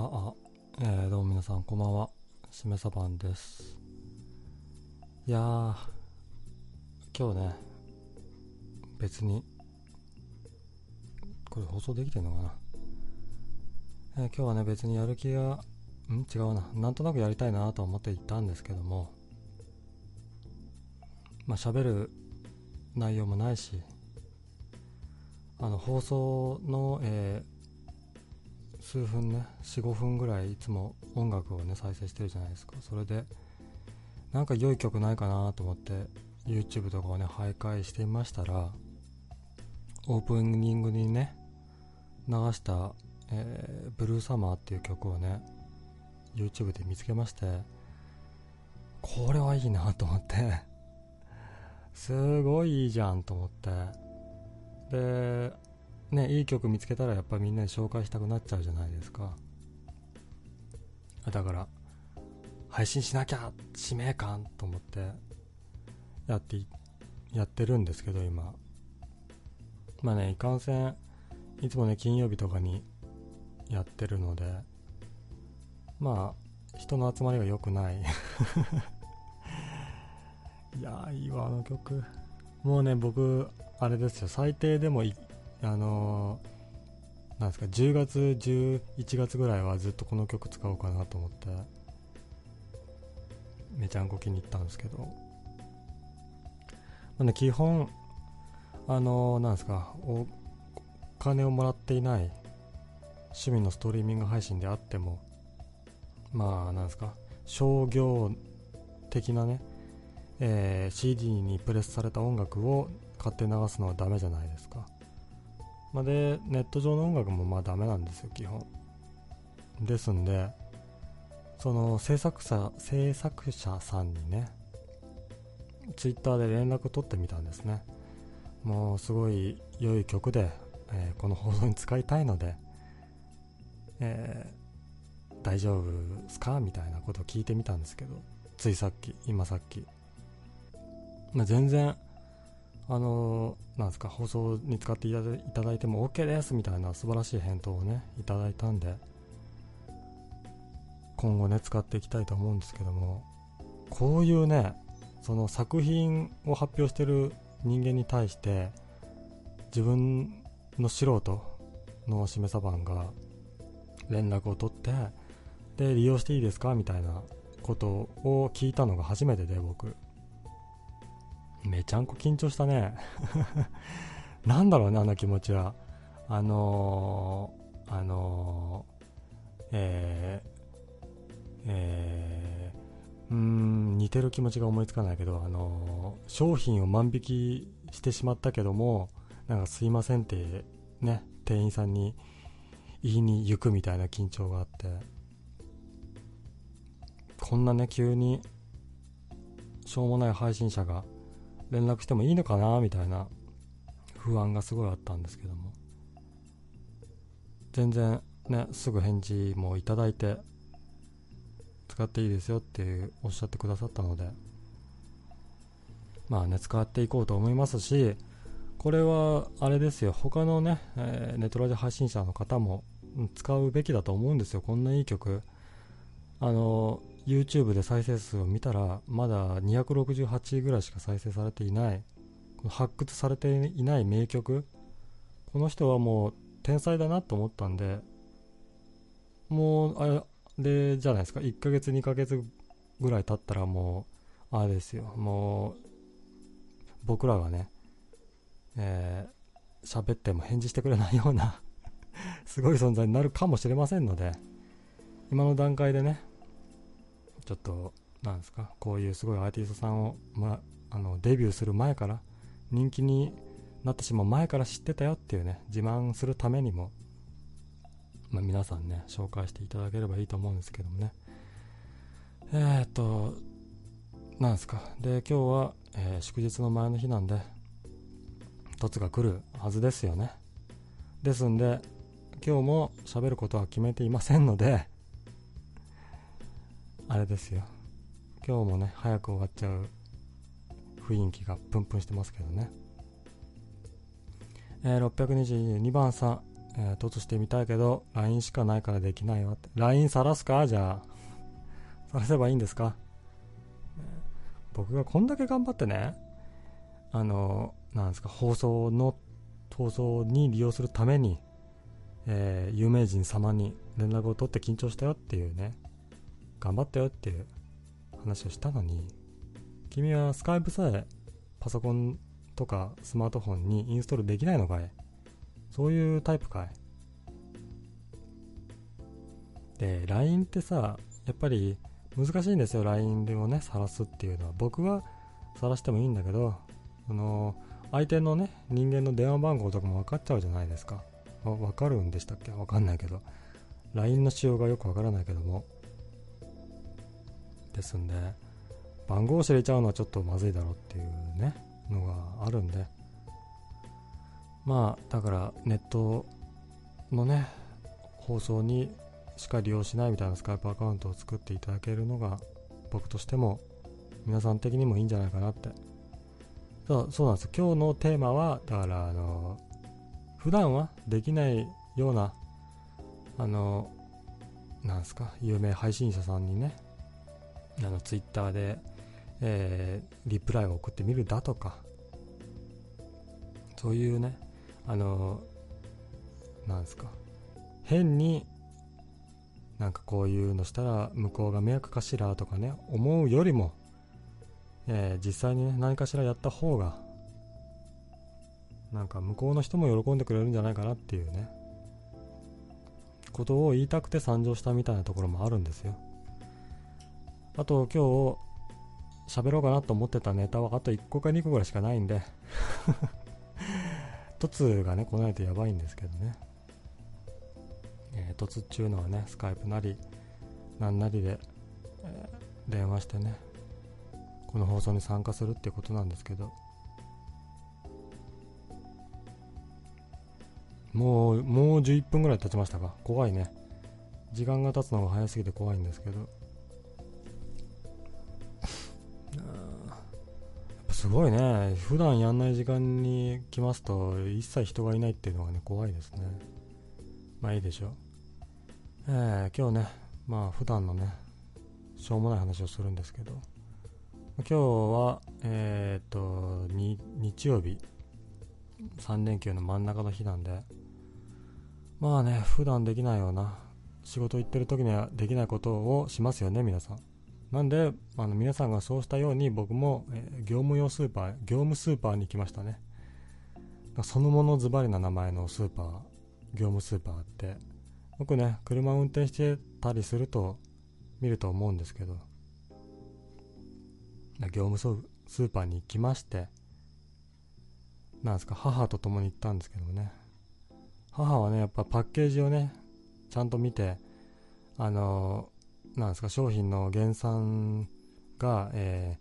あ、あ、えー、どうも皆さん、こんばんは。しめさばんです。いやー、今日ね、別に、これ放送できてんのかな。えー今日はね、別にやる気が、ん？違うな。なんとなくやりたいなと思って行ったんですけども、まあ、喋る内容もないし、あの、放送の、えー数分ね45分ぐらいいつも音楽をね再生してるじゃないですか。それでなんか良い曲ないかなと思って YouTube とかをね徘徊してみましたらオープニングにね流した、えーブルーサマーっていう曲をね YouTube で見つけましてこれはいいなと思ってすごいいいじゃんと思って。でね、いい曲見つけたらやっぱみんなに紹介したくなっちゃうじゃないですか。だから配信しなきゃ使命感と思ってやってやってるんですけど今。まあねいかんせんいつもね金曜日とかにやってるのでまあ人の集まりが良くない。いやーいいわあの曲。もうね僕あれですよ。最低でもいあのーなんですか10月11月ぐらいはずっとこの曲使おうかなと思ってめちゃんこ気に入ったんですけど。なんで基本あのーなんですかお金をもらっていない趣味のストリーミング配信であってもまあなんですか商業的なね、えー CD にプレスされた音楽を買って流すのはダメじゃないですか。まあ、でネット上の音楽もまあダメなんですよ基本。ですんでその制作者制作者さんにねツイッターで連絡取ってみたんですね。もうすごい良い曲で、えーこの放送に使いたいので、えー大丈夫ですか？みたいなことを聞いてみたんですけどついさっき今さっき、まあ、全然あのなんですか放送に使っていただいただいても OK ですみたいな素晴らしい返答をねいただいたんで今後ね使っていきたいと思うんですけどもこういうねその作品を発表してる人間に対して自分の素人のしめさばんが連絡を取ってで利用していいですかみたいなことを聞いたのが初めてで僕。めちゃんこ緊張したね。なんだろうねあの気持ちは。あのー、あのー、えー、えー、うん似てる気持ちが思いつかないけどあのー商品を万引きしてしまったけどもなんかすいませんってね店員さんに言いに行くみたいな緊張があって。こんなね急にしょうもない配信者が連絡してもいいのかなみたいな不安がすごいあったんですけども。全然ねすぐ返事もいただいて使っていいですよっておっしゃってくださったので。まあね使っていこうと思いますしこれはあれですよ。他のね、えーネットラジオ配信者の方も使うべきだと思うんですよ。こんないい曲。あの YouTube で再生数を見たらまだ268ぐらいしか再生されていない。発掘されていない名曲。この人はもう天才だなと思ったんでもうあれでじゃないですか。1ヶ月2ヶ月ぐらい経ったらもうあれですよ。もう僕らがねえー喋っても返事してくれないようなすごい存在になるかもしれませんので今の段階でねちょっとなんですかこういうすごいアーティストさんを、ま、あのデビューする前から人気になってしまう前から知ってたよっていうね自慢するためにも、ま、皆さんね紹介していただければいいと思うんですけどもね。えー、っとなんですか。で今日は、えー祝日の前の日なんで凸が来るはずですよね。ですんで今日も喋ることは決めていませんのであれですよ。今日もね早く終わっちゃう雰囲気がプンプンしてますけどね、えー622番さん、えー、突してみたいけど LINE しかないからできないわ。って LINE さらすか？じゃあ。さらせばいいんですか、僕がこんだけ頑張ってねあのなんですか放送の放送に利用するために、えー、有名人様に連絡を取って緊張したよっていうね。頑張ったよっていう話をしたのに君はスカイプさえパソコンとかスマートフォンにインストールできないのかい？そういうタイプかい？で LINE ってさやっぱり難しいんですよ LINE でもね晒すっていうのは。僕は晒してもいいんだけどその相手のね人間の電話番号とかも分かっちゃうじゃないですか。分かるんでしたっけ？分かんないけど。LINE の仕様がよく分からないけども。ですんで番号を知れちゃうのはちょっとまずいだろうっていうねのがあるんで。まあだからネットのね放送にしか利用しないみたいなスカイプアカウントを作っていただけるのが僕としても皆さん的にもいいんじゃないかなって。そうそうなんです。今日のテーマはだからあの普段はできないようなあのなんすか有名配信者さんにねあのツイッターで、えー、リプライを送ってみるだとかそういうねあのなんですか変になんかこういうのしたら向こうが迷惑かしらとかね思うよりも、えー、実際にね何かしらやった方がなんか向こうの人も喜んでくれるんじゃないかなっていうねことを言いたくて参上したみたいなところもあるんですよ。あと今日喋ろうかなと思ってたネタはあと1個か2個ぐらいしかないんで。凸がね来ないとやばいんですけどね、えー、凸っちゅうのはねスカイプなりなんなりで、えー、電話してねこの放送に参加するってことなんですけど。もうもう11分ぐらい経ちましたか？怖いね。時間が経つのが早すぎて怖いんですけど。すごいね。普段やんない時間に来ますと一切人がいないっていうのがね怖いですね。まあいいでしょう。えー、今日ねまあ普段のねしょうもない話をするんですけど。今日はえー、っと日曜日。3連休の真ん中の日なんで。まあね普段できないような仕事行ってる時にはできないことをしますよね皆さん。なんであの皆さんがそうしたように僕も、え、業務用スーパー業務スーパーに行きましたね。そのものズバリな名前のスーパー業務スーパーって。僕ね車を運転してたりすると見ると思うんですけど。業務スーパーに行きましてなんですか母と共に行ったんですけどね。母はねやっぱパッケージをねちゃんと見てあのなんですか商品の原産が、え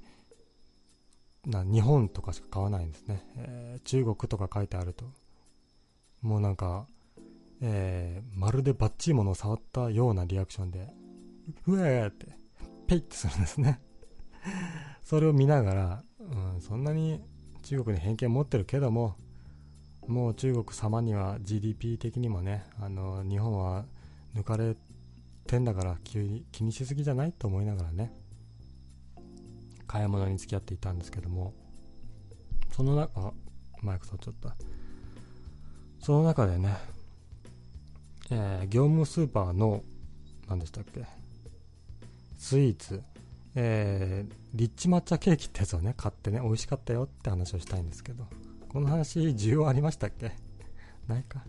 ー、な日本とかしか買わないんですね、えー、中国とか書いてあると。もうなんか、えー、まるでバッチリものを触ったようなリアクションでうえーってペイってするんですね。それを見ながら、うん、そんなに中国に偏見持ってるけどももう中国様には GDP 的にもねあの日本は抜かれってんだから気気にしすぎじゃないと思いながらね。買い物に付き合っていたんですけども。その中マイク取っちゃった。その中でね、えー、業務スーパーの何でしたっけ。スイーツ。えー、リッチ抹茶ケーキってやつをね買ってね美味しかったよって話をしたいんですけど。この話需要ありましたっけ。ないか。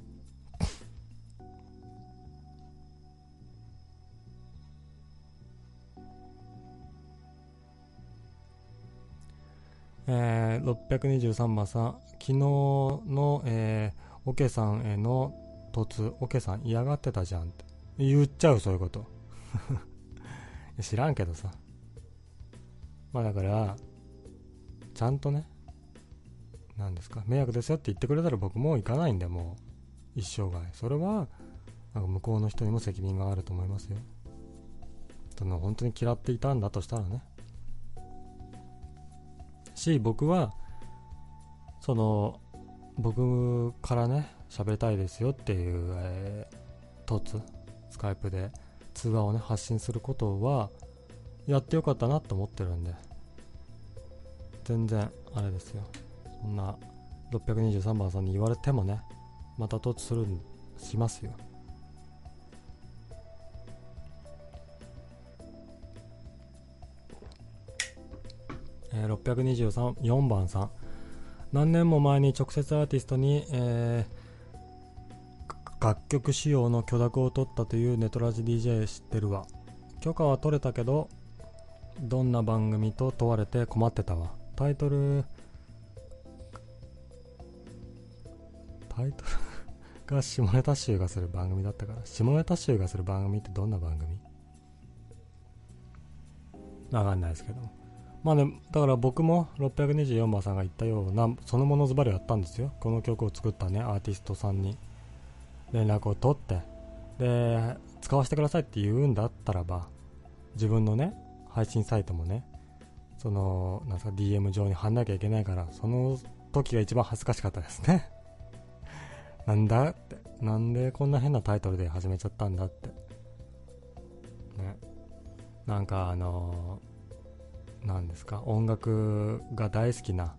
えー、623番さん、昨日の、えー、オケさんへの突、オケさん嫌がってたじゃんって。言っちゃう、そういうこと。知らんけどさ。まあだから、ちゃんとね、何ですか、迷惑ですよって言ってくれたら僕もう行かないんで、もう、一生涯。それは、なんか向こうの人にも責任があると思いますよ。その本当に嫌っていたんだとしたらね。し僕はその僕からね喋りたいですよっていう、えー、突スカイプで通話をね発信することはやってよかったなと思ってるんで。全然あれですよ。そんな623番さんに言われてもねまた突するしますよ。えー、623 4番さん。何年も前に直接アーティストに、えー、楽曲使用の許諾を取ったというネトラジ DJ 知ってるわ。許可は取れたけどどんな番組と問われて困ってたわ。タイトルタイトルが 下ネタ集がする番組だったから。下ネタ集がする番組ってどんな番組？わかんないですけど。まあね、だから僕も624番さんが言ったようなそのものズバリやったんですよ。この曲を作ったねアーティストさんに連絡を取って。で使わせてくださいって言うんだったらば自分のね配信サイトもねそのなんか DM 上に貼んなきゃいけないからその時が一番恥ずかしかったですね。なんだって。なんでこんな変なタイトルで始めちゃったんだって。ね。なんかあのなんですか？音楽が大好きな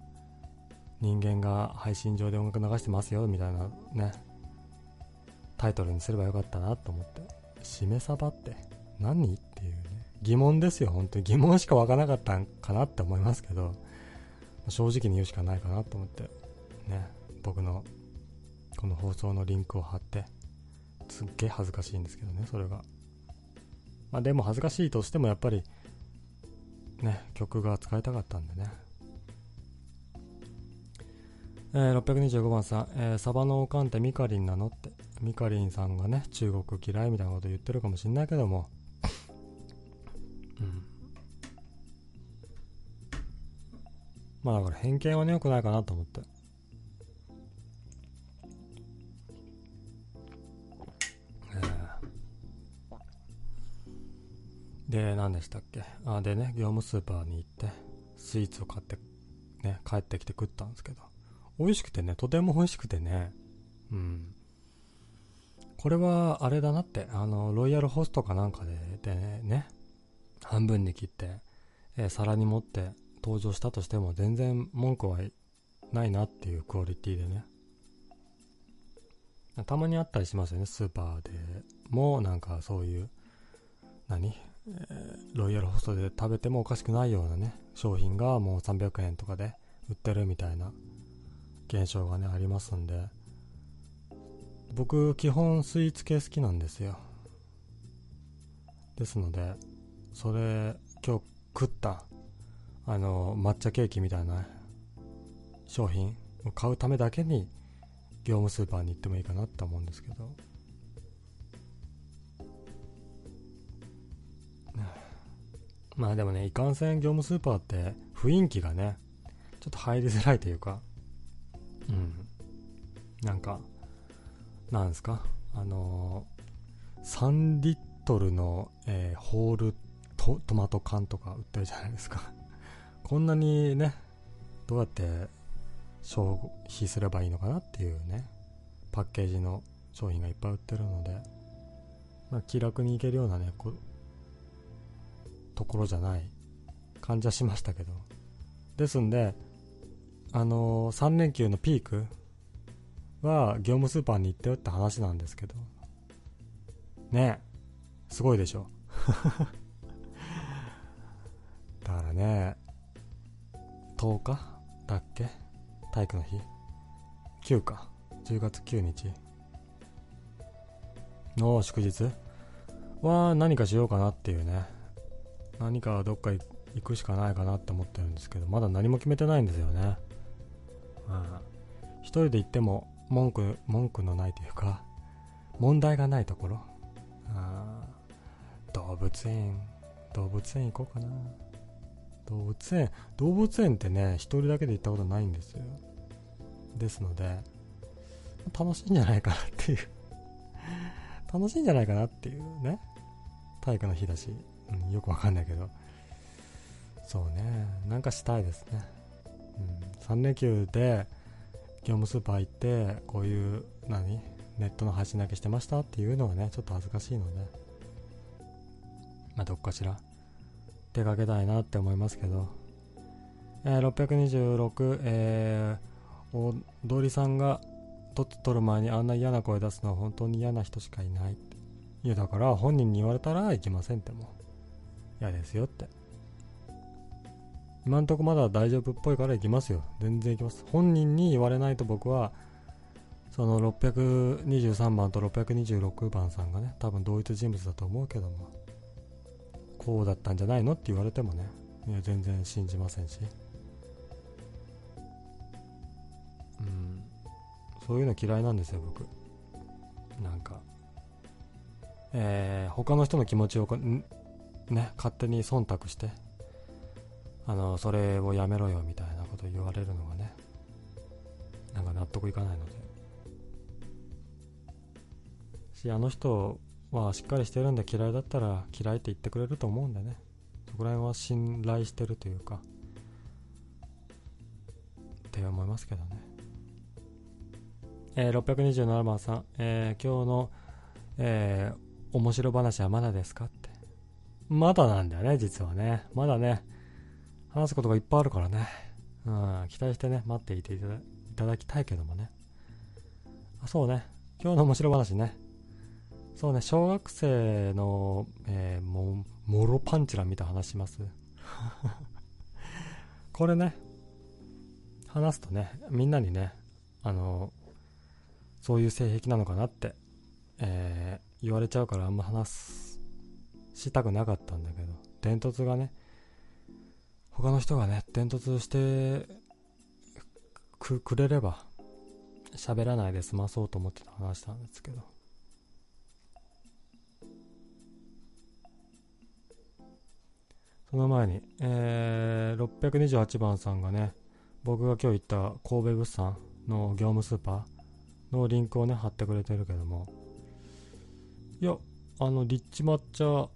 人間が配信上で音楽流してますよみたいなねタイトルにすればよかったなと思って。しめさばって何？っていうね。疑問ですよ本当に。疑問しか湧かなかったんかなって思いますけど正直に言うしかないかなと思って。ね僕のこの放送のリンクを貼ってすっげえ恥ずかしいんですけどねそれが。まあでも恥ずかしいとしてもやっぱりね、曲が使いたかったんでね。えー、625番さん、えー、サバのおかんってミカリンなのって。ミカリンさんがね、中国嫌いみたいなこと言ってるかもしんないけども。うん。まあだから偏見はね、良くないかなと思って。で、何でしたっけ？あ、でね、業務スーパーに行って、スイーツを買って、ね、帰ってきて食ったんですけど、美味しくてね、とても美味しくてね、うん。これは、あれだなって、あの、ロイヤルホストかなんかで、でね、半分に切って、えー、皿に持って登場したとしても、全然文句はないなっていうクオリティでね。たまにあったりしますよね、スーパーで。も、なんかそういう、何？え、ロイヤルホストで食べてもおかしくないようなね商品がもう300円とかで売ってるみたいな現象がねありますんで。僕基本スイーツ系好きなんですよ。ですのでそれ今日食ったあの抹茶ケーキみたいな商品を買うためだけに業務スーパーに行ってもいいかなって思うんですけど。まあでもね、いかんせん業務スーパーって雰囲気がね、ちょっと入りづらいというか、うん。なんか、なんですか、あのー、3リットルの、えー、ホールトトマト缶とか売ってるじゃないですか。こんなにね、どうやって消費すればいいのかなっていうね、パッケージの商品がいっぱい売ってるので、まあ、気楽に行けるようなね、ところじゃない感じはしましたけど。ですんであのー、3連休のピークは業務スーパーに行ったよって話なんですけど。ね。えすごいでしょ。だからね10日？だっけ？体育の日？9か10月9日。の祝日？は何かしようかなっていうね。何かどっか行くしかないかなって思ってるんですけどまだ何も決めてないんですよね。うん。一人で行っても文句文句のないというか問題がないところ。あ動物園動物園行こうかな。動物園動物園ってね一人だけで行ったことないんですよ。ですので楽しいんじゃないかなっていう。楽しいんじゃないかなっていうね。体育の日だし。よくわかんないけど。そうね。なんかしたいですね、うん、3連休で業務スーパー行ってこういう何？ネットの配信だけしてましたっていうのはねちょっと恥ずかしいので。まあどっかしら。出かけたいなって思いますけど、えー、626、えー、踊りさんがと取る前にあんな嫌な声出すのは本当に嫌な人しかいない。っていやだから本人に言われたら行きませんっても嫌ですよって。今んとこまだ大丈夫っぽいから行きますよ。全然行きます。本人に言われないと僕はその623番と626番さんがね多分同一人物だと思うけどもこうだったんじゃないのって言われてもねいや全然信じませんし。うん。そういうの嫌いなんですよ僕。なんか。えー、他の人の気持ちをね勝手に忖度してあのそれをやめろよみたいなこと言われるのがねなんか納得いかないので。しあの人はしっかりしてるんで嫌いだったら嫌いって言ってくれると思うんでね。そこら辺は信頼してるというかって思いますけどね。えー、627番さん、えー、今日の、えー、面白話はまだですか？まだなんだよね実はねまだね話すことがいっぱいあるからね。うん、期待してね、待っていていただきたいけどもね。あ、そうね。今日の面白話ね。そうね、小学生の、えー、も、もろパンチラ見た話します？これね、話すとね、みんなにね、あの、そういう性癖なのかなって、えー、言われちゃうからあんま話す、したくなかったんだけど、伝突がね、他の人がね、伝突してくくれれば、喋らないで済まそうと思ってた話なんですけど。その前に、えー、628番さんがね、僕が今日行った神戸物産の業務スーパーのリンクをね、貼ってくれてるけども、いや、あの、リッチ抹茶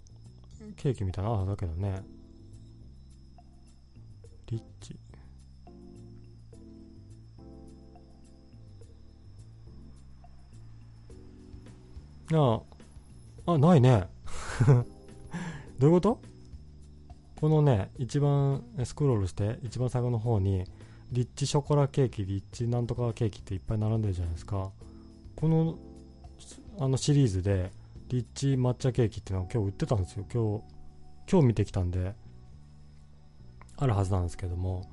ケーキみたいなのだけどね、リッチ。あああないね。どういうこと？このね一番スクロールして一番最後の方にリッチショコラケーキリッチなんとかケーキっていっぱい並んでるじゃないですか。このあのシリーズでリッチ抹茶ケーキっていうのを今日売ってたんですよ今日今日見てきたんであるはずなんですけども、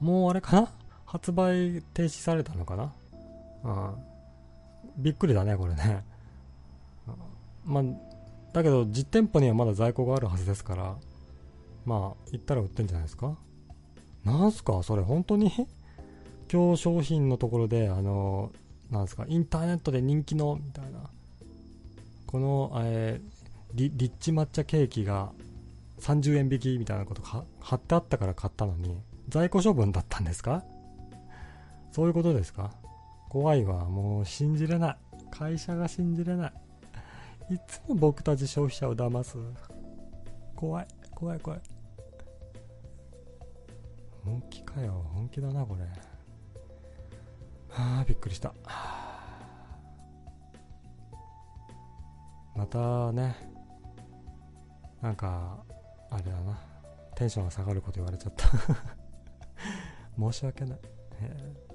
もうあれかな？発売停止されたのかな？うん。びっくりだね、これね。まあ、だけど実店舗にはまだ在庫があるはずですから、まあ、行ったら売ってんじゃないですか？なんすかそれ本当に？今日商品のところで、あの、なんですか、インターネットで人気の、みたいな。この、えー、リリッチ抹茶ケーキが30円引きみたいなこと貼ってあったから買ったのに、在庫処分だったんですか？そういうことですか？怖いわ。もう信じれない。会社が信じれない。いつも僕たち消費者を騙す。怖い。怖い怖い。本気かよ。本気だな、これ。はあ、びっくりした。またね、なんか、あれだなテンションが下がること言われちゃった。申し訳ない、え。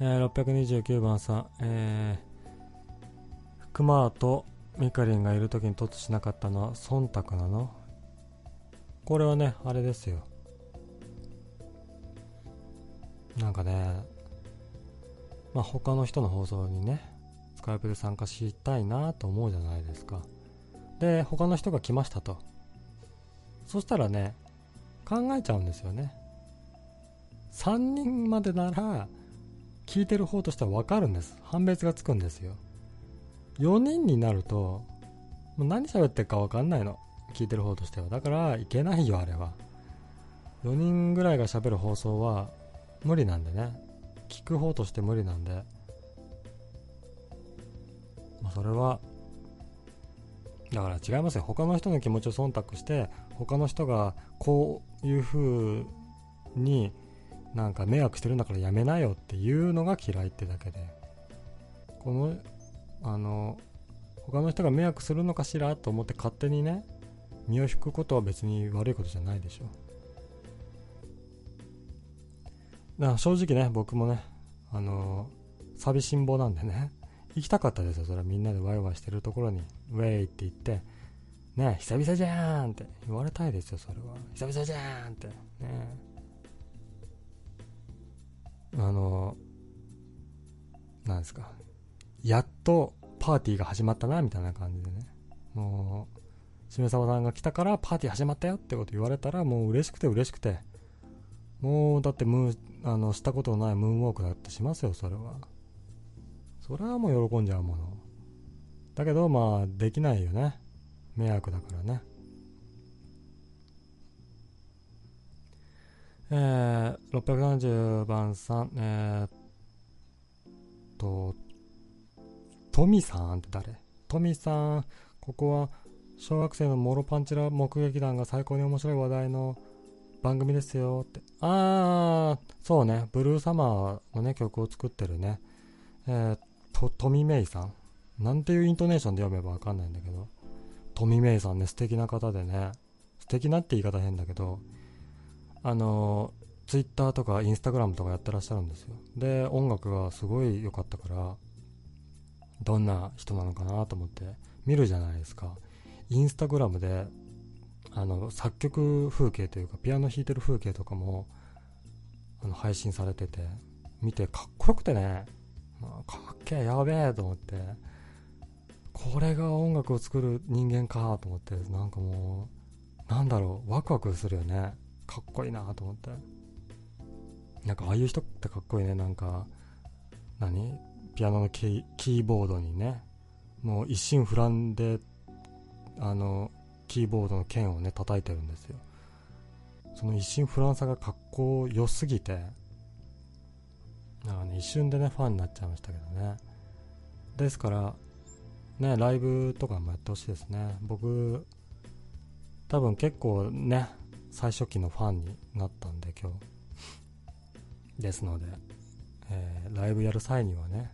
ー、629番さん、えー、クマとミカリンがいる時に突しなかったのは忖度なの？これはねあれですよ。なんかねまあ、他の人の放送にね、スカイプで参加したいなと思うじゃないですか。で、他の人が来ましたと。そしたらね、考えちゃうんですよね。3人までなら、聞いてる方としては分かるんです。判別がつくんですよ。4人になると、もう何喋ってるか分かんないの。聞いてる方としては。だから、いけないよ、あれは。4人ぐらいが喋る放送は無理なんでね。聞く方として無理なんで、まあ、それはだから違いますよ。他の人の気持ちを忖度して他の人がこういう風になんか迷惑してるんだからやめなよっていうのが嫌いってだけで。このあの他の人が迷惑するのかしらと思って勝手にね身を引くことは別に悪いことじゃないでしょ。だから正直ね僕もねあの寂しん坊なんでね 行きたかったですよ。それはみんなでワイワイしてるところにウェイって言ってね久々じゃーんって言われたいですよそれは。久々じゃーんってね。あのなんですか。やっとパーティーが始まったなみたいな感じでね。もうしめさばさんが来たからパーティー始まったよってこと言われたらもう嬉しくて嬉しくてもうだってムーあのしたことのないムーンウォークだってしますよそれは。それはもう喜んじゃうもの。だけどまあできないよね。迷惑だからね。えー、670番さんえー、とトミさんって誰？トミさんここは小学生のモロパンチラ目撃談が最高に面白い話題の番組ですよって。あー、そうね、ブルーサマーのね、曲を作ってるね、えー、と、トミメイさん？なんていうイントネーションで読めばわかんないんだけど、トミメイさんね、素敵な方でね、素敵なって言い方変だけど、あのツイッターとかインスタグラムとかやってらっしゃるんですよ。で、音楽がすごい良かったから、どんな人なのかなと思って見るじゃないですか。インスタグラムであの作曲風景というかピアノ弾いてる風景とかもあの配信されてて見てかっこよくてね、まあ、かっけえやべえと思って。これが音楽を作る人間かと思ってなんかもうなんだろう。ワクワクするよね。かっこいいなと思って。なんかああいう人ってかっこいいね。なんか何？ピアノのキーボードにね。もう一心不乱であのキーボードの剣をね叩いてるんですよ。その一瞬フランスがかっこよすぎてなんかね一瞬でねファンになっちゃいましたけどね。ですからねライブとかもやってほしいですね。僕多分結構ね最初期のファンになったんで今日。ですので、えー、ライブやる際にはね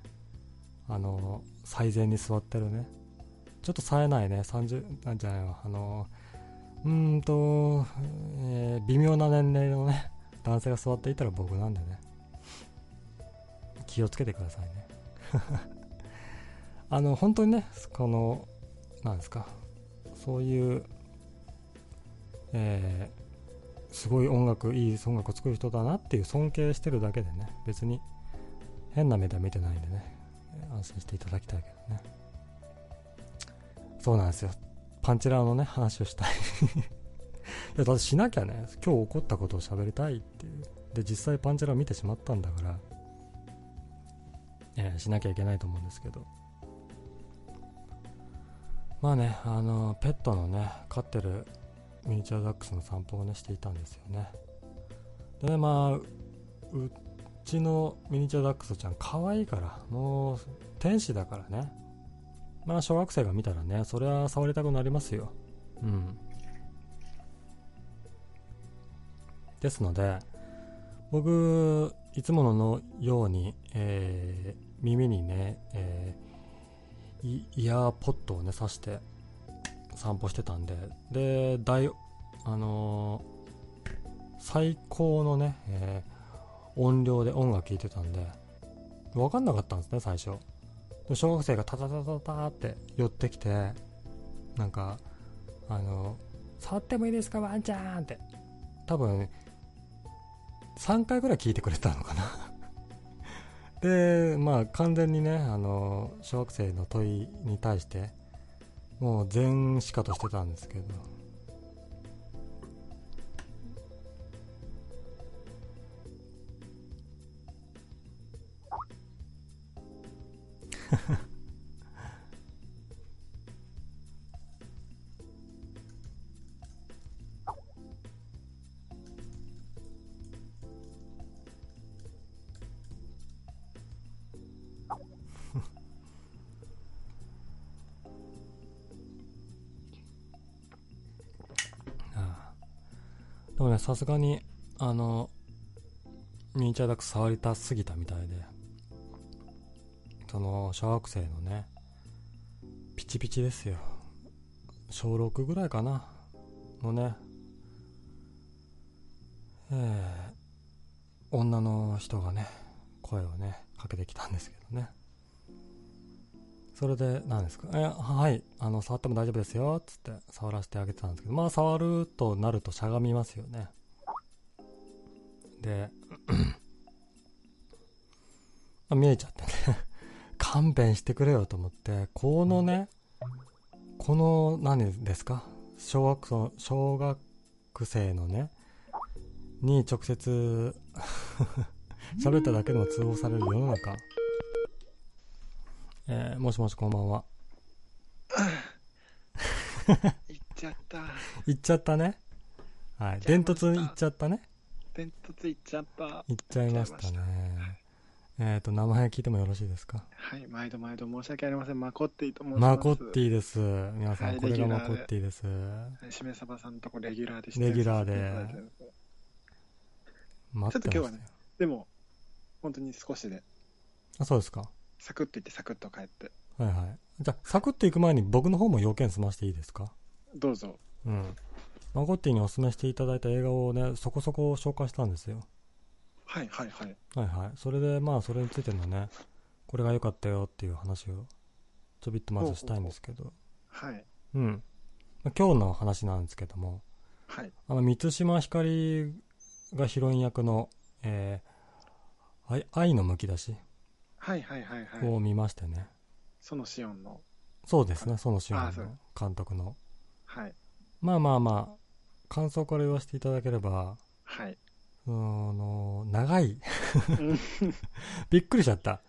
あの最前に座ってるねちょっと冴えないね、30、なんじゃないわ、あの、うーんと、えー、微妙な年齢のね、男性が座っていたら僕なんでね、気をつけてくださいね。あの、本当にね、この、なんですか、そういう、えー、すごい音楽、いい音楽を作る人だなっていう尊敬してるだけでね、別に変な目では見てないんでね、安心していただきたいけどね。そうなんですよ。パンチラーのね、話をしたい いや、だしなきゃね、今日起こったことを喋りたいっていう。で、実際パンチラー見てしまったんだから、えー、しなきゃいけないと思うんですけど。まあね、あの、ペットのね、飼ってるミニチュアダックスの散歩をね、していたんですよね。でね、まあ、うちのミニチュアダックスちゃん可愛いから、もう天使だからね。まあ小学生が見たらね、それは触りたくなりますよ。うん。ですので、僕、いつものように、えー、耳にね、えー、イヤーポッドをね、挿して散歩してたんで、で、大、あのー、最高のね、えー、音量で音楽聴いてたんで、わかんなかったんですね、最初。小学生がタタタタタって寄ってきて、なんか、あの、触ってもいいですか、ワンちゃんって。多分、3回ぐらい聞いてくれたのかな で、まあ、完全にね、あの、小学生の問いに対して、もう全しかとしてたんですけど、あもね、さすがに、あの、ニンチャダック触りたすぎたみたいで、その、小学生のね、ピチピチですよ。小6ぐらいかな、のね、えー、女の人がね、声をね、かけてきたんですけどね。それで、何ですか？え、はい、あの、触っても大丈夫ですよっ、つって触らせてあげてたんですけど、まあ、触るとなるとしゃがみますよね。で、見えちゃってね勘弁してくれよと思って、このね、この、何ですか？小学小学生のね、に直接 喋っただけでも通報される世の中。えー、もしもしこんばんは。行っちゃった。行っちゃったね。はい。伝突行っちゃったね。伝突行っちゃった。行っちゃいましたね。えっ、ー、と、名前聞いてもよろしいですか？はい、毎度毎度申し訳ありません。マコッティと申します。マコッティです。皆さん、はい、これがマコッティです。しめさばさんとこレギュラーでしたレギュラーで。待ってちょっと今日はね、でも、本当に少しで。あ、そうですか。サクッといってサクッと帰って。はいはい。じゃあ、サクッと行く前に僕の方も要件済ましていいですか？どうぞ。うん。マコッティにお勧めしていただいた映画をね、そこそこ紹介したんですよ。はいはいはい。はいはい。それで、まあ、それについてのね、これが良かったよっていう話を、ちょびっとまずしたいんですけど。はい。うん。まあ、今日の話なんですけども、はい。あの、満島ひかりがヒロイン役の、えー、愛のむき出し。はいはいはいはい。を見ましてね。そのシオンの。そうですね、そのシオンの監督の。はい。まあまあまあ、感想から言わせていただければ、はい。その、長いびっくりしちゃった。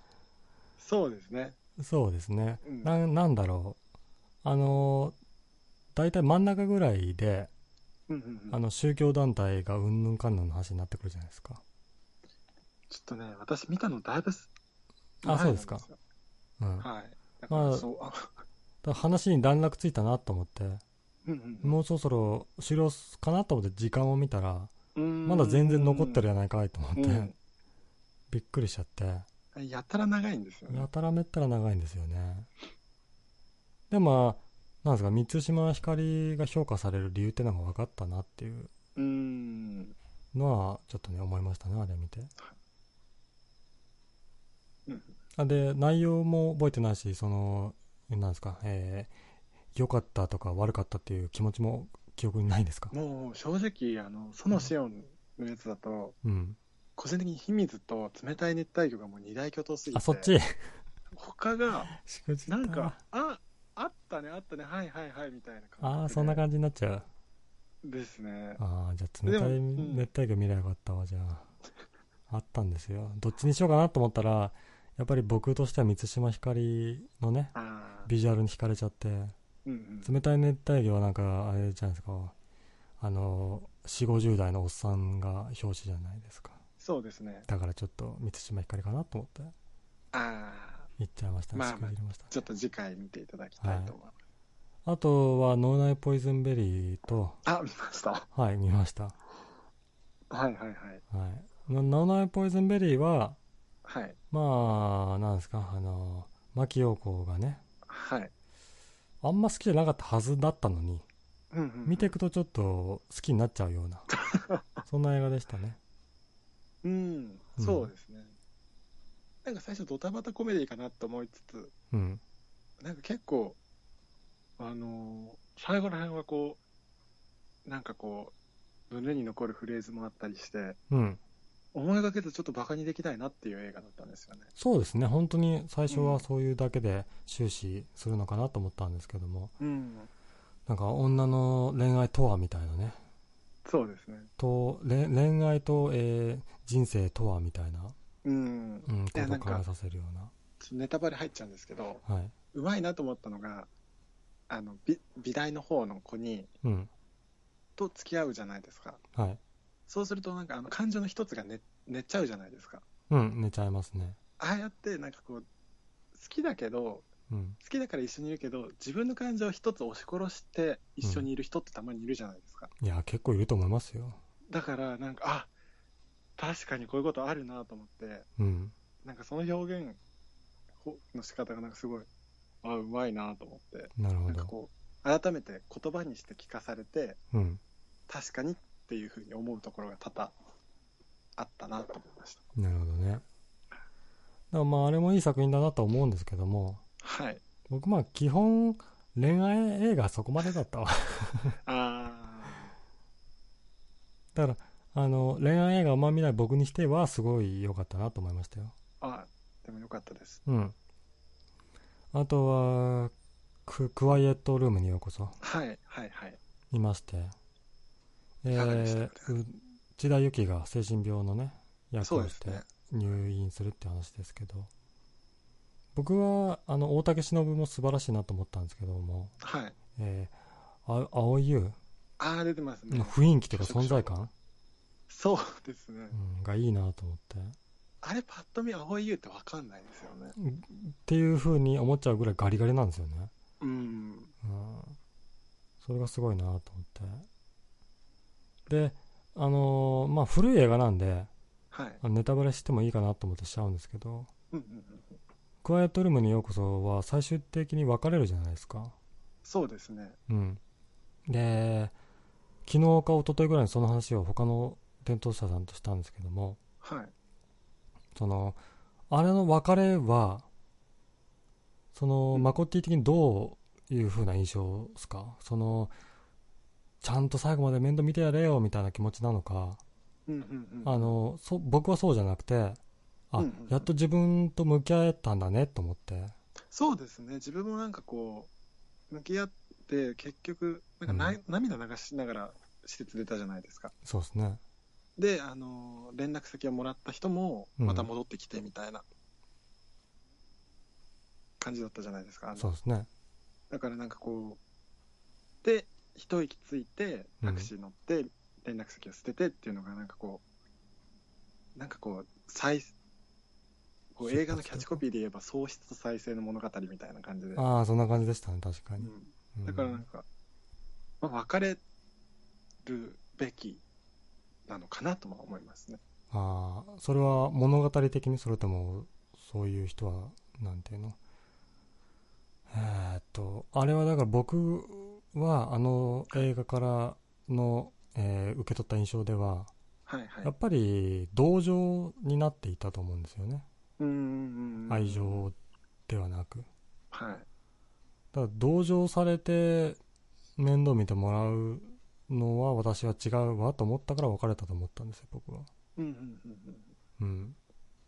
そうですね。そうですね。うん、ななんだろう。あの、大体真ん中ぐらいで、あの宗教団体がうんぬんかんぬんの話になってくるじゃないですか。ちょっとね、私見たのだいぶあ、そうですか。うん。はい。まあ、話に段落ついたなと思って、もうそろそろ終了かなと思って時間を見たら、まだ全然残ってるやないかいと思って、うん、びっくりしちゃって。やたら長いんですよね。やたらめったら長いんですよね。で、まあ、なんですか、満島ひかりが評価される理由ってのが分かったなっていうのは、ちょっとね、思いましたね、あれ見て。うん、で、内容も覚えてないし、その、なんですか、えー、良かったとか悪かったっていう気持ちも記憶にないんですか？もう正直、あの、そのシオンのやつだと、うん。個人的に秘密と冷たい熱帯魚がもう二大巨頭すぎて。あ、そっち？他が、なんか、あ、あったね、あったね、はいはいはい、みたいな感じ。ああ、そんな感じになっちゃう。ですね。ああ、じゃあ冷たい熱帯魚見ればよかったわ、じゃあ。あったんですよ。どっちにしようかなと思ったら、やっぱり僕としては満島ひかりのね、ビジュアルに惹かれちゃって、うんうん、冷たい熱帯魚はなんか、あれじゃないですか、あの、4、50代のおっさんが表紙じゃないですか。そうですね。だからちょっと満島ひかりかなと思って。ああ。言っちゃいました、まあ、まあ、ちょっと次回見ていただきたいと思います。はい、あとは、脳内ポイズンベリーと、あ、見ましたはい、見ました。はいはいはい。はい。脳内ポイズンベリーは、はい。まあ、なんですか、あの、牧陽子がね、はい。あんま好きじゃなかったはずだったのに、うんうんうん、見ていくとちょっと好きになっちゃうような、そんな映画でしたね。うん、そうですね。なんか最初ドタバタコメディかなと思いつつ、うん、なんか結構、あのー、最後ら辺はこう、なんかこう、胸に残るフレーズもあったりして、うん、思いがけずちょっとバカにできないなっていう映画だったんですよね。そうですね、本当に最初はそういうだけで終始するのかなと思ったんですけども、うん、なんか女の恋愛とはみたいなね。そうですね。と恋愛と、えー、人生とはみたいな、うん、うん、ことを考えさせるような。ネタバレ入っちゃうんですけど、はい、うまいなと思ったのが、あの美美大の方の子に、うん、と付き合うじゃないですか。はい。そうするとなんかあの感情の一つが寝寝ちゃうじゃないですか。うん、寝ちゃいますね。ああやってなんかこう、好きだけど、うん、好きだから一緒にいるけど、自分の感情を一つ押し殺して一緒にいる人ってたまにいるじゃないですか。うん、いや、結構いると思いますよ。だから、なんか、あ確かにこういうことあるなと思って、うん。なんかその表現ほの仕方がなんかすごい、あうまいなと思って、なるほど。なんかこう、改めて言葉にして聞かされて、うん。確かにっていうふうに思うところが多々あったなと思いました。なるほどね。だからまあ、あれもいい作品だなと思うんですけども、はい。僕まあ、基本、恋愛映画そこまでだったわ。あだから、あの、恋愛映画あんま見ない僕にしては、すごい良かったなと思いましたよ。ーあ、でもよかったです。うん。あとは、ククワイエットルームにようこそはい、はい、はい。いまして、えーか、内田有紀が精神病のね、役をして。入院するって話ですけど、僕は、あの、大竹しのぶも素晴らしいなと思ったんですけども、はい。えー、あ青井優ああ、出てますねの。雰囲気というか存在感、そうですね。うん、がいいなと思って、あれ、パッと見、青い優ってわかんないですよね。っていう風に思っちゃうぐらいガリガリなんですよね。うん。うん。それがすごいなと思って。で、あのーまあ、古い映画なんで、はい。ネタバレしてもいいかなと思ってしちゃうんですけど、うんうんうん。クワイエットルームにようこそは最終的に別れるじゃないですか。そうですね。うん。で、昨日か一昨日ぐらいにその話を他の伝統者さんとしたんですけども、はい。その、あれの別れは、その、うんマコッティ的にどういう風な印象ですか？その、ちゃんと最後まで面倒見てやれよみたいな気持ちなのか、うんうんうん。あの、そ僕はそうじゃなくて、あ、うんうんやっと自分と向き合えたんだねと思って、そうですね。自分もなんかこう、向き合って、結局、なんかな、うん涙流しながら施設出たじゃないですか。そうですね。で、あの、連絡先をもらった人も、うんまた戻ってきてみたいな感じだったじゃないですか。あのそうですね。だからなんかこう、で、一息ついて、タクシー乗って、連絡先を捨ててっていうのが、なんかこう、なんかこう、再、こう映画のキャッチコピーで言えば、喪失と再生の物語みたいな感じで。ああ、そんな感じでしたね、確かに。うんうんだからなんか、まあ、別れるべきなのかなとも思いますね。ああ、それは物語的にそれとも、そういう人は、なんていうの？えーっと、あれはだから僕は、あの映画からの、えー受け取った印象では、はいはい。やっぱり同情になっていたと思うんですよね。愛。情ではなく。はい。だから同情されて面倒見てもらうのは私は違うわと思ったから別れたと思ったんですよ、僕は。うんうんうんうん。うん。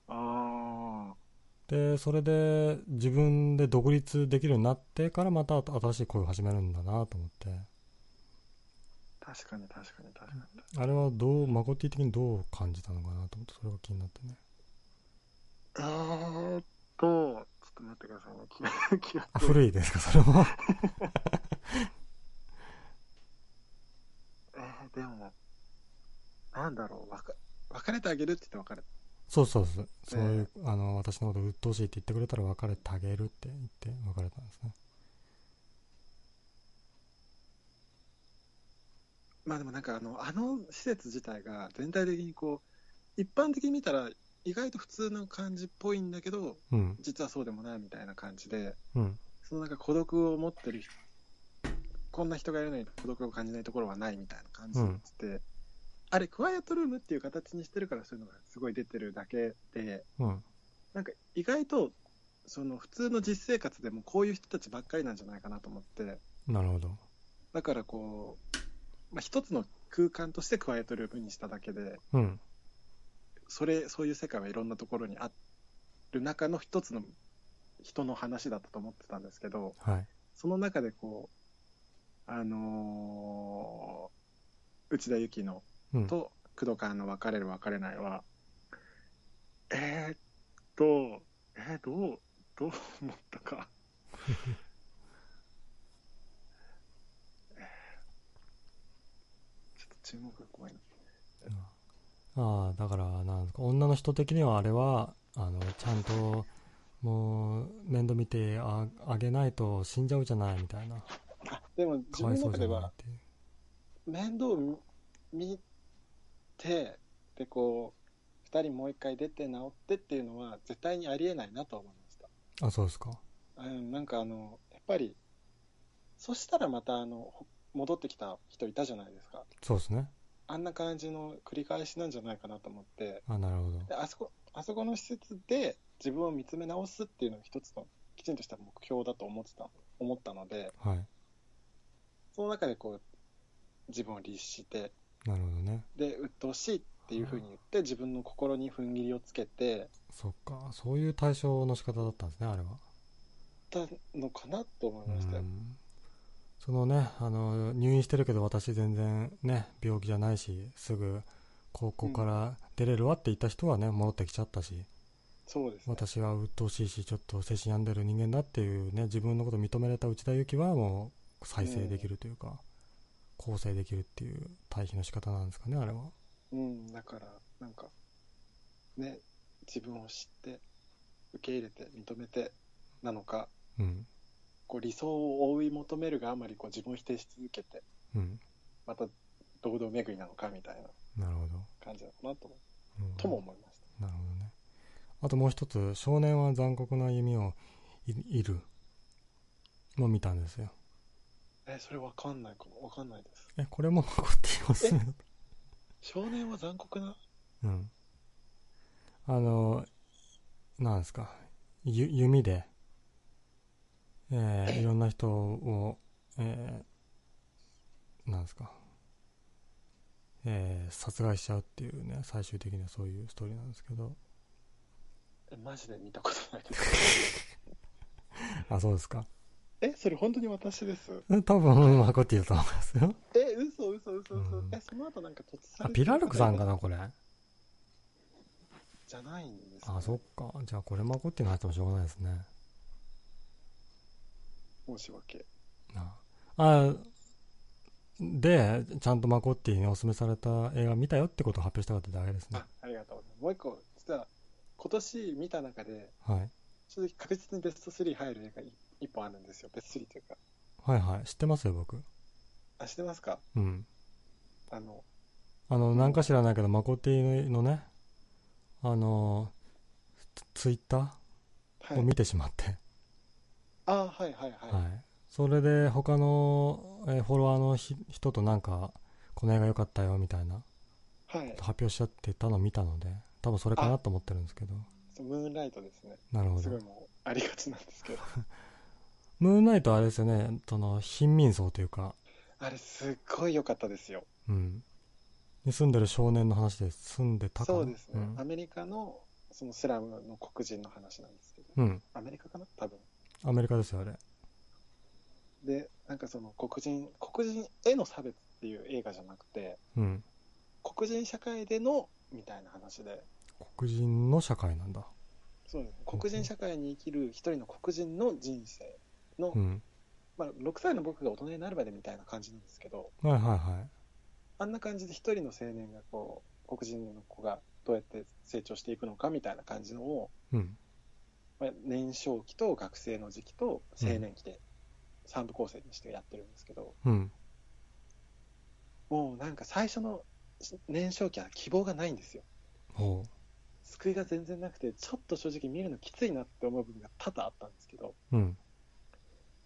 あで、それで自分で独立できるようになってからまた新しい恋を始めるんだなと思って。あ、確かに確かに確かに。あれはどう、マコティ的にどう感じたのかなと思って、それが気になってね。えーっと、ちょっと待ってくださいね。記記憶あ古いですか、それも？えー、でも、なんだろう、わか別れてあげるって言って別れそうそうそう。そういう、あの、私のこと鬱陶しいって言ってくれたら別れてあげるって言って別れたんですね。まあでもなんかあの、あの施設自体が全体的にこう、一般的に見たら意外と普通の感じっぽいんだけど、うん。実はそうでもないみたいな感じで、うん。そのなんか孤独を持ってる人、こんな人がいるのに孤独を感じないところはないみたいな感じで、あれ、クワイエットルームっていう形にしてるからそういうのがすごい出てるだけで、うん。なんか意外と、その普通の実生活でもこういう人たちばっかりなんじゃないかなと思って、なるほど。だからこう、まあ、一つの空間としてクワイエットルームにしただけで、うん。それ、そういう世界はいろんなところにある中の一つの人の話だったと思ってたんですけど、はい。その中でこう、あのー内田有紀のうん。と工藤館の別れる別れないは、えー、っと、えー、どう、どう思ったか。えーちょっと注目が怖いな。ああ、だから、なんですか、女の人的にはあれは、あの、ちゃんと、もう、面倒見てああげないと死んじゃうじゃないみたいな。あでも自かわい分の中では。面倒見てでこう2人もう一回出て治ってっていうのは絶対にありえないなと思いました。あそうですか。うんなんかあのやっぱりそしたらまたあのほ戻ってきた人いたじゃないですか。そうですね。あんな感じの繰り返しなんじゃないかなと思って。あなるほど。であそこあそこの施設で自分を見つめ直すっていうのが一つのきちんとした目標だと思ってた思ったのではい。その中でこう自分を律してなるほどね。で鬱陶しいっていうふうに言って自分の心に踏ん切りをつけてそっか。そういう対処の仕方だったんですねあれは。たのかなと思いましたよ。うん。そのねあの入院してるけど私全然ね病気じゃないしすぐ高校から出れるわって言った人はね戻ってきちゃったし。そうですね。私は鬱陶しいしちょっと精神病んでる人間だっていうね自分のことを認められた内田有紀はもう再生できるというか、構成できるっていう対比の仕方なんですかねあれは。うんだからなんかね自分を知って受け入れて認めてなのかうん。こう理想を追い求めるがあまりこう自分を否定し続けてうん。また堂々巡りなのかみたいな。なるほど、感じなのかなともうん。とも思いました。なるほどね。あともう一つ少年は残酷な歩みをいいるも見たんですよえそれわかんないかも。わかんないです。えこれも残っています。ね少年は残酷な？うん。あのなんですか。ゆ弓でえー いろんな人をえーなんですか。えー殺害しちゃうっていうね最終的にはそういうストーリーなんですけど。えマジで見たことないです。あそうですかえそれ本当に私です？え多分マコティだと思いますよ。え嘘嘘嘘嘘、うん。えその後なんか突あピラルクさんかなこれ？じゃないんです、あそっか。じゃあこれマコティの話もしょうがないですね。申し訳。ああでちゃんとマコッティにおすすめされた映画見たよってことを発表したかっただけですね。あありがとうございます。もう一個実は今年見た中ではい。正直確実にベスト3入る映画い一本あるんですよ。ベスト3というか。はいはい。知ってますよ僕。あ知ってますか？うん。あのあのなんか知らないけどマコッティのねあのツツイッタはい。ーを見てしまって、あはいはいはい、はい。それで他の、えーフォロワーのひ人となんかこの映画良かったよみたいな。はい、発表しちゃってたのを見たので多分それかなと思ってるんですけど。ムーンライトですね。なるほど。すごいもうありがちなんですけど ムーンナイトはあれですよね。その貧民層というか。あれすっごい良かったですよ。うん。に住んでる少年の話で住んでたそうですね、うん。アメリカのそのスラムの黒人の話なんですけど。うん、アメリカかな？多分。アメリカですよあれ。でなんかその黒人黒人への差別っていう映画じゃなくてうん。黒人社会でのみたいな話で。黒人の社会なんだ。そうです。黒人社会に生きる一人の黒人の人生の、うん。まあ、6歳の僕が大人になるまでみたいな感じなんですけどはいはいはい。あんな感じで一人の青年がこう黒人の子がどうやって成長していくのかみたいな感じのを、うん。まあ、年少期と学生の時期と青年期で3部構成にしてやってるんですけど、うん。もうなんか最初の年少期は希望がないんですよ。ほ救いが全然なくてちょっと正直見るのきついなって思う部分が多々あったんですけどううん。で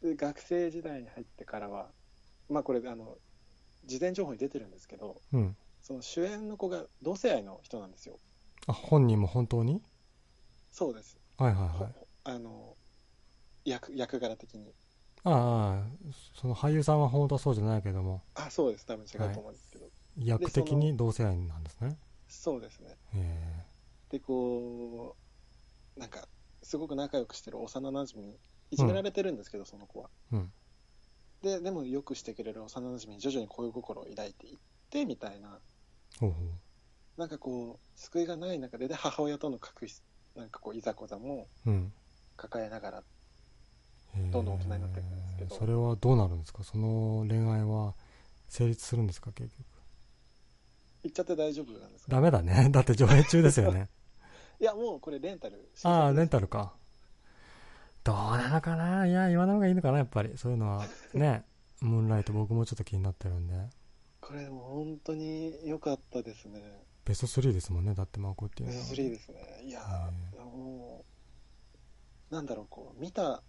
学生時代に入ってからはまあこれあの事前情報に出てるんですけどうん。その主演の子が同性愛の人なんですよ。あ本人も本当に？そうです、はいはいほはい。あの役役柄的に。ああその俳優さんは本当はそうじゃないけども。あそうです。多分違うと思うんですけど、役的に同性愛なんですね。そうですね。へでこうなんかすごく仲良くしてる幼なじみにいじめられてるんですけど、その子は。うん。ででもよくしてくれる幼なじみに徐々に恋心を抱いていってみたいな。ほうほなんかこう救いがない中でで母親との確執なんかこういざこざもううん。抱えながらどんどん大人になっていくんですけど。それはどうなるんですか？その恋愛は成立するんですか？結局。言っちゃって大丈夫なんですか？ダメだね。だって上映中ですよね。いやもうこれレンタルああレンタルルかどうなのかな？いや言わない方がいいのかなやっぱりそういうのはね ムーンライト僕もちょっと気になってるんでこれも本当に良かったですね。ベスト3ですもんねだってマコっていうのはベスト3ですね。いやー、もう、なんだろう、こう、見た、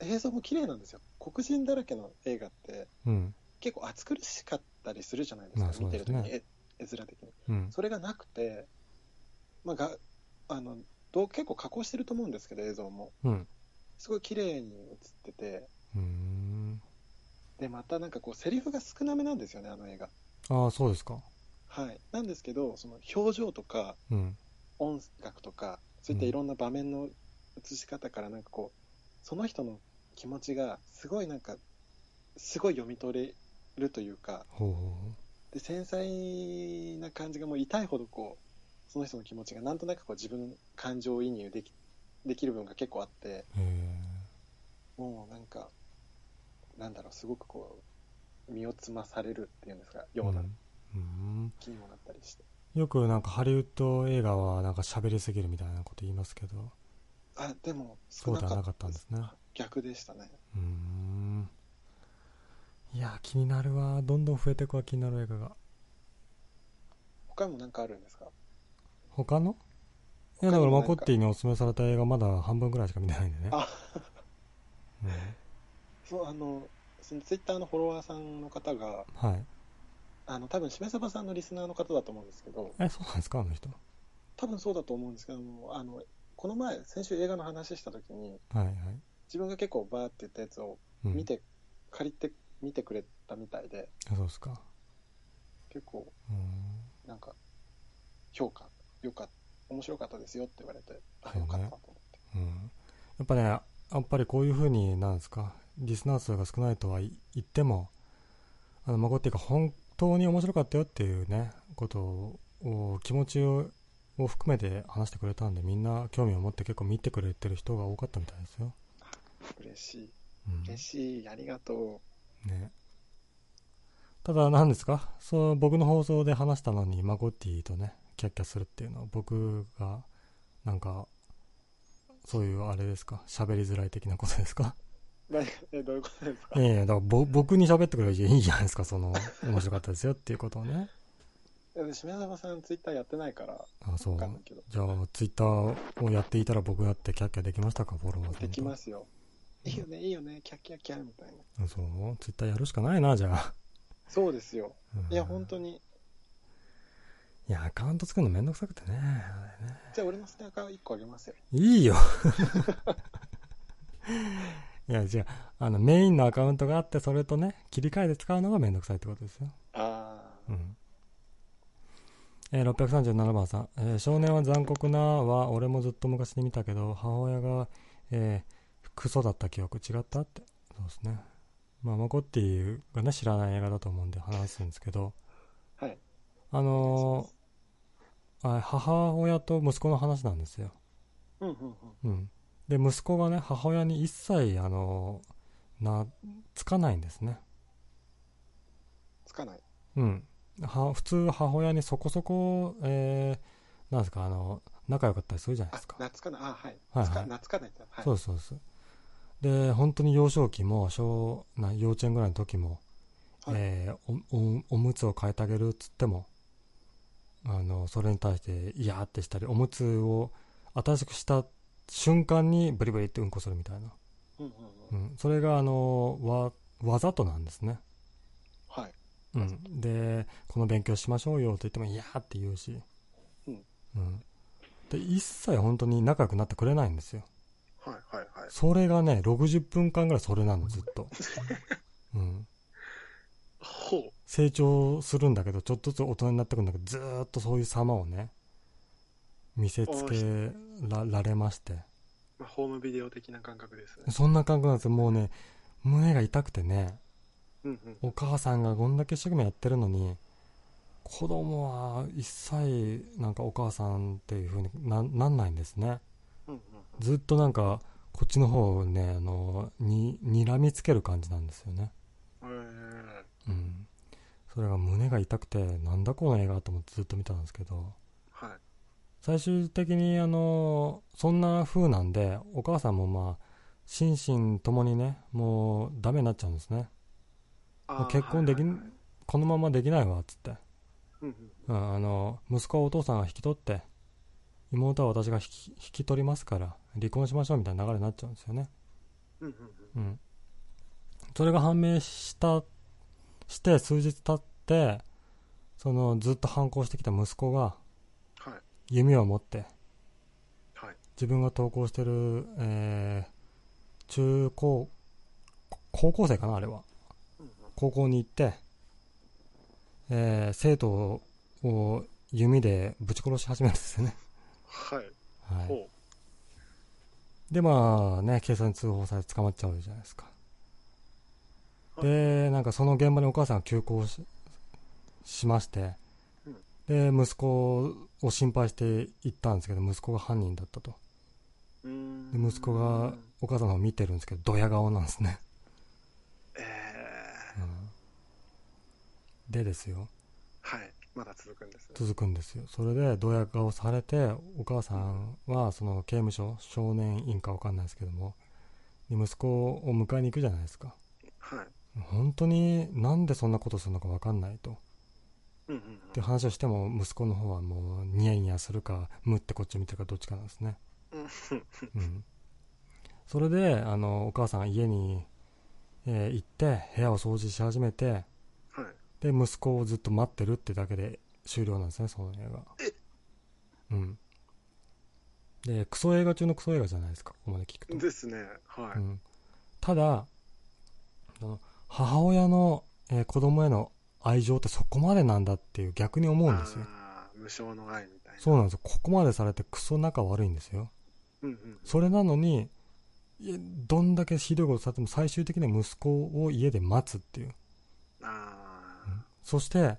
映像も綺麗なんですよ。黒人だらけの映画って、うん結構暑苦しかったりするじゃないですか、まあそう見てですねる時に、絵絵面的に。うんそれがなくて、まあ、があのどう結構加工してると思うんですけど、映像も。うんすごい綺麗に映ってて、で、またなんかこう、セリフが少なめなんですよね、あの映画。ああそうですか。はい。なんですけど、その表情とかうん。音楽とか、そういったいろんな場面の映し方からなんかこう、その人の気持ちがすごいなんか、すごい読み取れるというか、ほうほうほで繊細な感じがもう痛いほどこうその人の気持ちがなんとなくこう自分の感情移入できできる部分が結構あってもうなんかなんだろうすごくこう身をつまされるっていうんですかようなうん。気にもなったりして、よくなんかハリウッド映画はなんか喋りすぎるみたいなこと言いますけど。あでもそうではなかったんですね。逆でしたね。うーん。いや気になるわ。どんどん増えていくわ気になる映画が。他にも何かあるんですか？他の？いやだからマコッティにおすすめされた映画まだ半分ぐらいしか見てないんでね。あ。うん。そうあのそのツイッターのフォロワーさんの方がはい。あの多分しめさばさんのリスナーの方だと思うんですけどえそうなんですかあの人。多分そうだと思うんですけどもあのこの前先週映画の話した時にはいはい。自分が結構バーって言ったやつをうん。見て、借りて見てくれたみたいであそうですか。結構うん。なんか評価よかった面白かったですよって言われてよかったと思って。うん。やっぱねやっぱりこういうふうになんですかリスナー数が少ないとは言言ってもあのマコッティが本当に面白かったよっていうねことを気持ちをを含めて話してくれたんでみんな興味を持って結構見てくれてる人が多かったみたいですよ、嬉しい。うん。嬉しい。ありがとね。ただ何ですかそう僕の放送で話したのにマコッティとねキャッキャするっていうのは僕がなんかそういうあれですか？喋りづらい的なことですか？う何えどういうことですか？いやいやだからぼ僕に喋ってくればいいじゃないですかその面白かったですよっていうことをね。いやしめさんツイッターやってないからあそう。じゃあツイッターをやっていたら僕だってキャッキャできましたか？フォロワーさできますよ。いいよねいいよね。キャッキャッキャみたいな。あそう。ツイッターやるしかないなじゃあ、そうですよ。うん。いや本当にいやアカウント作るのめんどくさくてね。ねじゃあ俺のステッカー1個あげますよ。いいよ。いやじゃああのメインのアカウントがあってそれとね切り替えて使うのがめんどくさいってことですよ。ああうん。えー637番さん、えー少年は残酷なは俺もずっと昔に見たけど母親が、えークソだった記憶。違ったって。そうですね。まあマコッティがね知らない映画だと思うんで話すんですけど。はい。あのーあ母親と息子の話なんですよ。うんうんうん。うん。で息子がね母親に一切あのーなつかないんですね。つかない。うん、は普通母親にそこそこ、えーなんですかあの仲良かったりするじゃないあですか、懐かない。あはい。はいはい。懐かないはい。そうですそう。ですで本当に幼少期も小な幼稚園ぐらいの時も、はい。えーおおおむつを変えてあげるっつってもあのそれに対して嫌ってしたりおむつを新しくした瞬間にブリブリってうんこするみたいな、うんうんうん。うん、それがあのわわざとなんですね。はい。うん、でこの勉強しましょうよと言っても嫌って言うし、うん。うん。で一切本当に仲良くなってくれないんですよ。はいはいはい。それがね60分間ぐらいそれなのずっと、うん、ほう成長するんだけどちょっとずつ大人になってくるんだけどずーっとそういう様をね見せつけらられまして。まあ、ホームビデオ的な感覚ですね。そんな感覚なんですよ。もうね胸が痛くてねうんうん。お母さんがこんだけ一生懸命やってるのに子供は一切なんかお母さんっていう風にななんないんですね。うんうんずっとなんかこっちの方をねあのに睨みつける感じなんですよね。うんそれが胸が痛くてなんだこの映画と思ってずっと見たんですけど。ーはい。最終的にあのそんな風なんでお母さんもまあ心身ともにねもうダメになっちゃうんですね。結婚できんはいはいはい。このままできないわっつって、うんうん、あの息子はお父さんが引き取って妹は私が引き引き取りますから離婚しましょうみたいな流れになっちゃうんですよね、うんうん。うん、それが判明したして数日経ってそのずっと反抗してきた息子がはい。弓を持ってはい。自分が登校してる、えー中高高校生かなあれは。高校に行って、えー生徒を弓でぶち殺し始めるんですよね、はい。はい、ほでまあね警察に通報されて捕まっちゃうじゃないですかでなんかその現場にお母さんが急行ししましてうん。で息子を心配して行ったんですけど息子が犯人だったと。で息子がお母さんを見てるんですけどドヤ顔なんですね、えうん。でですよ。ー、はい。まだ続くんですね。続くんですよ。それでドヤ顔されてお母さんはその刑務所少年院か分かんないですけどもで息子を迎えに行くじゃないですか。はい本当になんでそんなことするのか分かんないと。うんうんって話をしても息子の方はもうニヤニヤするかムってこっち見てるかどっちかなんですね、うん。うん、それであのお母さんが家に、えー行って部屋を掃除し始めてはい。で息子をずっと待ってるってだけで終了なんですねその映画。うん。でクソ映画中のクソ映画じゃないですかここまで聞くと、ですね。はい、うん、ただあの母親の、えー子供への愛情ってそこまでなんだっていう逆に思うんですよ。無償の愛みたいな。そうなんですよ。ここまでされてクソ仲悪いんですよ。うんうんそれなのにどんだけひどいことされても最終的には息子を家で待つっていう。あそして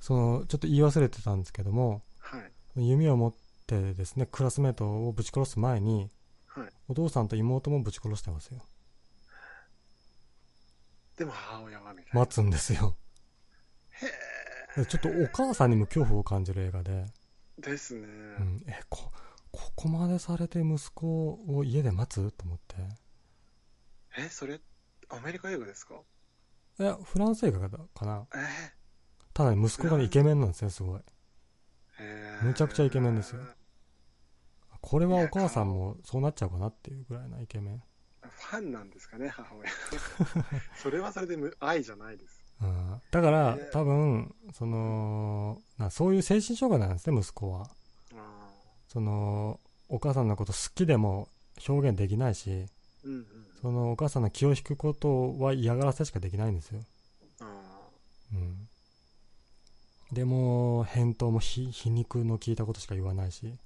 そのちょっと言い忘れてたんですけどもあはい。弓を持ってですねクラスメートをぶち殺す前にはい。お父さんと妹もぶち殺してますよでも母親はみたいな。待つんですよ。へでちょっとお母さんにも恐怖を感じる映画で、えですね、うん、えこここまでされて息子を家で待つ？と思って。えそれアメリカ映画ですか？いやフランス映画かな。えただね息子がねイケメンなんですねすごい。ー、えー。むちゃくちゃイケメンですよ。これはお母さんもそうなっちゃうかなっていうぐらいなイケメン、ファンなんですかね母親。それはそれでむ愛じゃないです。うん、だからえー多分そのなそういう精神障害なんですね息子は。あそのお母さんのこと好きでも表現できないしーうんうん。そのお母さんの気を引くことは嫌がらせしかできないんですよ、あうん、でも返答も皮皮肉の聞いたことしか言わないしー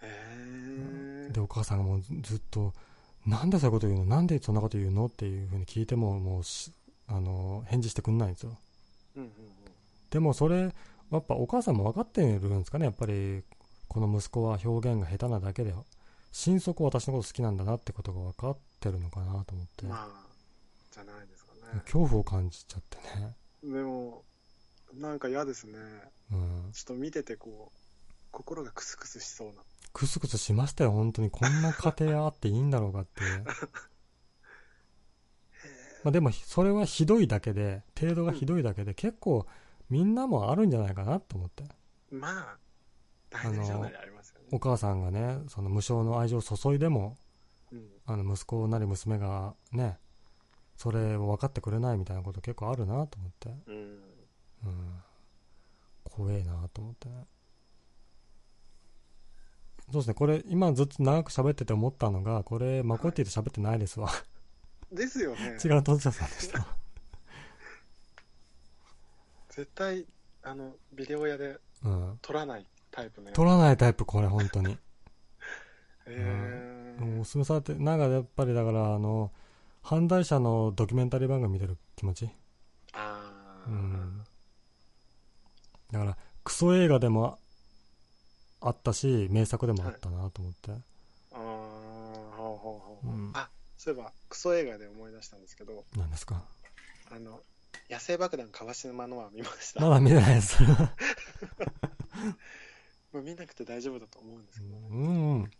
えー、でお母さんがもうずずっとなんでそういうこと言うの？なんでそんなこと言うの？っていうふうに聞いてももうしあの返事してくんないんですよ。うんうんでもそれやっぱお母さんも分かってるんですかね？やっぱりこの息子は表現が下手なだけで心底私のこと好きなんだなってことが分かってるのかなと思って、うんまあじゃないですかね。恐怖を感じちゃってね、でもなんか嫌ですね。うん、ちょっと見ててこう心がクスクスしそうなクスクスしましたよ本当に。こんな家庭あっていいんだろうかって。まあでもそれはひどいだけで程度がひどいだけで結構みんなもあるんじゃないかなと思って。まあ大なり小なりありますよね。お母さんがねその無償の愛情を注いでもうん。あの息子なり娘がねそれを分かってくれないみたいなこと結構あるなと思って、うん。うん、怖えなと思ってねそうですね。これ今ずっと長く喋ってて思ったのがこれマコッティと喋ってないですわ、ですよね。違うトンチャさんでした。絶対あのビデオ屋でうん。撮らないタイプのやつ。撮らないタイプこれ本当に。えー。おすすめされてなんかやっぱりだからあの犯罪者のドキュメンタリー番組見てる気持ち？あー。うん。だからクソ映画でもあったし名作でもあったなと思って、あーほうほうほううん。あそういえばクソ映画で思い出したんですけど。何ですか？あの野生爆弾川島のは見ました、まだ見てないです。もう見なくて大丈夫だと思うんですけど、うん、うん、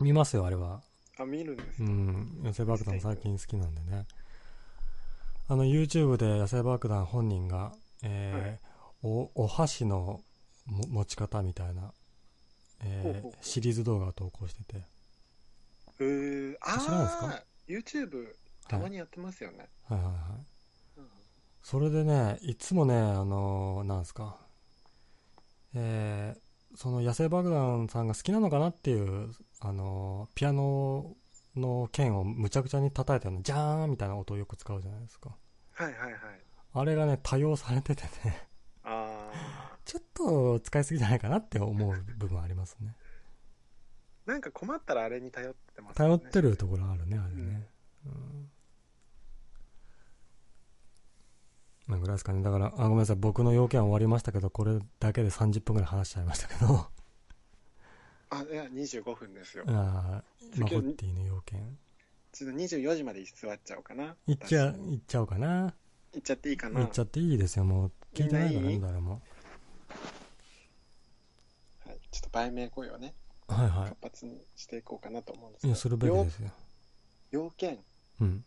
見ますよあれは。あ見るんですよ、うん。寄せ爆弾最近好きなんでね。あの YouTube で野菜爆弾本人が、えーおお箸のも持ち方みたいな、えーシリーズ動画を投稿してて、へー、あ知らないですか？あ、YouTube たまにやってますよね。はい。はいはい。うん。それでね、いつもね、あのーなんですか、えーその野生爆弾さんが好きなのかなっていう、あのーピアノの弦をむちゃくちゃに叩いたような、ジャーンみたいな音をよく使うじゃないですか。はいはいはい。あれがね、多用されててね、あちょっと使いすぎじゃないかなって思う部分ありますね。ー、なんか困ったらあれに頼ってますね。ってるところあるね、あれね。うん。まあぐらいですかね。だから、あ、ごめんなさい。僕の要件は終わりましたけど、これだけで30分ぐらい話しちゃいましたけど。あ、いや、25分ですよ。あーマホッティの要件。ちょっと24時まで居座っちゃおうかな。いっちゃ、私いっちゃおうかな。行っちゃっていいかな。いっちゃっていいですよ。もう、聞いてないからね、誰も。はい、ちょっと売名声をね、はいは活発にしていこうかなと思うんですい。いや、けど。するべきですよ。要要件。うん。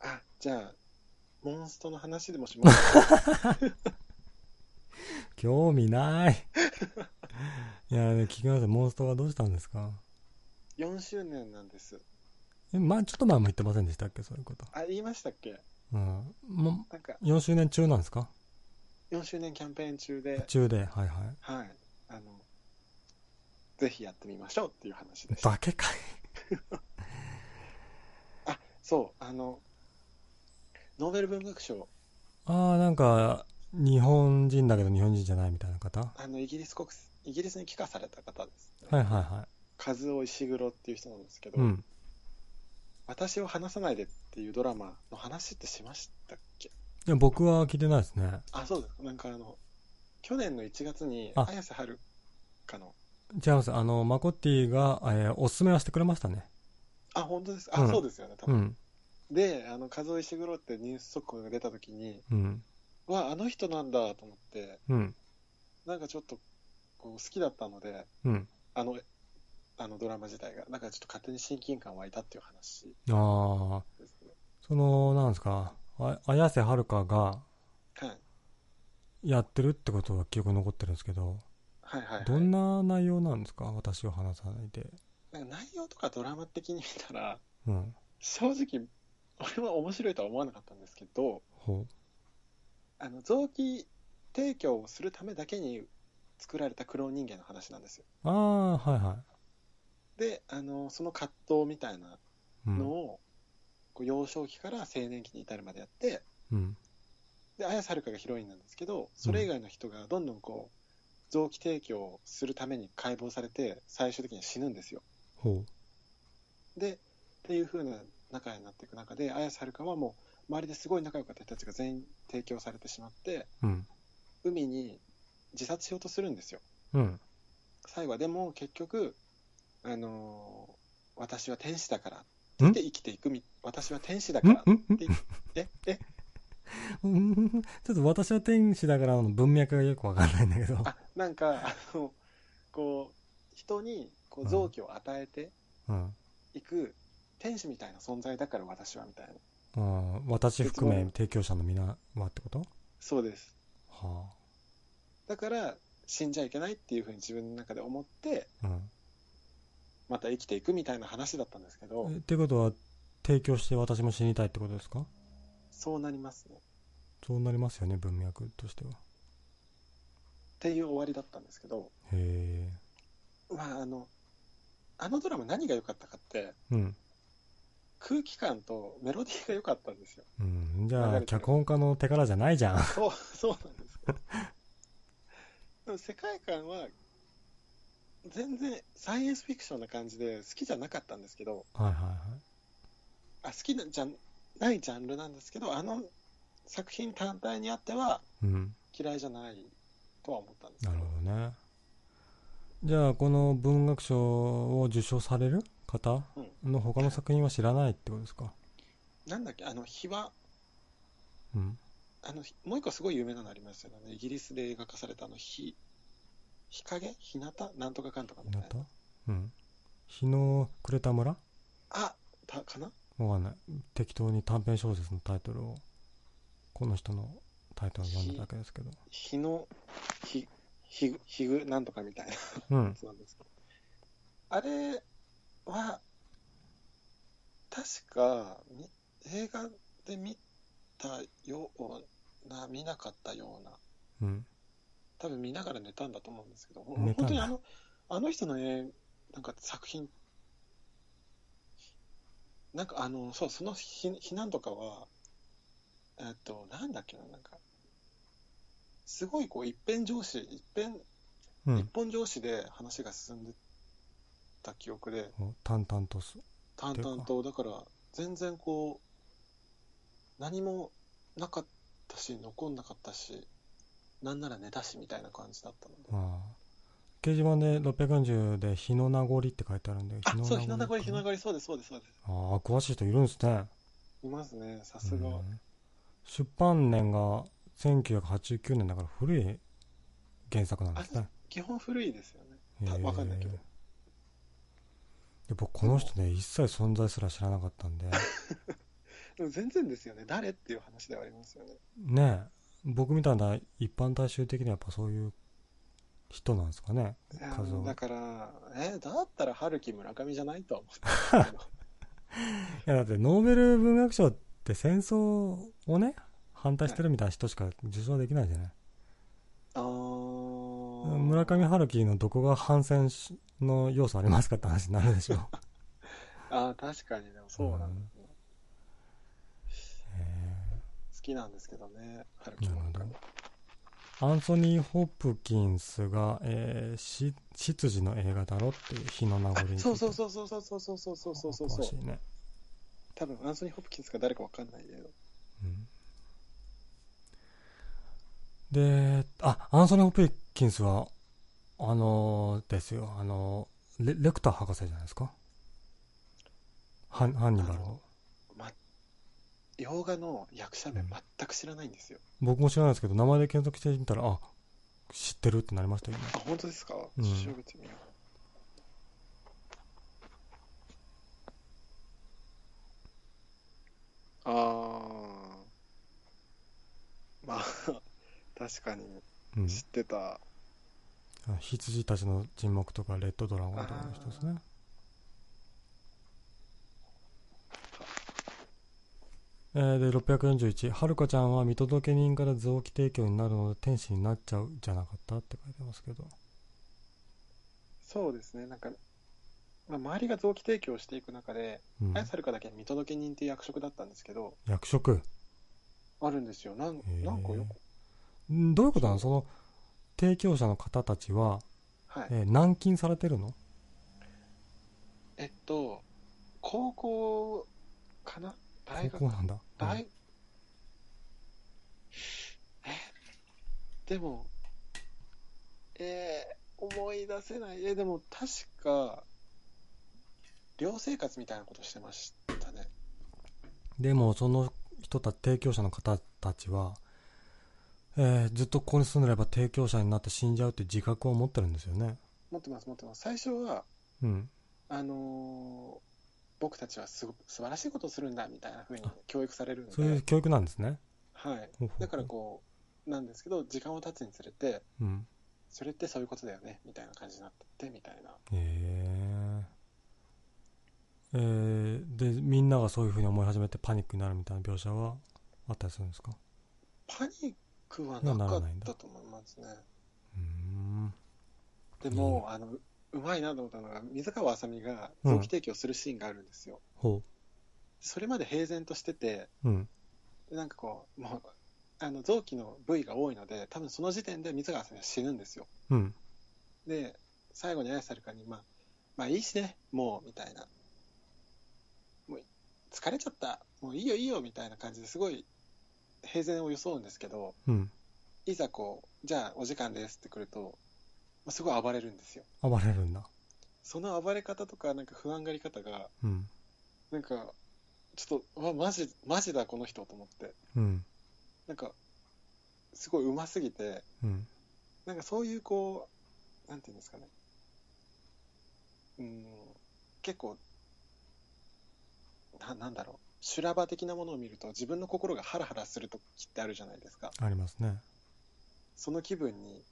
あ、じゃあ、モンストの話でもします。興味ない。いや、ね、聞きました。モンストはどうしたんですか？4周年なんです。え、まあ、ちょっと前も言ってませんでしたっけ？そういうこと。あ、言いましたっけ？うん。もなんか、う、4周年中なんですか？4周年キャンペーン中で、中で、はいはい。はい、あの、ぜひやってみましょうっていう話でした。化けかい。あ、そう、あの、ノーベル文学賞、ああ、なんか、日本人だけど日本人じゃないみたいな方？はあの、イギリス国、イギリスに帰化された方です、いはいは和尾石黒っていう人なんですけい。ど、うん。私を話さないでっていうドラマの話ってしましたっけ？いや、僕は聞いてないですね。あ、そうです。なんかあの、去年の1月に、あ綾瀬はるかの、違います。あの、マコッティが、えーおすすめはしてくれましたね。あ、本当ですか？あ、うんそうですよね、多分。うん。で、あの、和尾石黒ってニュース速報が出た時に、うん。わ、あの人なんだと思って、うん。なんかちょっと、こう、好きだったので、うん。あの、あのドラマ自体が、なんかちょっと勝手に親近感湧いたっていう話ああ、ですね。その、なんですか、あ綾瀬はるかがはい。やってるってことは記憶に残ってるんですけど、はいはい、はい。どんな内容なんですか？私を話さないで。なんか内容とかドラマ的に見たら、うん。正直、俺は面白いとは思わなかったんですけど、ほあの、臓器提供をするためだけに作られたクローン人間の話なんですよ。う。ああ、はいは。で、あの、その葛藤みたいないうん。のを、こう幼少期から青年期に至るまでやって、うん。で、綾瀬はるかがヒロインなんですけど、それ以外の人がどんどんこう、臓器提供をするために解剖されて、最終的には死ぬんですよ。ほで、っていう風な仲になっていく中で、綾瀬はるかはもう、周りですごい仲良かった人たちが全員提供されてしまって、う。うん。海に自殺しようとするんですよ。うん。最後はでも結局、あのー私は天使だからって言って生きていくみ、私は天使だからって言って、え、え、うん？ちょっと私は天使だからの文脈がよくわかんないんだけど。あ、なんか、あの、こう、人にこう臓器を与えてうん。いく天使みたいな存在だから私はみたいな。あ私含め提供者の皆はってこと？そうです。はだから、死んじゃいけないっていうふうに自分の中で思って、あ。うん。また生きていくみたいな話だったんですけどえ、ってことは、提供して私も死にたいってことですか？そうなりますね。っそうなりますよね、文脈としては。ていう終わりだったんですけど、へえ。まあ、あの、あのドラマ何が良かったかって、うん。空気感とメロディーが良かったんですよ。うん。じゃあ、脚本家の手柄じゃないじゃん。はいそう、そうなんですよ。でも世界観は、全然サイエンスフィクションな感じで好きじゃなかったんですけど、はいはあ好きなじゃないジャンルなんですけど、あの作品単体にあっては。嫌いじゃないとは思ったんですけどなるほどね。じゃあ、この文学賞を受賞される方の他の作品は知らないってことですか？なんだっけ、あの、日は、うん。あの、もう一個すごい有名なのありますよね。イギリスで映画化されたあの、日、日陰？日向？なんとかかんとかみたいな。日向？うん。日の暮れた村？あ、た、かな？わかんない。適当に短編小説のタイトルを、この人のタイトルを読んだだけですけど。日の、ひ、ひぐ、ひぐなんとかみたいなうんや。つなんですけど。あれは、確か、み映画で見たような、見なかったような、うん。多分見ながら寝たんだと思うんですけど、本当にあの、あの人のね、なんか作品、なんかあの、そう、その日、日なんとかは、えっと、なんだっけな、なんか、すごいこう、一辺上司、一辺、一うん。本上司で話が進んでた記憶で、淡々とす。淡々と、だから、全然こう、何もなかったし、残んなかったし、なんなら寝たしみたいな感じだったので。ああ。掲示板で640で日の名残って書いてあるんで、あ、そう、日の名残、日の名残、そうです、そうです、そうです。ああ、詳しい人いるんですね。いますね、さすが。うん出版年が1989年だから古い原作なんですね。基本古いですよね。へえたわかんないけど。で僕この人ね、一切存在すら知らなかったんで、でも全然ですよね。誰っていう話ではありますよね。ねえ、僕みたいな一般大衆的にはやっぱそういう人なんですかね。だから、え、だったら春樹村上じゃないとは思ったんですけど。いやだってノーベル文学賞って戦争をね、反対してるみたいな人しか受賞できないじゃない。あー村上春樹のどこが反戦しの要素ありますかって話になるでしょ。あー確かに、でもそうなんですね。へ好きなんですけどね、春樹なるほど。アンソニー・ホプキンスが、えー、し執事の映画だろっていう日の名残についてそうそうそうそうそうそうそうそうそうそうそう詳しいね。多分アンソニー・ホプキンスか誰かわかんないけど。うんで、あ、アンソニー・ホプキンスは、あのーですよ、あのーレ、レクター博士じゃないですか？ハンハンニバルのあの。ま、洋画の役者名全く知らないんですよ。僕も知らないですけど、名前で検索してみたら、あ、知ってるってなりましたよね。あ、本当ですか？うん調べてみよう。あー。まあ、確かにうん。知ってた。あ羊たちの沈黙とか、レッドドラゴンとかの人ですね。えー、で、641、はるかちゃんは見届け人から臓器提供になるので天使になっちゃうじゃなかったって書いてますけど。そうですね、なんか、まあ、周りが臓器提供していく中で、うん綾。瀬はるかだけ見届け人っていう役職だったんですけど、役職？あるんですよ。なんなんかよく、んどういうことなの？その、提供者の方たちは、はい。えー軟禁されてるの？えっと、高校かな？大学高校なんだ。大、え？でも、えー思い出せない。えでも確か、寮生活みたいなことしてましたね。でも、その人たち、提供者の方たちは、えーずっとここに住んでれば提供者になって死んじゃうっていう自覚を持ってるんですよね。持ってます、持ってます。最初は、うん。あのー僕たちはす素晴らしいことをするんだみたいな風に教育されるんで、そういう教育なんですね。はい。だからこう、なんですけど、時間を経つにつれて、うん。それってそういうことだよね、みたいな感じになってって、みたいな。へええー、で、みんながそういうふうに思い始めてパニックになるみたいな描写はあったりするんですか？パニックはなかったと思いますね。うーん。でも、あの、うまいなと思ったのが、水川あさみがうん臓器提供するシーンがあるんですよ。ほそれまで平然としてて、う。うん。でなんかこう、もう、あの、臓器の部位が多いので、多分その時点で水川あさみは死ぬんですよ。うん。で、最後に綾瀬はるかに、まあ、まあいいしね、もう、みたいな。疲れちゃった。もういいよいいよ、みたいな感じですごい平然を装うんですけど、うん。いざこう、じゃあお時間ですって来ると、まあすごい暴れるんですよ。暴れるんだ。その暴れ方とか、なんか不安がり方が、うん。なんか、ちょっと、うわ、マジ、マジだ、この人と思って。うん。なんか、すごい上手すぎて、うん。なんかそういうこう、なんていうんですかね。うん、結構、ななんだろう。修羅場的なものを見ると自分の心がハラハラする時ってあるじゃないですか。ありますね。その気分に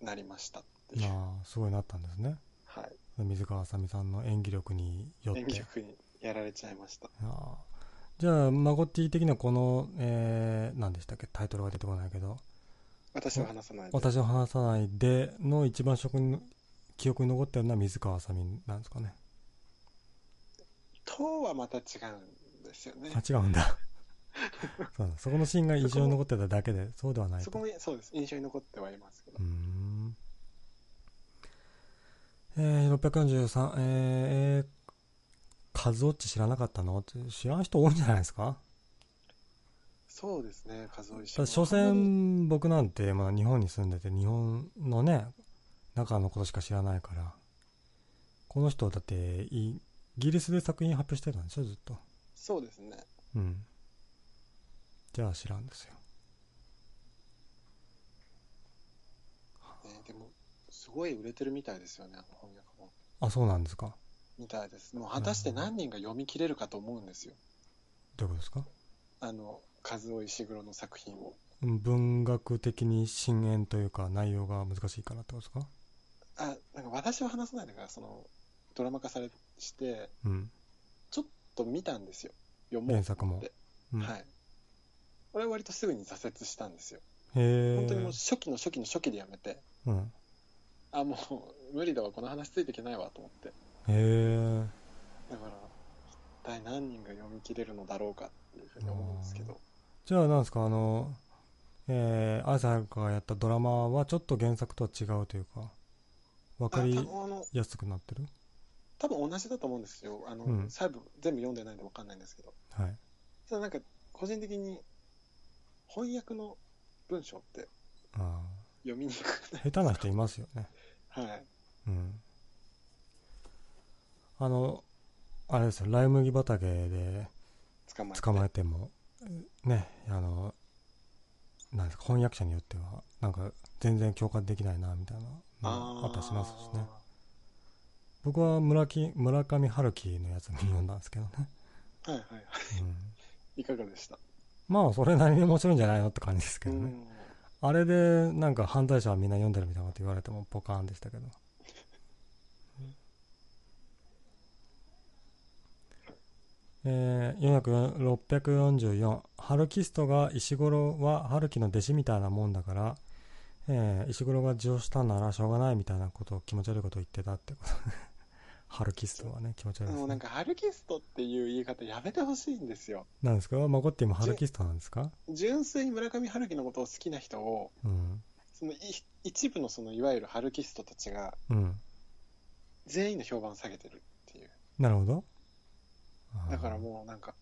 なりましたっていう。ああすごいなったんですね。はい。水川あさみさんの演技力によって。演技力にやられちゃいました。ああじゃあマゴッティ的なこの、えー、何でしたっけ？タイトルが出てこないけど。私は話さないで私を話さないでの一番記憶に残ってるのは水川あさみなんですかねとはまた違うんですよね。あ違うんだ。そうだ。そこのシーンが印象に残ってただけでそうではないと。そこもそうです。印象に残ってはいますけど。うーん。えー、643えー、えー、カズオッチ知らなかったの？って知らん人多いんじゃないですか？そうですね数えただ所詮僕なんて、まあ、日本に住んでて日本のね中のことしか知らないからこの人だってイギリスで作品発表してたんでしょずっと。そうですね。うん。じゃあ知らんですよ。ねでもすごい売れてるみたいですよねあの翻訳本あそうなんですか。みたいです。もう果たして何人が読み切れるかと思うんですよ。どういうことですか？あの和尾石黒の作品を。うん文学的に深淵というか内容が難しいからってことですか？あなんか私は話さないでからそのドラマ化されしてうん。ちょっと見たんですよ。読もう原作も。うん。はい。これは割とすぐに挫折したんですよ。へえ本当にもう初期の初期の初期でやめて。うん。あもう無理だわこの話ついていけないわと思って。へえだから一体何人が読み切れるのだろうかっていうふうに思うんですけど。じゃあなんですかあのえー、綾瀬はるかがやったドラマはちょっと原作とは違うというか分かありやすくなってる？多分同じだと思うんですよ。あの、うん。細部全部読んでないんで分かんないんですけど。はい。ただなんか個人的に翻訳の文章ってあ読みにくくないあ下手な人いますよね。はい。うん。あのあれですよ。ライ麦畑で捕まえて。捕まえてもねあのなんですか翻訳者によってはなんか全然共感できないなみたいなのあったりしますしね僕は村木村上春樹のやつ読んだんですけどね、はいはいはい。うん、いかがでした？まあそれなりに面白いんじゃないのって感じですけどね、うん。あれでなんか犯罪者はみんな読んでるみたいなこと言われてもポカーンでしたけど。えー、644ハルキストが石黒は春樹の弟子みたいなもんだから、えー石黒が受賞したならしょうがないみたいなことを気持ち悪いことを言ってたってことハルキストはね気持ち悪いね。もうなんかハルキストっていう言い方やめてほしいんですよ。なんですか？マコッティもハルキストなんですか？純粋に村上春樹のことを好きな人をうん。そのい一部のそのいわゆるハルキストたちがうん。全員の評判を下げてるっていう。なるほど。だからもうなんか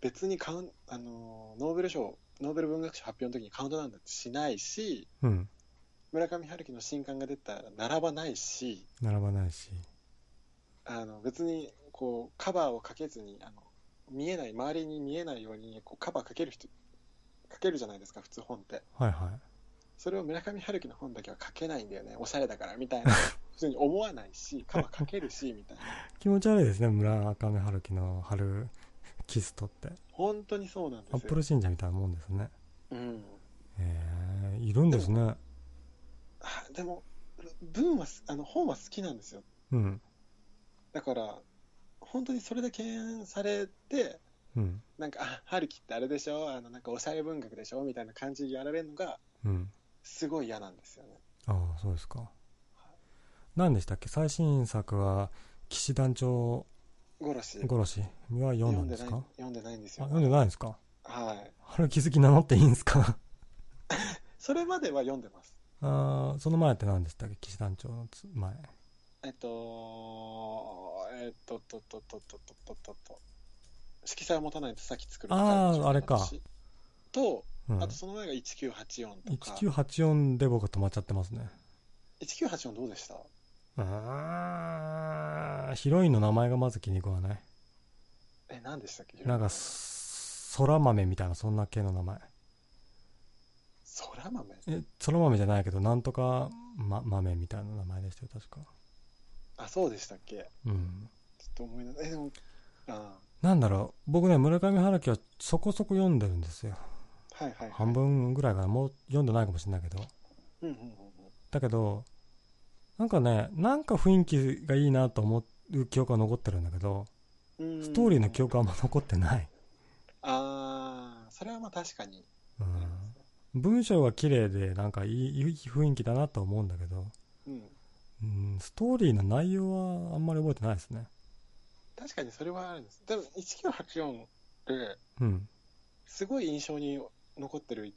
別にカウンあのーノーベル賞ノーベル文学賞発表の時にカウントダウンだってしないしうん。村上春樹の新刊が出たら並ばないし並ばないしあの別にこうカバーをかけずにあの見えない周りに見えないようにこうカバーかける人かけるじゃないですか普通本って。はいはい。それを村上春樹の本だけはかけないんだよね。おしゃれだからみたいな。普通に思わないしカバーかけるしみたいな。気持ち悪いですね村上春樹の春キストって。本当にそうなんですよ。アップル信者みたいなもんですね。うん。へえいるんですね。あでも文はすあの本は好きなんですよ。うんだから本当にそれで敬遠されてうん。なんかあ春樹ってあれでしょ？あのなんかおしゃれ文学でしょ？みたいな感じでやられるのがうん。すごい嫌なんですよね。ああそうですか。何でしたっけ？最新作は騎士団長殺し。殺し。は読んだんですか？読んでないんですよ。あ読んでないんですか？はい。春樹好き名乗っていいんですか？それまでは読んでます。ああその前って何でしたっけ？騎士団長のつ前えっとえっととととととととと。色彩を持たないと先作るあーあれか。と、うん。あとその前が1984とか。1984で僕は止まっちゃってますね。1984どうでした？ああヒロインの名前がまず気に食わない。え何でしたっけ？なんかそ空豆みたいなそんな系の名前。空豆？え空豆じゃないけどなんとか、ま、豆みたいな名前でしたよ確かあそうでしたっけ？うん。ちょっと思い出えでもあなんだろう、僕ね、村上春樹はそこそこ読んでるんですよ。あはいはい、はい、半分ぐらいかな、もう読んでないかもしれないけど。うんうんうんだけど、なんかね、なんか雰囲気がいいなと思う記憶が残ってるんだけど、ストーリーの記憶はあんま残ってない。ああそれはまあ確かに。うん、文章が綺麗で、なんかいいいい雰囲気だなと思うんだけど、うんうん、ストーリーの内容はあんまり覚えてないですね。確かにそれはあるんです。でも1984でうん、すごい印象に残ってる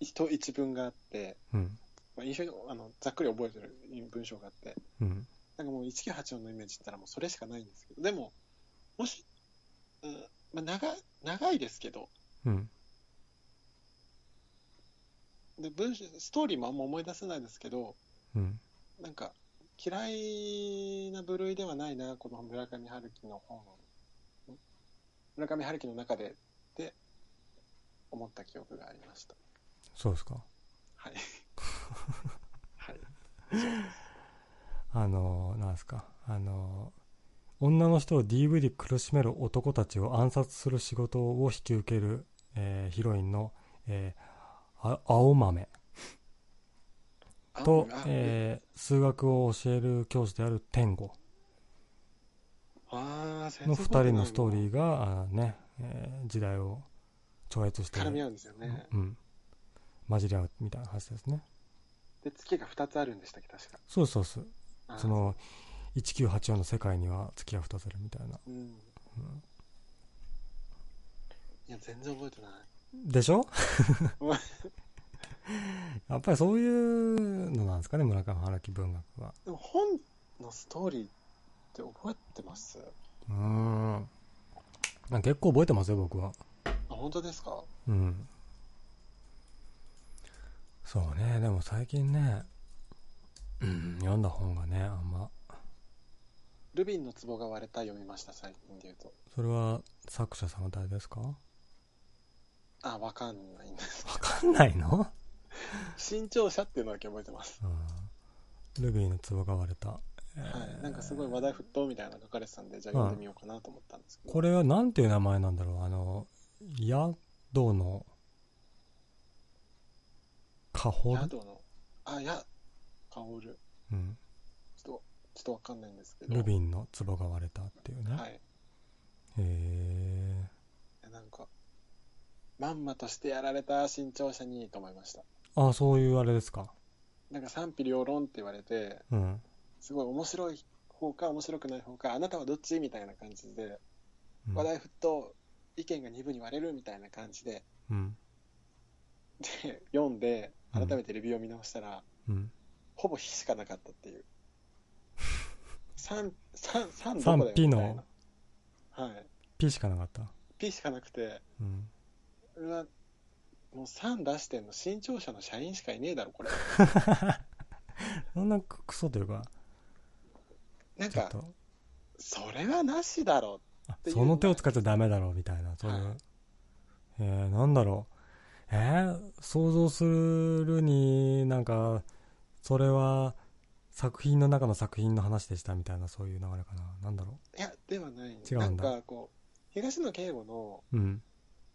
一一文があって、うん、まあ、印象にあのざっくり覚えてる文章があってうん、なんかもう1984のイメージって言ったらもうそれしかないんですけどでももし、うんまあ、長い長いですけどうん、で文章ストーリーもあんま思い出せないですけどうん、なんか嫌いな部類ではないなこの村上春樹の本ん村上春樹の中でって思った記憶がありました。そうですか？はい。はい。あの、なんですか、あの、女の人を DV で苦しめる男たちを暗殺する仕事を引き受ける、えーヒロインの、えーあ青豆。あとあ、えー数学を教える教師である天吾の二人のストーリーーが、ね、えー時代を超越して絡み合うんですよね、うん、混じり合うみたいな話ですね。で月が2つあるんでしたっけ確か。そうそうそう。その、1984の世界には月が2つあるみたいな。うん。うん。いや全然覚えてない。でしょ？う ん やっぱりそういうのなんですかね、村上春樹文学は。でも本のストーリーって覚えてます？うーん。結構覚えてますよ、僕は。あ本当ですか？うん。そうね、でも最近ね、うん、読んだ本がね、あんま、ルビンの壺が割れた読みました最近で言うとそれは作者さんは誰ですか？わあわかんないんですかんないの？新潮社っていうのだけ覚えてますうん。ルビーの壺が割れた。えーはい、なんかすごい話題沸騰みたいなの書かれてたんで、じゃあ読んでみようかなと思ったんですけど、これはなんていう名前なんだろうあの、宿の、カホル宿の、あ、や、カオル、うん。ちょっと、ちょっとわかんないんですけど、ルビンの壺が割れたっていうね。はい。へえ。なんか、まんまとしてやられた新潮社にと思いました。あ、そういうあれですか。なんか賛否両論って言われて、うん。すごい面白い方か面白くない方か、あなたはどっちみたいな感じで、うん話題沸騰、意見が二分に割れるみたいな感じで、うん。で、読んで、うん改めてレビューを見直したら、うん。ほぼ「非」しかなかったっていう。3、三三ど賛こだよ否の？はい。P しかなかった。P しかなくて、うん。うわ、もう3出してんの新潮社の社員しかいねえだろ、これ。そんなクソというか、なんか、それはなしだろうその手を使っちゃダメだろうみたいな、そういう。はいえー、なんだろう。えー、想像するになんか、それは作品の中の作品の話でしたみたいな、そういう流れかな。なんだろいや、ではない。違うんだなんか、こう、東野圭吾の、う。うん。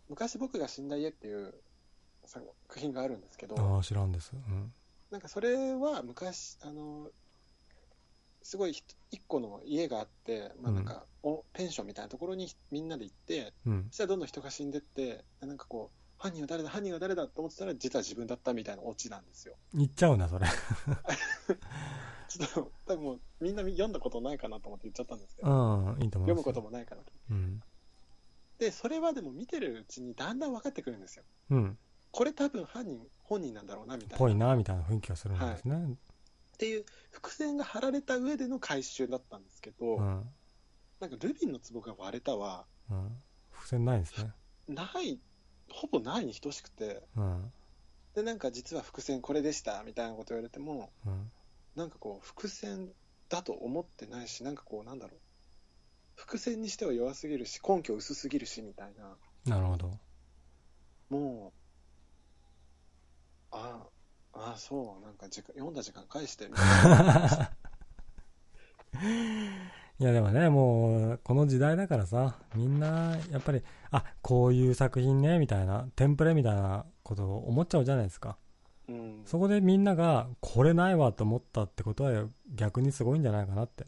昔僕が死んだ家っていう作品があるんですけど、ああ、知らんです。うん。なんかそれは昔、あの、すごいひ一個の家があって、まあなんか、おペンションみたいなところにみんなで行って、うんそ。したらどんどん人が死んでって、なんかこう、犯人は誰だ、犯人は誰だと思ってたら、実は自分だったみたいなオチなんですよ。言っちゃうな、それ。ちょっと、多分みんな読んだことないかなと思って言っちゃったんですけうど、ん、いいす。読むこともないかなと。うん。で、それはでも見てるうちにだんだん分かってくるんですよ。うん。これ多分犯人、本人なんだろうな、みたいな。ぽいな、みたいな雰囲気がするんですね。っていう伏線が張られた上での回収だったんですけど、うん。なんかルビンの壺が割れたは、うん。伏線ないんですね。ない、ほぼないに等しくて、うん。で、なんか実は伏線これでした、みたいなこと言われても、うん。なんかこう、伏線だと思ってないし、なんかこう、なんだろう。伏線にしては弱すぎるし、根拠薄すぎるし、みたいな。なるほど。もう、ああ、そう、なんか時間、読んだ時間返して、みたいな。いやでもね、もう、この時時代だからさ、みんな、やっぱり、あ、こういう作品ね、みたいな、テンプレみたいなことを思っちゃうじゃないですか。うん。そこでみんなが、これないわと思ったってことは逆にすごいんじゃないかなって。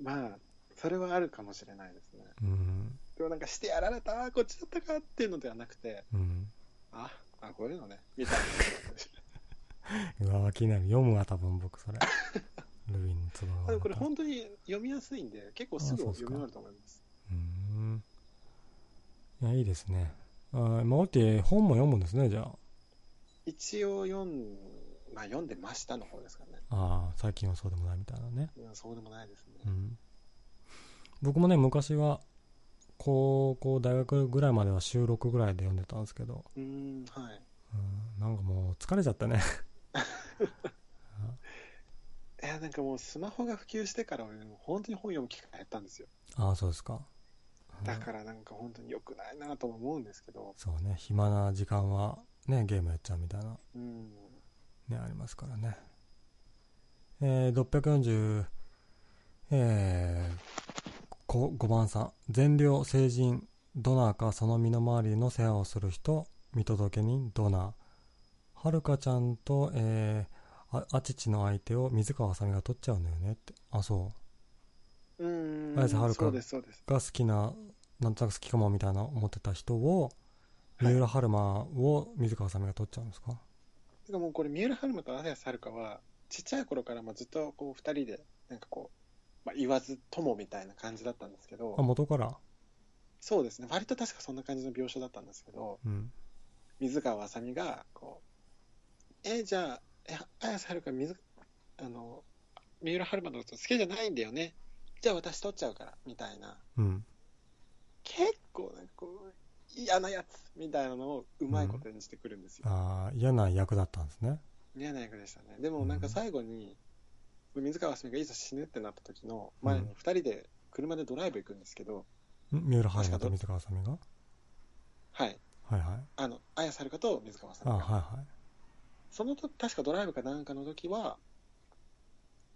まあ、それはあるかもしれないですね。うん。でもなんかしてやられた、こっちだったかっていうのではなくて、うん。あ、あ、こういうのね、みたいな。うわ、気になる。読むわ、多分僕、それ。ルビンの壺が。あでもこれ本当に読みやすいんで、結構すぐ読み終わると思います。うん。いや、いいですね。あマオッティ、本も読むんですね、じゃあ。一応読ん、まあ読んでましたの方ですかね。ああ、最近はそうでもないみたいなね。いやそうでもないですね。うん。僕もね、昔は、高校、大学ぐらいまでは週6ぐらいで読んでたんですけど、うーん、はい。うん、なんかもう疲れちゃったね。いや、なんかもうスマホが普及してから俺、本当に本読む機会が減ったんですよ。ああ、そうですか。うんだからなんか本当に良くないなとも思うんですけど、そうね、暇な時間は、ね、ゲームやっちゃうみたいな、うん。ね、ありますからね。えー、640、えー、こ5番さん。善良、成人、ドナーかその身の回りの世話をする人、見届け人、ドナー。はるかちゃんと、えー、あ、あちちの相手を水川あさみが取っちゃうのよねって。あ、そう。うーん。綾瀬はるか。が好きな、なんとなく好きかもみたいな思ってた人を、はい三浦春馬を水川あさみが取っちゃうんですか？てかもうこれ、三浦春馬と綾瀬はるかは、ちっちゃい頃からまあずっとこう二人で、なんかこう、まあ、言わず友みたいな感じだったんですけどあ、、元から？そうですね、割と確かそんな感じの描写だったんですけど、うん。水川あさみが、こう、え、じゃあ、え、綾瀬はるか水、あの、三浦春馬のこと好きじゃないんだよね。じゃあ私取っちゃうから、みたいな。うん。結構なんかこう、嫌なやつみたいなのをうまいこと演じてくるんですよ。ああ、嫌な役だったんですね。嫌な役でしたね。でもなんか最後に、水川あさみがいざ死ぬってなった時の前に二人で車でドライブ行くんですけど、ん？三浦春馬と水川あさみが？はい。はいはい。あの、綾瀬はるかと水川あさあみが。はいはい。そのと確かドライブかなんかの時は、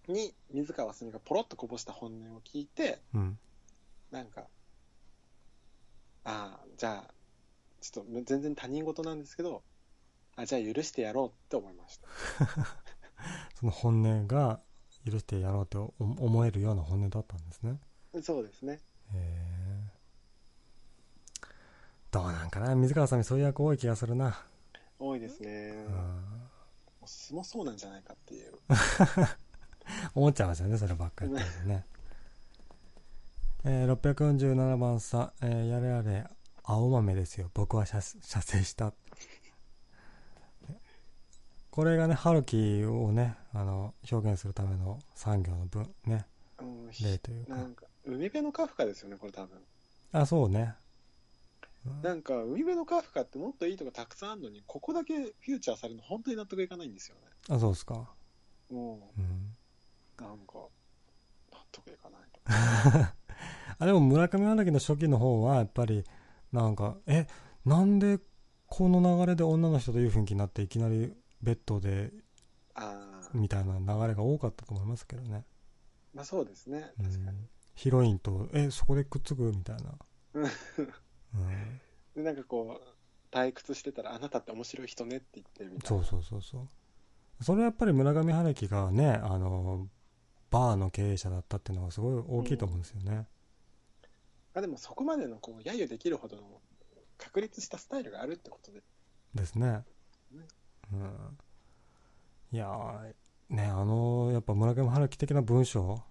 に、水川あさみがポロッとこぼした本音を聞いて、うん。なんか、ああ、じゃあ、ちょっと全然他人事なんですけど、あ、じゃあ許してやろうって思いました。その本音が許してやろうと思思えるような本音だったんですね。そうですね。へえ。どうなんかな？水川あさみそういう役多い気がするな。多いですね。うん。素もそうなんじゃないかっていう。思っちゃいますよね、そればっかり言っね。えー、647番さ、えーやれやれ、青豆ですよ。僕は射射精した。これがね、春樹をね、あの、表現するための産業の文、ね、うん、例というか。なんか、海辺のカフカですよね、これ多分。あ、そうね。うんなんか、海辺のカフカってもっといいとこたくさんあるのに、ここだけフューチャーされるの本当に納得いかないんですよね。あ、そうですか。もうん。う、なんか、納得いかないと。あ、でも村上春樹の初期の方は、やっぱり、なんか、え、なんでこの流れで女の人という雰囲気になっていきなりベッドで、ああ、みたいな流れが多かったと思いますけどね。まあそうですね、うん確かに。ヒロインと、え、そこでくっつくみたいな。うんなんかこう、退屈してたら、あなたって面白い人ねって言ってみたいな。そうそうそうそう。それはやっぱり村上春樹がね、あの、バーの経営者だったっていうのがすごい大きいと思うんですよね。あでもそこまでのこう揶揄できるほどの確立したスタイルがあるってことで、ですね。うん。いやー、ね、あの、やっぱ村上春樹的な文章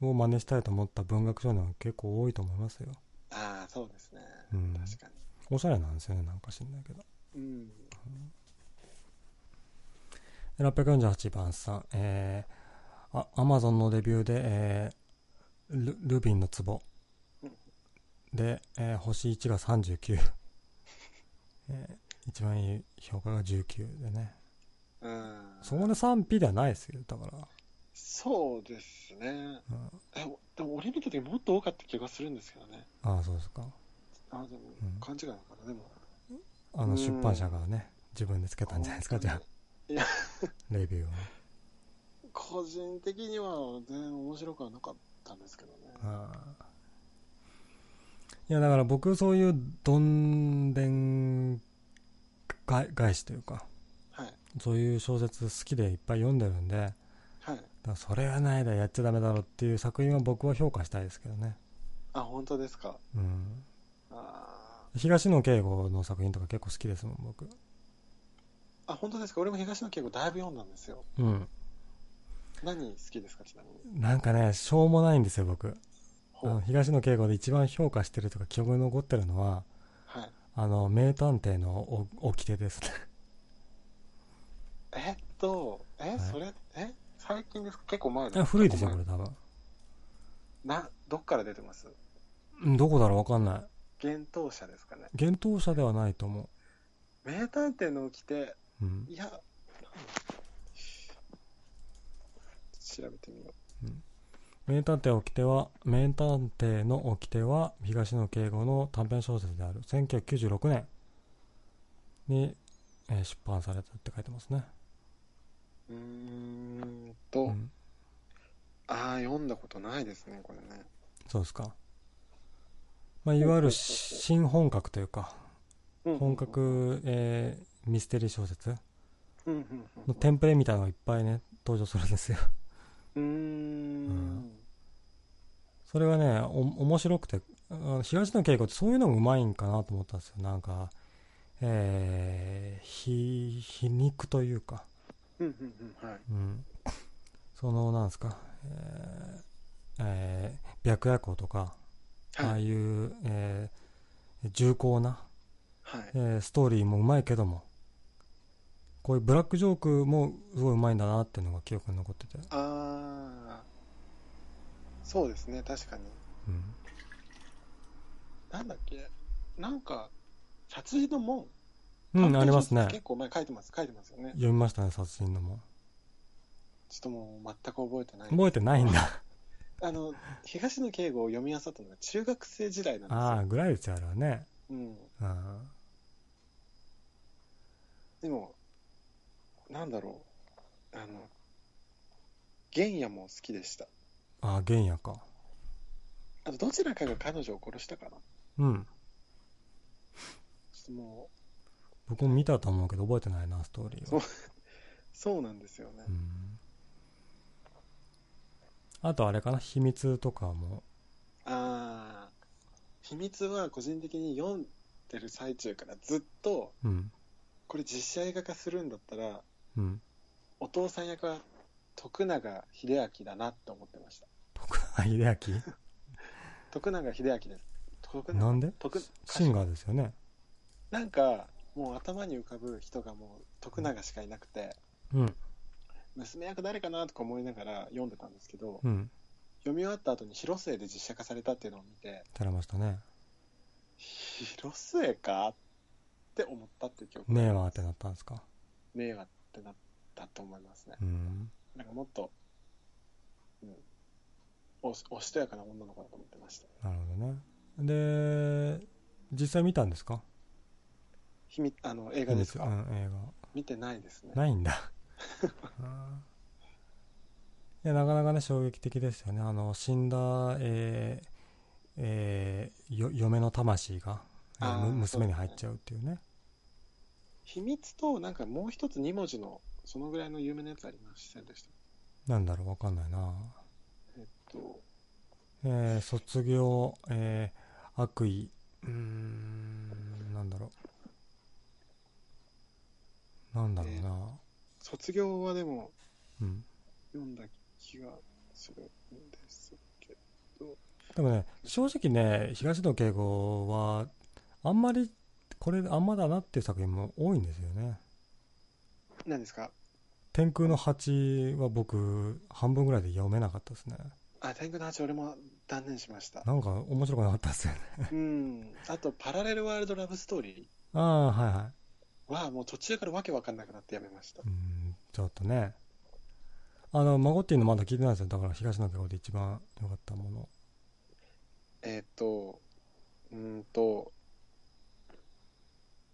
を真似したいと思った文学少年は結構多いと思いますよ。ああ、そうですね。うん確かに。おしゃれなんですよね、なんか知んないけど。うん。648番さん、えー、あ、アマゾンのレビューで、えー、ルルビンの壺うんで、えー星1が39、えー一番いい評価が19でね。うん。そこで賛否ではないですよ、だから。そうですね。うん、えでも俺見た時もっと多かった気がするんですけどね。ああ、そうですか。あでもうん勘違いなのかな。でも。あのうん出版社がね、自分でつけたんじゃないですか、じゃあ、いや、レビューを。個人的には全然面白くはなかったんですけどね。あいやだから僕そういうどんでんが返しというかはい。そういう小説好きでいっぱい読んでるんではい。らそれはないだやっちゃダメだろっていう作品は僕は評価したいですけどねあ、本当ですか？うんあ東野圭吾の作品とか結構好きですもん僕ーあ、本当ですか？俺も東野圭吾だいぶ読んだんですよ。うん何好きですか、ちなみに。なんかねしょうもないんですよ僕東野圭吾で一番評価してるとか記憶に残ってるのははい。あの名探偵のお掟ですね。えっと、え、い。それ、え最近ですか？結構前ですあ古いですよこれ多分。前な、どっから出てます？うんどこだろうわかんない。幻冬者ですかね。幻冬者ではないと思名探偵の起きて、う、うん、いや、調べてみよ名探偵掟は名探偵の掟は東野圭吾の短編小説である1996年に、えー出版されたって書いてますね、う。うーんと、うん、ああ、読んだことないですね、これね。そうですか、まあ、いわゆる新本格というかうん本。格、えーミステリー小説うんうんのテンプレみたいなのがいっぱいね登場するんですよそれがねお面白くて東野圭吾ってそういうのもうまいんかなと思ったんですよなんかえー、皮皮肉というかうんうんうん。はい。うん、そのなんですか、えーえー白夜行とか、ああはい。いう、えー重厚な、はい。えーストーリーもうまいけどもこういうブラックジョークもすごいうまいんだなっていうのが記憶に残ってて、ああ、そうですね、確かに。うん、なんだっけ？なんか、殺人の門。うん、ありますね。結構前書いてます、書いてますよね。読みましたね殺人のもちょっともう全く覚えてない。覚えてないんだ。あの、東野圭吾を読み漁ったのが中学生時代なんですよ。ああぐらいですよあれはね。うん。あでも、なんだろう。あの、玄也も好きでした。あ原野か。あと、どちらかが彼女を殺したかな。ちょうんっとも僕も見たと思うけど覚えてないなストーリーそう。は、そうなんですよね。う。ん、あとあれかな秘密とかも。ああ、秘密は個人的に読んでる最中からずっと、うん。これ実写映画化するんだったら、うん。お父さん役は徳永英明だなって思ってました。徳永英明？徳永英明です。徳永なんで？徳シンガーですよね。なんか、もう頭に浮かぶ人がもう徳永しかいなくて、うん。娘役誰かなとか思いながら読んでたんですけど、うん。読み終わった後に広末で実写化されたっていうのを見て、されましたね。広末かって思ったっていう記憶ねえわってなったんですか？ねえわってなったと思いますね。うん。なんかもっと、うん、おしおしとやかな女の子だと思ってました。なるほどね。で実際見たんですか？秘密あの映画ですか、うん映見てないですね。画。ないんだ。いやなかなかね衝撃的ですよね。あの死んだ、えーえーよ嫁の魂が、えーあーむ娘に入っちゃうっていうね秘密と、なんかもう一つ2文字の、そのぐらいの有名なやつありませんでした？なんだろうわかんないな。えっと、えー卒業、えー悪意。うーんなんだろう。なんだろうな、卒業はでもうん。読んだ気がするんですけど、でもね正直ね東野圭吾はあんまりこれあんまだなっていう作品も多いんですよね。何ですか？天空の蜂は僕半分ぐらいで読めなかったですね。あ、天狗の蜂俺も断念しました。なんか面白くなかったですよね。うん。あと、パラレルワールドラブストーリああはいはーはもう途中からわけわかんなくなってやめました。い。うんちょっとね。あのマゴッティのまだ聞いてないですよ。だから東野圭吾で一番良かったもの。えーっと、うーんと、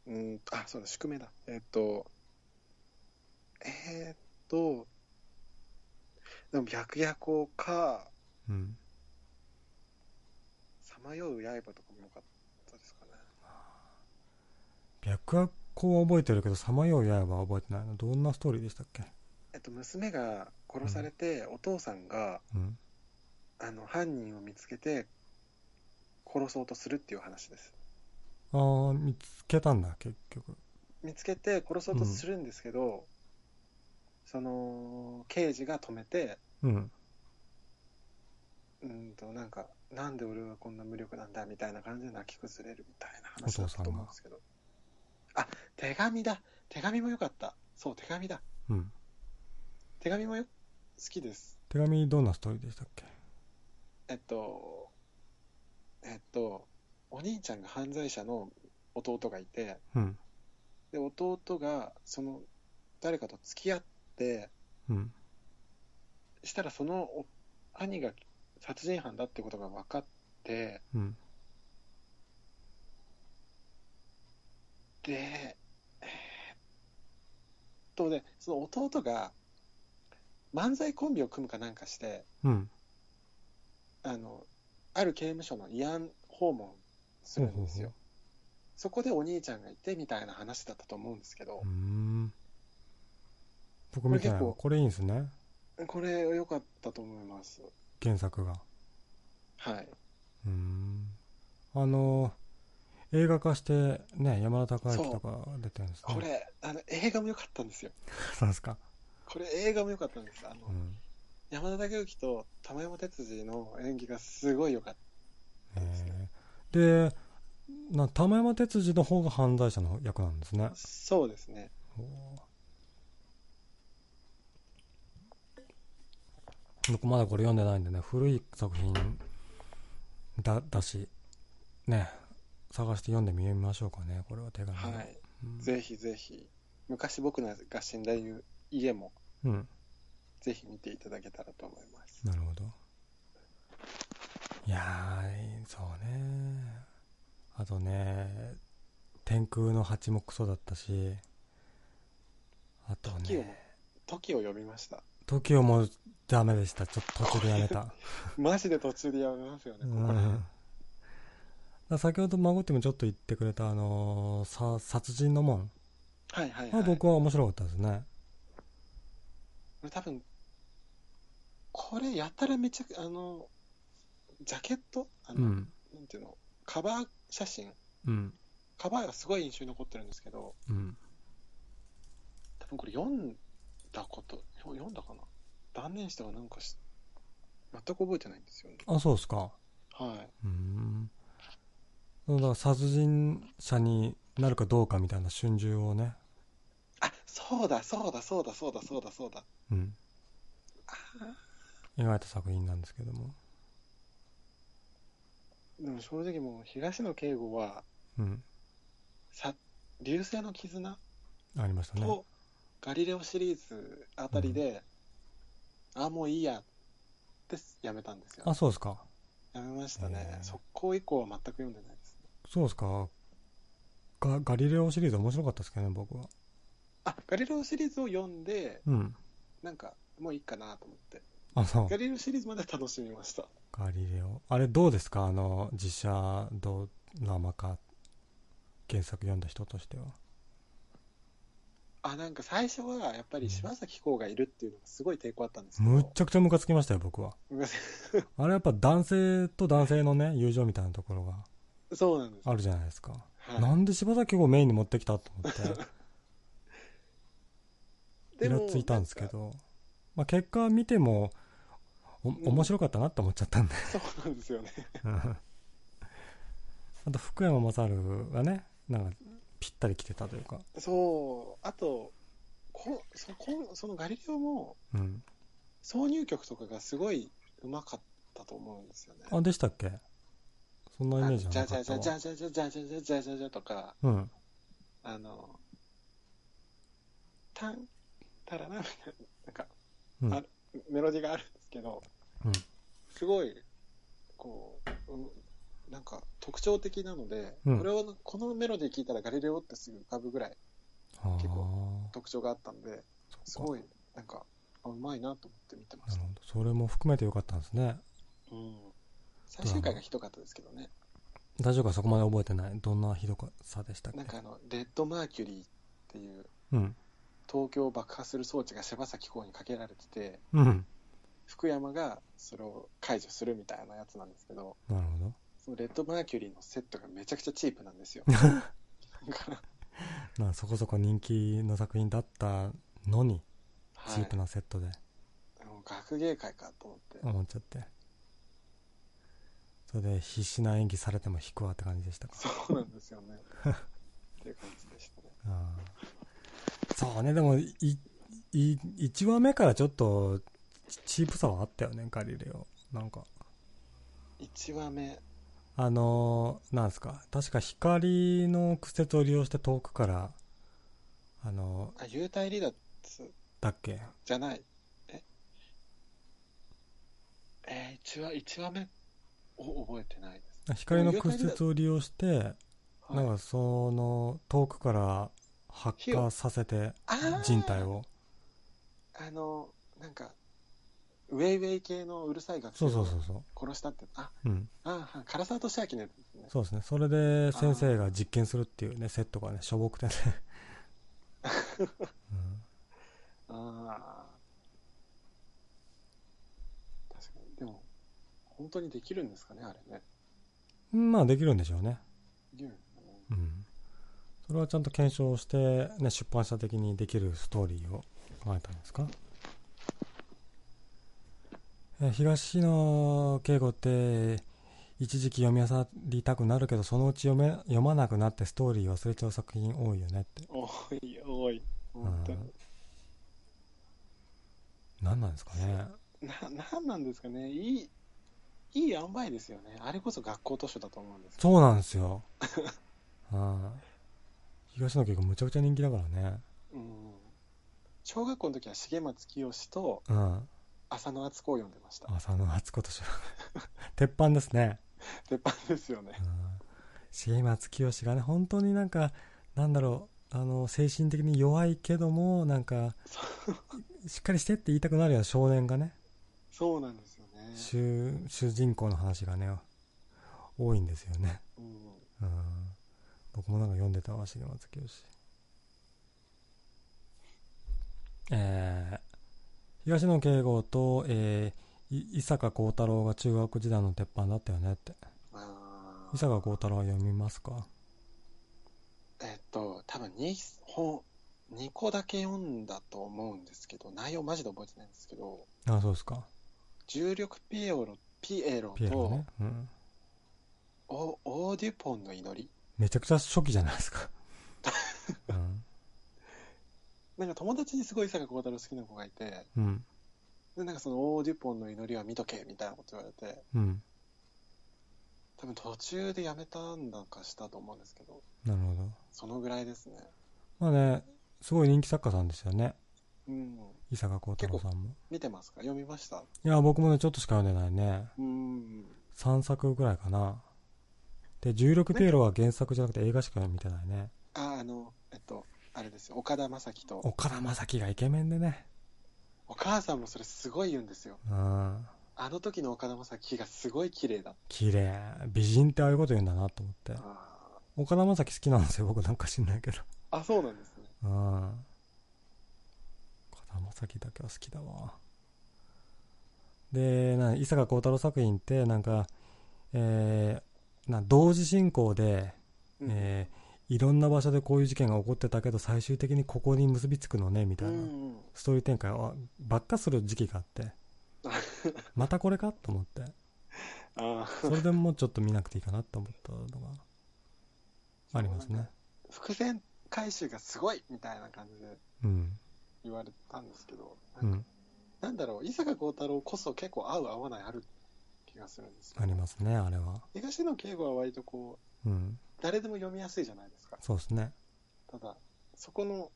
うーんと、あ、そうだ、宿命だ。えーっと、えーっと、でも白夜行か、うんサまよう刃とかも良かったですかね。白夜行は覚えてるけど、さまよう刃は覚えてないの。どんなストーリーでしたっけ？えっと、娘が殺されて、お父さんが、うん。あの、犯人を見つけて、殺そうとするっていう話です。ああ、見つけたんだ、結局。見つけて殺そうとするんですけど、その、刑事が止めて、うん。うんと、なんか、なんで俺はこんな無力なんだみたいな感じで泣き崩れるみたいな話だったと思うんですけど。あ、手紙だ。手紙もよかった。そう、手紙だ。うん。手紙もよ、好きです。手紙どんなストーリーでしたっけ？えっと、えっと、お兄ちゃんが犯罪者の弟がいて、うん。で、弟が、その、誰かと付き合って、うん。したらそのお兄が殺人犯だってことが分かって、うん。で、えーっとね、その弟が漫才コンビを組むかなんかして、うん。あの、ある刑務所の慰安訪問するんですよ。ほうほうほうそこでお兄ちゃんがいてみたいな話だったと思うんですけど。僕見てないわ。これいいんですね。これ良かったと思います。原作が。はい。うーん。あの、映画化して、ね、山田孝之とか出てるんですね。これ、あの、映画も良かったんですよ。そうですか。これ映画も良かったんです。あの、うん。山田孝之と玉山哲司の演技がすごい良かった。えーで、な玉山哲司の方が犯罪者の役なんですね。そうですね。僕まだこれ読んでないんでね、古い作品だだし、ね、探して読んでみましょうかね、これは手紙で。はい。うんぜひぜひ、昔僕が死んだ家も、うん、ぜひ見ていただけたらと思います。なるほど。いやー、そうね。あとね、天空の蜂もクソだったし、あと時をね、、時を読みました。TOKIO もダメでした。ちょっと途中でやめた。マジで途中でやめますよね、うん。先ほど孫ってもちょっと言ってくれた、あのーさ殺人の門はいはいはい。は僕は面白かったですね。多分、これやったらめちゃくあの、ジャケット？あの、うん。なんていうの、カバー写真？うん。カバーがすごい印象に残ってるんですけど、うん。多分これ読んだこと、よ読んだかな？断念したかなんかし、全く覚えてないんですよね。あ、そうですか。はい。うーん。だから殺人者になるかどうかみたいな春秋をね。あ、そうだ、そうだ、そうだ、そうだ、そうだ、そうだ。うん。あ描いた作品なんですけども。ーでも正直もう、東野圭吾は、うん。さ、流星の絆ありましたね。と、ガリレオシリーズあたりで、あ、もういいやってやめたんですよ。あ、そうですか。やめましたねへ。ー速攻以降は全く読んでないですね。そうですか。ガガリレオシリーズ面白かったですけどね、僕は。あ、ガリレオシリーズを読んで、うん。なんか、もういいかなと思って。あ、そうガ。リレオシリーズまで楽しみました。ガリレオ。あれどうですか？あの、実写ドラマ化、原作読んだ人としては。あ、なんか最初はやっぱり柴咲コウがいるっていうのがすごい抵抗あったんですけど。むっちゃくちゃムカつきましたよ、僕は。あれやっぱ男性と男性のね、友情みたいなところがそうなんです。あるじゃないですか。はいなんで柴咲コウをメインに持ってきたと思って、イラついたんですけど、まあ結果見ても、おん面白かったなって思っちゃったんで。そうなんですよね。あと福山雅治がね、なんかぴったり来てたというか。そう、あと、こそこそのガリレオもうん。挿入曲とかがすごい上手かったと思うんですよね。あ、でしたっけ？そんなイメージはじゃじゃなかったわ。じゃじゃじゃじゃじゃじゃじゃじゃじゃとか、うん。あの、タン、タララみたいな、なんか、うんあメロディーがあるけど、うんすごい、こう、うんなんか特徴的なので、うんこれを、このメロディー聞いたらガリレオってすぐ浮かぶぐらいは結あ。特徴があったんで、すごい、なんか、あうまいなと思って見てました。なるほど。それも含めてよかったんですね。うん。最終回がひどかったですけどね。大丈夫かそこまで覚えてない。どんなひどさでしたっけ？なんかあの、レッドマーキュリーっていううん。東京を爆破する装置が柴咲コウにかけられてて、うん。福山がそれを解除するみたいなやつなんですけど、なるほど。そのレッドマーキュリーのセットがめちゃくちゃチープなんですよ。まあそこそこ人気の作品だったのに、はいチープなセットでもう学芸会かと思って。思っちゃって。それで必死な演技されても引くわって感じでしたか。そうなんですよね。っていう感じでしたね。ああそうね、でも、い、い、1話目からちょっと、チープさはあったよね、ガリレオ。なんか。1話目、あのー、なんすか。確か光の屈折を利用して遠くから、あのあ、幽体離脱、だっけじゃない。ええー、1話、一話目を覚えてないです。光の屈折を利用して、なん、かその、遠くから発火させて、人体を。あの、なんか、ウェイウェイ系のうるさい学生をそうそうそうそ殺したって、あ、う。うん。あ、あ唐沢俊明のやつですね。そうですね。それで先生が実験するっていうね、セットがね、しょぼくてね。うんああ。確かに。でも、本当にできるんですかね、あれね。まあできるんでしょうね。できるんですかね。うん。それはちゃんと検証して、ね、出版社的にできるストーリーを考えたんですか？え東野圭吾って、一時期読み漁りたくなるけど、そのうち読め読まなくなってストーリー忘れちゃう作品多いよねって。多い、多い。本当に。何なんですかね。な、なんなんですかね。いい、いい塩梅ですよね。あれこそ学校図書だと思うんですよ。そうなんですよ。は い東野圭吾むちゃくちゃ人気だからね。うん。小学校の時は重松清とうん。浅野敦子を読んでました。浅野敦子とし 鉄板ですね。鉄板ですよね。重松清がね、本当になんか、なんだろう、あの、精神的に弱いけども、なんか、しっかりしてって言いたくなるような少年がね、そうなんですよね。主、主人公の話がね、多いんですよね。うん。うん。僕もなんか読んでたわ、重松清。えー、東野圭吾と、えー、い伊坂幸太郎が中学時代の鉄板だったよねって。あ伊坂幸太郎は読みますか？えっと、多分2本、2個だけ読んだと思うんですけど、内容マジで覚えてないんですけど、あ、そうですか。重力ピエロ、ピエロとピエロね。うん。オオーデュポンの祈り。めちゃくちゃ初期じゃないですか。うん。なんか友達にすごい伊坂幸太郎好きな子がいて、うん。でなんかそのオーデュポンの祈りは見とけみたいなこと言われて、うん。多分途中でやめたんだかしたと思うんですけど、なるほど。そのぐらいですね。まあね、すごい人気作家さんですよね。うん。伊坂幸太郎さんも。見てますか？読みました？いや、僕もね、ちょっとしか読んでないね。うん。3作ぐらいかな。で、16ピエロは原作じゃなくて映画しか見てないね。あ、あの、えっと、あれですよ。岡田将生と、岡田将生がイケメンでね。お母さんもそれすごい言うんですよ。うん。あの時の岡田将生がすごい綺麗だっ綺麗。美人ってああいうこと言うんだなと思って岡田将生好きなんですよ、僕なんか知んないけど。ーあ、そうなんですね。うん。岡田将生だけは好きだわ。で、な、伊坂幸太郎作品って、なんか、えー、な、同時進行で、うんえーいろんな場所でこういう事件が起こってたけど、最終的にここに結びつくのね、みたいな、うんうん。ストーリー展開はばっかする時期があって、またこれか？と思って、あそれでもうちょっと見なくていいかなと思ったのがありますね。ー伏線回収がすごいみたいな感じでうん。言われたんですけど、なんかうん。なんだろう、伊坂幸太郎こそ結構合う合わないある気がするんですよありますね、あれは。東野圭吾は割とこう、うん。誰でも読みやすいじゃないですか。そうですね。ただ、そこの、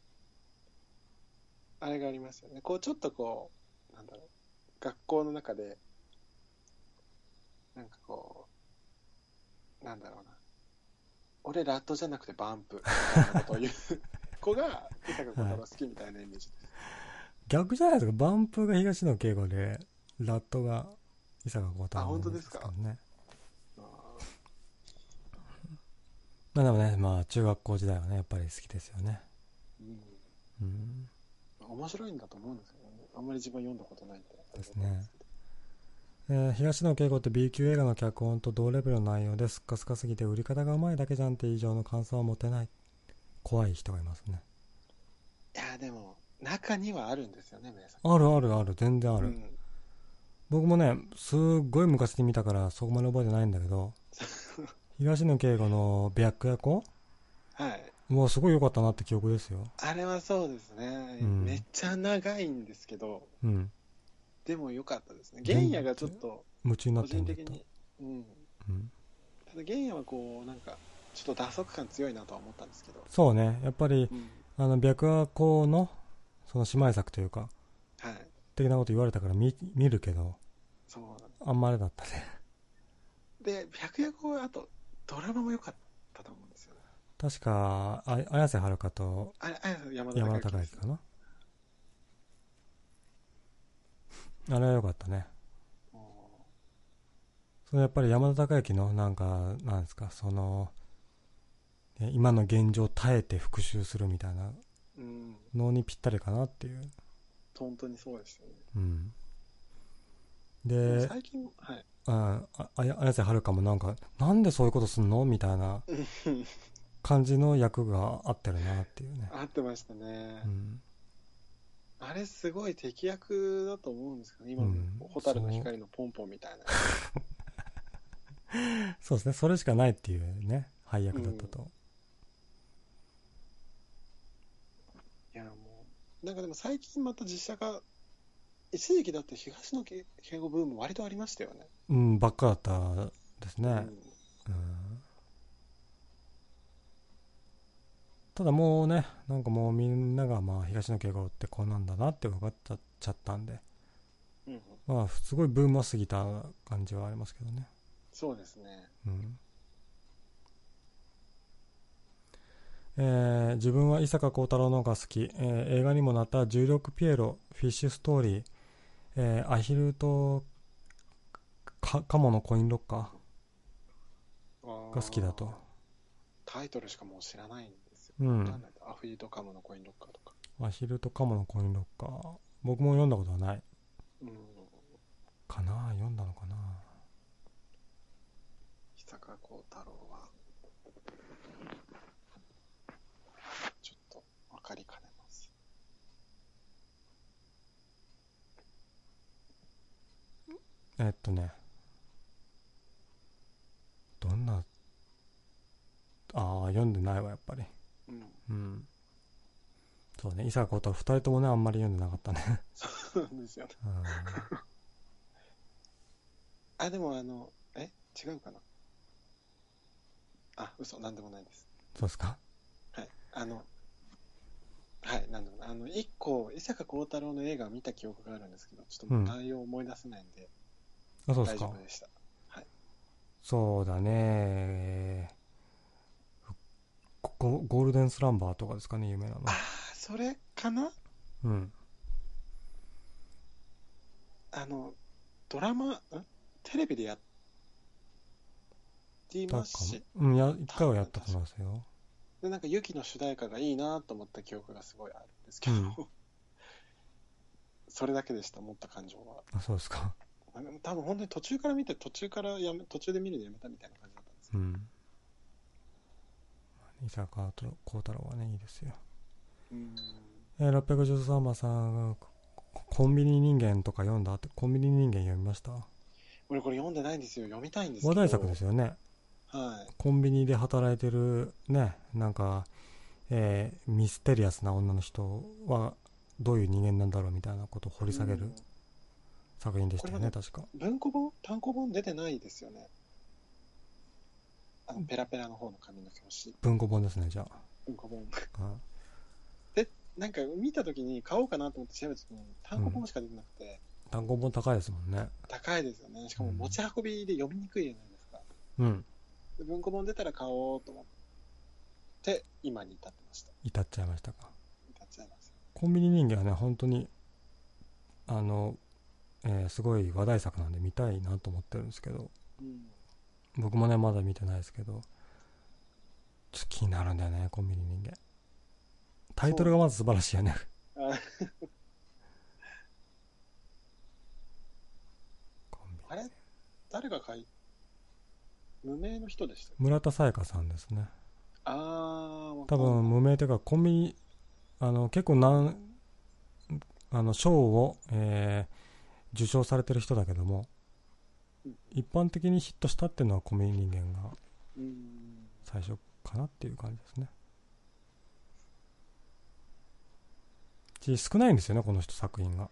あれがありますよね。こう、ちょっとこう、なんだろう、学校の中で、なんかこう、なんだろうな、俺ラットじゃなくてバンプ、みたいなことを言う子が、伊坂幸太郎好きみたいなイメージです。逆じゃないですか。バンプが東野圭吾で、ラットが伊坂幸太郎あ本当ですか？ね。まあでもね、まあ中学校時代はね、やっぱり好きですよね。うん。うん。面白いんだと思うんですけどね。あんまり自分は読んだことないんで。ですねえー東野圭吾って B 級映画の脚本と同レベルの内容ですっかすかすぎて売り方がうまいだけじゃんって以上の感想は持てない怖い人がいますねいや、でも、中にはあるんですよね、名作。あるあるある全然ある、うん僕もねすっごい昔に見たからそこまで覚えてないんだけど 東野圭吾の「白夜行？はい。」もうすごい良かったなって記憶ですよあれはそうですね、うんめっちゃ長いんですけど、うんでも良かったですね。原野がちょっと、夢中にな個ってるんだっ的に、うん。うん、ただ原野はこう、なんか、ちょっと打足感強いなとは思ったんですけど、そうねやっぱりうん。あの白夜行のその姉妹作というかはい。的なこと言われたから見見るけどそうなんであんまりだったねす。で、白夜行はあと、ドラマも良かったと思うんですよね。確かあ綾瀬はるかとあ山田山田孝之かな？あれは良かったね。もそのやっぱり山田孝之のなんかなんですか？そのね今の現状を耐えて復讐するみたいな。のにぴったりかなっていう、本当にそうですよね。うん、で最近、はい。ああ綾瀬はるかもなんかなんでそういうことすんのみたいな感じの役が合ってるなっていうね、合ってましたね。うん、あれすごい敵役だと思うんですけど、今のうん。蛍の光のポンポンみたいな。そう。ですね。それしかないっていうね配役だったと、いや、もう、なんかでも最近また実写化、一時期だって東野敬吾ブーム割とありましたよね。うん、ばっかだったですね、うん。うん。ただもうねなんかもうみんながまあ東野圭吾ってこうなんだなって分かっちゃちゃったんで。うん、まあすごいブームは過ぎた感じはありますけどね。そうですね。うん。えー自分は伊坂幸太郎の方が好き、えー映画にもなった重力ピエロフィッシュストーリー、えーアヒルとかカモのコインロッカーが好きだと。タイトルしかもう知らないんですよ。うん。アフリとカムのコインロッカーとか。アヒルとカモのコインロッカー。僕も読んだことはない。うん。かな？読んだのかな？久坂幸太郎は、ちょっと分かりかねます。えっとねどんなああ読んでないわやっぱりうん。うんそうね伊坂幸太郎2人ともねあんまり読んでなかったね そうなんですよね。うんあ、でもあの、え？違うかな？あ、嘘、なんでもないです。そうですか？はい。あの、はい、なんでもない。あの、一個、伊坂幸太郎の映画を見た記憶があるんですけど、ちょっともう内容を思い出せないんで、大あそうですか。丈夫でした。そうだね。ゴゴールデンスランバーとかですかね有名なの。ああ、それかな？うん。あの、ドラマ、ん？テレビでやってますし、も。うんや一回はやったと思いますよ。で、なんか、ユキの主題歌がいいなと思った記憶がすごいあるんですけど、うん。それだけでした、持った感情は。あそうですか多分本当に途中から見て、途中からやめ、途中で見るのやめたみたいな感じだったんですよ。うん伊坂幸太郎はねいいですようん。えー、613番さんココンビニ人間とか読んだってコンビニ人間読みました？俺これ読んでないんですよ。読みたいんですけど。話題作ですよねはい。コンビニで働いてるねなんか、えーミステリアスな女の人はどういう人間なんだろうみたいなことを掘り下げる作品でしたよねこ確か文庫本？単行本？出てないですよね。あの、ペラペラの方の紙の表紙。文庫本ですねじゃ文庫本。あなんか見たときに買おうかなと思って調べたときに単行本しか出てなくて、あ単行本高いですもんね高いですよね。しかも持ち運びで読みにくいじゃないですか。うんで文庫本出たら買おうと思って、今に至ってました。至っちゃいましたか至っちゃいます。コンビニ人間はね本当にあの、えーすごい話題作なんで見たいなと思ってるんですけど。うん。僕もねまだ見てないですけど。ちょっと気になるんだよねコンビニ人間。タイトルがまず素晴らしいよね。あれ？誰が書い？無名の人でした村田沙耶香さんですね。ああ多分無名というかコンビニあの結構なんあの賞を、えー受賞されてる人だけどもうん。一般的にヒットしたっていうのはコンビニ人間がうん。最初かなっていう感じですね。ち少ないんですよねこの人作品が。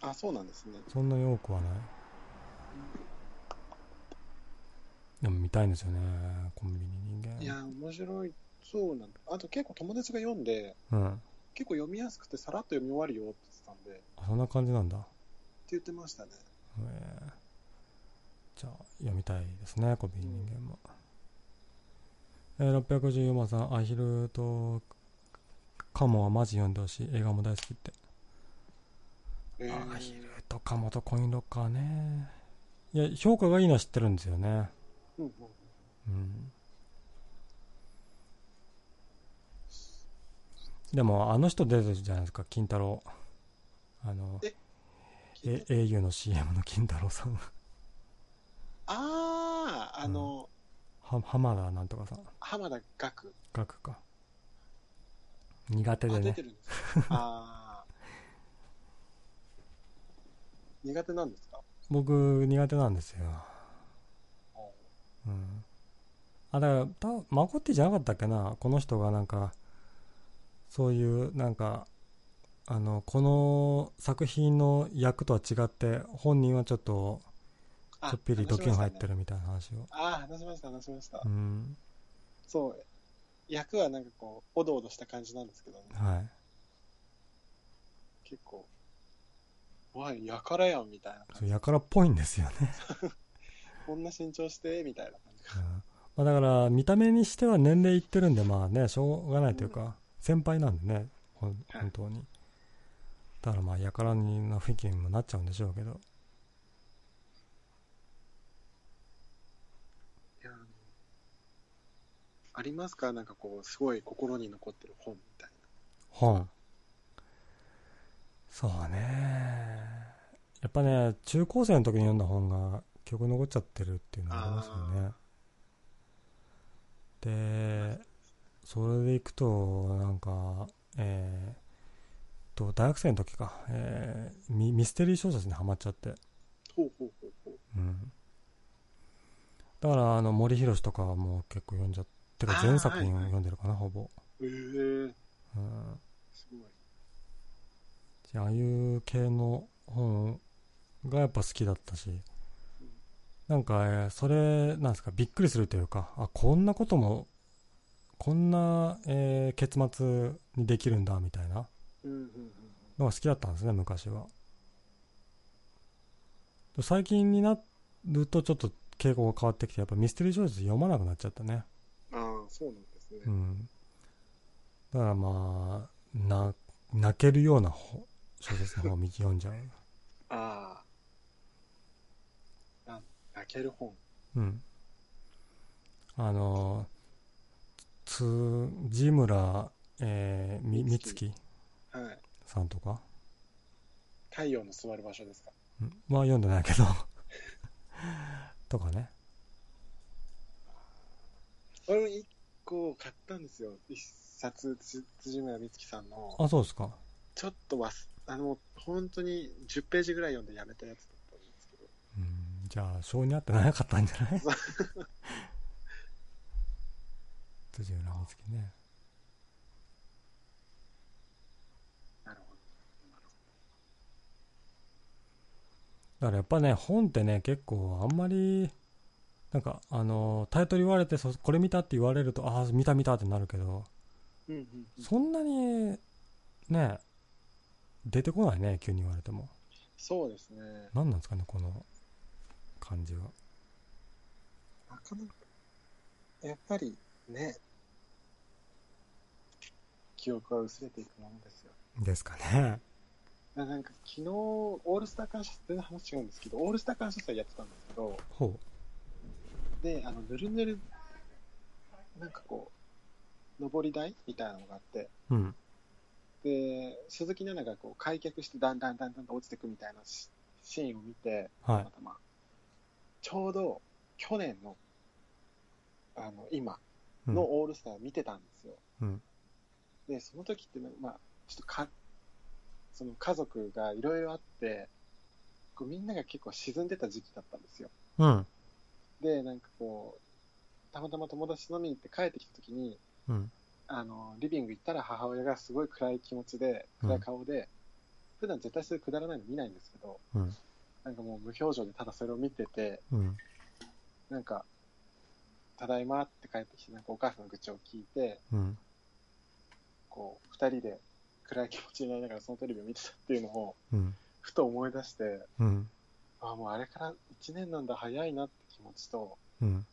あそうなんですね。そんなに多くはない。でも見たいんですよねコンビニ人間。いや面白い。そうなんだ。あと結構友達が読んでうん。結構読みやすくてさらっと読み終わるよって言ってたんで。あそんな感じなんだ言ってましたね。えー。じゃあ読みたいですねコンビニ人間も、えー、614番さんアヒルとカモはマジ読んでほしい。映画も大好きって。えアヒルとカモとコインロッカーね。いや評価がいいのは知ってるんですよね。うんうん。うん。でもあの人出てるじゃないですか金太郎。あのええ au の CM の金太郎さん。あああの、は浜田なんとかさん。浜田岳？学か。苦手であ出ねてるんですか ああ苦手なんですか？僕苦手なんですよ。う。ん。あだからたマコッティじゃなかったっけな？この人がなんかそういうなんかあのこの作品の役とは違って本人はちょっとあちょっぴりドキュン入ってるるみたいな話を、ああ話しました話しました、うん。そう役はなんかこうおどおどした感じなんですけどね。はい。結構おいやからやんみたいな。そう感じやからっぽいんですよね、こんな身長してみたいな感じ。うん。まあ、だから見た目にしては年齢いってるんでまあねしょうがないというか、先輩なんでね本当にだからまあやからにな雰囲気にもなっちゃうんでしょうけど。いやありますか？なんかこうすごい心に残ってる本みたい本。そうね。やっぱね中高生の時に読んだ本が記憶に残っちゃってるっていうのがありますよね。でそれでいくとなんかえーと大学生の時か、えーミミステリー小説にハマっちゃって。なほうほうほうほう。うん。だからあの森博とかはもう結構読んじゃってか全作品を読んでるかな、ほぼ、ええうん、すごいああいう系の本がやっぱ好きだったし。なんか、えーそれなんですかびっくりするというかあこんなこともこんな、えー結末にできるんだみたいなのが好きだったんですね昔は。最近になるとちょっと傾向が変わってきてやっぱミステリー小説読まなくなっちゃったね。ああそうなんですね、うん。だからまあな泣けるようなほ小説の方を読んじゃう。ああ。な泣ける本。うん。あのつ地村、えー、みみつきはい。さんとか、太陽の座る場所ですか？うん、まあ読んでないけど。とかね。俺も一個買ったんですよ。一冊つ辻村美月さんの。あそうですか。ちょっとわすあの本当に10ページぐらい読んでやめたやつだったんですけど。うん。じゃあ性に合ってなかったんじゃない？辻村美月ねなるほだからやっぱね本ってね結構あんまりなんかあのタイトル言われてそこれ見たって言われるとああ見た見たってなるけどどうんうんうん。そんなにね出てこないね急に言われても。そうですね。何なんですかねこの感じは。なかなかやっぱりね記憶は薄れていくものですよ。ですかねななんか昨日オールスター感謝祭全然話違うんですけどオールスター感謝祭やってたんですけどほであのぬるぬるなんかこ上り台みたいなのがあって、うん。で、鈴木奈々がこう開脚してだんだんだんだんと落ちていくみたいなシシーンを見て、はいたま。たま、ちょうど去年の、あの、今うんのオールスターを見てたんですよ。うんで、その時ってね、まあ、ちょっとか、その家族がいろいろあって、こうみんなが結構沈んでた時期だったんですよ。うん。で、なんかこう、たまたま友達と飲みに行って帰ってきた時に、うん。あの、リビング行ったら母親がすごい暗い気持ちで、うん暗い顔で、普段絶対そういうくだらないの見ないんですけど、うん。なんかもう無表情でただそれを見てて、うん。なんか、ただいまって帰ってきて、なんかお母さんの愚痴を聞いて、うん。こう、二人で暗い気持ちになりながらそのテレビを見てたっていうのを、うん。ふと思い出して、うん。ああ、もうあれから1年なんだ、早いなって気持ちと、うん。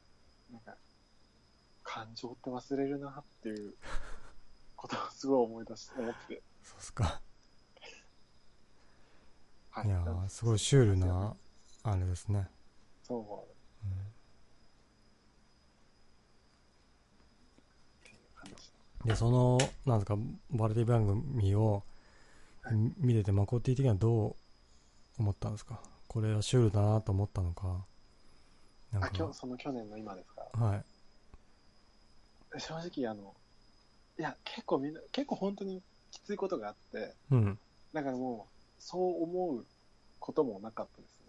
なんか、感情って忘れるなっていう ことをすごい思い出して、思ってて。そうっすか。はいやー、すごいシュールな、あれですね。そう。うんっていう感じ。で、その、なんですか、バラエティ番組を見てて、マコティ的にはどう思ったんですか？これはシュールだなと思ったのか？なんあ、か、今日、その去年の今ですか？はい。正直、あの、いや、結構みんな、結構本当にきついことがあって、うん。だからもう、そう思うこともなかったです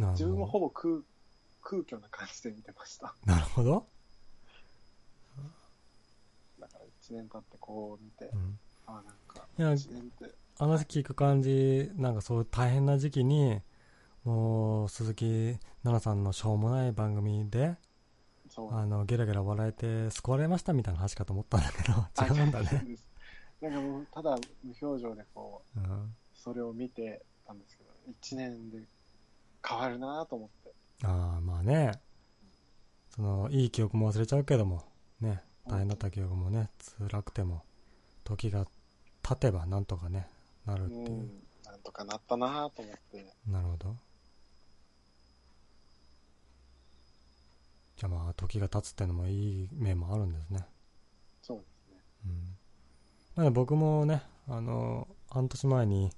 ね。自分も。ほぼ空、空虚な感じで見てました。なるほど。だから1年経ってこう見てう、ん。あ、なんか、いや、1年って、話聞く感じ、なんかそういう大変な時期に、もう、鈴木奈々さんのしょうもない番組で。あの、ゲラゲラ笑えて救われましたみたいな話かと思ったんだけど、違うんだね。なんかもう、ただ無表情でこう、うん。それを見てたんですけど、1年で変わるなと思って。ああ、まあね。その、いい記憶も忘れちゃうけども、ね、大変だった記憶もね、辛くても、時が経てばなんとかね、なるってういう。ん、なんとかなったなと思って。なるほど。じゃあまあ、時が経つってのもいい面もあるんですね。そうですね。うん。なので僕もね、あの、半年前に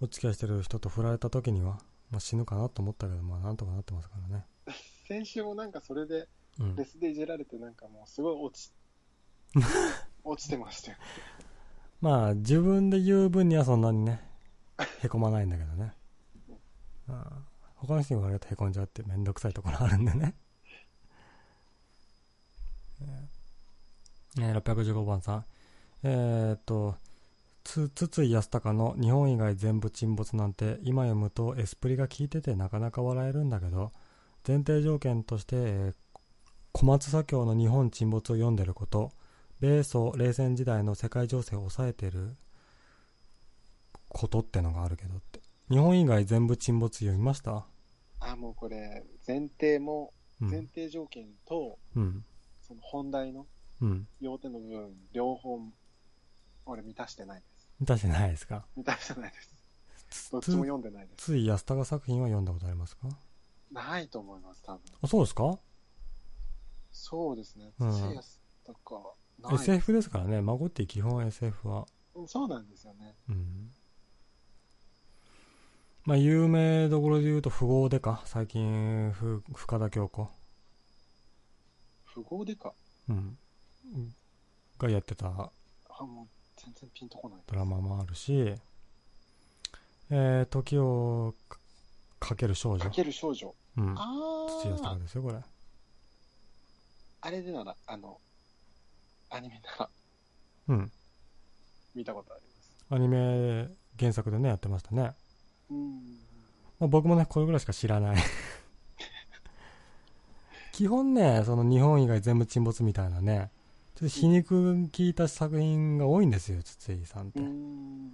お付き合いしてる人と振られた時には、まあ死ぬかなと思ったけど、まあなんとかなってますからね。先週もなんかそれで、うんレ。スでいじられてなんかもうすごい落ち、落ちてましたよ。まあ、自分で言う分にはそんなにね、へこまないんだけどね。ああ他の人に言われるとへこんじゃうってめんどくさいところあるんでね。えー、615番さん。えー、っと、つ、筒井康隆の日本以外全部沈没なんて今読むとエスプリが効いててなかなか笑えるんだけど、前提条件として、えー小松左京の日本沈没を読んでること、米ソ冷戦時代の世界情勢を抑えてることってのがあるけどって。日本以外全部沈没読みました？あ、もうこれ、前提も、うん。前提条件と、うん。その本題のうん。要点の部分、両方、俺満たしてないです。満たしてないですか？満たしてないです。どっちも読んでないです。つい安高作品は読んだことありますか？ないと思います、多分。あ、そうですか？そうですね。うんとか、ない ?SF ですからね。孫って基本 SF は。うんそうなんですよね。うん。まあ、有名どころで言うと、富豪でか。最近、ふ、深田恭子。富豪でか。うん。がやってたあ、もう全然ピンとこない。ドラマもあるし、えー、時をかかける少女か。ける少女。うん。あ土屋さあんですよ、これ。あれでなら、あの、アニメならうん。見たことあります。アニメ原作でね、やってましたね。うん。まあ、僕もね、これぐらいしか知らない。基本ね、その日本以外全部沈没みたいなね、ちょっと皮肉効いた作品が多いんですよ、筒井さんって。ううん。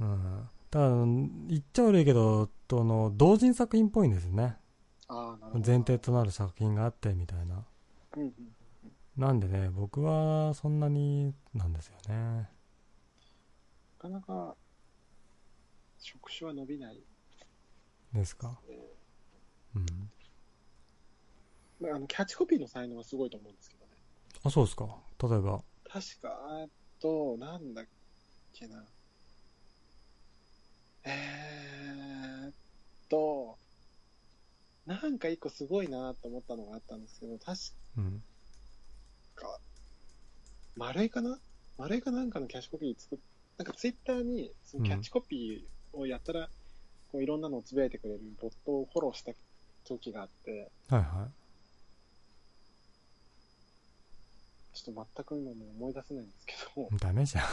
ん。ただ、言っちゃ悪いけど、との、同人作品っぽいんですよね。ああ、なるほど。前提となる作品があって、みたいな。なんでね、僕はそんなになんですよね。なかなか、触手は伸びない。ですか？えうん。ーまあ、あの、キャッチコピーの才能はすごいと思うんですけどね。あ、そうですか。例えば。確か、えっと、なんだっけな。えー、っと、なんか一個すごいなと思ったのがあったんですけど、確うん。か、丸いかな？丸いかなんかのキャッチコピー作っ、なんかツイッターにそのキャッチコピーをやったら、こういろんなのをつぶやいてくれるボットをフォローした時があって、はいはちょっと全く今もう思い出せないんですけど、い。ダメじゃん。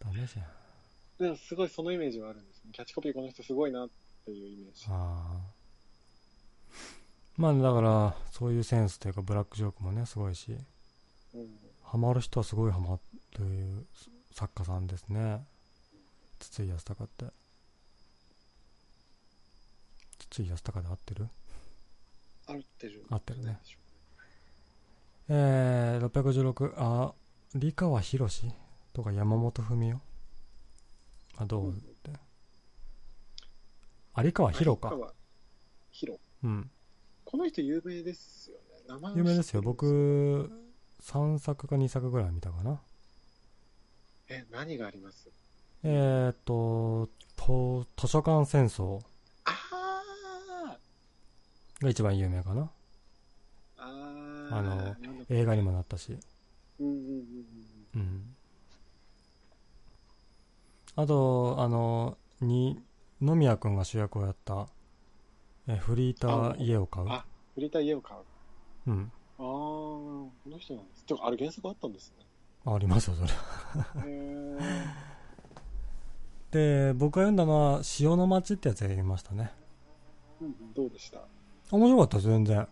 ダメじゃん。でもすごいそのイメージはあるんですね。キャッチコピーこの人すごいなっていうイメージ。ああ。まあだから、そういうセンスというか、ブラックジョークもね、すごいし、うん。ハマる人はすごいハマる作家さんですね。筒井康隆って。筒井康隆で合ってる？合ってる。合ってるねえー、616、あ、理川博とか山本文夫あ、どう？って。有川博か。ヒロ。うん。この人有名ですよね。名前は有名ですよ。僕、3作か2作ぐらい見たかな。え、何があります？えーっと、と図書館戦争あが一番有名かな。あああの映画にもなったし。うんうんうんうんうん。あと、あの、に、野宮くんが主役をやった、えフリーター家を買う？あ売りたい家を買う。あうん。あ、この人なんです。てか、あれ原作あったんですね。ありますよ、それ。へ で、え。僕が読んだのは、潮の町ってやつが読みましたね。うんうん、どうでした？面白かったです、全然。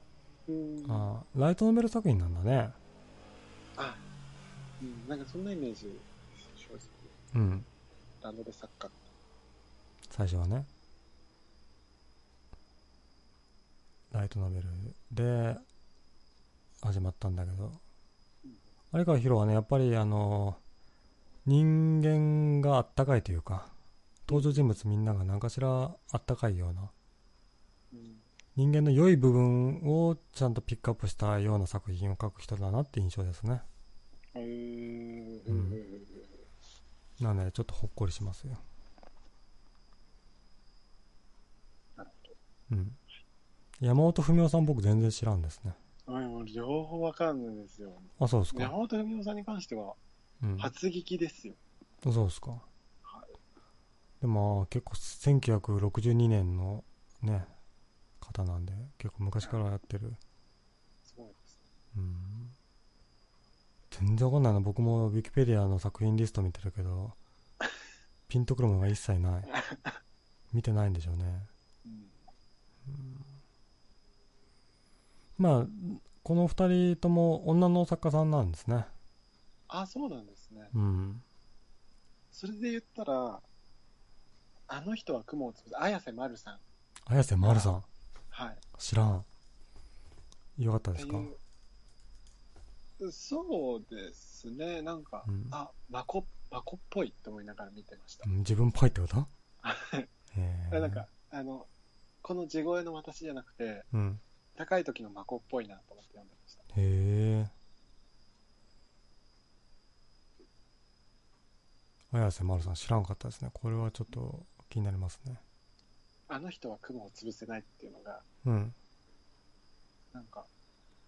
うん。あライトノベル作品なんだね。あ、うん、なんかそんなイメージうん。ランドで作家。最初はね。ライトノベルで始まったんだけどうん。有川博はね、やっぱりあの、人間があったかいというか、登場人物みんなが何かしらあったかいような、うん。人間の良い部分をちゃんとピックアップしたような作品を書く人だなって印象ですね。ううんん。なので、ちょっとほっこりしますよ。なるほうん。山本文夫さん僕全然知らんですね。ど。あもう両方わかんないですよ。あ、そうですか？山本文夫さんに関しては、うん。初聞きですよ。そうですか。はい。でも、結構1962年のね、方なんで、結構昔からやってる。すごいですね。うん。全然わかんないな。僕もウィキペディアの作品リスト見てるけど、ピンとくるものが一切ない。見てないんでしょうね。うん。まあ、この二人とも女の作家さんなんですね。あ、そうなんですね。うん。それで言ったら、あの人は雲をつぶす、綾瀬まるさん。綾瀬まるさん。はい。知らん。よかったですか？そうですね。なんか、うんあ、まこ、まこっぽいって思いながら見てましたう。ん自分っぽいってこと？なんか、あの、この地声の私じゃなくて、うん。高い時のまこっぽいなと思って読んでました。へえ。綾瀬まるさん知らんかったですね。これはちょっと気になりますね。あの人は雲を潰せないっていうのが、うん。なんか、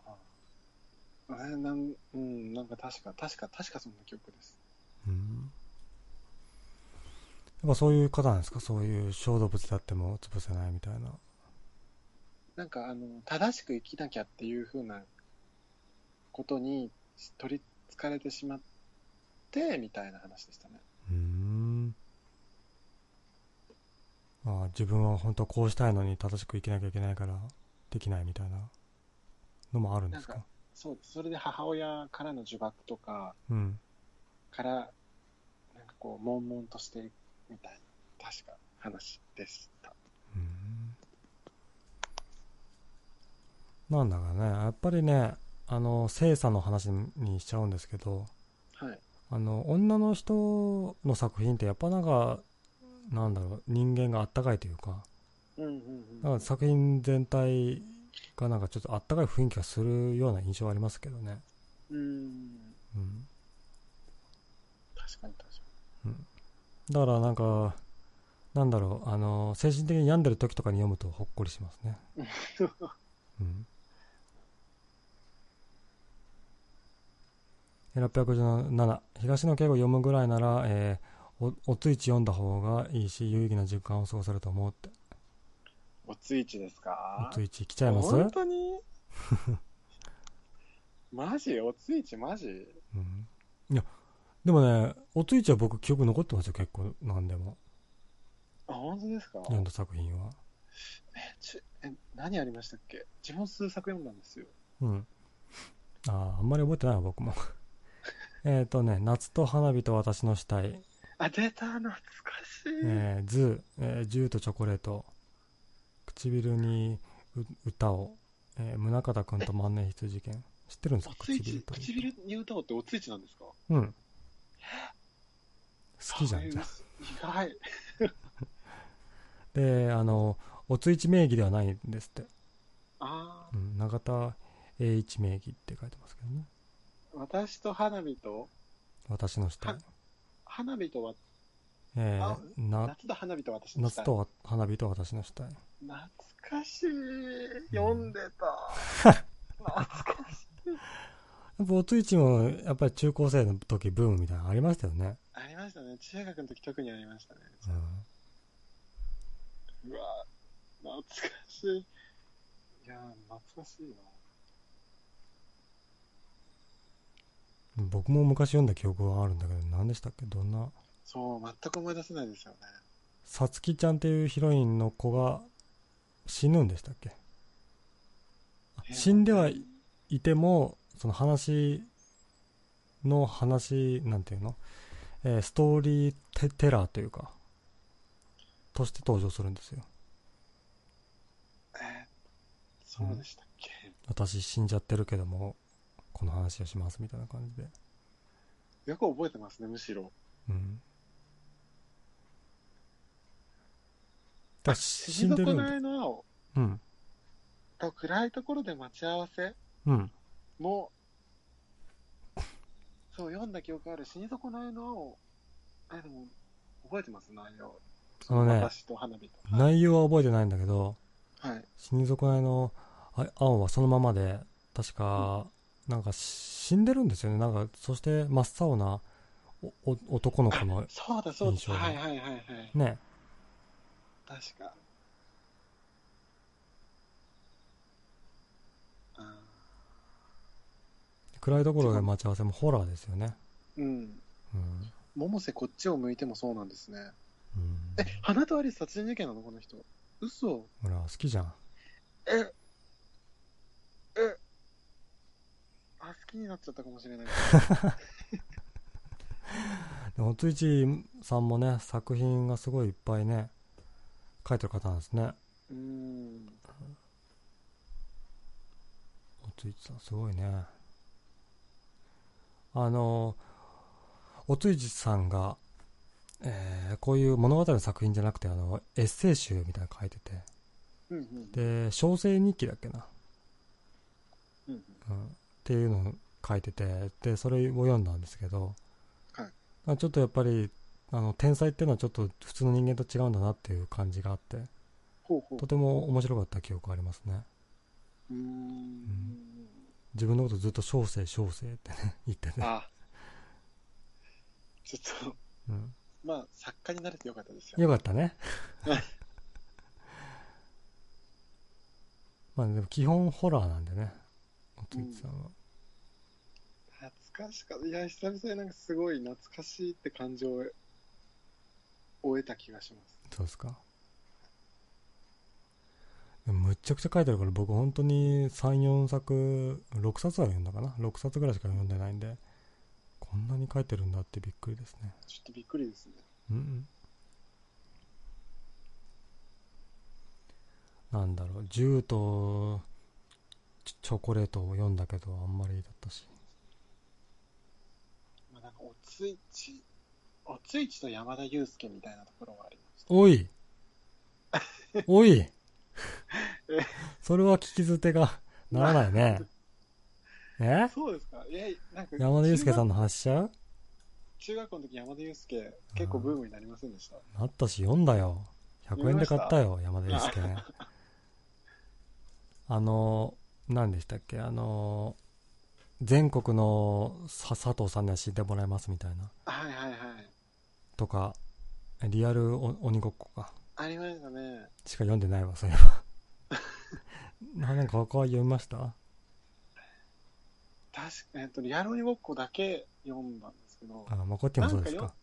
あえーなん、うん、なんか確か、確か、確かそんな記憶です。うん。やっぱそういう方なんですか？そういう小動物であっても潰せないみたいな。なんか、あの、正しく生きなきゃっていう風なことに取りつかれてしまって、みたいな話でしたね。うーん。ああ、自分は本当はこうしたいのに正しく生きなきゃいけないからできないみたいなのもあるんですか？そう。それで母親からの呪縛とかうん。から、なんかこう、悶々としてみたいな、確か話でした。うんなんだかね、やっぱりね、あの、性差の話にしちゃうんですけど、はい。あの、女の人の作品ってやっぱなんか、なんだろう、人間があったかいというか、うんうんうん。だから作品全体がなんかちょっとあったかい雰囲気がするような印象はありますけどね。うん。うん。確かに確かだからなんか、なんだろう、あの、精神的に病んでる時とかに読むとほっこりしますね。に。うん。617東野敬吾読むぐらいなら、えー、おおついち読んだ方がいいし有意義な時間を過ごせると思うって。おついちですか？おついち来ちゃいます、本当に？マジ？おついちマジ？うん、いやでもねおついちは僕記憶残ってますよ結構何でも。あ、本当ですか？読んだ作品は。えちえ、何ありましたっけ？自分数作読んだんですよ。うん。あああんまり覚えてないわ僕もえっとね夏と花火と私の死体あ、出た懐かしい。えー、 ZOO、えー、銃とチョコレート、くちびるに歌を、えー、宗像くんと万年筆事件。知ってるんですか？唇、と。くちびるに歌をって乙一なんですか？うん。好きじゃん、じゃん。意外。で、あの、おついち名義ではないんですって。あうん、永田栄一名義って書いてますけどね。あ、私と花火と、私の死体は。花火とは、えあー、な、夏と花火と私の夏と花火と私の死体。懐かしい。読んでた。懐かしい。やっぱおついちも、やっぱり中高生の時ブームみたいなのありましたよね。ありましたね。中学の時特にありましたね。うん。うわ懐かしい。いやー懐かしいな。僕も昔読んだ記憶はあるんだけど、何でしたっけ？どんな？そう、全く思い出せないですよね。さつきちゃんっていうヒロインの子が死ぬんでしたっけ？え死んではいいても、その話の話、なんていうの、えーストーリーテテラーというか、として登場するんですよ。えーそうでしたっけ、私死んじゃってるけども、この話をしますみたいな感じで。よく覚えてますね、むしろ。うん。だから死んでるんだ。の青うん。と暗いところで待ち合わせうん。も、そう、読んだ記憶ある。死に損ないの青。あ、でも、覚えてます、内容。あのね私と花火と。内容は覚えてないんだけど、はい。死に損ないのあ青はそのままで、確か、なんか死んでるんですよね。なんか、そして真っ青なおお男の子の、そうだ、そうだ。はいはいはいはい。ね、確か。あ暗いところで待ち合わせもホラーですよね。ーうん。うん。百瀬こっちを向いてもそうなんですね。うん。え、花とアリス殺人事件なの？この人。嘘ほら、好きじゃん。え、え、あ、好きになっちゃったかもしれない。でも、ついちさんもね、作品がすごいいっぱいね、書いてる方なんですね。うーん。おついちさん、すごいね。あの、おついちさんが、えーこういう物語の作品じゃなくて、あの、エッセイ集みたいなの書いてて、うんうん。で、小生日記だっけな、うんうん。うん、っていうのを書いてて、で、それを読んだんですけど、はいあちょっとやっぱり、あの、天才っていうのはちょっと普通の人間と違うんだなっていう感じがあって、ほうほうと。ても面白かった記憶ありますね。うーん。自分のことずっと小生小生ってね、言ってて。あ、ちょっと、うん、まあ、作家になれてよかったですよ。よかったね。まあでも基本ホラーなんでね、おついちさんは。懐かしかった。いや、久々になんかすごい懐かしいって感情をを得た気がします。そうですか。むっちゃくちゃ書いてるから僕本当に3、4作、6冊は読んだかな ?6 冊ぐらいしか読んでないんで、こんなに書いてるんだってびっくりですね。ちょっとびっくりですね。うんうん。なんだろう、銃とチチョコレートを読んだけどあんまりだったし。まあ、なんか、おついち、おついちと山田裕介みたいなところがありました。おい おいそれは聞き捨てが ならないね。え？そうですかいや、なんか、山田裕介さんのの話しちゃう？中学校の時山田裕介、結構ブームになりませんでした？なったし、読んだよ。100円で買ったよ、山田裕介。あの、何でしたっけ？あの、全国のさ佐藤さんには知ってもらいますみたいな。はいはいはい。とか、リアルお鬼ごっこか。ありましたね。しか読んでないわ、そういえば。ななんか他は読みました？確か、えっと、リアル鬼ごっこだけ読んだんですけど、あ、まこっちもそうですか。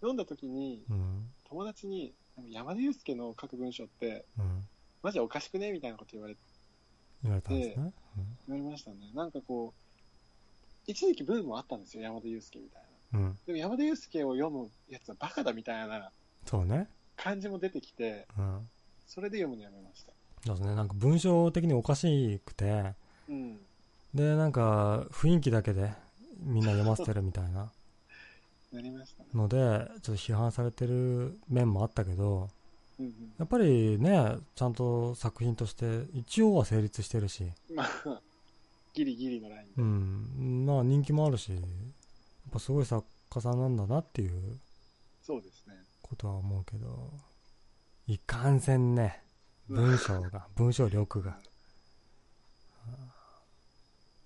読んだ時に、うん。友達に、山田裕介の書く文章って、うん。マジおかしくね？みたいなこと言われ言われたんですね。言われましたね。なんかこう、一時期ブームもあったんですよ、山田裕介みたいな。うん。うん。でも山田裕介を読むやつはバカだみたいなそうね。感じも出てきて、うん。それで読むのやめました。そうですね。なんか文章的におかしくて、うん。で、なんか雰囲気だけでみんな読ませてるみたいな なりましたね。ので、ちょっと批判されてる面もあったけど、うんうん。やっぱりね、ちゃんと作品として一応は成立してるし、まあ、ギリギリのラインうで。ん。まあ人気もあるし、やっぱすごい作家さんなんだなっていうそうですね。ことは思うけど、いかんせんね、文章が、文章力が。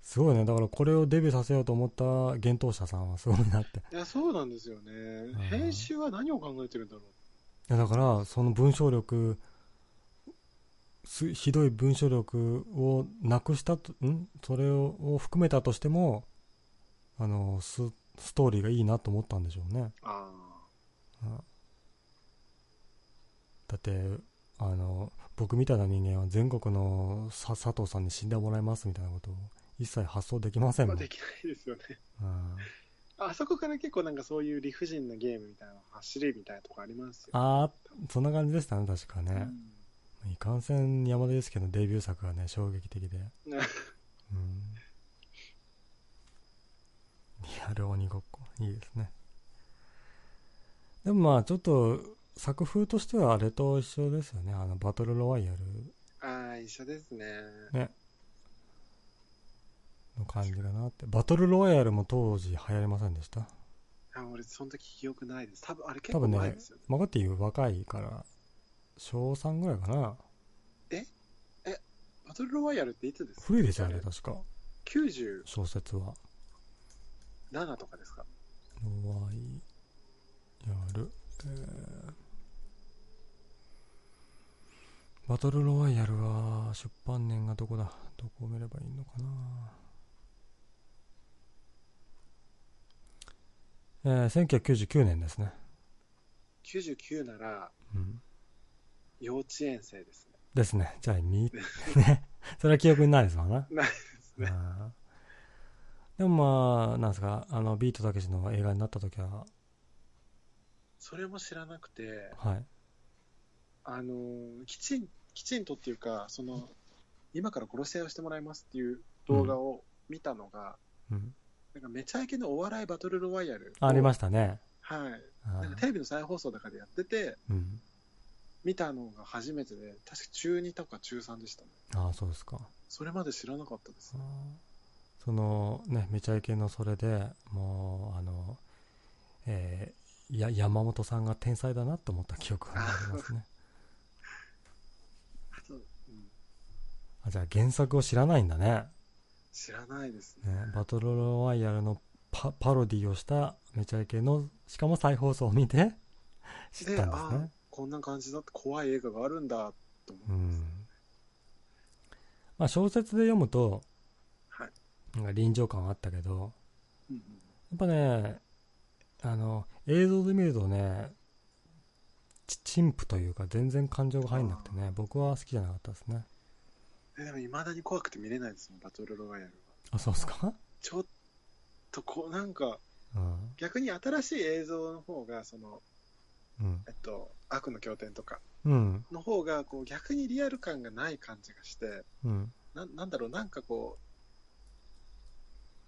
すごいね。だからこれをデビューさせようと思った幻冬者さんはすごいなって。いや、そうなんですよね。編集は何を考えてるんだろいやだから、その文章力、すひどい文章力をなくしたと、ん？それをを含めたとしても、あの、スストーリーがいいなと思ったんでしょうね。う。あうんだって、あの、僕みたいな人間は全国のさ佐藤さんに死んでもらいますみたいなことを一切発想できませあ。んもん。まあ、できないですよね。うんあそこから結構なんかそういう理不尽なゲームみたいなの走りみたいなとこありますよ。ああ、そんな感じでしたね、確かね。うんいかんせん山田裕介のデビュー作がね、衝撃的で。ねうん。リアル鬼ごっこ。いいですね。でもまあ、ちょっと、作風としてはあれと一緒ですよね。あの、バトルロワイヤルああ、一緒ですね。ね。の感じかなって。バトルロワイヤルも当時流行りませんでした？あ俺、その時記憶ないです。多分、あれ結構前ですよね。マガティ若いから、小3ぐらいかな。バトルロワイヤルっていつですか？古いですよね、確か。97小説は。とかですか？ロワイヤル。えーバトルロワイヤルは出版年がどこだ？どこを見ればいいのかな？えー、1999年ですね。99ならうん。幼稚園生ですね。ですね。じゃあ、み、ね。それは記憶にないですわな。ないですね。でもまあ、なんですか、あの、ビートたけしの映画になった時は、それも知らなくて、はい。あのーきちん、きちんとっていうか、その、今から殺し合いをしてもらいますっていう動画を見たのが、うん。なんかめちゃイケのお笑いバトルロワイヤル。ありまししたね。た。はい。あなんかテレビの再放送とかでやってて、うん。見たのが初めてで、確か中2とか中3でしたね。ああ、そうですか。それまで知らなかったですあ。ーそのね、めちゃイケのそれでもう、あの、えー、や、山本さんが天才だなと思った記憶がありますね。あと、うん、あ、じゃあ原作を知らないんだね。知らないですね。ねバトルロワイヤルのパパロディをしためちゃイケの、しかも再放送を見て知ったんですあね。こんな感じだって怖い映画があるんだと思ます。ん。まあ小説で読むと、はい。なんか臨場感はあったけど、うんやっぱね、あの、映像で見るとね、ち陳腐というか全然感情が入んなくてね、僕は好きじゃなかったですね。うん、えでも、未だに怖くて見れないですもん、バトルロワイヤルは。あ、そうっすか？ちょっと、こう、なんか、うん。逆に新しい映像の方が、その、うん。えっと、悪の経典とかうん。の方が、こう、逆にリアル感がない感じがして、うん。ななんだろう、なんかこ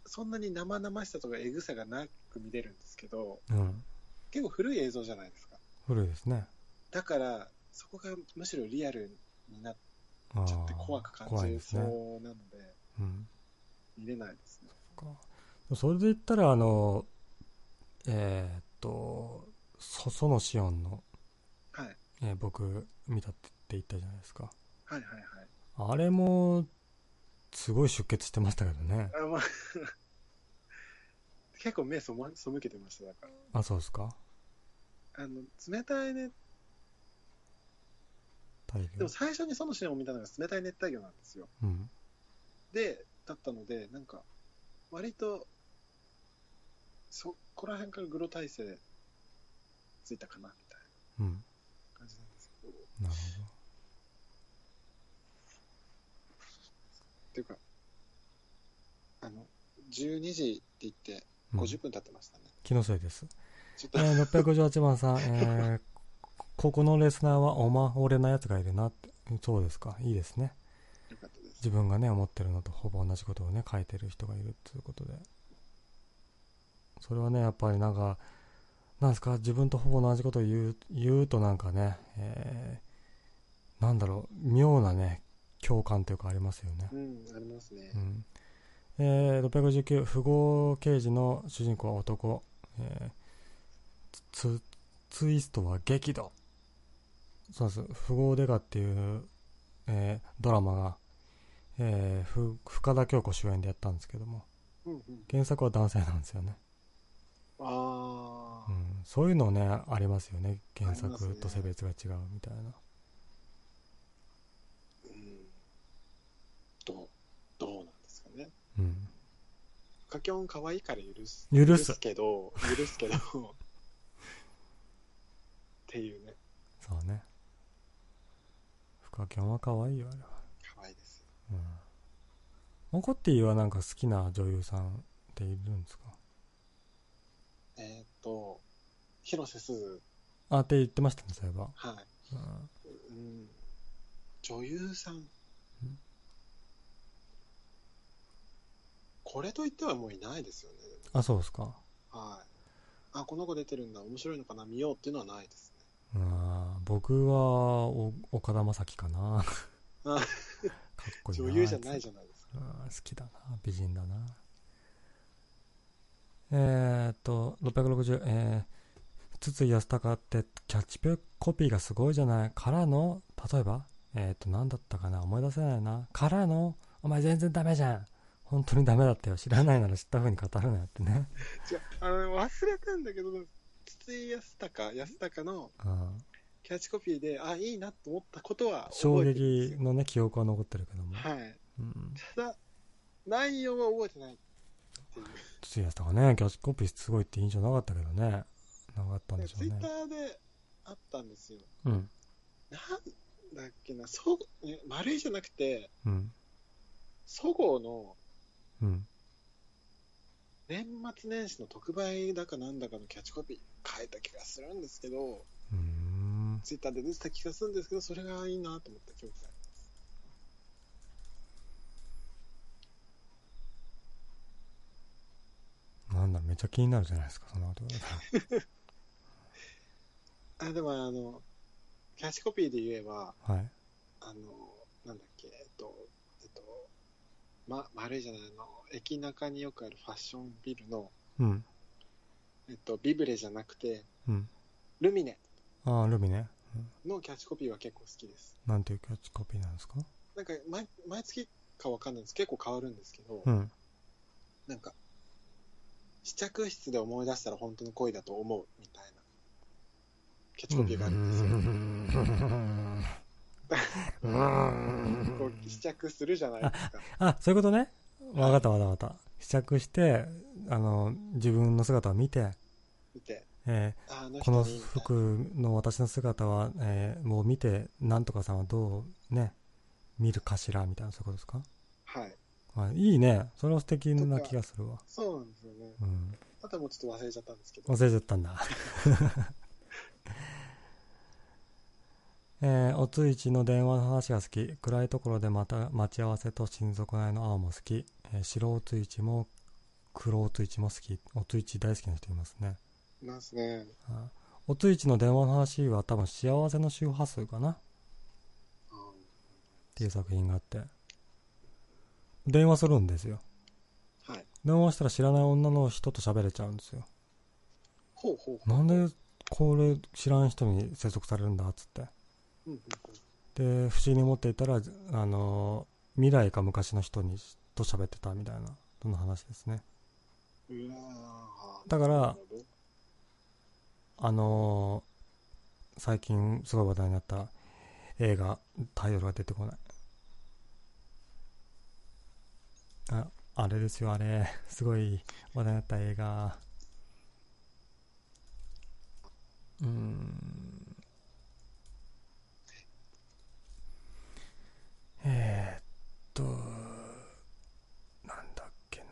う、そんなに生々しさとかエグさがなく見れるんですけど、うん。結構古い映像じゃないですか。古いですね。だから、そこがむしろリアルになっあちゃって怖く感じそう怖いですね。なので、うん。見れないですね。かそれで言ったら、あの、えーっと、そ、そのシオンの、はい。えー僕見たって言ったじゃないですか。はいはいはい。あれも、すごい出血してましたけどね。あまあ 結構目背背けてました、だから。あ、そうですかあの、冷たいね、大量でも。最初にそのシーンを見たのが冷たい熱帯魚なんですよ。うん。で、だったので、なんか、割と、そこら辺からグロ体制ついたかな、みたいうん。な感じなんですけど。なるっていうか、あの、12時って言って、ほど。うん50分経ってましたね。気のせいです。えー、658番さん、えー、ここのレスナーはおまほれなやつがいるなって。そうですか。いいですね。す。自分がね、思ってるのとほぼ同じことをね、書いてる人がいるっていうことで。それはね、やっぱりなんか、なんですか、自分とほぼ同じことを言う、言うとなんかね、えー、なんだろう、妙なね、共感というかありますよね。うん、ありますねう。ん。えー、659、富豪刑事の主人公は男。えー、ツ、ツイストは激怒。そうです。富豪デカっていう、えードラマが、えーふ、深田恭子主演でやったんですけども、うんうん。原作は男性なんですよね。ああ、うん。そういうのね、ありますよね。原ありますね作と性別が違うみたいな。うん。どう、どうなんですかね。うん。カキョン可愛いから許す。許すけど、許すけど、っていうね、そうね。深キョンは可愛いよ、あれは。可愛いですよ。うん。モコッティはなんか好きな女優さんっているんですか？えーっと、広瀬すず、あって言ってましたね、そういえば。はい。うんうん、女優さん。これといってはもういないですよね。あ、そうですか。はい。あ、この子出てるんだ、面白いのかな、見ようっていうのはないですね。あー僕はお岡田将生かな。かっあこいいな。女優じゃないゃじゃないですか。好きだな。美人だな。えーっと、660、えー、筒井康隆ってキャッチコピーがすごいじゃない。からの、例えば、えーっと、なんだったかな思い出せないな。からの、お前全然ダメじゃん。本当にダメだったよ。知らないなら知った風に語るなよってね。あの、忘れたんだけど、筒井康隆、康隆のうんキャッチコピーで、あ、いいなと思ったことは衝。撃のね、記憶は残ってるけども。はい。うん。ただ、内容は覚えてないっていう。筒井康隆ね、キャッチコピーすごいって印象なかったけどね。なかったんでしょうツイッタね。ーであったんですよ。うん。なんだっけな、そえ丸いじゃなくて、うん。そごうのうん。年末年始の特売だかなんだかのキャッチコピー書いた気がするんですけど。ツイッターで出てた気がするんですけど、それがいいなと思った記憶があります。なんだ、めっちゃ気になるじゃないですか、その後。あ、でもあの、キャッチコピーで言えば、はい。あの、なんだっけ、えっと、えっと、ま、丸いじゃないあの、駅中によくあるファッションビルの、うん。えっと、ビブレじゃなくて、うん。ルミネああ、ルビね。のキャッチコピーは結構好きです。なんていうキャッチコピーなんですか？なんか毎、毎月かわかんないんです。結構変わるんですけど、うん。なんか、試着室で思い出したら本当の恋だと思うみたいな、キャッチコピーがあるんですよ。こう試着するじゃないですか。あ、そういうことね。わかったわかったわかった。試着して、あの、自分の姿を見て、えーこの服の私の姿は、えーもう見て、なんとかさんはどうね、見るかしらみたいな、そういうことですか？はい。あいいね。それは素敵な気がするわ。そうなんですよね。うん。あとはもうちょっと忘れちゃったんですけど。忘れちゃったんだ。えーおついちの電話の話が好き。暗いところでまた待ち合わせと親族内の青も好き。えー白おついちも黒おついちも好き。おついち大好きな人いますね。いますね。あおついちの電話の話は多分幸せの周波数かな。うんっていう作品があって、電話するんですよ。はい。電話したら知らない女の人と喋れちゃうんですよ。ほうほうほう。なんでこれ知らん人に接続されるんだっつって。うんうんで、不思議に思っていたら、あの、未来か昔の人にと喋ってたみたいな、そんな話ですね。だからあの最近すごい話題になった映画、タイトルが出てこない。あ、あれですよ、あれ。すごい話題になった映画。うーん。えー、っと、なんだっけな。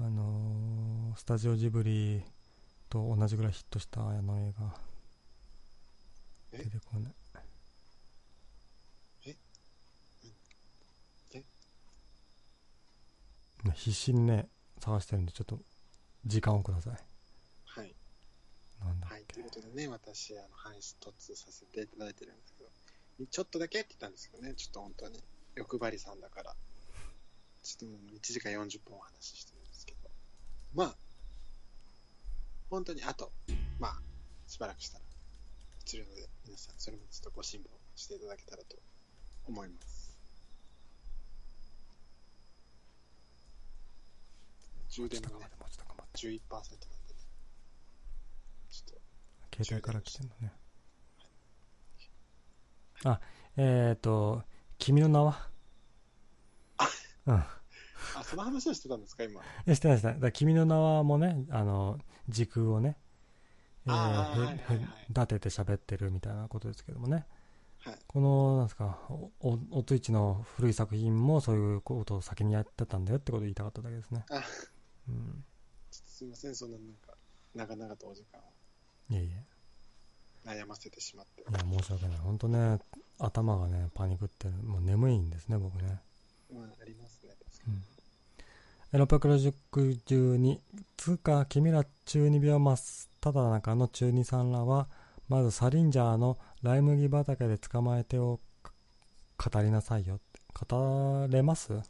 あのースタジオジブリと同じぐらいヒットしたあの映画。え？出てこない。え？え？今必死にね、探してるんで、ちょっと時間をください。はい。なんだっはい。けということでね、私、あの、配信突させていただいてるんですけど、ちょっとだけって言ったんですけどね、ちょっと本当に欲張りさんだから、ちょっともう1時間40分お話ししてるんですけど、まあ、本当にあと、まあ、しばらくしたら、映るので、皆さん、それもちょっとご辛抱していただけたらと思います。充電もねもうちょっと頑張って、もうちょっと頑張って。11%なんでね、ちょっと、携帯から来てんのね。あ、えーと、君の名は？うん。あ、その話をしてたんですか、今。え、してないしてない。だ君の名はもね、あの、時空をね、え立てて喋ってるみたいなことですけどもね。はい。この、なんですか、お、お、おついちの古い作品もそういうことを先にやってたんだよってことを言いたかっただけですね。あうん。すいません、そんななんか、長々とお時間をいえいえ。悩ませてしまって。いや、申し訳ない。本当ね、頭がね、パニクってる。もう眠いんですね、僕ね。まあ、ありますね、確かうん。662つか君ら中二病真っただ中の中二さんらはまずサリンジャーのライ麦畑で捕まえてを語りなさいよって語れます？に。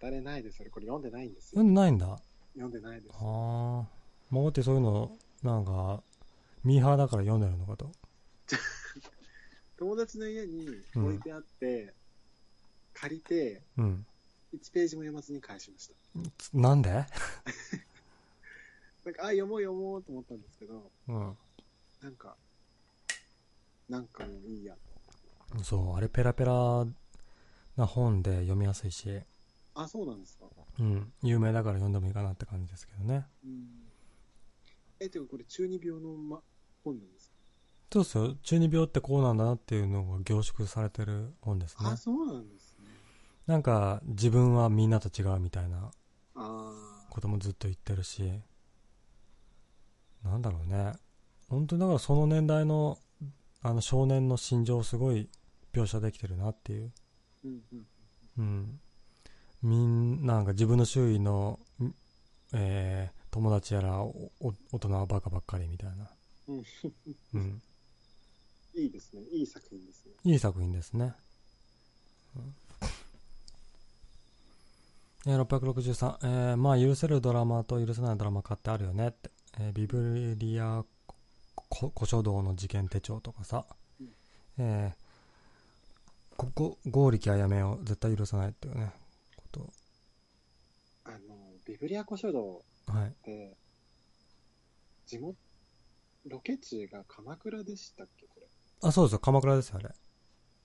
語れないです。俺、これ読んでないんですよ。読んでないんだあ読んでないです。あーもってそういうのなんかミーハーだから読んでるのかと 友達の家に置いてあって、借りて、うん1ページも読まずに返しました。つなんで？なんか、あ、読もう読もうと思ったんですけど、うんなんか、なんかもういいやと。そうあれペラペラな本で読みやすいしあ、そうなんですか？うん有名だから読んでもいいかなって感じですけどねうん。え、てかこれ中二病の、ま、本なんですか、そうですよ。中二病ってこうなんだなっていうのが凝縮されてる本ですねあ、。そうなんですね。なんか自分はみんなと違うみたいなあこともずっと言ってるし、なんだろうね。本当にだからその年代のあの少年の心情をすごい描写できてるなっていう。ー。うん。みんな、なんか自分の周囲の、んえー友達やらおお大人はバカばっかりみたいな。うんうん。いいですね。いい作品ですね。いい作品ですね。うんえー663、えーまあ許せるドラマと許せないドラマかってあるよねって、えービブリアこ古書道の事件手帳とかさ、うん。えーここ剛力あやめを絶対許さないっていうねこあの、ビブリア古書道。とはい。って、地元、ロケ地が鎌倉でしたっけ、これ。あそうですよ。鎌倉ですよあれ。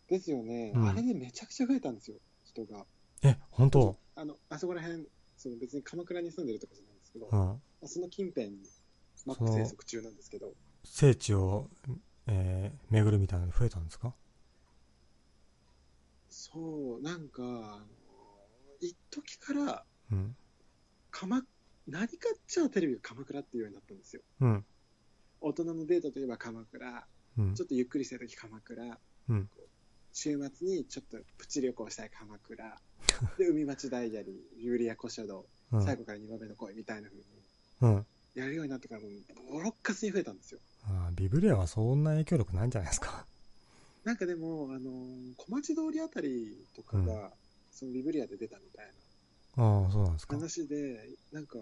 ですよね。うん。あれでめちゃくちゃ増えたんですよ、人が。え本当？あの、あそこら辺、その別に鎌倉に住んでるとかじゃないんですけど、うん。その近辺に、マック生息中なんですけど、聖地を、えー巡るみたいなの増えたんですか？そう、なんか、あの一時から、うん。鎌、何かっちゃテレビが鎌倉っていうようになったんですよ。うん。大人のデートといえば鎌倉、うん。ちょっとゆっくりしたい時鎌倉、うん週末にちょっとプチ旅行したい鎌倉、で、海町ダイアリー、ユーリア古書道、うん最後から2番目の恋みたいな風にうんやるようになってからもう、ボロッカスに増えたんですよ。あービブリアはそんな影響力ないんじゃないですか。なんかでも、あのー小町通りあたりとかが、そのビブリアで出たみたいああ、そうなんですか。な話で、なんか、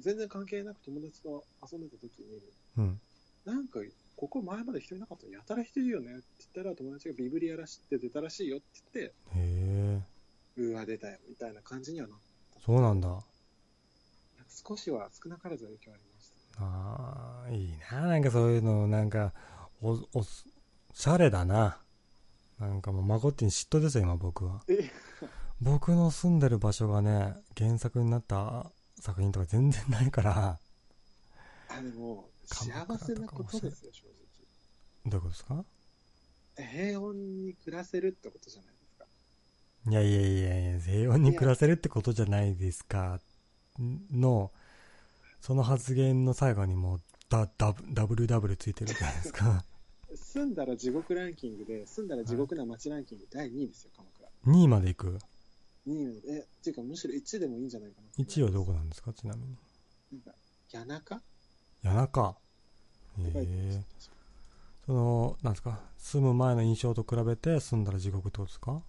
全然関係なく友達と遊んでた時に、うん。なんか、ここ前まで人いなかったのやたら人いるよねって言ったら、友達がビブリアらしって出たらしいよって言って、へえ、うわ、出たよ、みたいな感じにはなった。そうなんだ。少しは少なからず影響ありました。ああ、いいな。なんかそういうの、なんか、お、お、おしゃれだな。なんかもう、まこってに嫉妬ですよ、今僕は。え僕の住んでる場所がね、原作になった作品とか全然ないから、あ、でも、幸せなことですよ、正直。どういうことですか？平穏に暮らせるってことじゃないですか。いやいやいやいや、平穏に暮らせるってことじゃないですか。の、その発言の最後にもう、ダ、ダブ、ダブルダブルついてるじゃないですか。住んだら地獄ランキングで、住んだら地獄な街ランキング第2位ですよ、鎌倉。2位まで行く？2位で、え、っていうかむしろ1位でもいいんじゃないかな。1位はどこなんですか？ちなみに。なんか、谷中？谷中。えし。たその、なんですか、住む前の印象と比べて住んだら地獄ってことですか？っ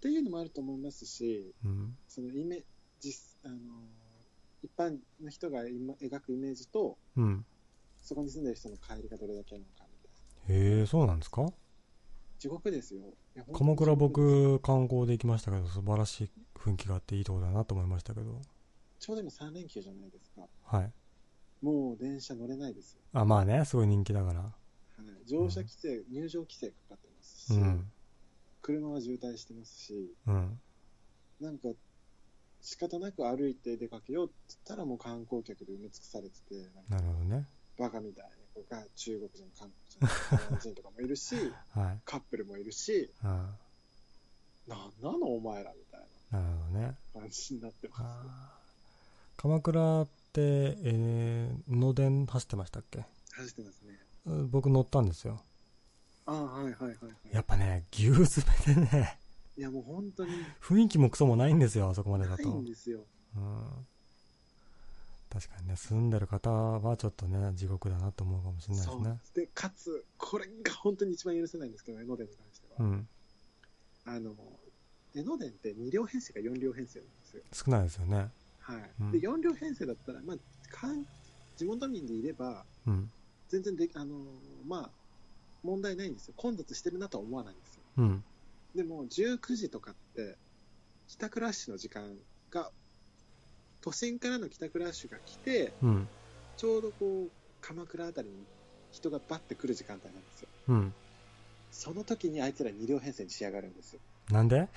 ていうのもあると思いますし、うん。そのイメ実あの一般の人が今描くイメージと、うん。そこに住んでる人の帰りがどれだけなのかみたいな。へえ、そうなんですか？地獄ですよ。鎌倉。僕観光で行きましたけど素晴らしい雰囲気があっていいとこだなと思いましたけどちょうど今3連休じゃないですか。はいもう電車乗れないですよ。あまあねすごい人気だから。はい、乗車規制、入場規制かかってますし、うん。車は渋滞してますし、うん。なんか仕方なく歩いて出かけようって言ったらもう観光客で埋め尽くされてて、なるほどね。バカみたいな子が中国人、韓国人、台湾人とかもいるし、はい。カップルもいるし、あなんなのお前らみたいあなるほどね。な感じになってます。あー。鎌倉えー、野電走ってましたっけ？走ってますね。うん僕乗ったんですよああ、はいはいはい、はい。やっぱね牛詰めでねいやもう本当に雰囲気もクソもないんですよあそこまでだないとんですよ。うん確かにね住んでる方はちょっとね地獄だなと思うかもしれないですねでかつ、これが本当に一番許せないんですけど、江ノ電に関しては。うんあの、江ノ電って2両編成か4両編成なんですよ。少ないですよねはい。うんで、4両編成だったら、まあ、かん地元民でいれば、うん全然で、あの、まあ、問題ないんですよ。混雑してるなとは思わないんですよ。うんでも、19時とかって、帰宅ラッシュの時間が、都心からの帰宅ラッシュが来て、うんちょうどこう、鎌倉あたりに人がバッて来る時間帯なんですよ。うんその時にあいつら2両編成に仕上がるんですよ。なんで？へ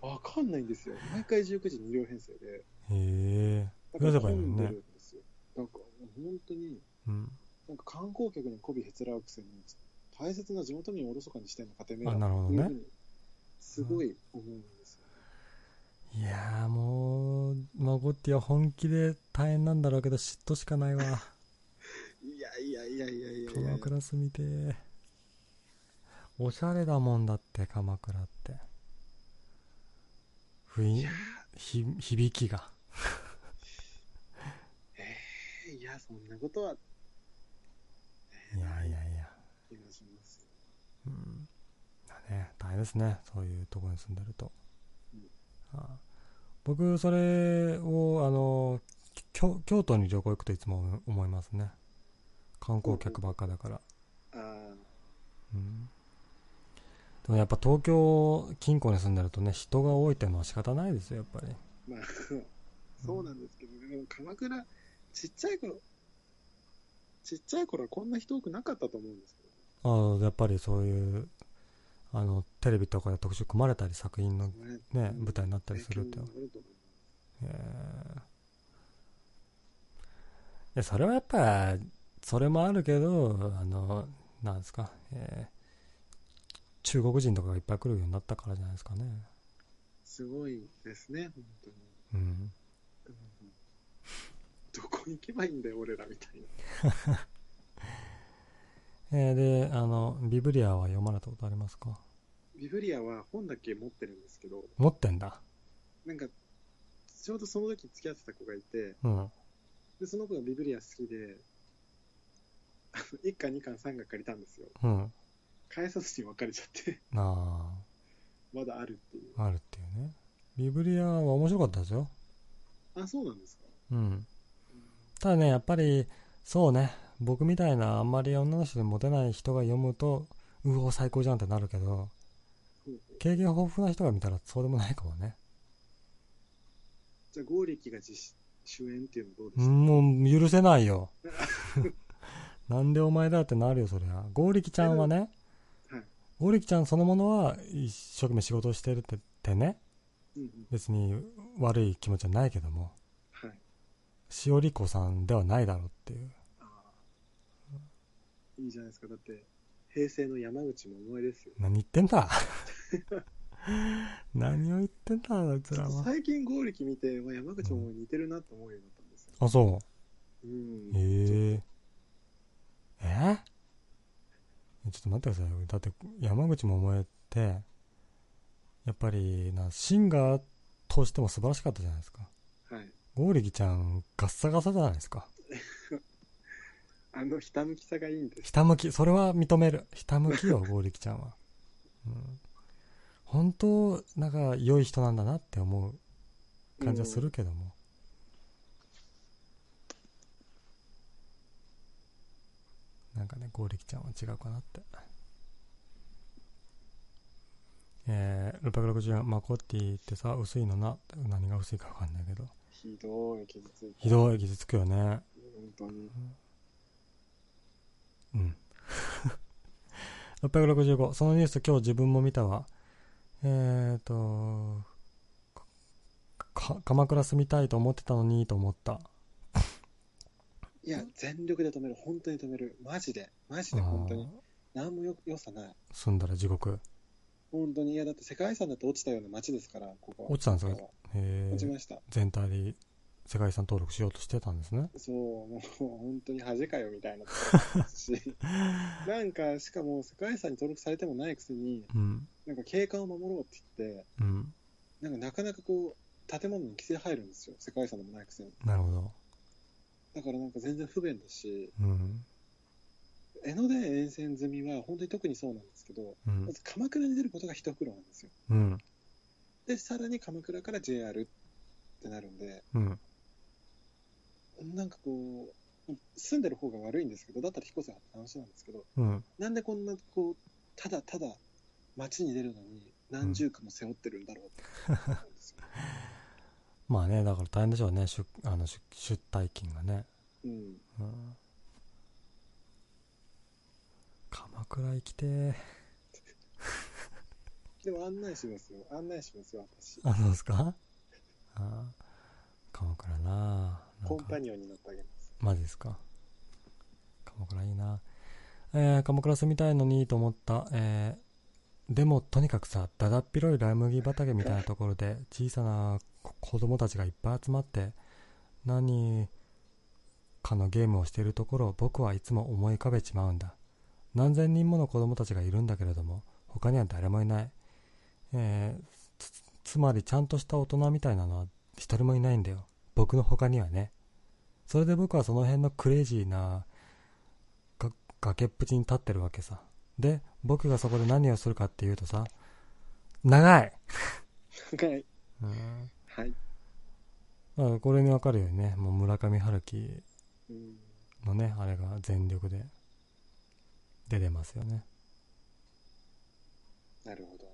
わかんないんですよ。毎回19時2両編成で。えだからやね。混んでるんですよ。なんか、もう本当に、うん。なんか観光客に媚びへつらうくせに、大切な地元民をおろそかにしてんのかてめえなるほどね。すごい思うんですよ。いやーもうマゴッティは本気で大変なんだろうけど嫉妬しかないわ。いやいやいやいやいやいや。鎌倉住みてーおしゃれだもんだって鎌倉って。雰囲いやひ響きが えーいや、そんなことは、いやいやいや。気がします。うん。だね大変ですねそういうところに住んでると、うん。ああ。僕それをあの京京都に旅行行くといつも思いますね。観光客ばっかだから、うん、でもやっぱ東京近郊に住んでるとね人が多いっていうのは仕方ないですよやっぱり。まあ、そうなんですけど、でも鎌倉、ちっちゃい頃、ちっちゃい頃はこんな人多くなかったと思うんですけど、ああやっぱりそういうあのテレビとかで特集組まれたり作品の、ね。ね、舞台になったりするってえー。でそれはやっぱそれもあるけどあのなんですか、えー中国人とかがいっぱい来るようになったからじゃないですかね。すごいですね、本当に。うんうんどこ行けばいいんだよ、俺らみたいな。えーであのビブリアは読まれたことありますか？ビブリアは本だけ持ってるんですけど、持ってんだなんか、ちょうどその時付き合ってた子がいて、うんで、その子がビブリア好きで、あの1巻、2巻、3巻借りたんですよ。うん返さずに別れちゃって、あ まだあるっていう。あ、あるっていうね。ビブリアは面白かったですよ。あ、そうなんですか。うん。ただね、やっぱり、そうね、僕みたいなあんまり女の人でモテない人が読むと、うお、最高じゃんってなるけど、経験豊富な人が見たらそうでもないかもね。じゃあ、剛力が実主演っていうのどうですか、もう許せないよ。なんでお前だってなるよ、そりゃ。剛力ちゃんはね、はい。剛力ちゃんそのものは一生懸命仕事をしてるってってね。別に悪い気持ちはないけども、はい。しおりこさんではないだろうっていう。いいじゃないですか。だって、平成の山口も思いですよ。何言ってんだ？何を言ってんだ、あいつらは。最近剛力見て、まあ、山口も似てるなと思うようになったんですよ。あ、そう。うん。へえ。え？ちょっと待ってくださいよ。だって、山口百恵って、やっぱりな、シンガーとしても素晴らしかったじゃないですか。はい。剛力ちゃん、ガッサガサじゃないですか。あの、ひたむきさがいいんです。ひたむき、それは認める。ひたむきよ、剛力ちゃんは。うん。本当、なんか、良い人なんだなって思う感じはするけども。なんかね、剛力ちゃんは違うかなって。えー、660円、マコッティってさ、薄いのな。何が薄いかわかんないけど。ひどい傷ついた。ひどい、傷つくよね。本当に。うん。665、そのニュース今日自分も見たわ。えーと、か鎌倉住みたいと思ってたのにと思った。いや、全力で止める。本当に止める。マジで。マジで本当に。何もよ良さない。住んだら地獄。本当に。いや、だって世界遺産だって落ちたような街ですから、ここ。落ちたんですか？へー落ちました。全体で世界遺産登録しようとしてたんですね。そう、もう本当に恥かよみたいなし。なんか、しかも世界遺産に登録されてもないくせに、うん。なんか景観を守ろうって言って、うん。なんかなかなかこう、建物に規制入るんですよ。世界遺産でもないくせに。なるほど。だからなんか全然不便だし、うん。江ノ電沿線済みは本当に特にそうなんですけど、うんま。ず鎌倉に出ることが一苦労なんですよ。うん。で、さらに鎌倉から JR ってなるんで、うん。なんかこう、住んでる方が悪いんですけど、だったら引っ越せばって話なんですけど、うん。なんでこんなこう、ただただ街に出るのに何十かも背負ってるんだろうって思うんですよ。まあね、だから大変でしょうね、出あの出出退勤がね。うん。うん。鎌倉行きてー。でも案内しますよ。案内しますよ、私。あ、そうですか？あー鎌倉なぁ。コンパニオンになってあげます。マジですか？鎌倉いいなえー、鎌倉住みたいのにと思った。えー、でもとにかくさ、だだっ広いライ麦畑みたいなところで 小さな子子供たちがいっぱい集まって何かのゲームをしているところを僕はいつも思い浮かべちまうんだ。何千人もの子供たちがいるんだけれども、他には誰もいない。えーつつまりちゃんとした大人みたいなのは一人もいないんだよ。僕の他にはね。それで僕はその辺のクレイジーなが崖っぷちに立ってるわけさ。で、僕がそこで何をするかっていうとさ、長いはい。うんはい。まあこれにわかるようにね、もう村上春樹うん。のね、あれが全力で出てますよね。なるほど。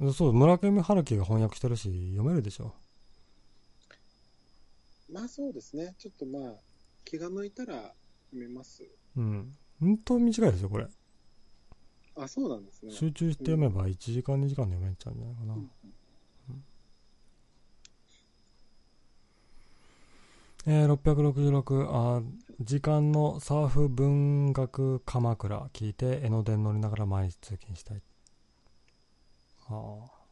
うん、そう、村上春樹が翻訳してるし、読めるでしょ。まあそうですね。ちょっとまあ、気が向いたら読めます。うん。本当短いですよ、これ。あ、そうなんですね。集中して読めば1時間、2時間で読めちゃうんじゃないかな。うんえー、666あ時間のサーフ文学鎌倉聞いて江ノ電乗りながら毎日通勤したい。はあ。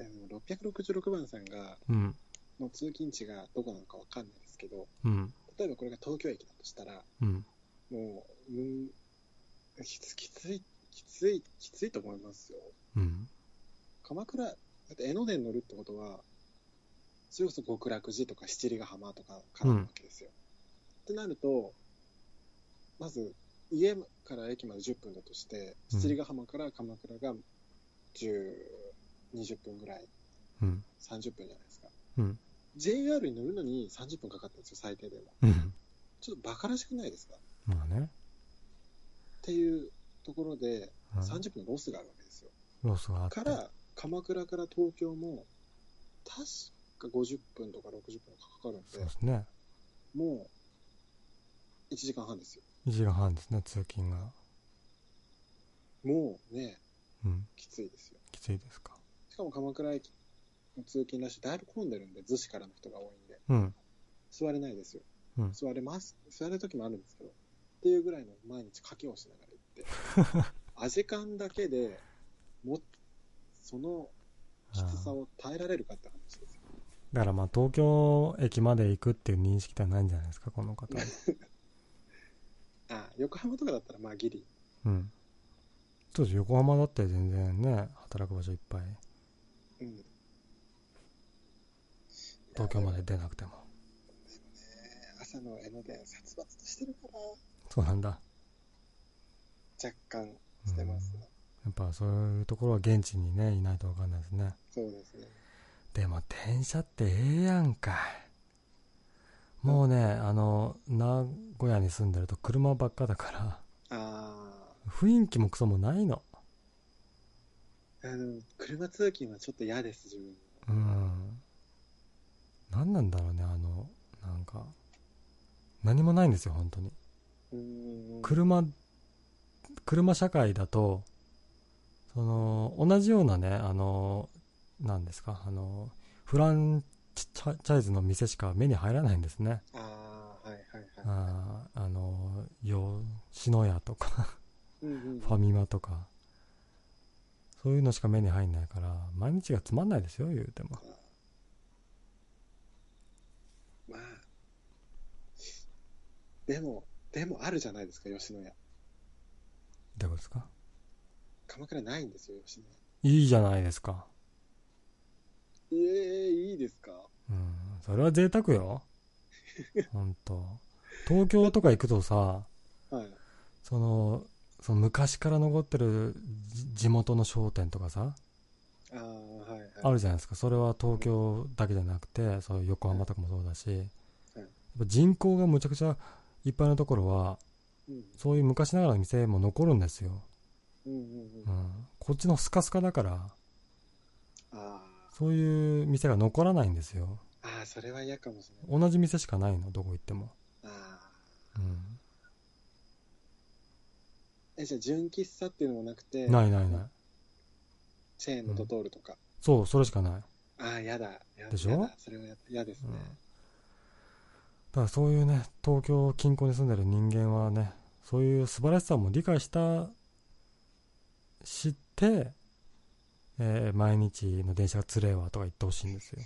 あの666番さんが、うん。の通勤地がどこなのかわかんないですけど、うん。例えばこれが東京駅だとしたら、うん。もう、うん、きつきつい、きつい、きついと思いますよ。うん。鎌倉、だって江ノ電乗るってことは、それこそ極楽寺とか七里ヶ浜とかからなわけですよ。ってなると、まず、家から駅まで10分だとして、うん七里ヶ浜から鎌倉が10、20分ぐらい、うん。30分じゃないですか。うん。JR に乗るのに30分かかったんですよ、最低でも。うん。ちょっとバカらしくないですか？っまあね。ていうところで、うん30分のロスがあるわけですよ。ロスがあって。から、鎌倉から東京も、確か50分とか60分かかるんでそうで、すね。もう、1時間半ですよ。1時間半ですね、通勤が。もうね、うん。きついですよ。きついですか。しかも鎌倉駅の通勤ラッシュだいぶ混んでるんで、逗子からの人が多いんで、うん。座れないですよ。うん座れます。座れる時もあるんですけど、っていうぐらいの毎日書きをしながら行って、味感だけでも、そのきつさを耐えられるかって話ですよ。だからまあ東京駅まで行くっていう認識ではないんじゃないですか、この方は。あ、横浜とかだったらまあギリ。うん。そうです、横浜だって全然ね、働く場所いっぱい。うん。東京まで出なくても。ね、朝の江ノ電殺伐としてるから、そうなんだ。若干してますね。やっぱそういうところは現地にね、いないとわかんないですね。そうですね。でも電車ってええやんか。もうね、あの、名古屋に住んでると車ばっかだから、あ雰囲気もクソもないの。ーあの、車通勤はちょっと嫌です、自分。うん。何なんだろうね、あの、なんか、何もないんですよ、本当に。車、車社会だと、その、同じようなね、あの、なんですか、あの、フランチャイズの店しか目に入らないんですね。ああ、はいはいはい。あーあの、吉野家とか、ファミマとか、そういうのしか目に入んないから、毎日がつまんないですよ、言うても。まあ、でも、でもあるじゃないですか、吉野家。どうですか？鎌倉ないんですよ、吉野いいじゃないですか。家。ええいいですか？うん、それは贅沢よ。ほんと。東京とか行くとさ、はい。その、その昔から残ってるじ地元の商店とかさ、ああ、はいはい。あるじゃないですか。それは東京だけじゃなくて、そう横浜とかもそうだし、はいやっぱ人口がむちゃくちゃいっぱいのところは、うんそういう昔ながらの店も残るんですよ。うんうんうん。こっちのスカスカだから、あそういう店が残らないんですよ。ー、ああ、それは嫌かもしれない。同じ店しかないの、どこ行っても。ああ。うん。え、じゃあ、純喫茶っていうのもなくて、ないないない。チェーンのドトールとか。そう、それしかない。ああ、嫌だ。でしょ？それはや嫌ですね。うんだからそういうね、東京近郊に住んでる人間はね、そういう素晴らしさも理解した、知って、えー毎日の電車がつれえわとか言ってほしいんですよ。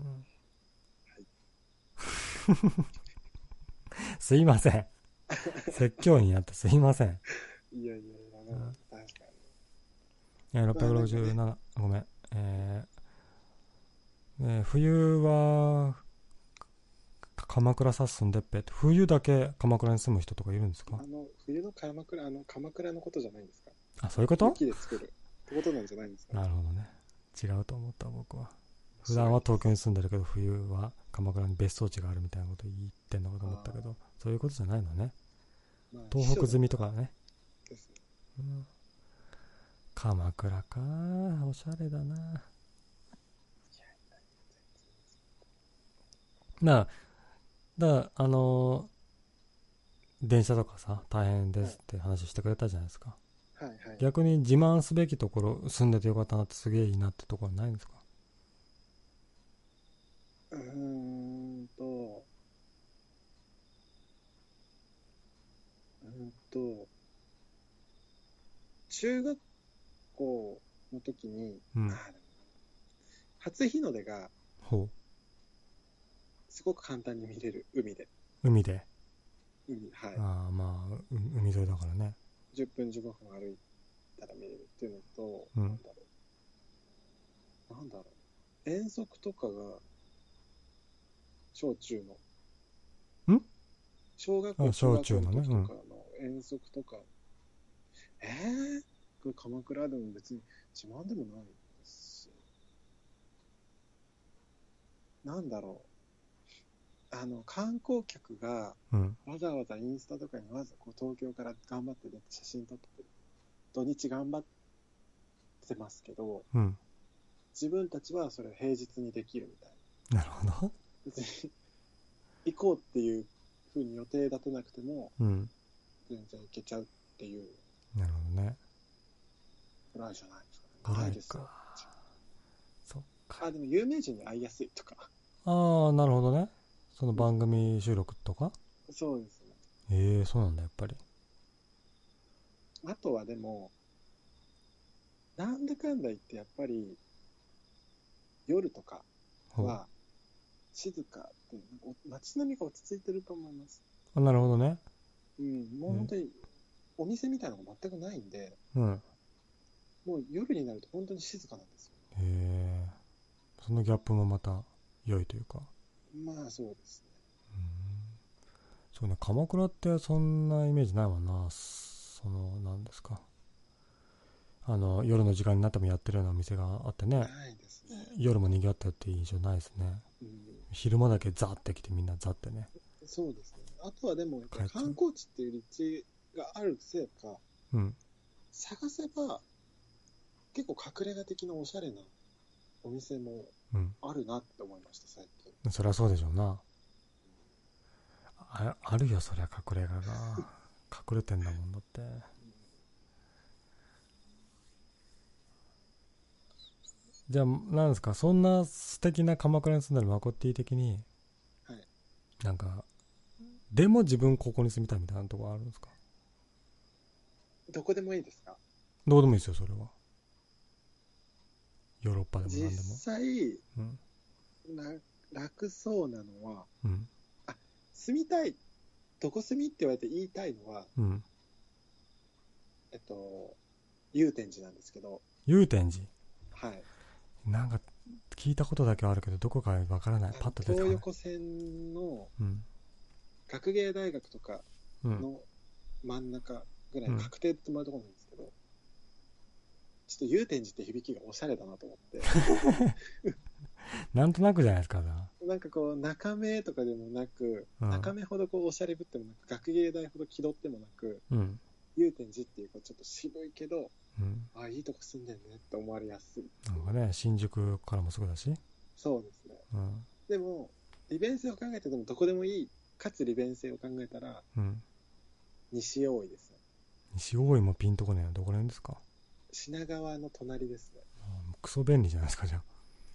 うん すいません。説教になってすいません。いやいやいや、うん確かに。えー667、ごめん。えーえー冬は、か鎌倉さ住んでっぺって、冬だけ鎌倉に住む人とかいるんですか？あの、冬の鎌倉、あの、鎌倉のことじゃないんですか？あ、そういうこと？雪で作る。ってことなんじゃないんですか？なるほどね。違うと思った、僕は。普段は東京に住んでるけど、冬は鎌倉に別荘地があるみたいなこと言ってんのかと思ったけど、そういうことじゃないのね。まあ東北済みとかね。ね。うん鎌倉か。おしゃれだな。まあ、だから、あのー電車とかさ、大変ですって話してくれたじゃないですか。はいはい。逆に自慢すべきところ、住んでてよかったなってすげえいいなってところないんですか？うーんと、うーんと、中学校の時に、うん初日の出がほすごく簡単に見れる、海で。う。海で。海、はい。ああ、まあ、う海沿いだからね。10分15分歩いたら見れるっていうのと、うんなんだろう。なんだろう。遠足とかが、小中の。ん？小学校、あ小中の時とかの遠足とか、えー、これ鎌倉でも別に自慢でもないです。なんだろう。あの、観光客がうん。わざわざインスタとかにわざこう東京から頑張って出て写真撮って、土日頑張ってますけど、うん。自分たちはそれを平日にできるみたいな。なるほど。別に行こうっていうふうに予定立てなくてもうん。全然行けちゃうっていうなるほどね。ぐらいじゃないですかね。ぐらいないですよか。そっか。あ、でも有名人に会いやすいとか。ああ、なるほどね。その番組収録とか？そうですね。ええそうなんだ、やっぱり。あとはでも、なんだかんだ言ってやっぱり夜とかは静かで、なんかお街並みが落ち着いてると思います。あなるほどね。うん、もう本当にお店みたいなのが全くないんで、うん。もう夜になると本当に静かなんですよ。へえそのギャップもまた良いというか。まあそうですね。うん。そうね、鎌倉ってそんなイメージないもんな。その、なんですか。あの、夜の時間になってもやってるようなお店があってね、ないですね。夜も賑わったっていう印象ないですね。うん、昼間だけザーって来てみんなザってね。そうですね。あとはでも、観光地っていう立地があるせいか、うん。探せば、結構隠れ家的なおしゃれなお店もうん。あるなって思いました、最近。そりゃそうでしょうな。ああるよ、そりゃ隠れ家が。隠れてんだもんだって。じゃあ、なんですか、そんな素敵な鎌倉に住んでるマコッティ的に、はいなんか、でも自分ここに住みたいみたいなとこあるんですか？どこでもいいですか？どうでもいいですよ、それは。ヨーロッパでも何実でも。際、うん。な楽そうなのは、うん。住みたい、どこ住みって言われて言いたいのは、うん。えっと、祐天寺なんですけど、祐天寺？はい。なんか、聞いたことだけはあるけど、どこかわからない。パッと出てこない。東横線のうん。学芸大学とかうん。の真ん中ぐらい確定ってもらうところなんですけど、ちょっと祐天寺って響きがおしゃれだなと思って、なんとなくじゃないですか、なんかこう、中目とかでもなく、うん中目ほどこうおしゃれぶってもなく、学芸大ほど気取ってもなく、うん。祐天寺っていうこうちょっと渋いけど、うん。あ、いいとこ住んでんねって思われやすい。なんかね、新宿からもすぐだし。そうですね。うん。でも、利便性を考えててもどこでもいい、かつ利便性を考えたら、うん。西大井ですね。西大井もピンとこねえな。どこら辺ですか？品川の隣ですね。クソ便利じゃないですか、じゃあ。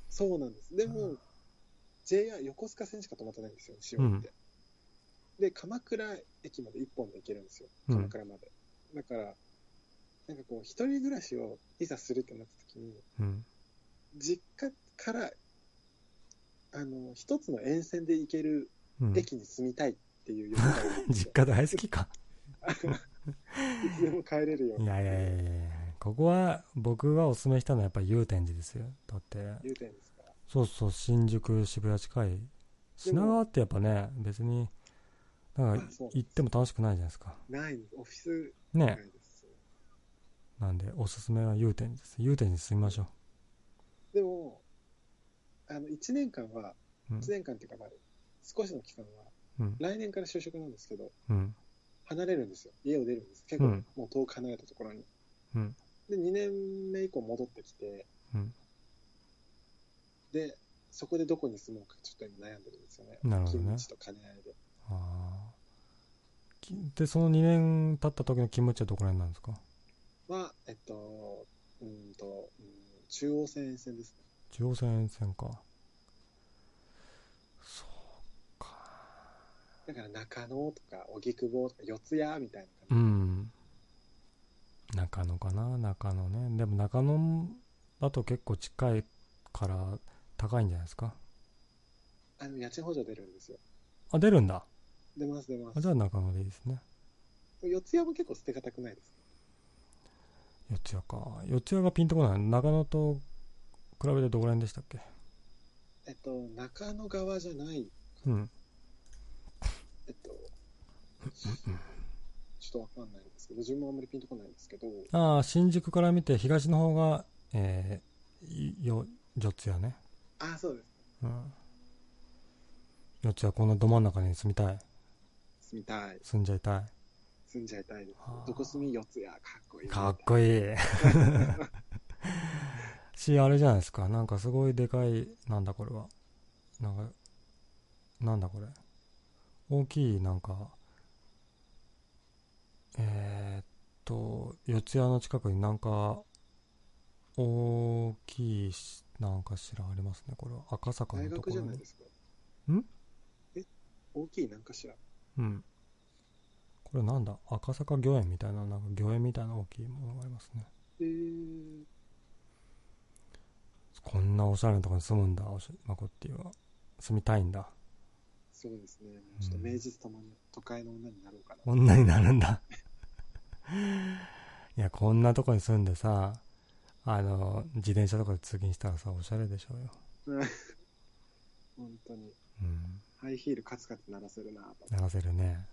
そうなんです。でも、JR 横須賀線しか止まってないんですよ、西大井って。で、鎌倉駅まで1本で行けるんですよ、うん鎌倉まで。だから、なんかこう、一人暮らしをいざするってなった時に、うん。実家から、あの、一つの沿線で行けるうん。駅に住みたいっていう 実家大好きか。いつでも帰れるよういなやいやいやいやここは、僕がおすすめしたのはやっぱり祐天寺ですよ。だって、言うてんですか？ら。そうそう、新宿、渋谷近い。品川ってやっぱね、別に、なんか行っても楽しくないじゃないですか。ない。オフィスね。なんで、おすすめは祐天寺です。祐天寺に住みましょでも、あの、1年間は、う。うん1。年間っていうか、まあ、少しの期間は、うん。来年から就職なんですけど、うん。離れるんですよ。家を出るんです。結構、うんもう遠く離れたところに。うん。で、2年目以降戻ってきて、うん。で、そこでどこに住もうかちょっと今悩んでるんですよね。なるほどね勤務地と兼ね合いで。あで、その2年経った時の気持ちはどこら辺なんですか？は、えっと、うーんと、うん中央線沿線ですね。中央線線か。そうか。だから中野とか、荻窪とか、四谷みたいなう感ん。中野かな中野ね。でも中野だと結構近いから高いんじゃないですか？じ。あの、家賃補助出るんですよ。あ、出るんだ。出ます出まあじゃあ中野でいいですね。す。四谷も結構捨てがたくないです。四谷か。四谷がピンとこない。中野と比べてどこら辺でしたっけ？えっと、中野側じゃない、うん。えっと、ちょっとわかんないんですけど、自分もあんまりピンとこないんですけど、ああ、新宿から見て東の方が、えー、よ、四ツ谷ね。ああ、そうです。うん。四ツ谷このど真ん中に住みたい。住みたい。住んじゃいたい。住んじゃいたいですはあ。どこ住み？四つや、かっこいい。かっこいい。し、あれじゃないですか。なんかすごいでかい、なんだこれは。なんか、なんだこれ。大きい、なんか、えー、っと、四谷の近くになんか、大きいし、なんかしらありますね。これは赤坂のところに。じゃないですか？ん？え、大きいなんかしら？うん。これなんだ？赤坂御苑みたいな、なんか御苑みたいな大きいものがありますね。えー、こんなおしゃれなところに住むんだ、おしまこっていうは。住みたいんだ。そうですね。ちょっと名実ともに都会の女になろうかな。女になるんだ。いや、こんなとこに住んでさ、あの、自転車とかで通勤したらさ、おしゃれでしょうよ。本当に。うん。ハイヒールカツカツ鳴らせるなと。流せるね。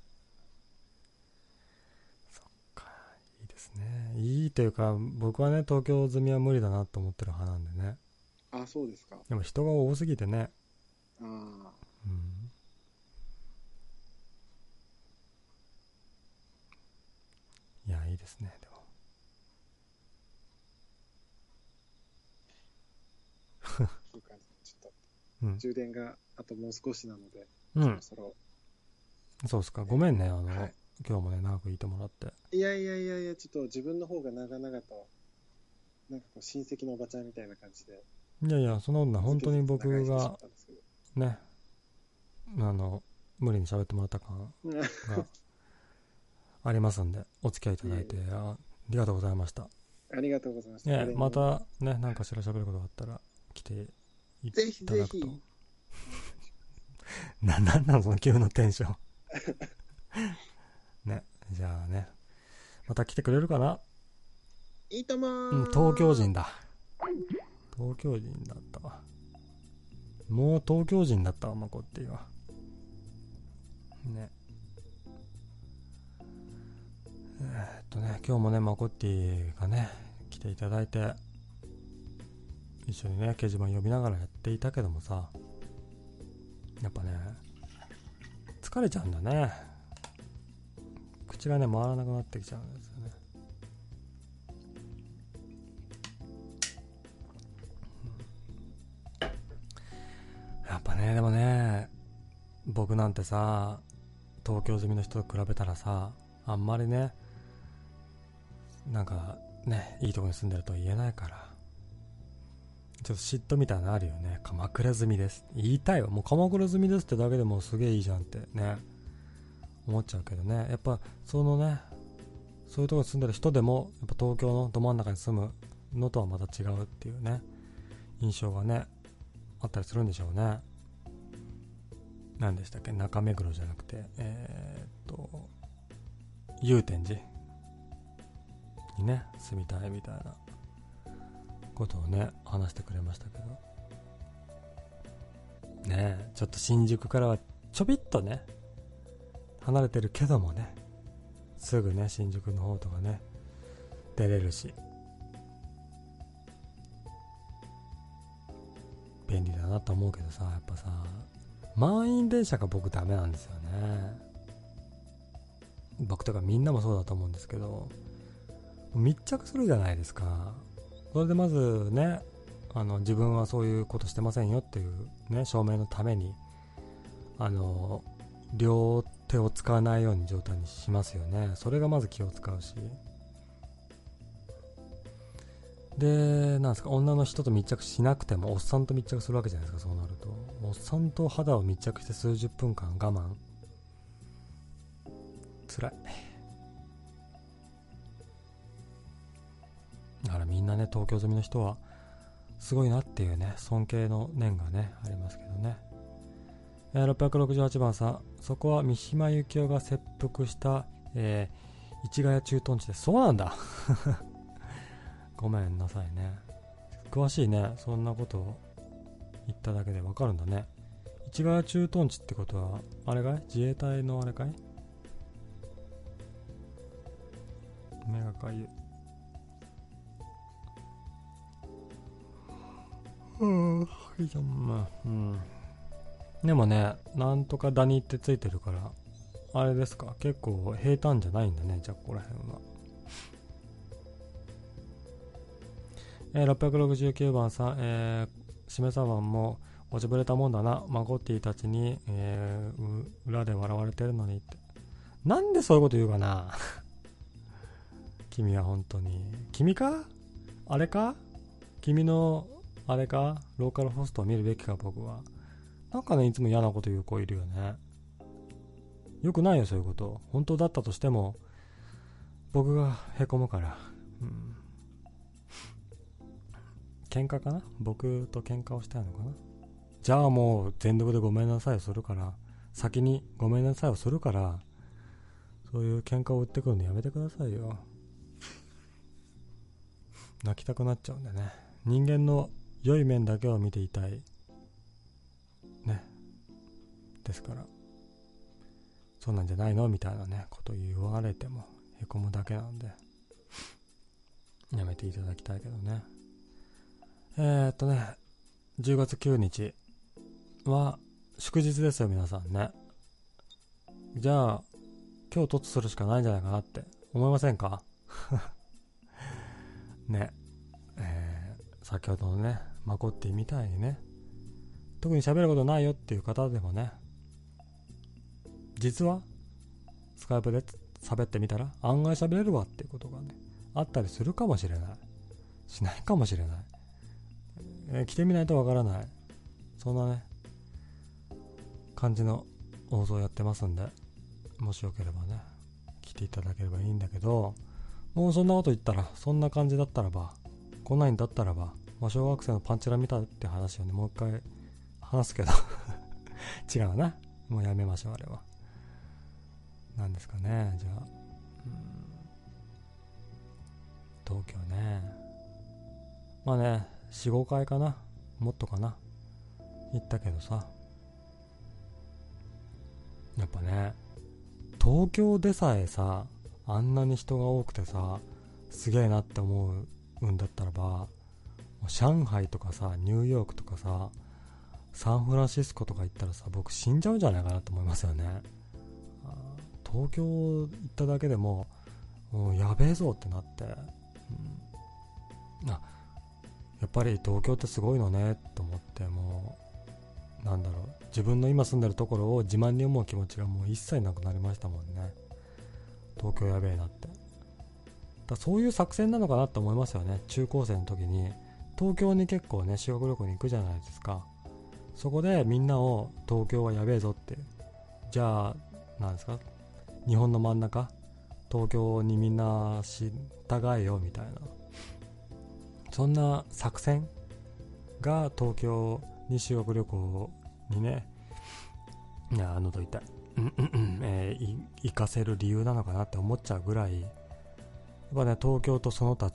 そっか、いいですね。いいというか、僕はね、東京済みは無理だなと思ってる派なんでね。あ、そうですか。でも人が多すぎてね。あうん。いや、いいですね、でも。あ、そうか。ちょっとうん。充電があともう少しなので、うんそろ。そろ。そうっすか。ごめんね、あの、はい今日もね、長く言ってもらって。いやいやいやいや、ちょっと自分の方が長々と、なんかこう親戚のおばちゃんみたいな感じで。いやいや、その女、本当に僕がね、あの、無理に喋ってもらった感うんが ありますんで、お付き合いいただいて、あありがとうございました。ありがとうございました。ねまたね、なんかしら喋ることがあったら、来ていぜひただくと。ぜひ。な、なんなのその急のテンション。ね、じゃあね、また来てくれるかな？いいともうん、ー東京人だ。東京人だったわ。もう東京人だったわ、まこっていうわ。ね。えっとね、今日もね、マコッティがね、来ていただいて、一緒にね、掲示板呼びながらやっていたけどもさ、やっぱね、疲れちゃうんだね。口がね、回らなくなってきちゃうんですよね。やっぱね、でもね、僕なんてさ、東京済みの人と比べたらさ、あんまりね、なんかね、いいとこに住んでると言えないから、ちょっと嫉妬みたいなのあるよね。鎌倉済みです。言いたいわ。もう鎌倉済みですってだけでもすげえいいじゃんってね、思っちゃうけどね。やっぱ、そのね、そういうとこに住んでる人でも、やっぱ東京のど真ん中に住むのとはまた違うっていうね、印象がね、あったりするんでしょうね。何でしたっけ？中目黒じゃなくて、えー、っと、祐天寺にね、住みたいみたいなことをね、話してくれましたけど。ねえ、ちょっと新宿からはちょびっとね、離れてるけどもね、すぐね、新宿の方とかね、出れるし、便利だなと思うけどさ、やっぱさ、満員電車が僕ダメなんですよね。僕とかみんなもそうだと思うんですけど、密着するじゃないですか。それでまずね、あの、自分はそういうことしてませんよっていうね、証明のために、あの、両手を使わないように状態にしますよね。それがまず気を使うし。で、なんですか、女の人と密着しなくても、おっさんと密着するわけじゃないですか、そうなると。おっさんと肌を密着して数十分間我慢。辛い。だからみんなね、東京済みの人は、すごいなっていうね、尊敬の念がね、ありますけどね。えー668番さん、そこは三島由紀夫が切腹した、えー、市ヶ谷駐屯地で。そうなんだ ごめんなさいね。詳しいね。そんなことを言っただけでわかるんだね。市ヶ谷駐屯地ってことは、あれかい？自衛隊のあれかい目がかゆい？うんいいじゃんまあうん。でもねなんとかダニってついてるからあれですか結構平坦じゃないんだねじゃあここら辺は。えー、669番さん、えー、しめさばんも落ちぶれたもんだな、マゴッティたちに、えー、裏で笑われてるのにって。なんでそういうこと言うかな。君は本当に。君か？あれか？君の、あれか？ローカルホストを見るべきか、僕は。なんかね、いつも嫌なこと言う子いるよね。よくないよ、そういうこと。本当だったとしても、僕が凹むから。うん。喧嘩かな？僕と喧嘩をしたいのかな？じゃあもう全力でごめんなさいをするから、先にごめんなさいをするから、そういう喧嘩を売ってくるのやめてくださいよ。泣きたくなっちゃうんでね。人間の良い面だけを見ていたい。ね。ですから、そうなんじゃないの？みたいなね、こと言われてもへこむだけなんで、やめていただきたいけどね。えー、っとね、10月9日、は祝日ですよ、皆さんね。じゃあ、今日突するしかないんじゃないかなって思いませんか？ね。えー、先ほどのね、マコッティみたいにね、特に喋ることないよっていう方でもね、実は、スカイプで喋ってみたら案外喋れるわっていうことがね、あったりするかもしれない。しないかもしれない。えー、来てみないとわからない。そんなね、感じの放送やってますんで、もしよければね、来ていただければいいんだけど、もうそんなこと言ったら、そんな感じだったらば、来ないんだったらば、まあ、小学生のパンチラ見たって話をね、もう一回話すけど 違うな。もうやめましょう、あれは。なんですかね、じゃあ。東京ね。まあね、4、5回かな。もっとかな。行ったけどさ。やっぱね東京でさえさあんなに人が多くてさすげえなって思うんだったらば上海とかさニューヨークとかさサンフランシスコとか行ったらさ僕死んじゃうんじゃないかなと思いますよね。東京行っただけでももうやべえぞってなって、うん、あやっぱり東京ってすごいのねと思ってもうなんだろう自分の今住んでるところを自慢に思う気持ちがもう一切なくなりましたもんね。東京やべえなって。だそういう作戦なのかなって思いますよね。中高生の時に東京に結構ね修学旅行に行くじゃないですか。そこでみんなを東京はやべえぞって。じゃあなんですか？日本の真ん中？東京にみんな従えよみたいな。そんな作戦が東京に修学旅行にね、いや、喉痛い。うんうんうん、え、行かせる理由なのかなって思っちゃうぐらい、やっぱね、東京とその他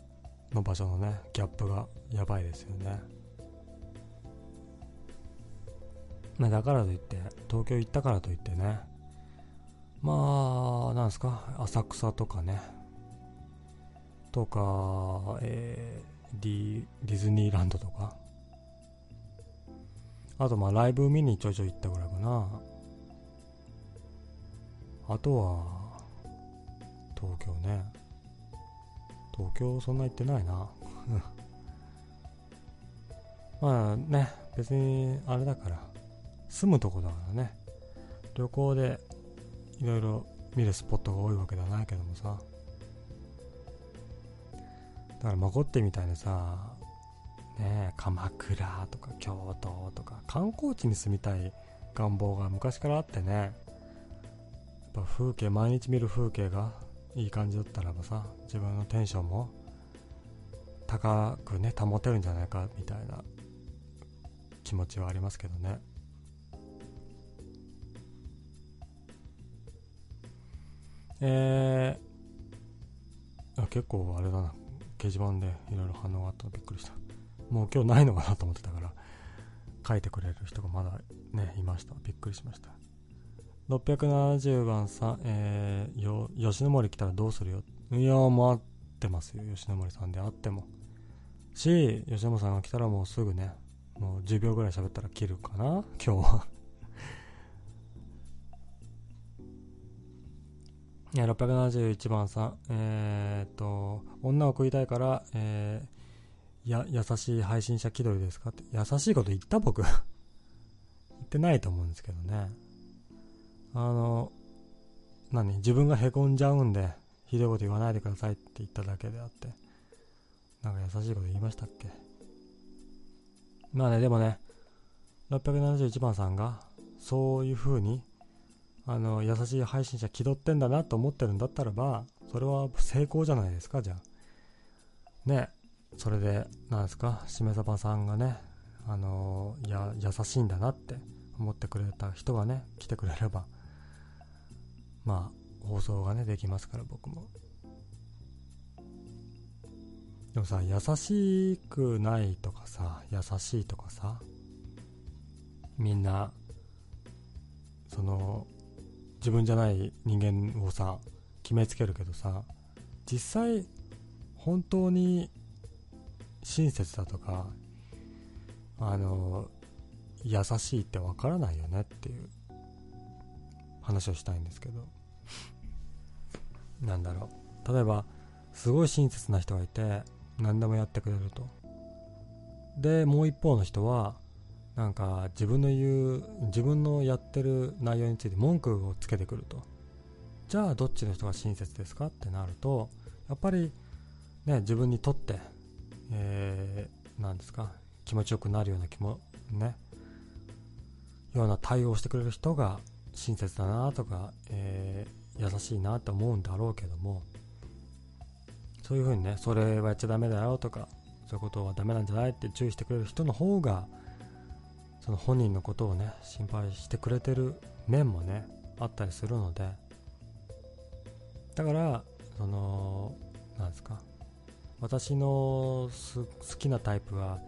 の場所のね、ギャップがやばいですよね。まあ、だからといって、東京行ったからといってね、まあ、なんですか、浅草とかね、とか、えー、ディディズニーランドとか、あとまあライブ見にちょいちょい行ったぐらいかな。あとは、東京ね。東京そんな行ってないな。まあね、別にあれだから、住むとこだからね。旅行でいろいろ見るスポットが多いわけではないけどもさ。だからまこってみたいにさ、ね、鎌倉とか京都とか観光地に住みたい願望が昔からあってねやっぱ風景毎日見る風景がいい感じだったらばさ自分のテンションも高くね保てるんじゃないかみたいな気持ちはありますけどねえー、結構あれだな掲示板でいろいろ反応があったのびっくりしたもう今日ないのかなと思ってたから、書いてくれる人がまだね、いました。びっくりしました。670番さん、えー、よ、吉野森来たらどうするよ。いや、待ってますよ、吉野森さんであっても。し、吉野森さんが来たらもうすぐね、もう10秒ぐらい喋ったら切るかな、今日は。いや、671番さん、えー、っと、女を食いたいから、えー、や、優しい配信者気取りですか？って、優しいこと言った僕。言ってないと思うんですけどね。あの、何？自分が凹んじゃうんで、ひどいこと言わないでくださいって言っただけであって、なんか優しいこと言いましたっけ？まあね、でもね、671番さんが、そういう風に、あの、優しい配信者気取ってんだなと思ってるんだったらば、それは成功じゃないですか、じゃあ。ね、それで、なんですか、しめさばさんがね、あのいや、優しいんだなって思ってくれた人がね、来てくれれば、まあ、放送がね、できますから、僕も。でもさ、優しくないとかさ、優しいとかさ、みんな、その、自分じゃない人間をさ決めつけるけどさ実際本当に親切だとかあの優しいってわからないよねっていう話をしたいんですけど。なんだろう。例えばすごい親切な人がいて何でもやってくれると。でもう一方の人はなんか自分の言う自分のやってる内容について文句をつけてくると。じゃあどっちの人が親切ですか？ってなるとやっぱりね自分にとってえー、ですか気持ちよくなるような気もねような対応をしてくれる人が親切だなとか、えー、優しいなと思うんだろうけどもそういうふうにねそれはやっちゃダメだよとかそういうことはダメなんじゃないって注意してくれる人の方がその本人のことをね心配してくれてる面もねあったりするので。だからそのなんですか私の好きなタイプは、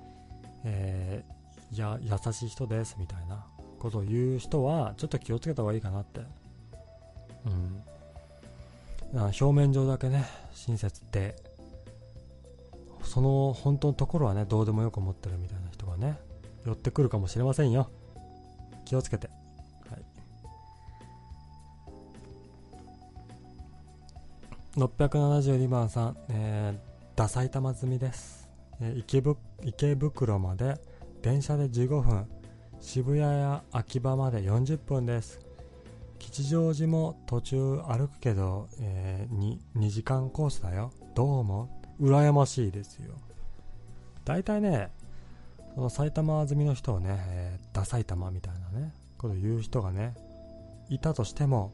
えー、や優しい人ですみたいなことを言う人はちょっと気をつけた方がいいかなって。うん。表面上だけね親切ってその本当のところはねどうでもよく思ってるみたいな人がね寄ってくるかもしれませんよ。気をつけて。はい。672番さん、えー、ダサい玉積みです、えー、池池袋まで電車で15分。渋谷や秋葉まで40分です。吉祥寺も途中歩くけど、えー、2, 時間コースだよどうも羨ましいですよ大体ねその埼玉済みの人をね、えー、ダサい玉みたいなね、こと言う人がね、いたとしても、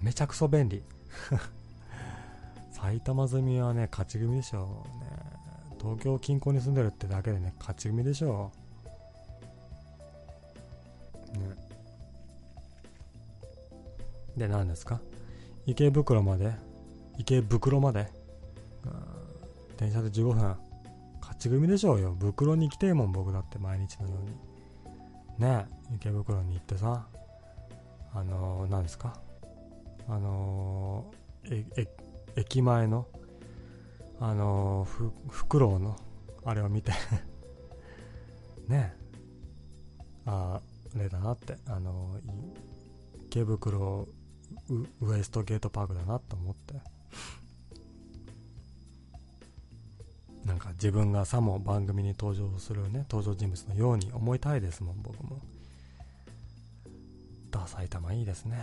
めちゃくそ便利。埼玉済みはね、勝ち組でしょう。ね、東京近郊に住んでるってだけでね、勝ち組でしょう。ね。で、何ですか？池袋まで池袋まで？電車で15分。勝ち組でしょうよ。袋に来てえもん、僕だって毎日のように。ねえ池袋に行ってさ、あのー、何ですか？あのー、え、え、駅前の、あのー、ふ、フクロウの、あれを見て。ねああれだなって、あの池袋ウエストゲートパークだなと思って。なんか自分がさも番組に登場するね登場人物のように思いたいですもん僕も。ダ埼玉いいですね。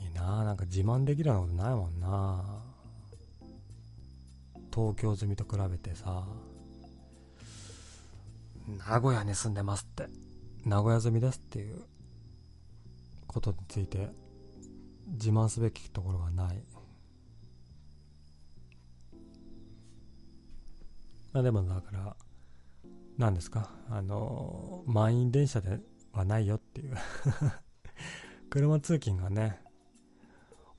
いいななんか自慢できるようなことないもんな東京済みと比べてさ。名古屋に住んでますって。名古屋済みですっていうことについて自慢すべきところがない。まあでもだから何ですか？あの満員電車ではないよっていう。車通勤がね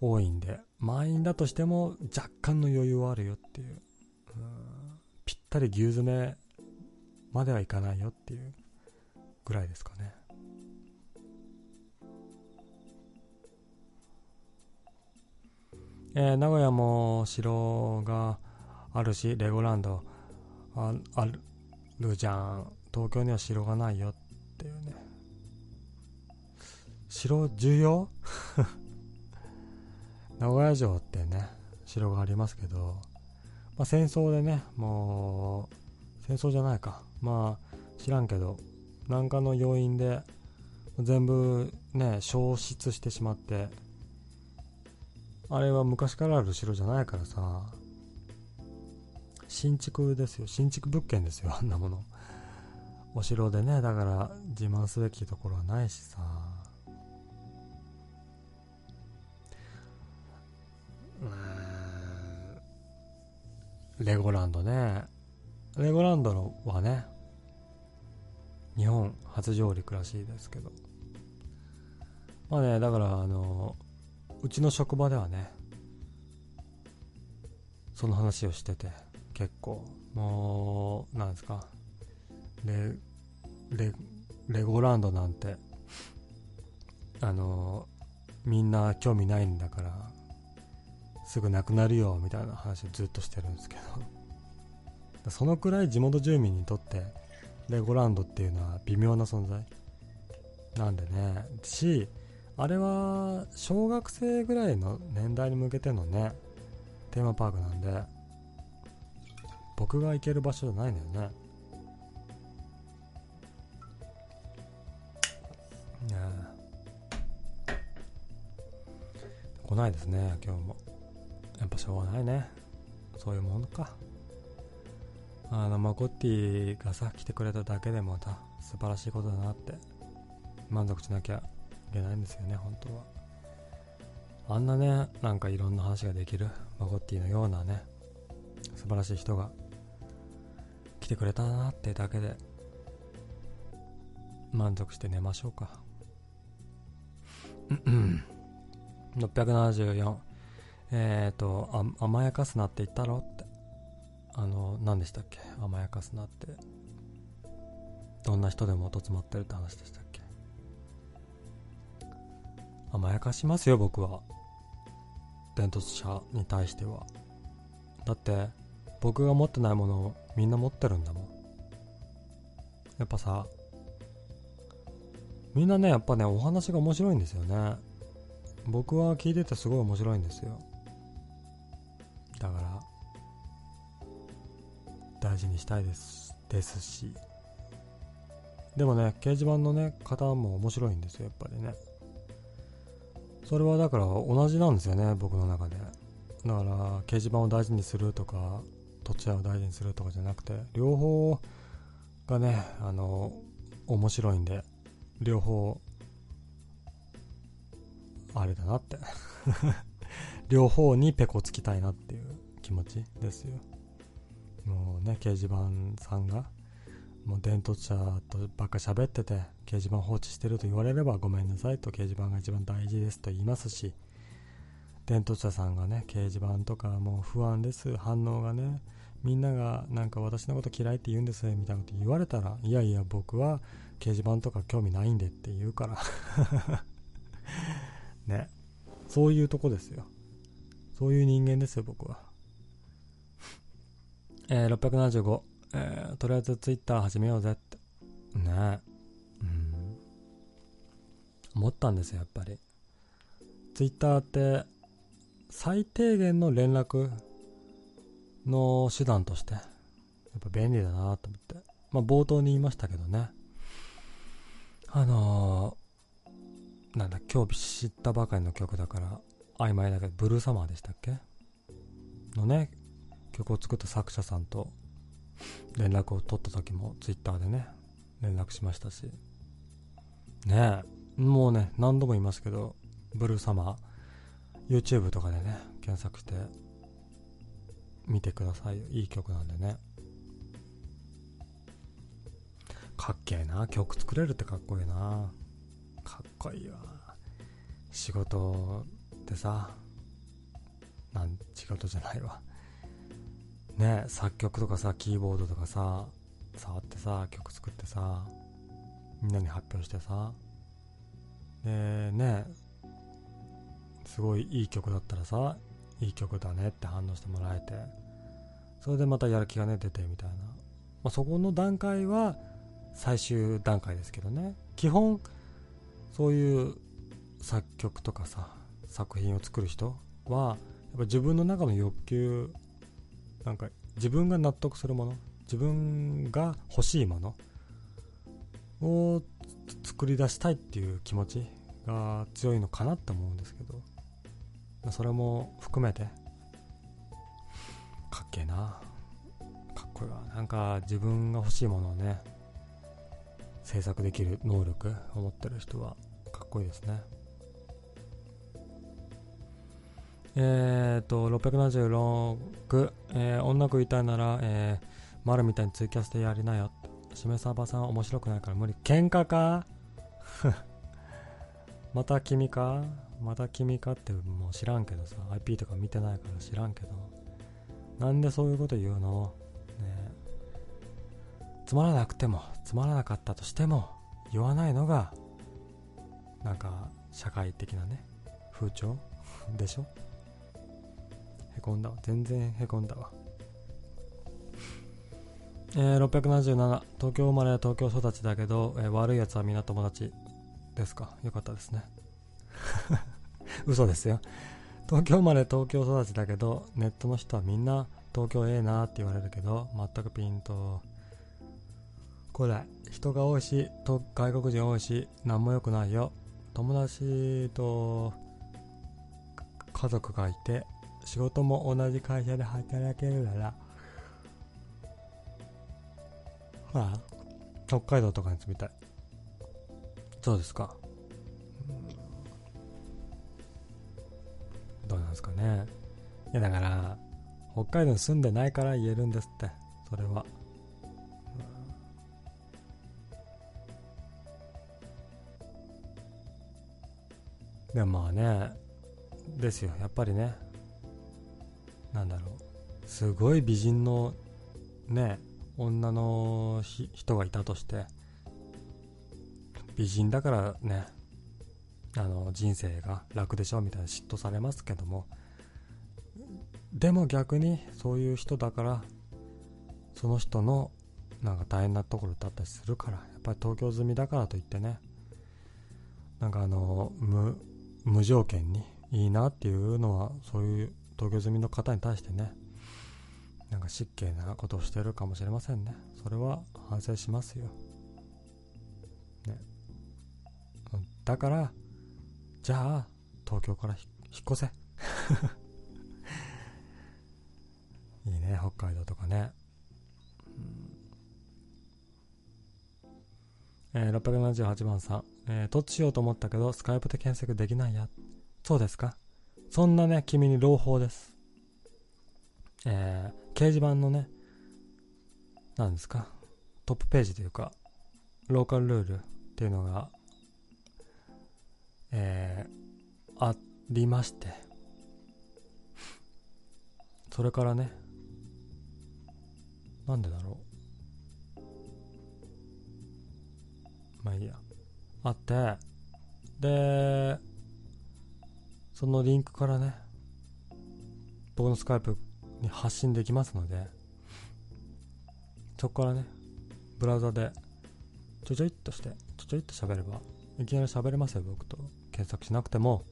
多いんで満員だとしても若干の余裕はあるよっていう。ぴったり牛詰めまではいかないよっていうぐらいですかね。えー、名古屋も城があるし、レゴランドああるじゃん。東京には城がないよっていうね。城重要？名古屋城ってね、城がありますけど、まあ、戦争でね、もう、戦争じゃないか。まあ知らんけど何かの要因で全部ね消失してしまってあれは昔からある城じゃないからさ新築ですよ。新築物件ですよあんなもの。お城でねだから自慢すべきところはないしさ。レゴランドね。レゴランドはね日本初上陸らしいですけど。まあねだからあのうちの職場ではねその話をしてて結構。もうなんですか。レレレゴランドなんてあのみんな興味ないんだからすぐなくなるよみたいな話をずっとしてるんですけど。そのくらい地元住民にとってレゴランドっていうのは微妙な存在。なんでね。しあれは小学生ぐらいの年代に向けてのねテーマパークなんで僕が行ける場所じゃないんだよね。ねえ。来ないですね今日も。やっぱしょうがないね。そういうものか。あのマコッティがさ来てくれただけでもさ素晴らしいことだなって満足しなきゃいけないんですよね本当は。あんなねなんかいろんな話ができるマコッティのようなね素晴らしい人が来てくれたなってだけで満足して寝ましょうか。674えっ、ー、と甘やかすなって言ったろってあの何でしたっけ？甘やかすなって。どんな人でもとつまってるって話でしたっけ？甘やかしますよ僕は。伝突者に対しては。だって僕が持ってないものをみんな持ってるんだもん。やっぱさみんなねやっぱねお話が面白いんですよね。僕は聞いててすごい面白いんですよ。だから大事にしたいですですし。でもね掲示板のね方も面白いんですよやっぱりね。それはだから同じなんですよね僕の中で。だから掲示板を大事にするとか土地屋を大事にするとかじゃなくて両方がねあの面白いんで両方あれだなって。両方にペコつきたいなっていう気持ちですよ。もうね掲示板さんがもう伝統者とばっか喋ってて掲示板放置してると言われればごめんなさいと掲示板が一番大事ですと言いますし伝統者さんがね掲示板とかもう不安です。反応がねみんながなんか私のこと嫌いって言うんですみたいなこと言われたらいやいや僕は掲示板とか興味ないんでって言うから。ね。そういうとこですよ。そういう人間ですよ僕は。えー、675、えー、とりあえずツイッター始めようぜって。ねえ。うん。思ったんですよやっぱり。ツイッターって最低限の連絡の手段としてやっぱ便利だなと思って。まあ冒頭に言いましたけどね。あのー、なんだ今日知ったばかりの曲だから曖昧だけどブルーサマーでしたっけ？のね曲を作った作者さんと連絡を取った時も Twitter でね連絡しましたし。ねえもうね何度も言いますけどブルーサマー YouTube とかでね検索して見てくださいいい曲なんでね。かっけえな。曲作れるってかっこいいな。かっこいいわ。仕事ってさなん仕事じゃないわ。ね作曲とかさキーボードとかさ触ってさ曲作ってさみんなに発表してさでねすごいいい曲だったらさいい曲だねって反応してもらえてそれでまたやる気がね出てみたいな、まあ、そこの段階は最終段階ですけどね。基本そういう作曲とかさ作品を作る人はやっぱ自分の中の欲求なんか自分が納得するもの自分が欲しいものを作り出したいっていう気持ちが強いのかなって思うんですけどそれも含めてかっけえな。かっこいいわ。なんか自分が欲しいものをね制作できる能力を持ってる人はかっこいいですね。えーと676、えー、音楽言いたいなら、えー、丸みたいにツイキャスでやりなよしめさばさん面白くないから無理。喧嘩か？また君か？また君かってもう知らんけどさ。IP とか見てないから知らんけど。なんでそういうこと言うの？ねつまらなくてもつまらなかったとしても言わないのがなんか社会的なね風潮？でしょ？こんだ。わ全然へこんだわ。えー、677東京生まれ東京育ちだけど、えー、悪いやつはみんな友達ですか？よかったですね。嘘ですよ。東京生まれ東京育ちだけどネットの人はみんな東京ええなって言われるけど全くピンと来ない。人が多いし外国人多いし何も良くないよ。友達と家族がいて仕事も同じ会社で働けるならまあ北海道とかに住みたい。そうですか。どうなんですかね。いやだから北海道に住んでないから言えるんですってそれは、うん、でもまあねですよ。やっぱりねなんだろう。すごい美人のね女の人がいたとして美人だからねあの人生が楽でしょみたいな嫉妬されますけども。でも逆にそういう人だからその人のなんか大変なところだったりするからやっぱり東京済みだからといってねなんかあの無無条件にいいなっていうのはそういう東京済みの方に対してねなんか失敬なことをしてるかもしれませんね。それは反省しますよ。ね。だからじゃあ東京から引っ越せ。いいね北海道とかね、うん、えー、678番さん、えー、どっちしようと思ったけどスカイプで検索できないや。そうですか？そんなね君に朗報です。えー、掲示板のね何ですかトップページというかローカルルールっていうのがえー、ありましてそれからねなんでだろう。まあいいや。あってでそのリンクからね僕のスカイプに発信できますのでそこからねブラウザでちょちょいっとしてちょちょいっと喋ればいきなり喋れますよ僕と。検索しなくても。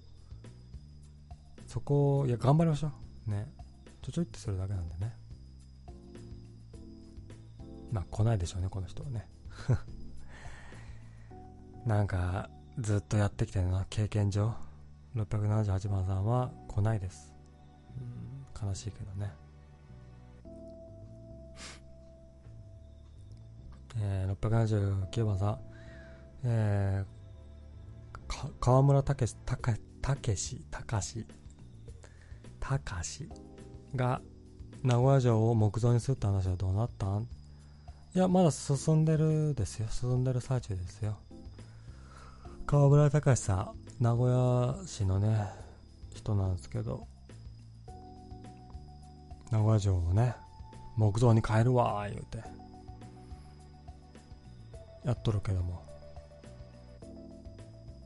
そこをいや頑張りましょう。ね。ちょちょいってするだけなんでね。まあ来ないでしょうねこの人はね。なんかずっとやってきてるな経験上。678番さんは来ないです。悲しいけどね。えー、679番さん、えー、川村武史、たけし、たかし、たかしが名古屋城を木造にするって話はどうなったん？いや、まだ進んでるですよ。進んでる最中ですよ。川村隆さん、名古屋市のね、人なんですけど、名古屋城をね、木造に変えるわ言うて、やっとるけども、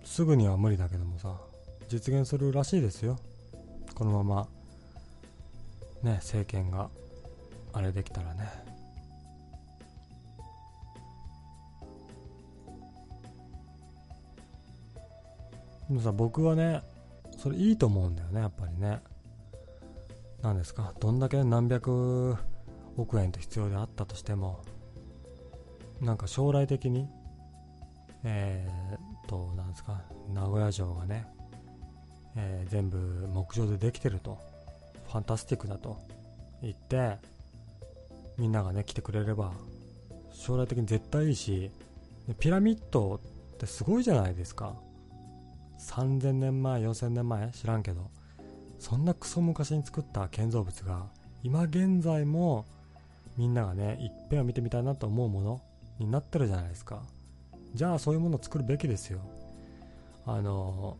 すぐには無理だけどもさ、実現するらしいですよ。このままね政権があれできたらね。でもさ僕はねそれいいと思うんだよねやっぱりね。何ですか？どんだけ何百億円と必要であったとしても。なんか将来的にえー、っとなんですか？名古屋城がね、えー、全部木造でできてると。ファンタスティックだと。言ってみんながね来てくれれば将来的に絶対いいしピラミッドってすごいじゃないですか。3000年前4000年前知らんけどそんなクソ昔に作った建造物が今現在もみんながねいっぺんは見てみたいなと思うものになってるじゃないですか。じゃあそういうものを作るべきですよ。あの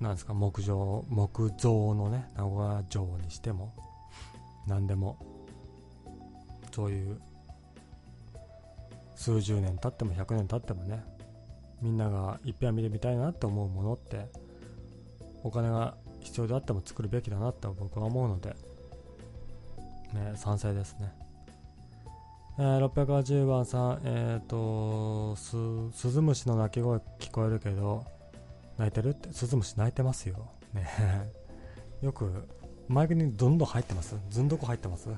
なんですか木造木造のね名古屋城にしても何でもそういう数十年経っても100年経ってもねみんながいっぺん見てみたいなって思うものってお金が必要であっても作るべきだなって僕は思うので、ね、賛成ですね。えー、680番さん、えっ、ー、とす、スズムシの鳴き声聞こえるけど、泣いてるって、スズムシ泣いてますよ。ね よく、マイクにどんどん入ってますずんどこ入ってます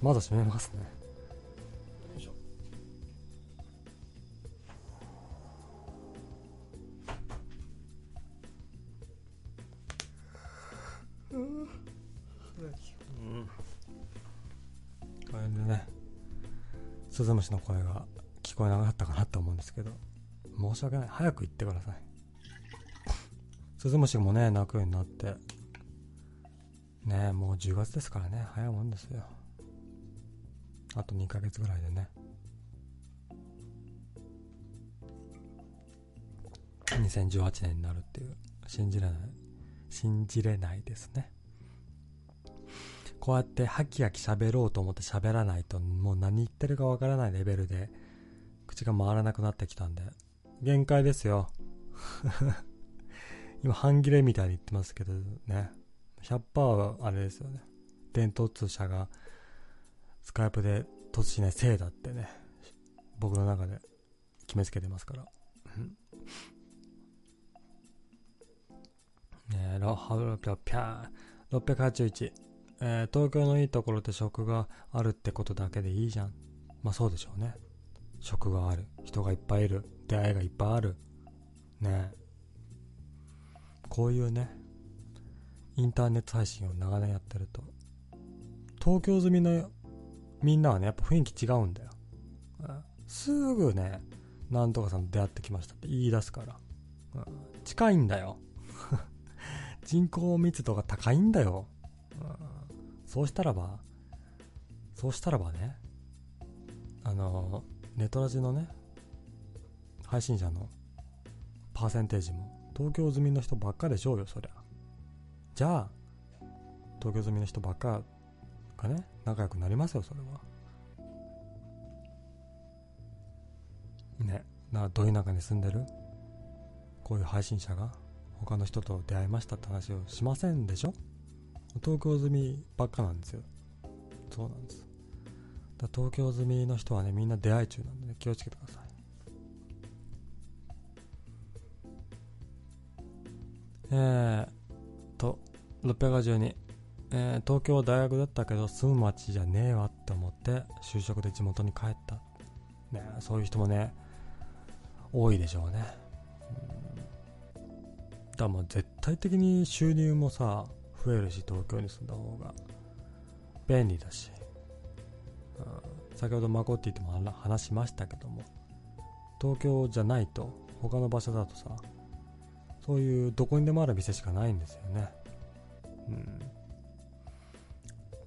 まだ閉めますね。スズムシの声が聞こえなかったかなと思うんですけど申し訳ない。早く言ってください。スズムシもね鳴くようになって。ねもう10月ですからね。早いもんですよ。あと2ヶ月ぐらいでね。2018年になるっていう。信じれない。信じれないですね。こうやってハキハキ喋ろうと思って喋らないともう何言ってるかわからないレベルで口が回らなくなってきたんで。限界ですよ。今半切れみたいに言ってますけどね。100%はあれですよね。伝統通社がスカイプで突しないせいだってね。僕の中で決めつけてますから。ねえ681えー、東京のいいところって食があるってことだけでいいじゃん。まあそうでしょうね。食がある。人がいっぱいいる。出会いがいっぱいある。ねこういうね、インターネット配信を長年やってると、東京済みのみんなはね、やっぱ雰囲気違うんだよ。すぐね、なんとかさんと出会ってきましたって言い出すから。近いんだよ。人口密度が高いんだよ。そうしたらば、そうしたらばね、あの、ネトラジのね、配信者のパーセンテージも東京済みの人ばっかでしょうよ、そりゃ。じゃあ、東京済みの人ばっかがね、仲良くなりますよ、それは。ね、な、ど田舎に住んでるこういう配信者が他の人と出会いましたって話をしませんでしょ？東京済みばっかなんですよ。そうなんです。だ東京済みの人はねみんな出会い中なんでね気をつけてください。えーと652えー、東京は大学だったけど住む町じゃねえわって思って就職で地元に帰った、ね、そういう人もね多いでしょうね、う、だからもう絶対的に収入もさ増えるし東京に住んだ方が。便利だし、うん、先ほどマコッティとも話しましたけども東京じゃないと他の場所だとさそういうどこにでもある店しかないんですよね。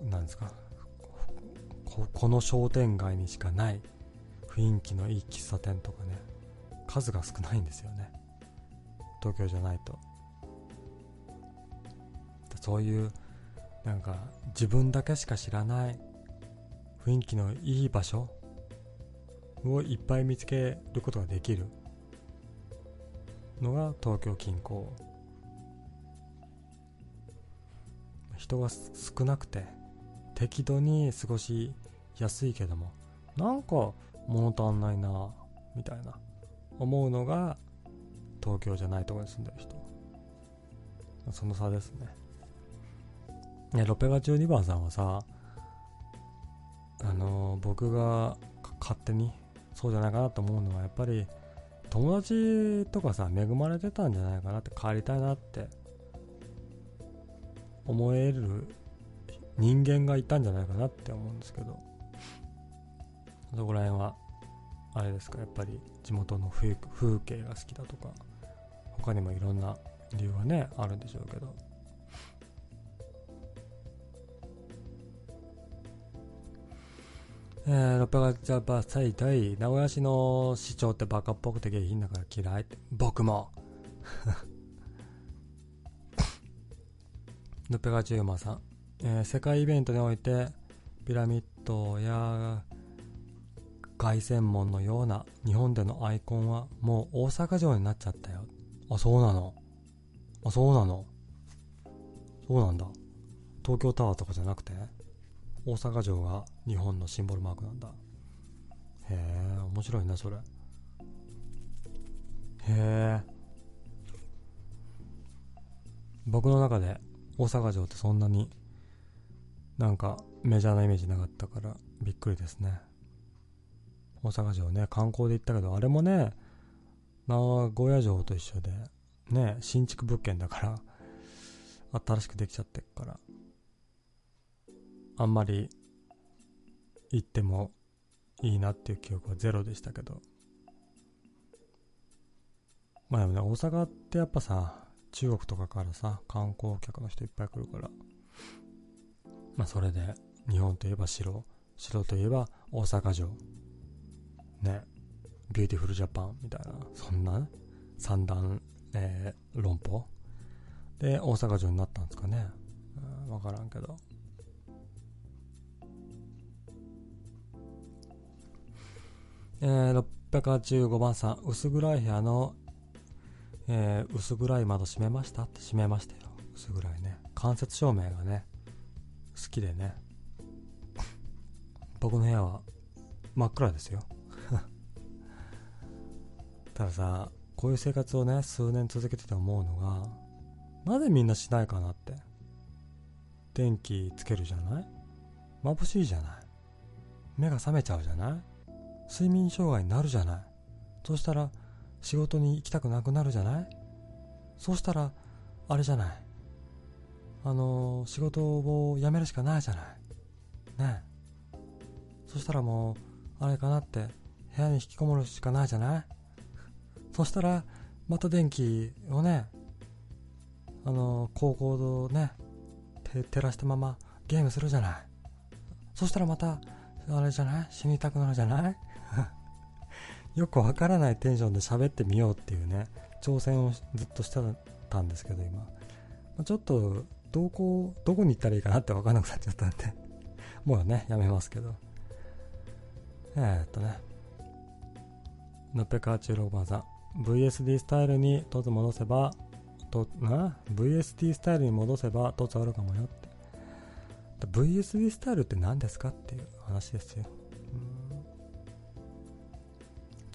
うん。なんですか。この商店街にしかない雰囲気のいい喫茶店とかね数が少ないんですよね。東京じゃないと。そういうなんか自分だけしか知らない雰囲気のいい場所をいっぱい見つけることができるのが東京近郊。人が少なくて適度に過ごしやすいけどもなんか物足んないなみたいな思うのが東京じゃないところに住んでる人。その差ですね。ねロペガ12番さんはさあのー、僕が勝手にそうじゃないかなと思うのはやっぱり友達とかさ恵まれてたんじゃないかなって帰りたいなって思える人間がいたんじゃないかなって思うんですけど。そこら辺はあれですかやっぱり地元の風景が好きだとか他にもいろんな理由はねあるんでしょうけど。えー、680歳対名古屋市の市長ってバカっぽくて下品だから嫌い。って僕も680万さん、えー、世界イベントにおいてピラミッドや凱旋門のような日本でのアイコンはもう大阪城になっちゃったよ。あそうなの？あそうなの？そうなんだ。東京タワーとかじゃなくて？大阪城が日本のシンボルマークなんだ。へえ面白いなそれ。へえ。僕の中で大阪城ってそんなになんかメジャーなイメージなかったからびっくりですね。大阪城ね観光で行ったけどあれもね名古屋城と一緒でね新築物件だから新しくできちゃってっから。あんまり行ってもいいなっていう記憶はゼロでしたけど。まあでもね大阪ってやっぱさ中国とかからさ観光客の人いっぱい来るから。まあそれで日本といえば城城といえば大阪城。ね。 Beautiful Japan みたいな。そんな三段、えー、論法。で大阪城になったんですかね。うん分からんけど。えー、685番さん、薄暗い部屋の、えー、薄暗い窓閉めました？って閉めましたよ。薄暗いね。間接照明がね、好きでね。僕の部屋は真っ暗ですよ。たださ、こういう生活をね、数年続けてて思うのが、なぜみんなしないかなって。電気つけるじゃない？眩しいじゃない？目が覚めちゃうじゃない？睡眠障害になるじゃない。そしたら仕事に行きたくなくなるじゃない。そしたらあれじゃない。あの仕事を辞めるしかないじゃない。ねえ。そしたらもうあれかなって部屋に引きこもるしかないじゃない。そしたらまた電気をねあの高校をね照らしたままゲームするじゃない。そしたらまたあれじゃない？死にたくなるじゃない？よくわからないテンションで喋ってみようっていうね、挑戦をずっとしてたんですけど、今。ちょっと、どこ、どこに行ったらいいかなってわかんなくなっちゃったんで もうね、やめますけど。えー、っとね。のっぺか16番さん。VSD スタイルに突戻せば、と、な ?VSD スタイルに戻せば突あるかもよって。VSD スタイルって何ですかっていう話ですよ。うん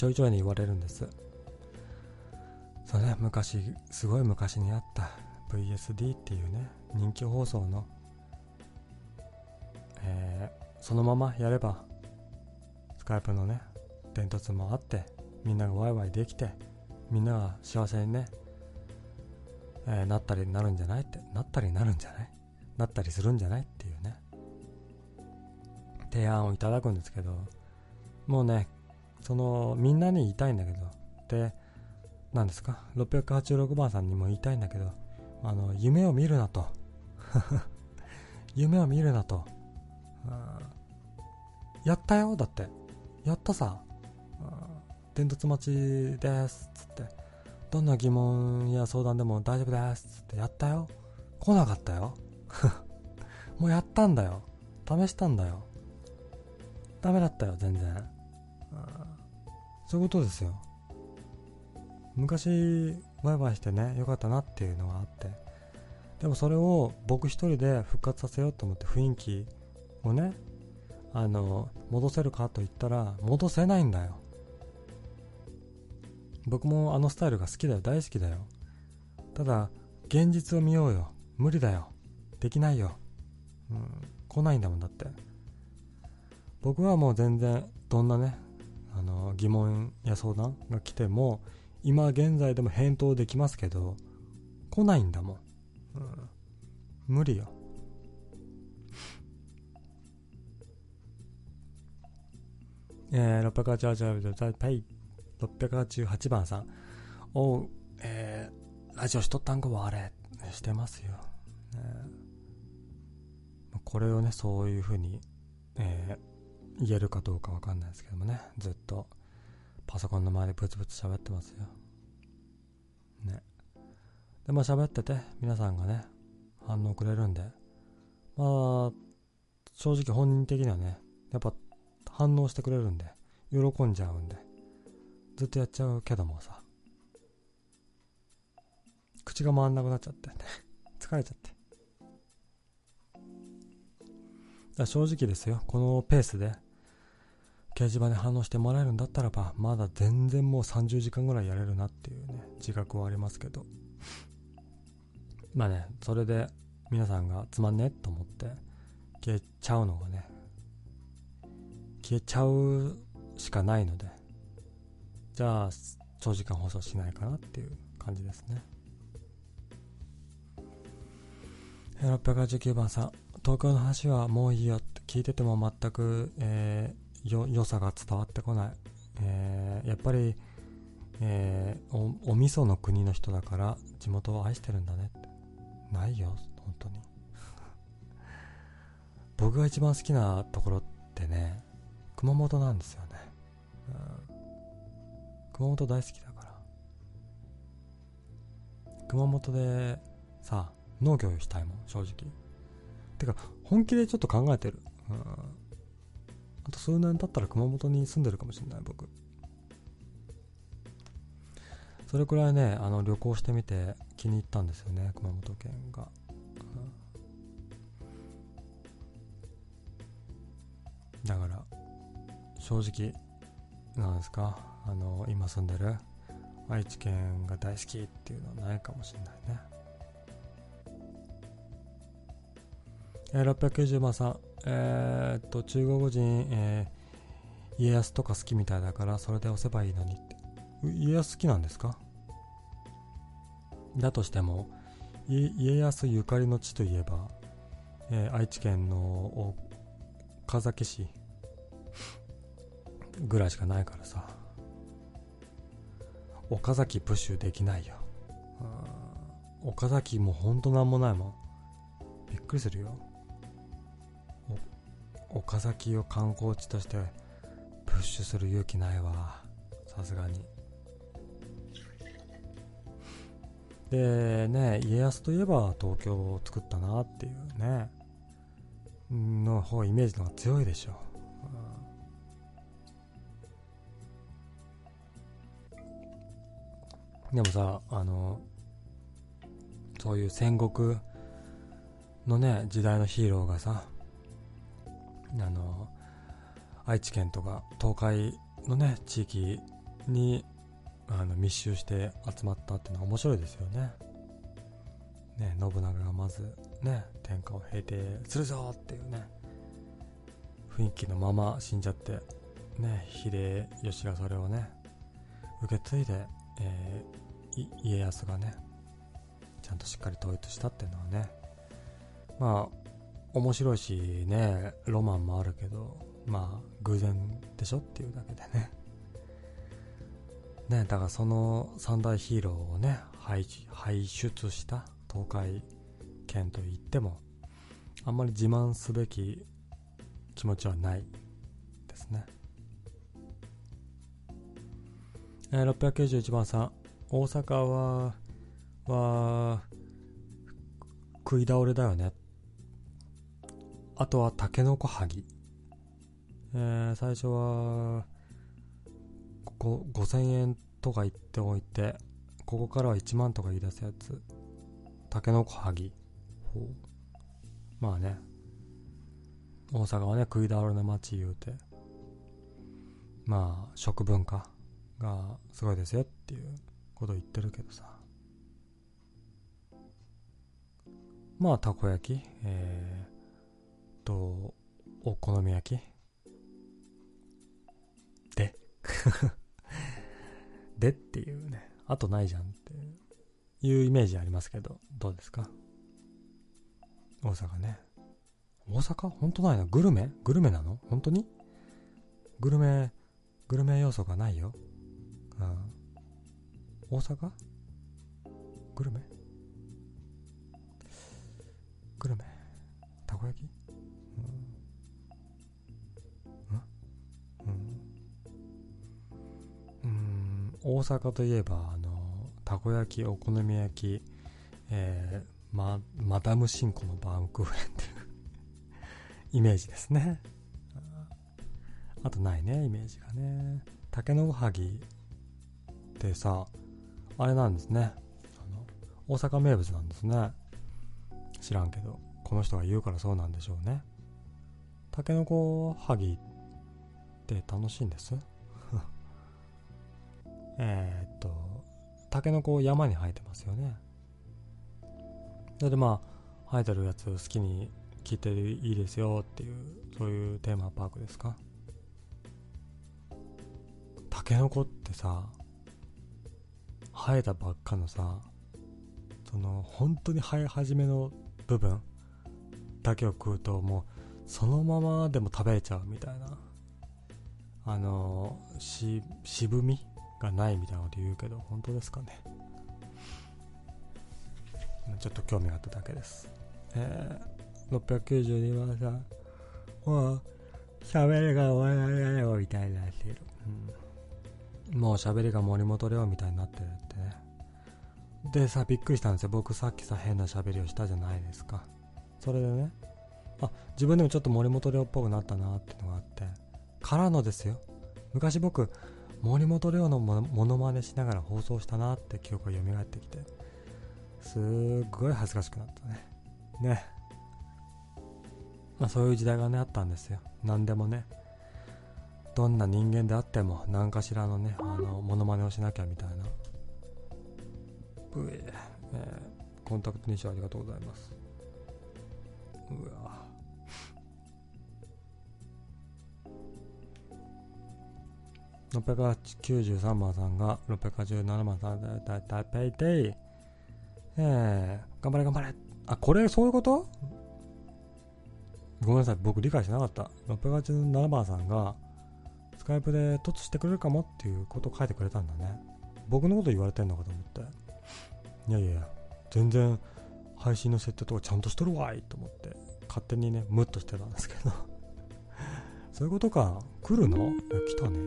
ちょいちょいに言われるんです。そうね昔すごい昔にあった VSD っていうね人気放送の、えー、そのままやればスカイプのね伝達もあってみんながワイワイできてみんなが幸せにね、えー、なったりなるんじゃないってなったりなるんじゃない？なったりするんじゃないっていうね提案をいただくんですけどもうねそのみんなに言いたいんだけど。で何ですか？686番さんにも言いたいんだけど。あの夢を見るなと。夢を見るなと。やったよだって。やったさ。伝達待ちですつって。どんな疑問や相談でも大丈夫ですつって。やったよ。来なかったよ。もうやったんだよ。試したんだよ。ダメだったよ全然。そういうことですよ。昔バイバイしてねよかったなっていうのがあって。でもそれを僕一人で復活させようと思って雰囲気をねあの戻せるかと言ったら戻せないんだよ。僕もあのスタイルが好きだよ。大好きだよ。ただ現実を見ようよ。無理だよ。できないよ、うん、来ないんだもんだって。僕はもう全然どんなねあの疑問や相談が来ても今現在でも返答できますけど来ないんだもん、うん、無理よ。えー、688, 688番さん。おう、えー、ラジオしとったんかはあれ、してますよ。えー、これをね、そういうふうに、えー、言えるかどうかわかんないですけどもね、ずっとパソコンの前でブツブツ喋ってますよ。ね。で、まあ喋ってて、皆さんがね、反応くれるんで、まあ、正直本人的にはね、やっぱ反応してくれるんで、喜んじゃうんで、ずっとやっちゃうけどもさ、口が回んなくなっちゃって、疲れちゃって。だ正直ですよ、このペースで、掲示板で反応してもらえるんだったらば、まだ全然もう30時間ぐらいやれるなっていうね、自覚はありますけど。まあね、それで皆さんがつまんねえと思って消えちゃうのがね、消えちゃうしかないので、じゃあ、長時間放送しないかなっていう感じですね。689番さん、東京の話はもういいよって聞いてても全く、えー、良さが伝わってこない。えー、やっぱり、えー、お、お味噌の国の人だから地元を愛してるんだねって。ないよ、本当に。僕が一番好きなところってね、熊本なんですよね、うん、熊本大好きだから熊本でさ農業したいもん正直てか本気でちょっと考えてる、うん、あと数年経ったら熊本に住んでるかもしれない僕。それくらいねあの旅行してみて気に入ったんですよね熊本県が。だから正直なんですかあの今住んでる愛知県が大好きっていうのはないかもしれないね。えー、690番さん。えー、っと中国人、えー、家康とか好きみたいだからそれで押せばいいのにって。家康好きなんですか？だとしても家康ゆかりの地といえば、えー、愛知県の岡崎市ぐらいしかないからさ。岡崎プッシュできないよ。岡崎もほんとなんもないもん。びっくりするよ。岡崎を観光地としてプッシュする勇気ないわ。さすがに。でね家康といえば東京を作ったなっていうね。の方イメージの方が強いでしょう。でもさ、あの、そういう戦国のね、時代のヒーローがさ、あの、愛知県とか東海のね、地域にあの密集して集まったっていうのは面白いですよね。ね、信長がまずね、天下を平定するぞっていうね、雰囲気のまま死んじゃって、ね、秀吉がそれをね、受け継いで、えー、家康がねちゃんとしっかり統一したっていうのはねまあ面白いしねロマンもあるけどまあ偶然でしょっていうだけでねねだからその三大ヒーローをね輩輩出した東海県といってもあんまり自慢すべき気持ちはないですねえー、691番さん、大阪は、は、食い倒れだよね。あとは、タケノコハギ。えー、最初は、ここ5000円とか言っておいて、ここからは1万とか言い出すやつ。タケノコハギ。まあね。大阪はね、食い倒れの街言うて、まあ、食文化がすごいですよっていうことを言ってるけどさ。まあ、たこ焼き、えー、と、お好み焼き？で。でっていうね、あとないじゃんって。いうイメージありますけど、どうですか？大阪ね。大阪？本当ないな。グルメ？グルメなの？本当に？グルメ、グルメ要素がないよ。うん。大阪？グルメ？グルメ？たこ焼き？大阪といえば、あの、たこ焼き、お好み焼き、えー、ま、マダムシンコのバームクーヘンっていう イメージですね。あとないね、イメージがね。竹のこはぎってさ、あれなんですね。あの、大阪名物なんですね。知らんけど、この人が言うからそうなんでしょうね。竹の子はぎって楽しいんです？えっと、竹の子山に生えてますよね。それでまあ、生えてるやつ好きに聞いていいですよっていう、そういうテーマパークですか？タケノコってさ、生えたばっかのさ、その、本当に生え始めの部分だけを食うと、もう、そのままでも食べれちゃうみたいな。あの、し、渋み？がないみたいなこと言うけど、本当ですかね。ちょっと興味があっただけです。えー692番さん、もう、喋りが終わらないよ、みたいになってる。うん。もう喋りが森本レオみたいになってるってね。でさ、びっくりしたんですよ。僕さっきさ、変な喋りをしたじゃないですか。それでね、あ、自分でもちょっと森本レオっぽくなったなってのがあって、からのですよ。昔僕、森本レオのものまねしながら放送したなって記憶が蘇ってきて、すっごい恥ずかしくなったね。ね。まあ、そういう時代がねあったんですよ。何でもね。どんな人間であっても何かしらのねあのモノマネをしなきゃみたいな。うええー、コンタクト認証ありがとうございます。うわ693番さんが687番さんだいたいたいたいたいええー、頑張れ頑張れあこれそういうこと？ごめんなさい、僕理解してなかった。687番さんが、スカイプで突してくれるかもっていうことを書いてくれたんだね。僕のこと言われてんのかと思って。いやいや、全然配信の設定とかちゃんとしとるわいと思って、勝手にね、ムッとしてたんですけど そういうことか。来るの？いや、来たね。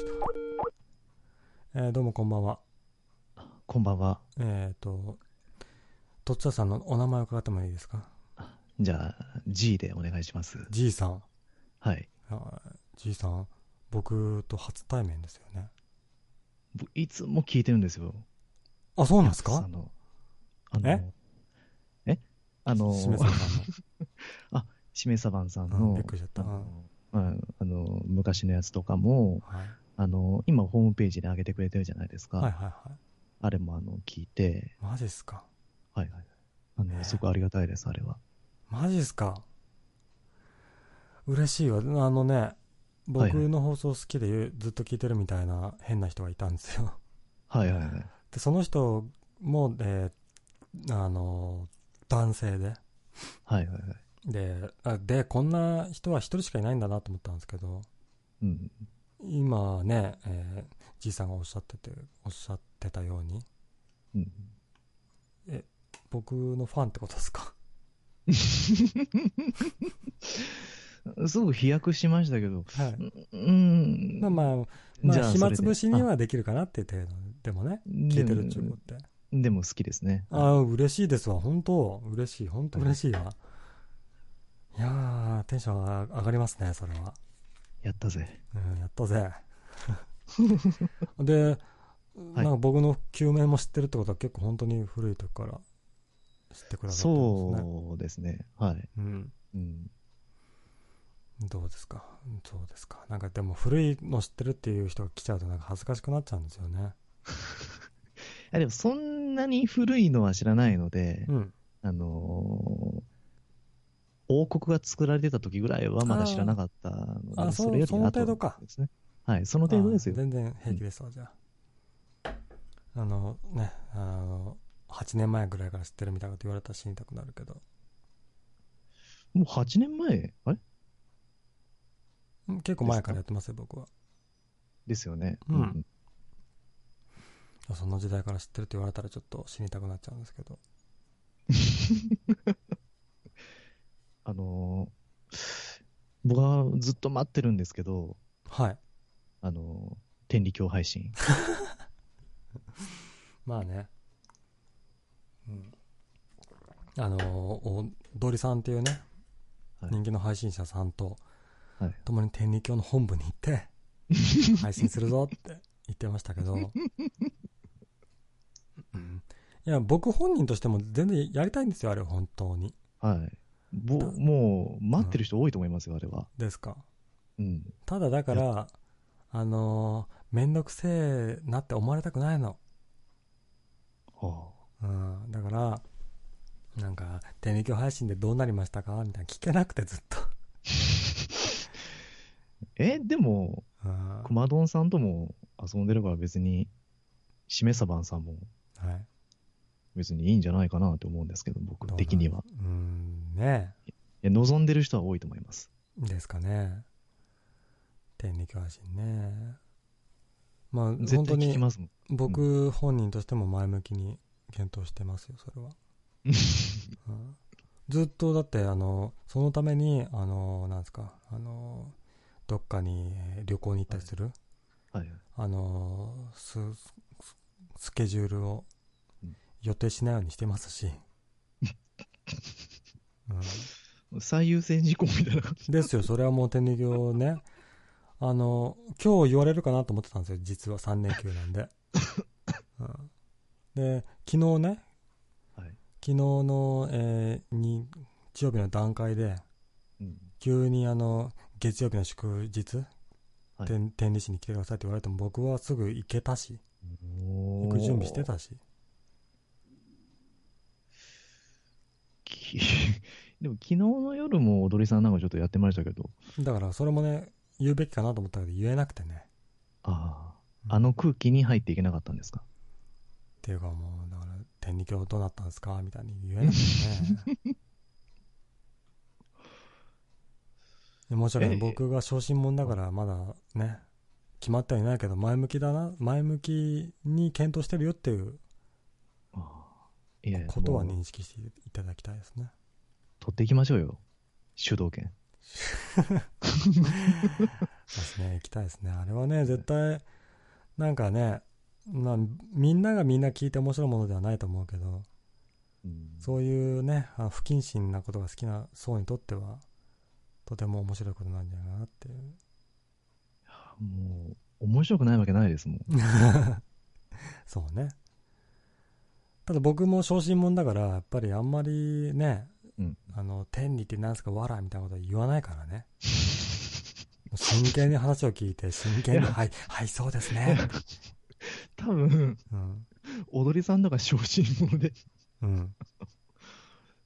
した。えー、どうもこんばんは。こんばんは。えっ、ー、と、とっつぁさんのお名前を伺ってもいいですか？じゃあ、G でお願いします。G さん。はい。G さん、僕と初対面ですよね。いつも聞いてるんですよ。あ、そうなんですか？あの、あの、え？え？あの、しめさばんの。あ、しめさばんさんの、びっくりしちゃった。あの昔のやつとかも、はい、あの、今ホームページで上げてくれてるじゃないですか。はいはいはい。あれもあの、聞いて。マジっすか？はいはい。あの、すごくありがたいです、あれは。マジっすか？嬉しいわ。あのね、僕の放送好きでずっと聞いてるみたいな変な人がいたんですよ。はいはいはい。で、その人も、えー、あの、男性で。はいはいはい。で、あで、こんな人は一人しかいないんだなと思ったんですけど、うん、今ね、えー、じいさんがおっしゃってて、おっしゃってたように、うん、え、僕のファンってことですか？すごく飛躍しましたけど。はい。うん。まあまあ、まあ、暇つぶしにはできるかなっていう程度でもね、聞いてるっちゅうことって。でも好きですね。ああ、嬉しいですわ。本当嬉しい。本当嬉しいわ。いやー、テンション上がりますね、それは。やったぜ。うん、やったぜ。で、なんか僕の救命も知ってるってことは結構本当に古い時から知ってくださってますね。そうですね。はい。うん。うん。どうですか？そうですか？なんかでも古いの知ってるっていう人が来ちゃうとなんか恥ずかしくなっちゃうんですよね。いやでもそんなに古いのは知らないので、うん。あのー王国が作られてた時ぐらいはまだ知らなかったので、あそうれよりその程度か後ですね。はい、その程度ですよあ。全然平気ですわ、じゃあ。あのね、あの、8年前ぐらいから知ってるみたいなこと言われたら死にたくなるけど。もう8年前？あれ？うん結構前からやってますよ、僕は。ですよね。うんその時代から知ってるって言われたらちょっと死にたくなっちゃうんですけど。あのー僕はずっと待ってるんですけど、はい。あのー天理教配信。まあね。うん。あの、おドリさんっていうね、はい人気の配信者さんと、はい共に天理教の本部に行って、配信するぞって言ってましたけど、うんいや、僕本人としても全然やりたいんですよ、あれ、本当に。はい。ぼもう、待ってる人多いと思いますよ、あれは。ですか。うん。ただだから、あのーめんどくせえなって思われたくないの。はうん、だから、なんか、天理教配信でどうなりましたか？みたいな聞けなくてずっと。あ、え、でも、うん熊丼さんとも遊んでるから別に、しめさばんさんもはい。別にいいんじゃないかなと思うんですけど、僕的には。うん、ね望んでる人は多いと思います。ですかね。天理教配信ね。まあ、絶本当に。僕本人としても前向きに検討してますよ、それは。うんずっとだって、あの、そのために、あの、なんですか、あの、どっかにえー旅行に行ったりする、はい。あのス、ケジュールをうん予定しないようにしてますし。うん最優先事項みたいな感じ。ですよ、それはもう天理教ね。あの、今日言われるかなと思ってたんですよ、実は3連休なんで。うんで、昨日ね、はい。昨日の、えー日曜日の段階で、うん。急にあの、月曜日の祝日、はい天天理市に来てくださいって言われても僕はすぐ行けたし、行行く準備してたし。でも昨日の夜も踊りさんなんかちょっとやってましたけど、だからそれもね、言うべきかなと思ったけど言えなくてね。ああ、あの空気に入っていけなかったんですか？っていうかもう、だから、天理教どうなったんですか？みたいに言えなくてね。でもちろんええ僕が小心者だからまだね、決まってはいないけど前向きだな、前向きに検討してるよっていう。ことは認識していただきたいですね。取っていきましょうよ。主導権。ですね、行きたいですね。あれはね、絶対、なんかね、まあ、みんながみんな聞いて面白いものではないと思うけど、うんそういうね、あ不謹慎なことが好きな層にとっては、とても面白いことなんじゃないかなっていう。もう、面白くないわけないですもん。そうね。ただ僕も小心者だから、やっぱりあんまりね、うん。あの、天理って何すか、わらみたいなことは言わないからね。真剣に話を聞いて、真剣に、はい、はい、そうですね。多分、うん。踊りさんとか小心者で、うん。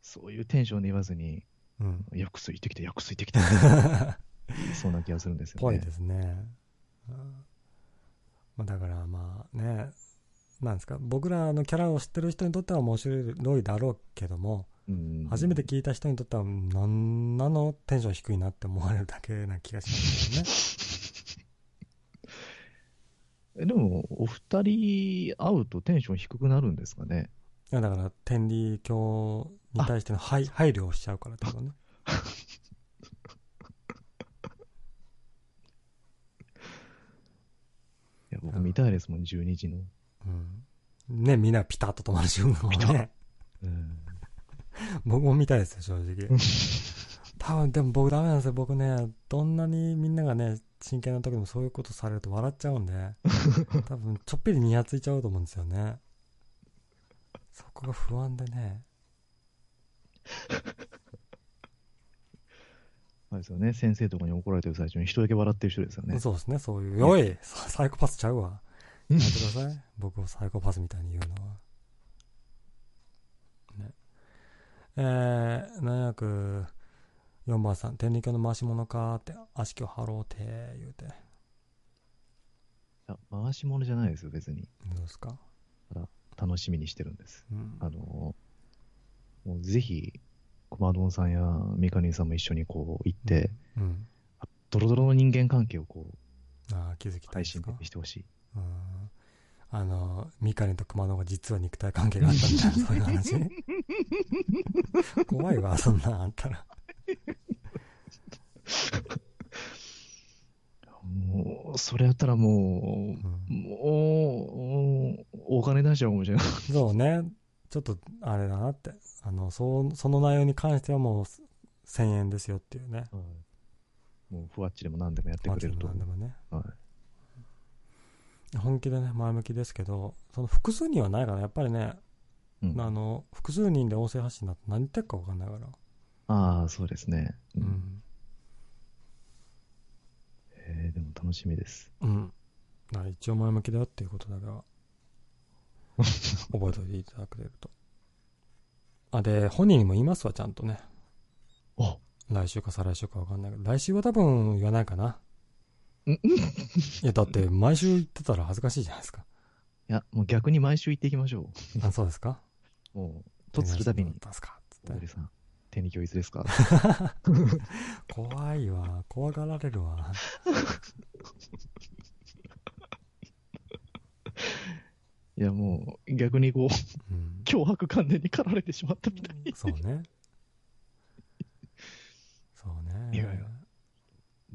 そういうテンションで言わずに、うん。薬水ってきて、薬水ってきて、そうな気がするんですよね。ぽいですね。うんまあ、だからまあね、なんですか、僕らのキャラを知ってる人にとっては面白いだろうけども、うん初めて聞いた人にとっては、なんなのテンション低いなって思われるだけな気がします えでも、お二人会うとテンション低くなるんですかね？けどね。いやだから、天理教に対しての配配慮をしちゃうからってことね。いや、僕見たいですもん、12時の。うん。ね、みんなピタッと止まる瞬間はね。うん。僕も見たいですよ、正直。多分、でも僕ダメなんですよ。僕ね、どんなにみんながね、真剣な時でもそういうことされると笑っちゃうんで、多分、ちょっぴりニヤついちゃうと思うんですよね。そこが不安でね。あれですよね、先生とかに怒られてる最中に一人だけ笑ってる人ですよね。そうですね、そういう。おいサイコパスちゃうわ。やめてください。僕をサイコパスみたいに言うのは。ね。えー、704番さん、天理教の回し物かって、悪しきを張ろうて、言うて。いや回し物じゃないですよ、別に。どうですか？楽しみにしてるんです。うん。あの、もうぜひ、コマドンさんやミカニさんも一緒にこう行って、うん。ドロドロの人間関係をこう、ああ、気づきたい配してほしい。うん。あの、ミカリンと熊野が実は肉体関係があったみたいな、そういう話。怖いわ、そんなんあったら。もう、それやったらもうんう、もう、お金出しちゃうかもしれない。そうね。ちょっと、あれだなって。あの、そその内容に関してはもう、1000円ですよっていうね。もう、ふわっちでも何でもやってくれるとなん。でもね。はい本気でね、前向きですけど、その複数人はないから、やっぱりね、うんあの、複数人で音声発信だと何言ってるか分かんないから。ああ、そうですね。ううんん。えーでも楽しみです。うん。だから一応前向きだよっていうことだけは、覚えておいていただけれると。あ、で、本人にも言いますわ、ちゃんとね。あ来週か再来週か分かんないけど、来週は多分言わないかな。うんいや、だって毎週言ってたら恥ずかしいじゃないですか。いや、もう逆に毎週行っていきましょあ、そうですか？う。もう、とするたびに、ですか？つってさん、天理教いつですか？怖いわ。怖がられるわ。いや、もう、逆にこう、うん。脅迫観念に駆られてしまったみたい。そうね。そうね。いやいや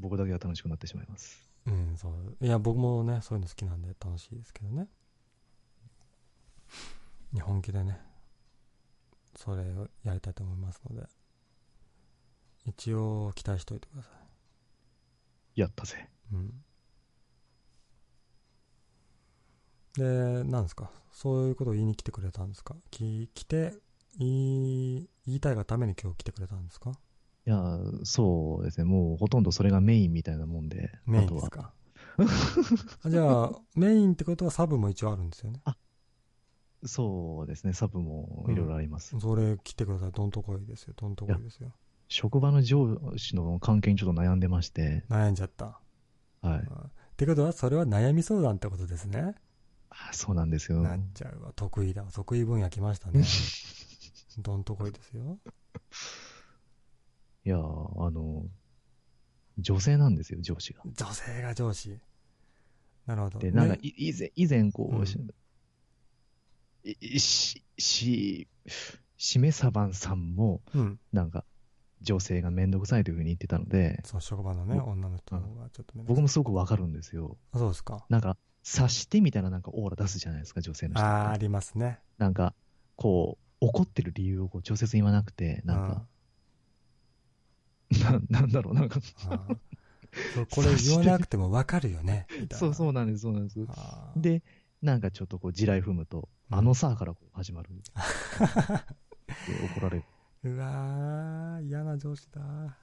僕だけが楽しくなってしまいます。うん、そう。いや、僕もね、そういうの好きなんで楽しいですけどね。いや本気でね、それをやりたいと思いますので、一応期待しておいてくださやったぜ。い。うん。で、なんですか？そういうことを言いに来てくれたんですか？き来て、言い、言いたいがために今日来てくれたんですか？いや、そうですね。もうほとんどそれがメインみたいなもんで。メインですか？あじゃあ、メインってことはサブも一応あるんですよね？そうですね。サブもいろいろあります。それ来てください。どんとこいですよ。どんとこいですよ。職場の上司の関係にちょっと悩んでまして。悩んじゃった。はい。うんってことは、それは悩み相談ってことですね？あそうなんですよ。なっちゃうわ。得意だわ。得意分野来ましたね。どんとこいですよ。いや、あの、女性なんですよ、上司が。女性が上司。なるほど。で、なんかねい、以前、以前、こう、うんしいし、し、しめさばんさんも、うん。なんか、女性がめんどくさいというふうに言ってたので、そう、職場のね、ぼ女の人がちょっとね。僕もすごくわかるんですよ。あそうですか。なんか、察してみたいななんかオーラ出すじゃないですか、女性の人。あー、ありますね。なんか、こう、怒ってる理由をこう直接言わなくて、なんか、ななんだろう、なんか、これ言わなくてもわかるよね。そうそうなんです、そうなんです。で、なんかちょっとこう、地雷踏むと、うんあのさからこう始まる。で 怒られる。うわー、嫌な上司だ。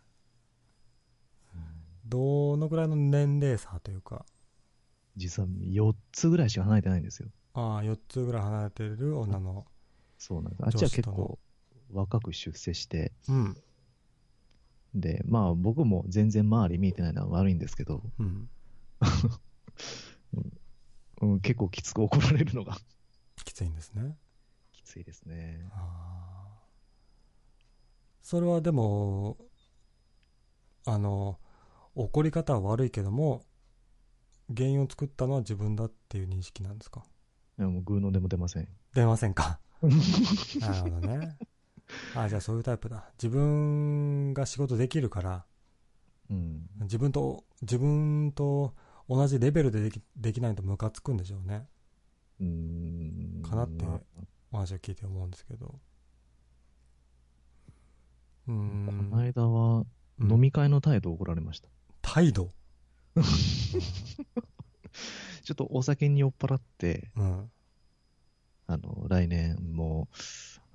どのぐらいの年齢差というか、実は4つぐらいしか離れてないんですよ。ああ、4つぐらい離れてる女の、そうなんです。あっちは結構若く出世して、うん、で、まあ僕も全然周り見えてないのは悪いんですけど、うん、うん、結構きつく怒られるのがきついんですね。きついですね。それはでも、あの、怒り方は悪いけども、原因を作ったのは自分だっていう認識なんですか？いやもうグーのでも出ません。出ませんか？なるほどね。ああ、じゃあそういうタイプだ。自分が仕事できるから、うん。自分と、自分と同じレベルでできできないとムカつくんでしょうね。うーん。かなってまあお話を聞いて思うんですけど。うーこん。の間はうん飲み会の態度を怒られました。態度？ちょっとお酒に酔っ払って、うん。あの、来年も、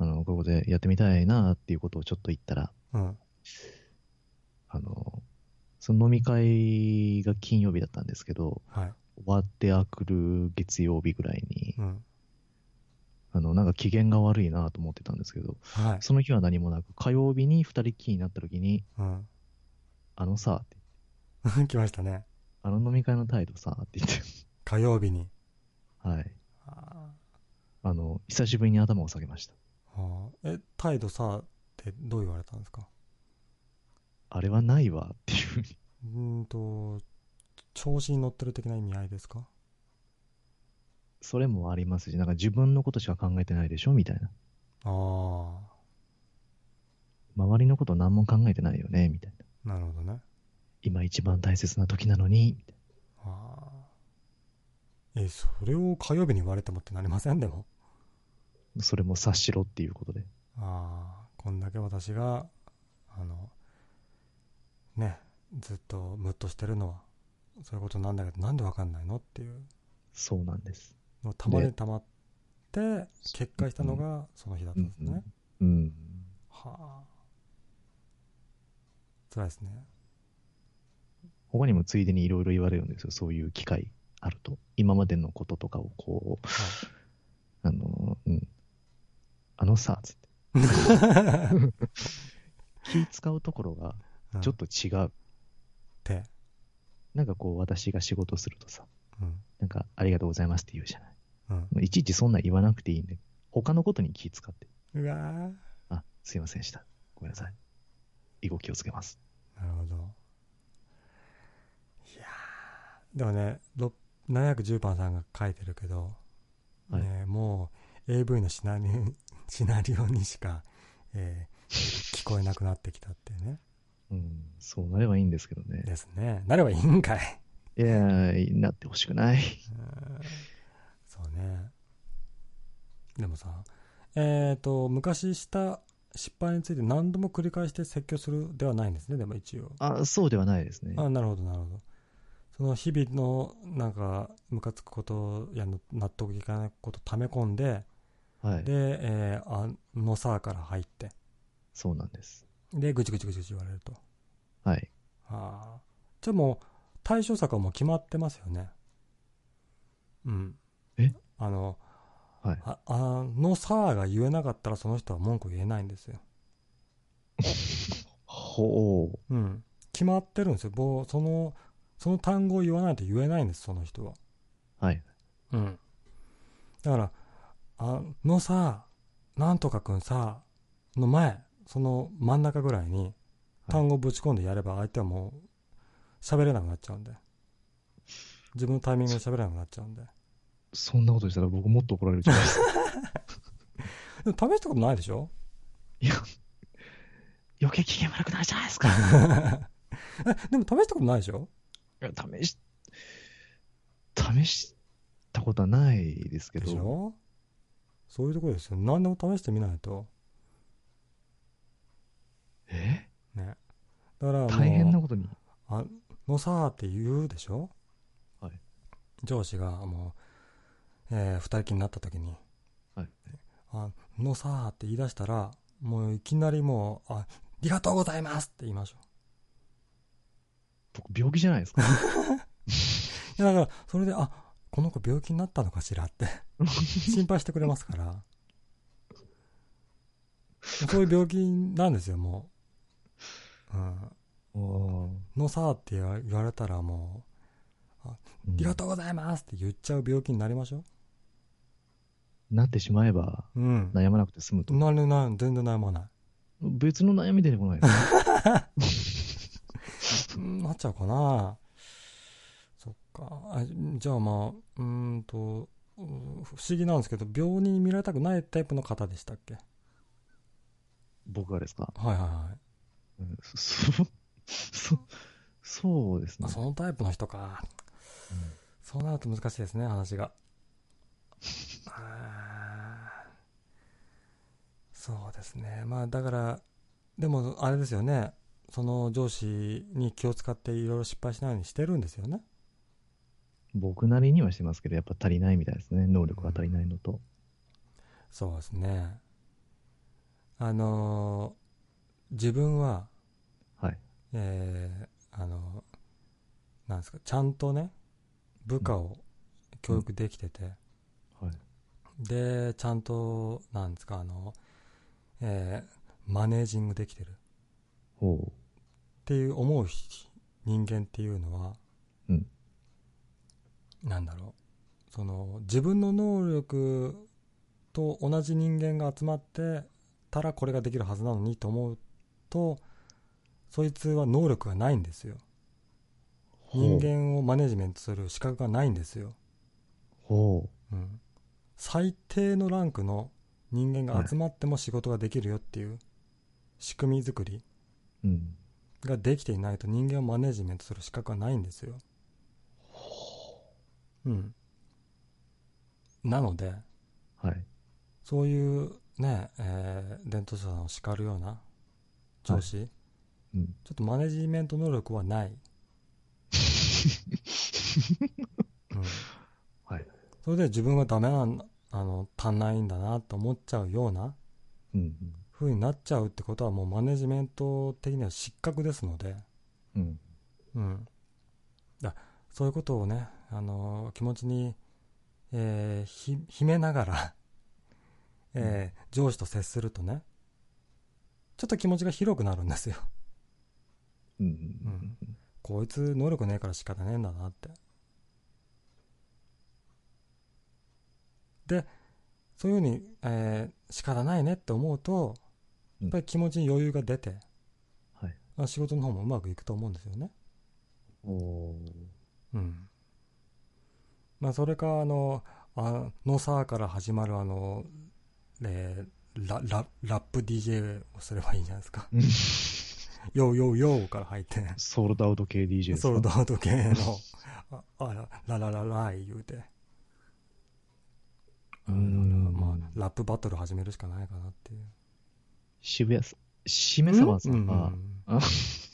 あの、ここでやってみたいなっていうことをちょっと言ったら、うん。あの、その飲み会が金曜日だったんですけど、はい。終わってあくる月曜日ぐらいに、うん。あの、なんか機嫌が悪いなと思ってたんですけど、はい。その日は何もなく、火曜日に二人きりになった時に、うん。あのさ、って来ましたね。あの飲み会の態度さ、って言って、火曜日に。はい。ああの、久しぶりに頭を下げました。ーあーえ、態度さってどう言われたんですか？あれはないわ、っていうふうに。うーんと、調子に乗ってる的な意味合いですか？それもありますし、なんか自分のことしか考えてないでしょみたいな。あ周りのこと何も考えてないよねみたいな。あ、なるほどね。今一番大切な時なのに、ああ。え、それを火曜日に言われてもってなりません？でも。な。それも察しろっていうことで。ああ、こんだけ私が、あの、ね、ずっとムッとしてるのは、そういうことなんだけど、なんでわかんないのっていうそうなんです。のたまでりたまって、決壊したのがその日だったんですね。うん。はあ。辛いですね。他にもついでにいろいろ言われるんですよ。そういう機会あると。今までのこととかをこう、はいあの、うん。あのさ、つって。気使うところがうんちょっと違う。って、なんかこう私が仕事するとさ、うん。なんかありがとうございますって言うじゃない。うん。いちいちそんなん言わなくていいんで、他のことに気使って。うわーあ、すいませんでした。ごめんなさい。以後気をつけます。なるほど。いやーでもね、ろ710番さんが書いてるけど、はいね、もう AV のシナリオシナリオにしか、えー聞こえなくなってきたっていうね。うん、そうなればいいんですけどね。ですね。なればいいんかい。いやー、なってほしくない。うんそうね。でもさ、えっ、と、昔した失敗について何度も繰り返して説教するではないんですね、でも一応。あ、そうではないですね。あなるほどなるほどその日々のなんかムカつくことや納得いかないこと溜め込んで、はい。で、えーあのさから入ってそうなんです。でぐちぐちぐちぐち言われるとはい。ああじゃあもう対象策はもう決まってますよねうんえ？あのはい。ああのさが言えなかったらその人は文句言えないんですよ ほう。うん決まってるんですよもうそのその単語を言わないと言えないんですその人ははい。うん。だから、あのさ、なんとかくんさ、の前、その真ん中ぐらいに単語ぶち込んでやれば相手はもう喋れなくなっちゃうんで。自分のタイミングで喋れなくなっちゃうんで。そんなことしたら僕もっと怒られるじゃないですか。でも試したことないでしょ？いや、余計機嫌悪くなるじゃないですか。え、でも試したことないでしょ？いや、試し、試したことはないですけでしど、ょ？そういうところですよ。何でも試してみないと。え？ね。だからもう、大変なことに？あのさーって言うでしょ？はい。上司がもう、えー二人きりになった時に、はい。あのさーって言い出したら、もういきなりもう、あ、ありがとうございますって言いましょ僕病気じゃないですか？う。いやだから、それで、あ、この子病気になったのかしらって、心配してくれますから。そういう病気なんですよ、もう。うん。のさーって言われたらもう、ありがとうございますって言っちゃう病気になりましょなってしまえばう。うん。悩まなくて済むと。なるなる全然悩まない。別の悩み出てこない なっちゃうかなそっか。あじゃあまあうーんとう不思議なんですけど病人に見られたくないタイプの方でしたっけ？僕がですか、はいはいはい。うん、そ、そ、そうですね。あ。そのタイプの人か。そうなると難しいですね話が。そうですね。まあだからでもあれですよね。その上司に気を使っていろいろ失敗しないようにしてるんですよね僕なりにはしてますけど、やっぱ足りないみたいですね。能力が足りないのと。そうですね。あのー自分は、はい。えーあのなんですか、ちゃんとね、部下を教育できてて、はい。で、ちゃんと、なんですか、あの、えーマネージングできてるっほていう思うひ人間っていうのは、うんなんだろう、その、自分の能力と同じ人間が集まってたらこれができるはずなのにと思うと、そいつは能力がないんですよ。人。間をマネジメントする資格がないんですよ。ほうん、最低のランクの人間が集まっても仕事ができるよっていう仕組み作り。ができていないと人間をマネジメントする資格はないんですよ。うん。なので、はい。そういうね、えー伝統者さんを叱るような上司、うん。ちょっとマネジメント能力はない。うん。はい。それで自分がダメなんあの、足んないんだなと思っちゃうようなうん。風になっちゃうってことはもうマネジメント的には失格ですので、うん。うん。だそういうことをね、あのー気持ちに、えーひ、秘めながら、えー上司と接するとね、ちょっと気持ちが広くなるんですよ。うん。うんこいつ能力ねえから仕方ねえんだなって。で、そういうふうに、えー仕方ないねって思うと、やっぱり気持ちに余裕が出て、はい。あ仕事の方もうまくいくと思うんですよね。おーうん。まあ、それか、あの、あのさーから始まるあの、えーラララップ DJ をすればいいんじゃないですか。ヨーヨーヨーから入って、ソールドアウト系 DJ ですか？ソールドアウト系の、ああら、ラララライ言うて、うーん。まあ、ラップバトル始めるしかないかなっていう。渋谷さ、しめさまさんは、し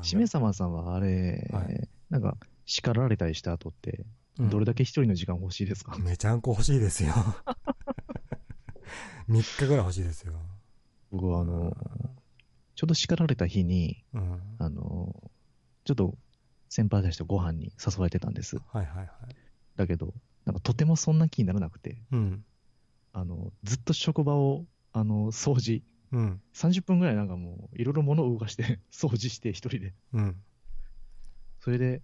しめさまさんはあれ、はい。なんか、叱られたりした後って、うんどれだけ一人の時間欲しいですか、めちゃんこ欲しいですよ。3日ぐらい欲しいですよ。僕はあの、ちょうど叱られた日に、うん。あの、ちょっと先輩たちとご飯に誘われてたんです。はいはいはい。だけど、なんかとてもそんな気にならなくて、うん。あの、ずっと職場を、あの、掃除、うん。30分ぐらいなんかもう、いろいろ物を動かして、掃除して一人で。うん。それで、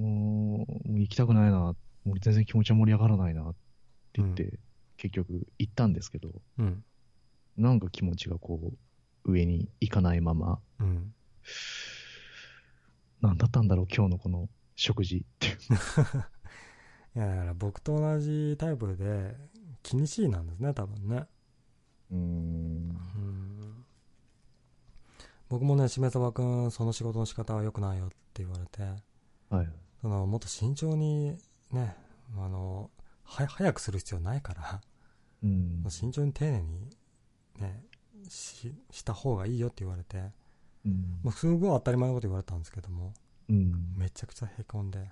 もう、もう行きたくないな、もう全然気持ちは盛り上がらないなって言って、結局行ったんですけど、うん。なんか気持ちがこう、上に行かないまま、うん。なんだったんだろう、今日のこの食事っていう。いや、だから僕と同じタイプで、気にしいなんですね、多分ね。うん。僕もね、しめさばくん、その仕事の仕方は良くないよって言われて、はい。その、もっと慎重に、ね、あの、は、早くする必要ないから、うん。慎重に丁寧に、ね、し、した方がいいよって言われて、うんもうすごい当たり前のこと言われたんですけども、うん。めちゃくちゃへこんで、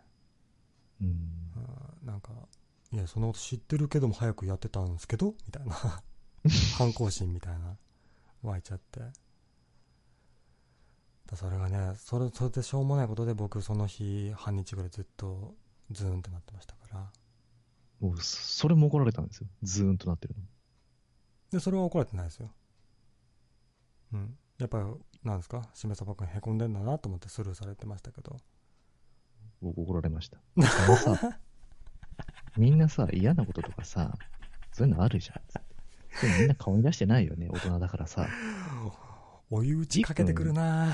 うん。なんか、いや、そのこと知ってるけども早くやってたんですけどみたいな。反抗心みたいな、湧いちゃって。だそれがね、それ、それでしょうもないことで僕その日半日ぐらいずっとズーンってなってましたから。もう、それも怒られたんですよ。ズーンとなってるの。で、それは怒られてないですよ。うん。やっぱり、なんですか？しめさばくんへこんでんだなと思ってスルーされてましたけど。僕怒られました。みんなさ、嫌なこととかさ、そういうのあるじゃん。でもみんな顔に出してないよね、大人だからさ。お湯打ちかけてくるな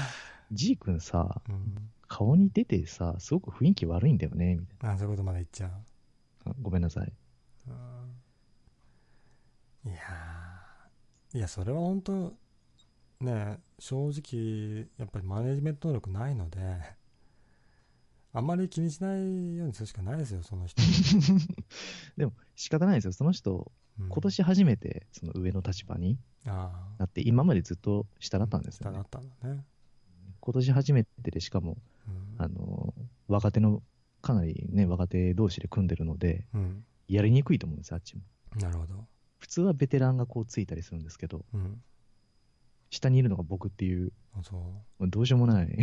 ジー君さ、うん。顔に出てさ、すごく雰囲気悪いんだよね、みたいあ、そういうことまで言っちゃう。ごめんなさい。いやーいや、それは本当、ね、正直、やっぱりマネジメント能力ないので、あんまり気にしないようにするしかないですよ、その人。でも、仕方ないですよ。その人、うん今年初めて、その上の立場になって、今までずっと下だったんですよね下だっ。たんだね。今年初めてで、しかも、うんあの、若手の、かなりね、若手同士で組んでるので、うん。やりにくいと思うんですよ、あっちも。なるほど。普通はベテランがこうついたりするんですけど、うん。下にいるのが僕っていう、あそう。どうしようもない。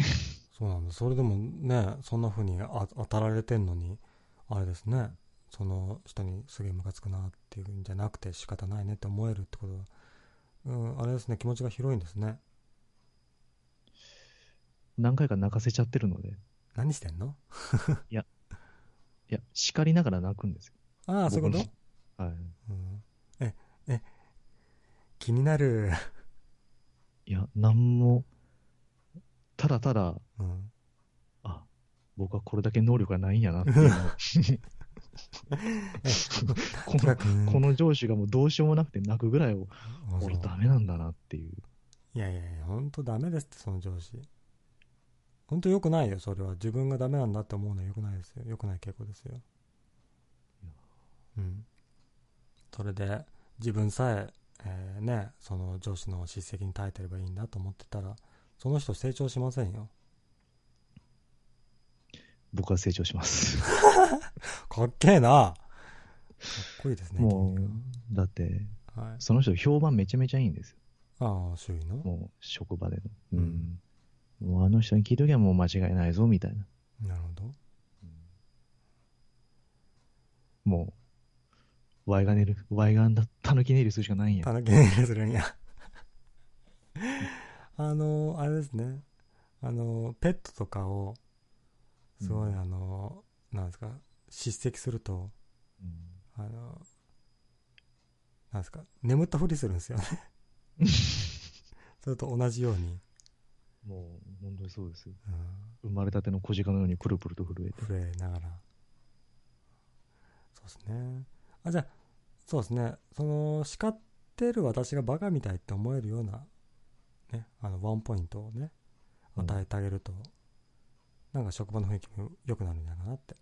そうなんだそれでもねそんな風にあ当たられてんのにあれですねその人にすげえムカつくなっていうんじゃなくて仕方ないねって思えるってこと。は、うん、あれですね気持ちが広いんですね。何回か泣かせちゃってるので、何してんの？いや、叱りながら泣くんですよ。ああそういうこと、はい。うん、ええ気になる、いや、なんも、ただただ、うん、あ、僕はこれだけ能力がないんやなっていうのを このこの上司がもうどうしようもなくて泣くぐらいを、俺ダメなんだなっていう。いやいやいや本当ダメですってその上司。本当良くないよそれは。自分がダメなんだって思うのは良くないですよ。良くない傾向ですよ。うん。それで自分さええーねその上司の叱責に耐えてればいいんだと思ってたらその人成長しませんよ。僕は成長します。かっけえな。かっこいいですねも君う、だって、ははい。その人評判めちゃめちゃいいんですよ。ああ周囲の？もう職場での。ううん。ん。もうあの人に聞いときゃもう間違いないぞ、みたいな。なるほど。もう、ワイが寝る、ワイがんだ、たぬき寝入りするしかないんや。たぬき寝入りするんや あのあれですね。あのペットとかをすごい、うん。あのなんですか？叱責するとうん。あのなんですか眠ったふりするんですよね。それと同じように、もう、本当にそうです。よ。うん、生まれたての小鹿のようにプルプルと震えて。震えながら。そうですね。あじゃあそうですね。その叱ってる私がバカみたいって思えるようなねあのワンポイントをねうん与えてあげると、なんか職場の雰囲気も良くなるんじゃないかなって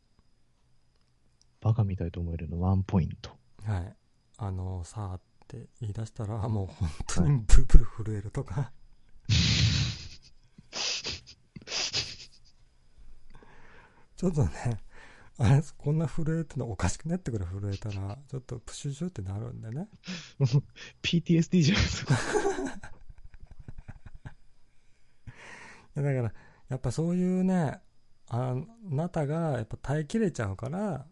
バカみたいと思えるのワンポイント。はい。あのさあって言い出したらもう本当にブルブル震えるとか。ちょっとねあれこんな震えてんのおかしくねってくらい震えたらちょっとプシュシュってなるんでね。PTSD じゃないですか。いやだからやっぱそういうねあなたがやっぱ耐えきれちゃうから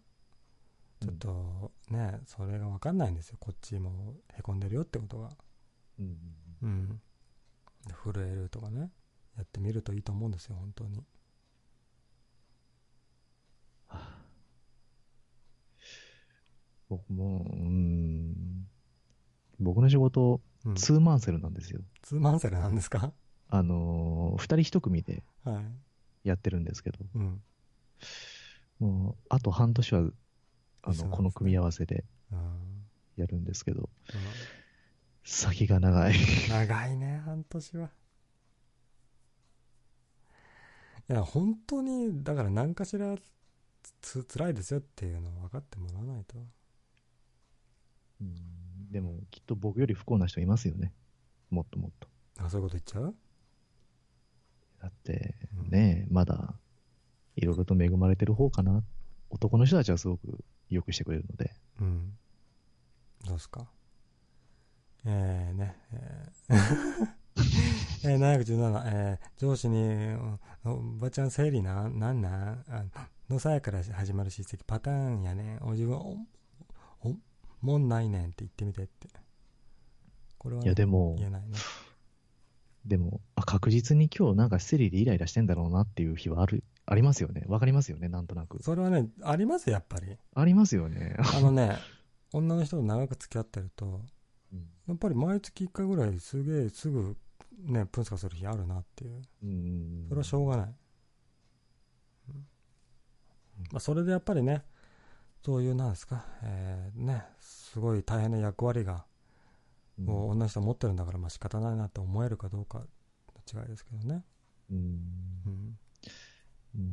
ちょっとね、それが分かんないんですよ。こっちもへこんでるよってことがうん。うん震えるとかね。やってみるといいと思うんですよ本当に。僕も、うん。僕の仕事、うん。ツーマンセルなんですよ。ツーマンセルなんですか？あのー、二人一組ではい。やってるんですけど、うん。もう、あと半年は、あの、ね。この組み合わせでうん。やるんですけど、う先が長い。ん長いね半年は。いや本当にだから何かしらつつ辛いですよっていうのを分かってもらわないと。うん。でも、きっと僕より不幸な人いますよね。もっともっと。あそういうこと言っちゃう？だってうん、ね、まだ、いろいろと恵まれてる方かな。男の人たちはすごくよくしてくれるので。うん。どうですかえー、ね、えー えー、717、えー、上司に、おおばちゃん生理な、なんなん？あのさやから始まる叱責パターンやねお自分、お、お、もんないねんって言ってみてって。これは、ね、いや、でも、言えないね。でも、あ、確実に今日なんかセリでイライラしてんだろうなっていう日はある、ありますよね。わかりますよね、なんとなく。それはね、ありますよ、やっぱり。ありますよね。あのね、女の人と長く付き合ってると、うんやっぱり毎月1回ぐらいすげえすぐね、プンスカする日あるなっていう。うんそれはしょうがない。うんまあ、それでやっぱりね、そういうなんですか、えーね、すごい大変な役割が、うんもう女の人は持ってるんだから、まあ仕方ないなって思えるかどうかの違いですけどね。うんうん。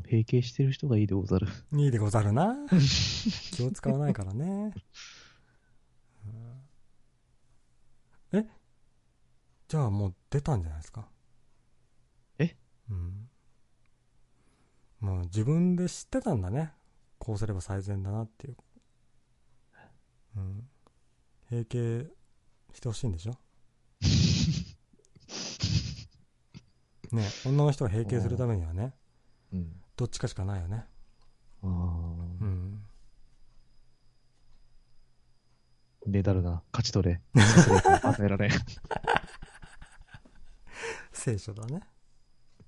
閉経してる人がいいでござる。いいでござるな。気を使わないからね。うんえ？じゃあもう出たんじゃないですか？え？うん。もう自分で知ってたんだね。こうすれば最善だなっていう。うん。閉経してほしいんでしょ？ね、女の人が閉経するためにはね、うん。どっちかしかないよね。ああ。うん。メダルな、勝ち取れ。与えられん。聖書だね。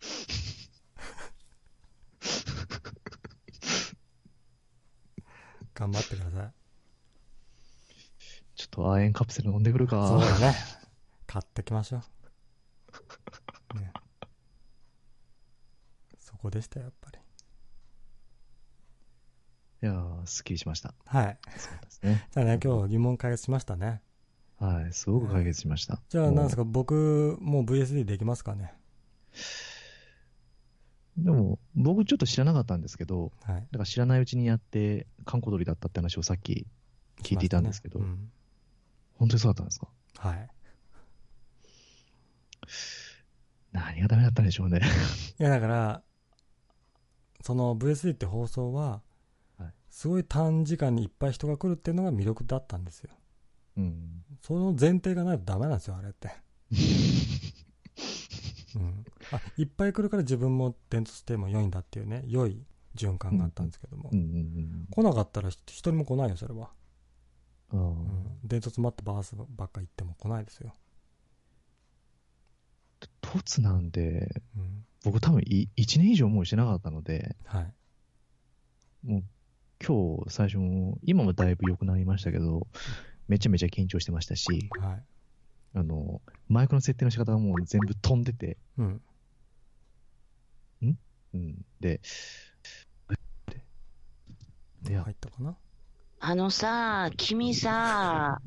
頑張ってください。ちょっと亜鉛カプセル飲んでくるか。そうだね。買ってきましょう。ね。そこでしたよ、やっぱり。いやー、すっきりしました。はい。そうですね。じゃあね、今日疑問解決しましたね。はい、すごく解決しました。じゃあ、なんですかか、僕、もう VSD できますかね？でも、僕ちょっと知らなかったんですけど、はい。だから知らないうちにやって、観光鳥だったって話をさっき聞いていたんですけど、しましたね本当にそうだったんですか？うん。はい。何がダメだったんでしょうね。いや、だから、その VSD って放送ははい、すごい短時間にいっぱい人が来るっていうのが魅力だったんですよ。うん。その前提がないとダメなんですよ、あれって。うん。あ、いっぱい来るから自分も伝突しても良いんだっていうね、良い循環があったんですけども。来なかったら一人も来ないよ、それは。うん。伝突待ってバースばっか行っても来ないですよ。凸なんで、うん。僕多分い1年以上もうしてなかったので、はい。もう今日最初も、今もだいぶ良くなりましたけど、めちゃめちゃ緊張してましたし、はい。あの、マイクの設定の仕方がもう全部飛んでて、うん。うん。で、入、ったかな？あのさ、君さ、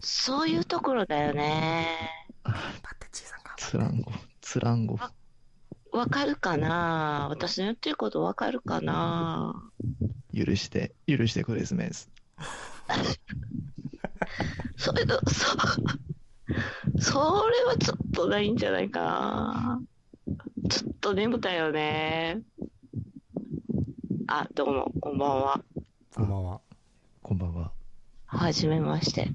そういうところだよね。つらんご、つらんご。わかるかな？私の言ってることわかるかな？許して、許してクリスマス。それと、そ、それはちょっとないんじゃないかな？ちょっと眠たいよね。あ、どうも、こんばんは。こんばんは。こんばんは。はじめまして。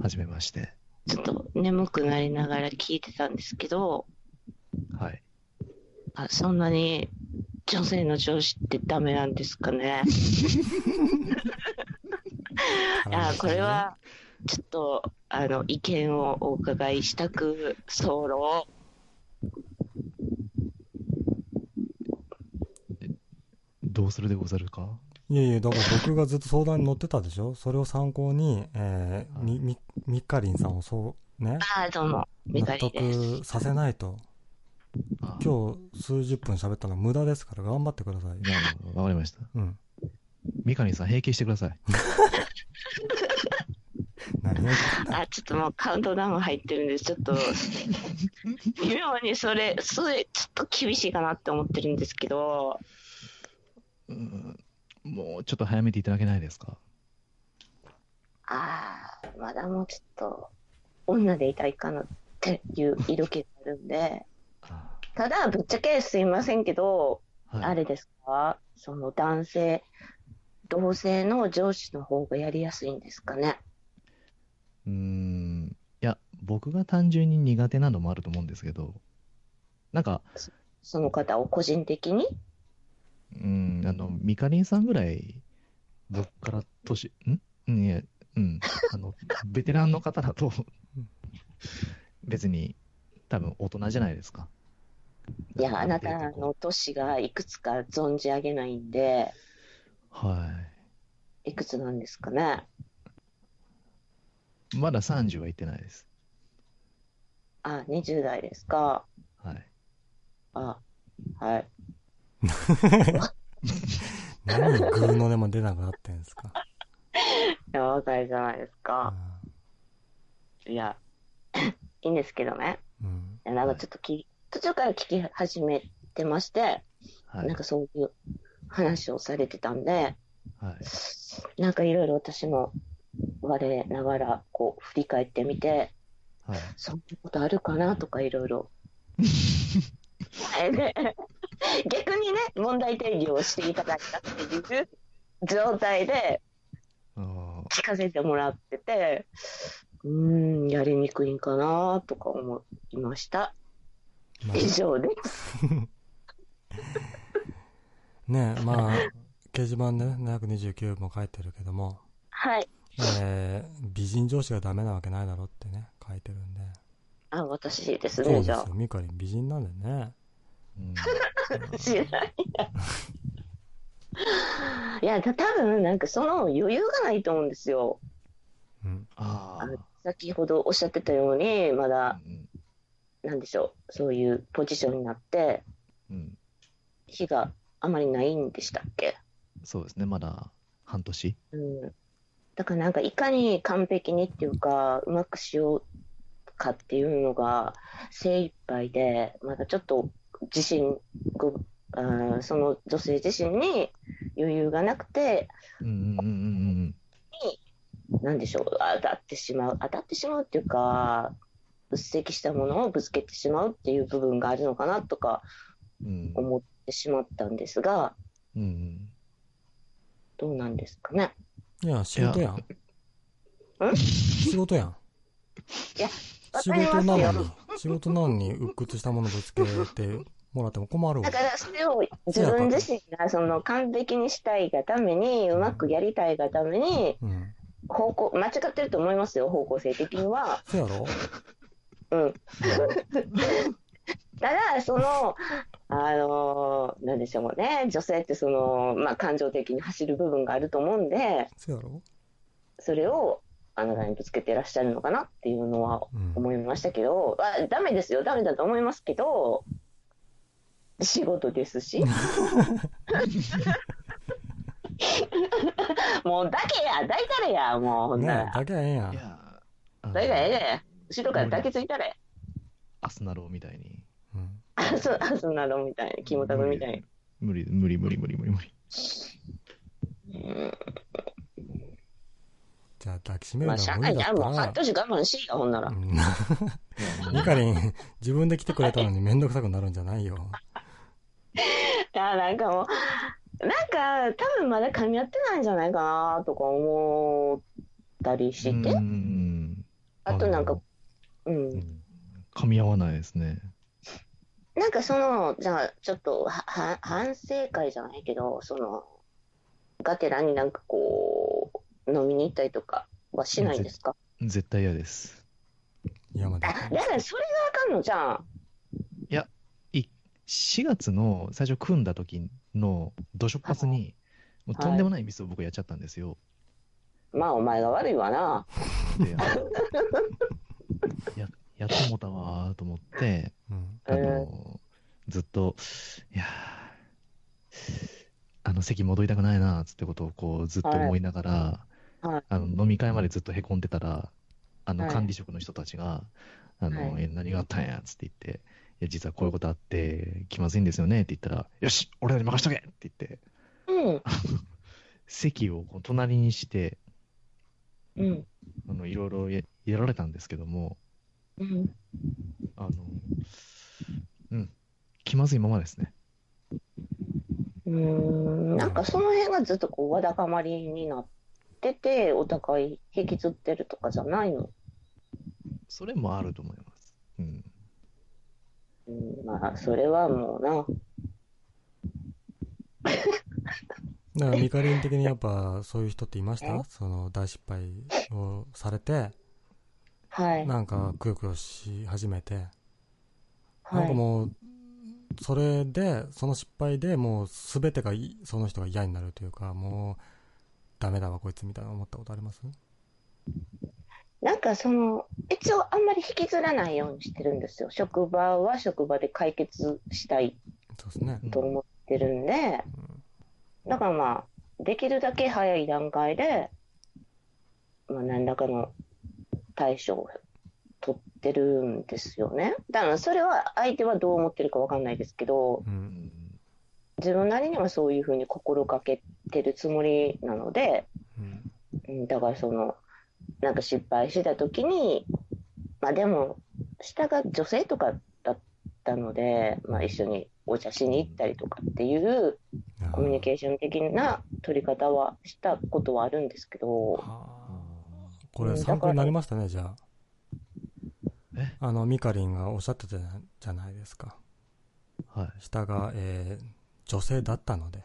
はじめまして。ちょっと眠くなりながら聞いてたんですけど、はい。あそんなに女性の上司ってダメなんですかね。いや、これは、ちょっと、あの、意見をお伺いしたく、候。どうするでござるか？いやいや、だから僕がずっと相談に乗ってたでしょ？それを参考に、えー、み、み、みっかりんさんをそう、ね、ああ、どうも、みか納りです。得させないと。今日数十分喋ったの無駄ですから頑張ってください。わかりました。うん。三上さん、平気してください。何をあ、ちょっともうカウントダウン入ってるんで、ちょっと、微妙にそれ、それ、ちょっと厳しいかなって思ってるんですけど、うんもうちょっと早めていただけないですか？ああ、まだもうちょっと、女でいたいかなっていう色気があるんで、あただ、ぶっちゃけすいませんけど、はい、あれですか？その男性、同性の上司の方がやりやすいんですかね？うーん。いや、僕が単純に苦手なのもあると思うんですけど、なんか、その方を個人的に？うん、あの、ミカリンさんぐらい、僕から年、ん？うん、いや、うん、あの、ベテランの方だと、別に、多分大人じゃないですか。いや、あなたの年がいくつか存じ上げないんで、はいくつなんですかね？い。まだ30は行ってないです。あ、20代ですか？はい。あ、はい。何グーの音も出なくなってんですか？いや、若いじゃないですか。いや、いいんですけどね。うん。いやなんかちょっとき、途中から聞き始めてまして、はいなん。かそういう話をされてたんで、はい。なんかいろいろ私も我ながらこう振り返ってみて、はい。そんなことあるかなとかいろいろ。で逆にね、問題定義をしていただいたっていう状態で聞かせてもらってて、うーん、やりにくいんかなとか思いました。まあ以上です。ねえ、まあ、掲示板でね、729も書いてるけども、はい。えー、美人上司がダメなわけないだろってね、書いてるんで。あ、私ですね、そうですじゃよ、ミカリン美人なんでね。うんあ。知らないや。いや、た多分なんかその余裕がないと思うんですよ。うん。ああの先ほどおっしゃってたように、まあだ、。うんなんでしょう、そういうポジションになって、うん。日があまりないんでしたっけ？そうですね、まだ半年。うん。だからなんかいかに完璧にっていうか、うまくしようかっていうのが精一杯で、まだちょっと自信、ごあーその女性自身に余裕がなくて、うんうんうんうんなんでしょう、当たってしまう、当たってしまうっていうか、うっせきしたものをぶつけてしまうっていう部分があるのかなとか思ってしまったんですが、うんうん。どうなんですかね？いや、仕事やん。ん？仕事やん。いや、わ仕事なの。に、仕事なのに、鬱屈したものぶつけてもらっても困るわだ。からそれを自分自身がその完璧にしたいがために、うまくやりたいがために、うん。方向、間違ってると思いますよ、方向性的には。そやろ？うん。ただ、その、あのーなんでしょうね、女性ってその、まあ、感情的に走る部分があると思うんで、そやろ？それをあなたにぶつけてらっしゃるのかなっていうのはうん。思いましたけど、あダメですよ、ダメだと思いますけど、仕事ですし。もう、だけや、抱いたれや、もう、ほんなねら。だけはええやん。いや、あの抱いたらええね後ろから抱きついたれ。あすなろみたいに。うん。あ、そう、あそんなのみたいに、キムタクみたいに。無理、無理、無理、無理、無理、無理。うんじゃあ抱きしめるまあ、のしゃあないな、が無理だったもう半ら、年我慢しいや、ほんならう。ん。ミカリン、自分で来てくれたのにめんどくさくなるんじゃないよ。いや、なんかもう、なんか、多分まだ噛み合ってないんじゃないかな、とか思ったりして。あとなんか、うんう。ん。噛み合わないですね。なんかその、じゃあ、ちょっとは、は、反省会じゃないけど、その、がてらになんかこう、飲みに行ったりとかはしないんですか？絶対嫌です。山であ、。だからそれがあかんのじゃん。4月の最初組んだ時の土初発に、もうとんでもないミスを僕やっちゃったんですよ。まあ、お前が悪いわな。や、やっともたわーと思って、うん。あの、ずっと、いやーあの席戻りたくないなってことをこうずっと思いながら、はい。あの飲み会までずっとへこんでたら、あのはい。管理職の人たちが、あの、はい。え何があったんやつって言って、いや、実はこういうことあって気まずいんですよねって言ったら、よし、俺らに任しとけって言って、うん、席をこう隣にして、うん、あのいろいろややられたんですけども、うん。あの、うん、気まずいままですね。うーん、なんかその辺がずっとこう、わだかまりになってて、お互い引きずってるとかじゃないの？それもあると思います。うん。うん、まあ、それはもうな。だからミカリン的にやっぱそういう人っていましえた？その大失敗をされて、はい。なんかくよくよし始めて、はい。なんかもう、それで、その失敗でもう全てがいその人が嫌になるというか、もう、ダメだわこいつみたいな思ったことあります？なんかその、一応あんまり引きずらないようにしてるんですよ。職場は職場で解決したい。と思ってるんで、だからまあ、できるだけ早い段階で、まあ、何らかの対処を取ってるんですよね。だからそれは相手はどう思ってるかわかんないですけど、う。うんん。自分なりにはそういうふうに心がけてるつもりなので、うん。うんだからその、なんか失敗した時に、まあでも、下が女性とかだったので、まあ一緒にお茶しに行ったりとかっていうコミュニケーション的な取り方はしたことはあるんですけど、はあこれ参考になりましたね、じゃあ。え？あの、ミカリンがおっしゃってたじゃないですか。はい。下が、えー女性だったので、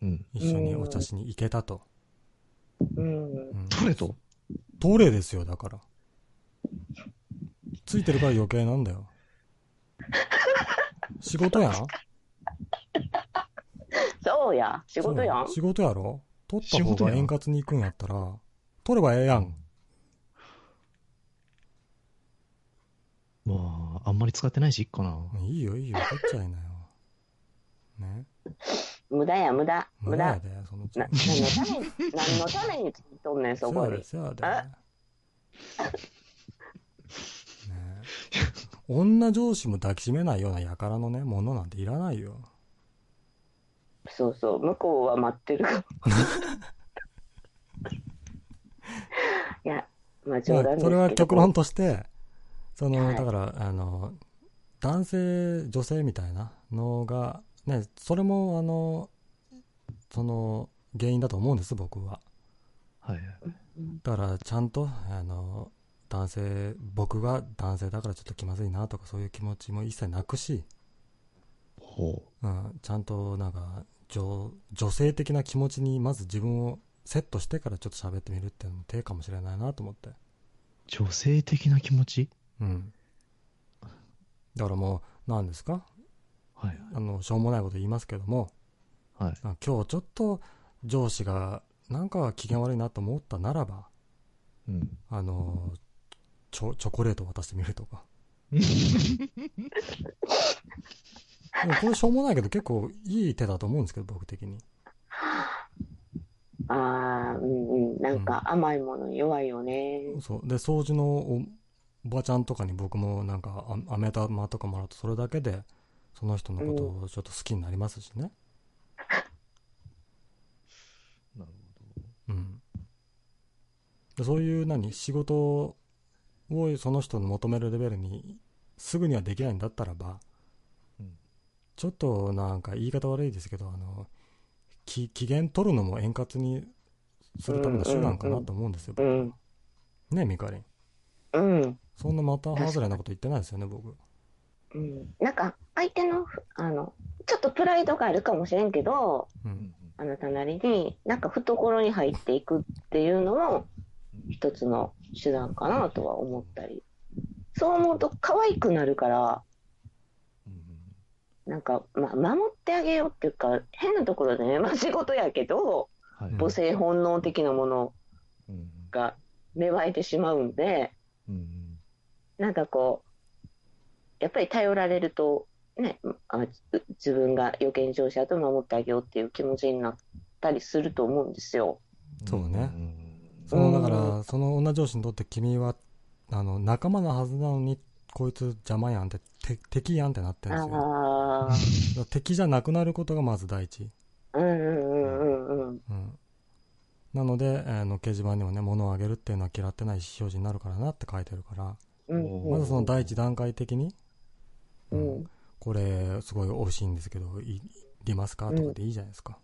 うん。一緒にお茶しに行けたと。うん。うんどれと？どれですよ、だから。ついてるから余計なんだよ。仕事やん？そうや、仕事やん。仕事やろ？取った方が円滑に行くんやったら、取ればええやん。まあ、あんまり使ってないし、いっかな。いいよ、いいよ、取っちゃいなよ。ね。無駄や、無駄。無駄。やで、そのうちな、何のために、何のために作っとんねん、そこにせやで、。せやで。あね女上司も抱きしめないような輩のね、ものなんていらないよ。そうそう、向こうは待ってるかも。いや、まあ冗まあ、談ですけど。それは極論として、その、はいだから、あの、男性、女性みたいなのが、ね、それも、あの、その、原因だと思うんです、僕は。はい。だから、ちゃんと、あの、男性、僕が男性だからちょっと気まずいなとか、そういう気持ちも一切なくし、ほうん、ちゃんと、なんか、女、女性的な気持ちに、まず自分をセットしてからちょっと喋ってみるっていうのも手かもしれないなと思って。う。女性的な気持ち？うん。だからもう、何ですか？はい。あの、しょうもないこと言いますけども、はい。あ今日ちょっと上司がなんか機嫌悪いなと思ったならば、うん。あの、チョチョコレートを渡してみるとか。でもこれしょうもないけど結構いい手だと思うんですけど、僕的に。ああ、うんうん。なんか甘いもの弱いよね。そう。で、掃除のおおばちゃんとかに僕もなんかあ飴玉とかもらうとそれだけで、その人のことをちょっと好きになりますしね。なるうん。でそういう何仕事をその人の求めるレベルにすぐにはできないんだったらば、うんちょっとなんか言い方悪いですけど、あの、き機嫌取るのも円滑にするための手段かなと思うんですよ。うん。ね、ミカリン。うん。そんなまた外れなこと言ってないですよね、僕。うん。なんか、相手の、あの、ちょっとプライドがあるかもしれんけど、う。んん。あなたなりに、なんか懐に入っていくっていうのも、一つの手段かなとは思ったり。そう思うと可愛くなるから、うんなんか、まあ、守ってあげようっていうか、変なところでね、まあ仕事やけど、母性本能的なものうんが芽生えてしまうんで、うんなんかこう、やっぱり頼られると、ね、あう自分が余計に上司だと守ってあげようっていう気持ちになったりすると思うんですよ。そうねんその、だかうら、その女上司にとって君は、あの、仲間のはずなのに、こいつ邪魔やんって、て敵やんってなってるんですよ。敵じゃなくなることがまず第一。うんうんうんうんうん。うん。なので、あの、掲示板にもね、物をあげるっていうのは嫌ってない意思表示になるからなって書いてるから、うんまずその第一段階的に、ううんん。これ、すごい美味しいんですけど、いいりますかとかでいいじゃないですか。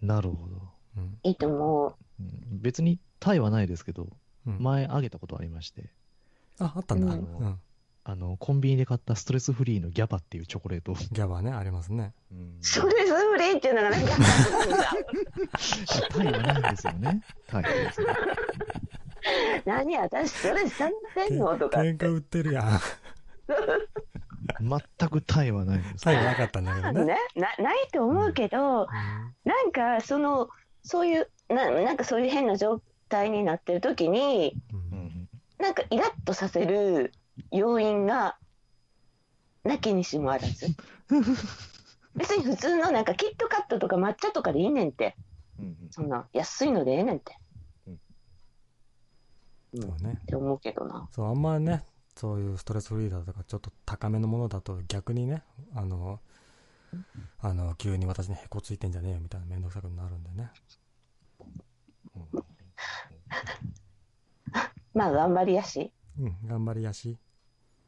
なるほど。うん。いいと思う。うん別にタイはないですけど、うん。前あげたことありまして、あ、あったんだ。あの、コンビニで買ったストレスフリーのギャバっていうチョコレートを。ギャバね、ありますね。うんそれそれっていうのがなんか、タイはないんですよね。タイですね。何私それさんでんのとかって喧嘩売ってるやん。全くタイはないんです。最後なかったんだけどね。ね、なないと思うけど、なんかそのそういうななんかそういう変な状態になってる時にうんうんうんなんかイラッとさせる要因がなきにしもあらず。別に普通のなんかキットカットとか抹茶とかでいいねんって。うんそんな安いのでええねんって、うん。うんっそうね。て思うけどな。そう、あんまね、そういうストレスフリーだとか、ちょっと高めのものだと逆にね、あの、あの、急に私にへこついてんじゃねえよみたいなめんどくさくなるんでね。まあ頑張りやし。うん、頑張りやし。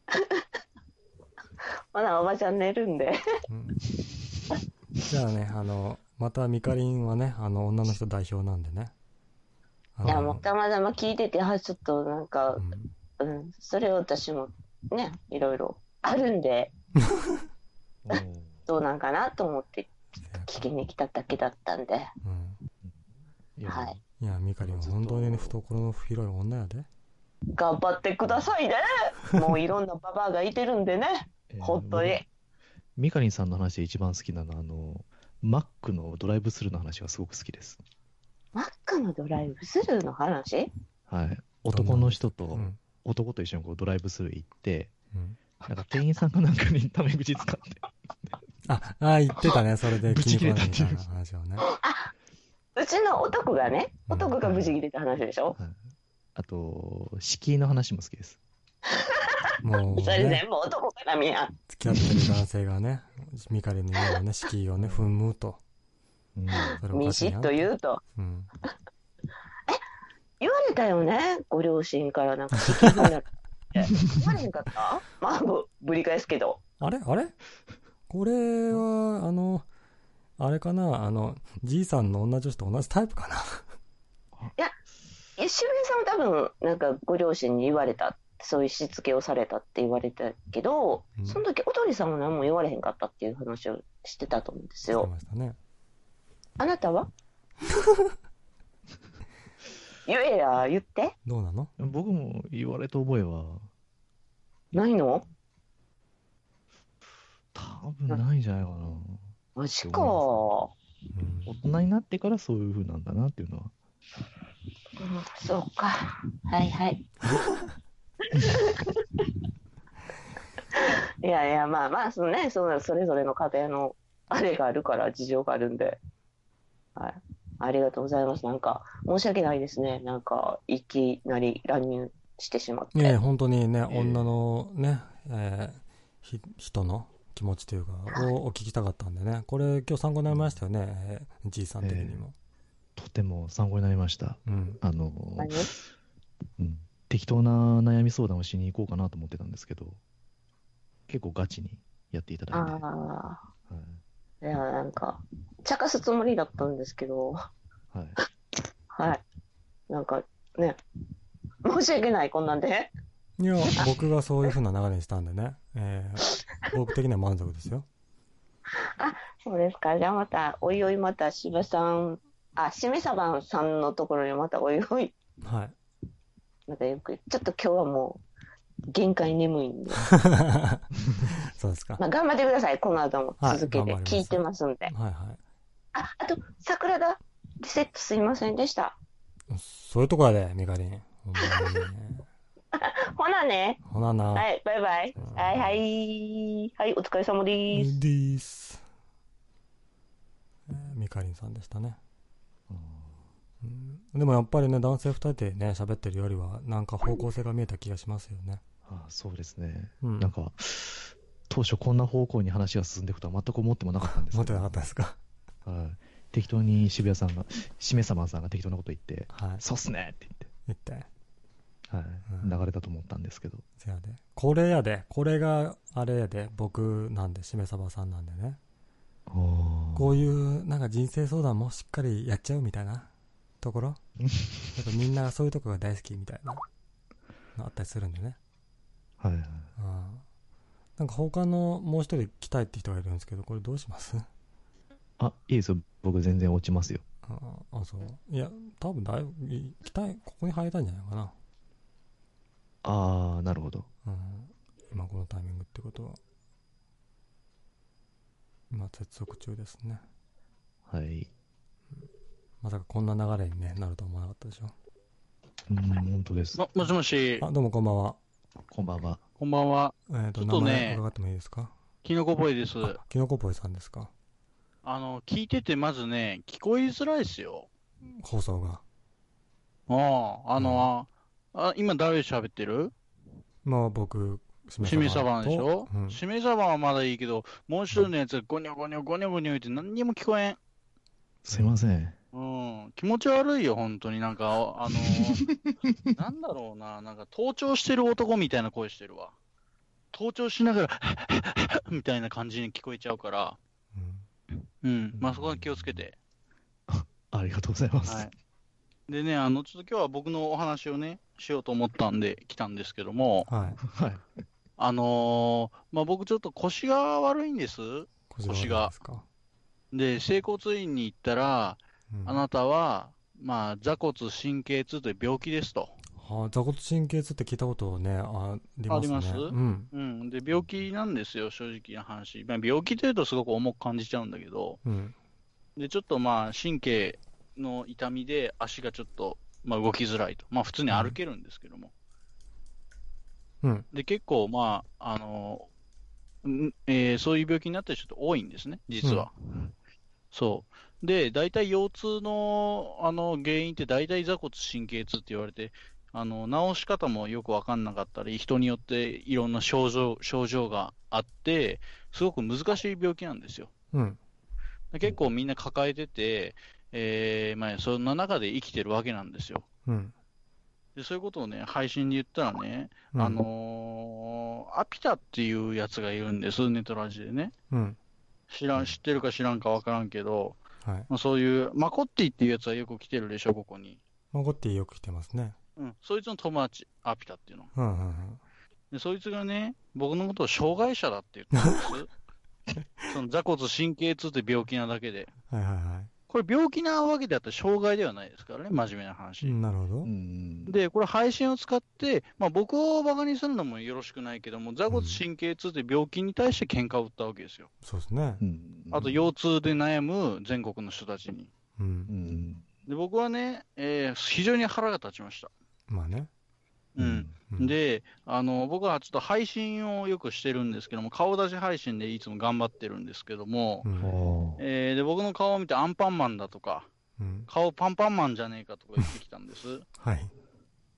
ほなおばちゃん寝るんでうん。じゃあね、あの、またミカリンはね、あの、女の人代表なんでね。あのいやもうたまたま聞いててあちょっとなんかうんうん、それを私もね、いろいろあるんで、どうなんかなと思って聞きに来ただけだったんで、うん。いやはいいや、ミカリンは本当にね、懐の広い女やで。頑張ってくださいね。もういろんなババアがいてるんでね、えー本当に。ミカリンさんの話で一番好きなのは、あの、マックのドライブスルーの話がすごく好きです。マックのドライブスルーの話？はい。男の人とうん。男と一緒にこうドライブスルー行って、うん。なんか店員さんがなんかにタメ口使って、あ、あ、言ってたね。それでブチ気に切れたっていう食わないみたいな話をね。うちの男がね、うん男が無事切れた話でしょ、はいあと、敷居の話も好きです。もうそれね、全部男からみや。付き合ってる男性がね、ミカリンの家をね、敷居をね、踏むと。うん、ミシッと言うと。うん。言われたよね、ご両親からなんか、好きになるって。言われへんかった？まあ、ぶぶり返すけど。あれ？あれ？これは、あの、あれかな？あの、じいさんの女女子と同じタイプかな？いや、しゅうさんは多分、なんかご両親に言われた、そういうしつけをされたって言われたけど、うんその時、おとりさんは何も言われへんかったっていう話をしてたと思うんですよ。ましたね。あなたは？言えや、言って。どうなの？僕も言われた覚えは、ないの？多分ないんじゃないかな。マジか。うん大人になってからそういう風なんだなっていうのは。うんそうか。はいはい。いやいや、まあまあ、そのね、そのそれぞれの家庭のあれがあるから、事情があるんで。はい。ありがとうございます。なんか、申し訳ないですね。なんか、いきなり乱入してしまって。ね本当にね、ええ女のね、えーひ人の気持ちというか、をお聞きたかったんでね。これ今日参考になりましたよね、えーじいさん的にも。とても参考になりました。うん。あの、何？うん、適当な悩み相談をしに行こうかなと思ってたんですけど、結構ガチにやっていただいて。あはいあ、いや、なんか、茶化すつもりだったんですけど、はい、はい。なんか、ね、申し訳ない、こんなんで。いや、僕がそういう風な流れにしたんでね、えー僕的には満足ですよ。そうですか。じゃあまた、おいおいまた、柴さん、あ、しめさばんさんのところにまたおいおい、はい。またよく、ちょっと今日はもう、限界眠いんで。そうですか。まあ、頑張ってください、この後もはい続けて頑張ります聞いてますんで。はいはあ、あと、桜田、リセットすいませんでした。い。そういうとこやで、ミカリン。ほなね。ほなな。はい、バイバイ。うんはいはい。はい、お疲れ様です。でーす。えーミカリンさんでしたね。うんでもやっぱりね、男性二人でね、喋ってるよりは、なんか方向性が見えた気がしますよね。あそうですね、うんなんか、当初こんな方向に話が進んでいくとは全く思ってもなかったんですけど 思ってなかったですか？はい、適当に渋谷さんが、しめさまさんが適当なこと言って、はい。そうっすねって言って。言って、うんはい、流れたと思ったんですけど、せやで。これやで。これがあれやで。僕なんで、しめさばさんなんでね。ここういう、なんか人生相談もしっかりやっちゃうみたいなところ？やっぱみんなそういうとこが大好きみたいなのあったりするんでね。はいはい、うん。なんか他のもう一人来たいって人がいるんですけど、これどうします？あ、いいですよ、僕全然落ちますよ。ああ、そう。いや、多分だいぶ、い来たい、ここに入れたんじゃないかな。あー、なるほど。うん。今このタイミングってことは。今接続中ですね。はい。まさかこんな流れに、ね、なるとは思わなかったでしょ。うん、本当です。も、もしもし、あ、どうもこんばんは。こんばんは。こんばんは。えっ、と、ちょっとね伺ってもいいですか？キノコボーイです。あ、キノコポイさんですか？あの、聞いててまずね、聞こえづらいですよ。放送が。ああ、あの、あ、今誰喋ってる？まあ僕、ししめさばんでしょ？うん。しめさばんはまだいいけど、もう一人のやつがゴニョゴニョゴニョゴニョ言って何にも聞こえん。すいません。うん、気持ち悪いよ、本当に。なんか、あのー なんだろうな、なんか、盗聴してる男みたいな声してるわ。盗聴しながら、みたいな感じに聞こえちゃうから、うんうん、まあそこは気をつけて。ありがとうございます。はい。でね、あの、ちょっと今日は僕のお話をね、しようと思ったんで来たんですけども、はい。はい。あのーまあ、僕ちょっと腰が悪いんです。腰がですか？で、整骨院に行ったら、うんあなたは、まあ、座骨神経痛という病気ですと。はあ、座骨神経痛って聞いたことね、ありますね。あります？うん。うん。で、病気なんですよ、正直な話。まあ、病気というとすごく重く感じちゃうんだけど、うん。で、ちょっとまあ、神経の痛みで足がちょっと、まあ、動きづらいと。まあ、普通に歩けるんですけども。うん。で、結構、まあ、あの、んえーそういう病気になってる人って多いんですね、実は。そう。で、大体腰痛の、あの、原因って大体座骨神経痛って言われて、あの、治し方もよくわかんなかったり、人によっていろんな症状、症状があって、すごく難しい病気なんですよ。うん。結構みんな抱えてて、えーまあ、そんな中で生きてるわけなんですよ。うん。でそういうことをね、配信で言ったらね、うんあのーアピタっていうやつがいるんです、ネトラジでね。うん。知らん、知ってるか知らんかわからんけど、はい。まあ、そういう、マコッティっていうやつはよく来てるでしょ、ここに。マゴッティよく来てますね。うん。そいつの友達、アピタっていうの。うんうんうん。で、そいつがね、僕のことを障害者だって言ったんです。その座骨神経痛って病気なだけで。はいはいはこれ病気なわけであって障害ではないですからね、真面目な話。い。なるほどう。ん。で、これ配信を使って、まあ、僕をバカにするのもよろしくないけども、座骨神経痛って病気に対して喧嘩を売ったわけですよ。そうですねう。ん。あと腰痛で悩む全国の人たちに。う。うんん。で、僕はね、えー非常に腹が立ちました。まあね。うん。うん、で、あの、僕はちょっと配信をよくしてるんですけども、顔出し配信でいつも頑張ってるんですけども、うん。えーで、僕の顔を見てアンパンマンだとか、うん。顔パンパンマンじゃねえかとか言ってきたんです。はい。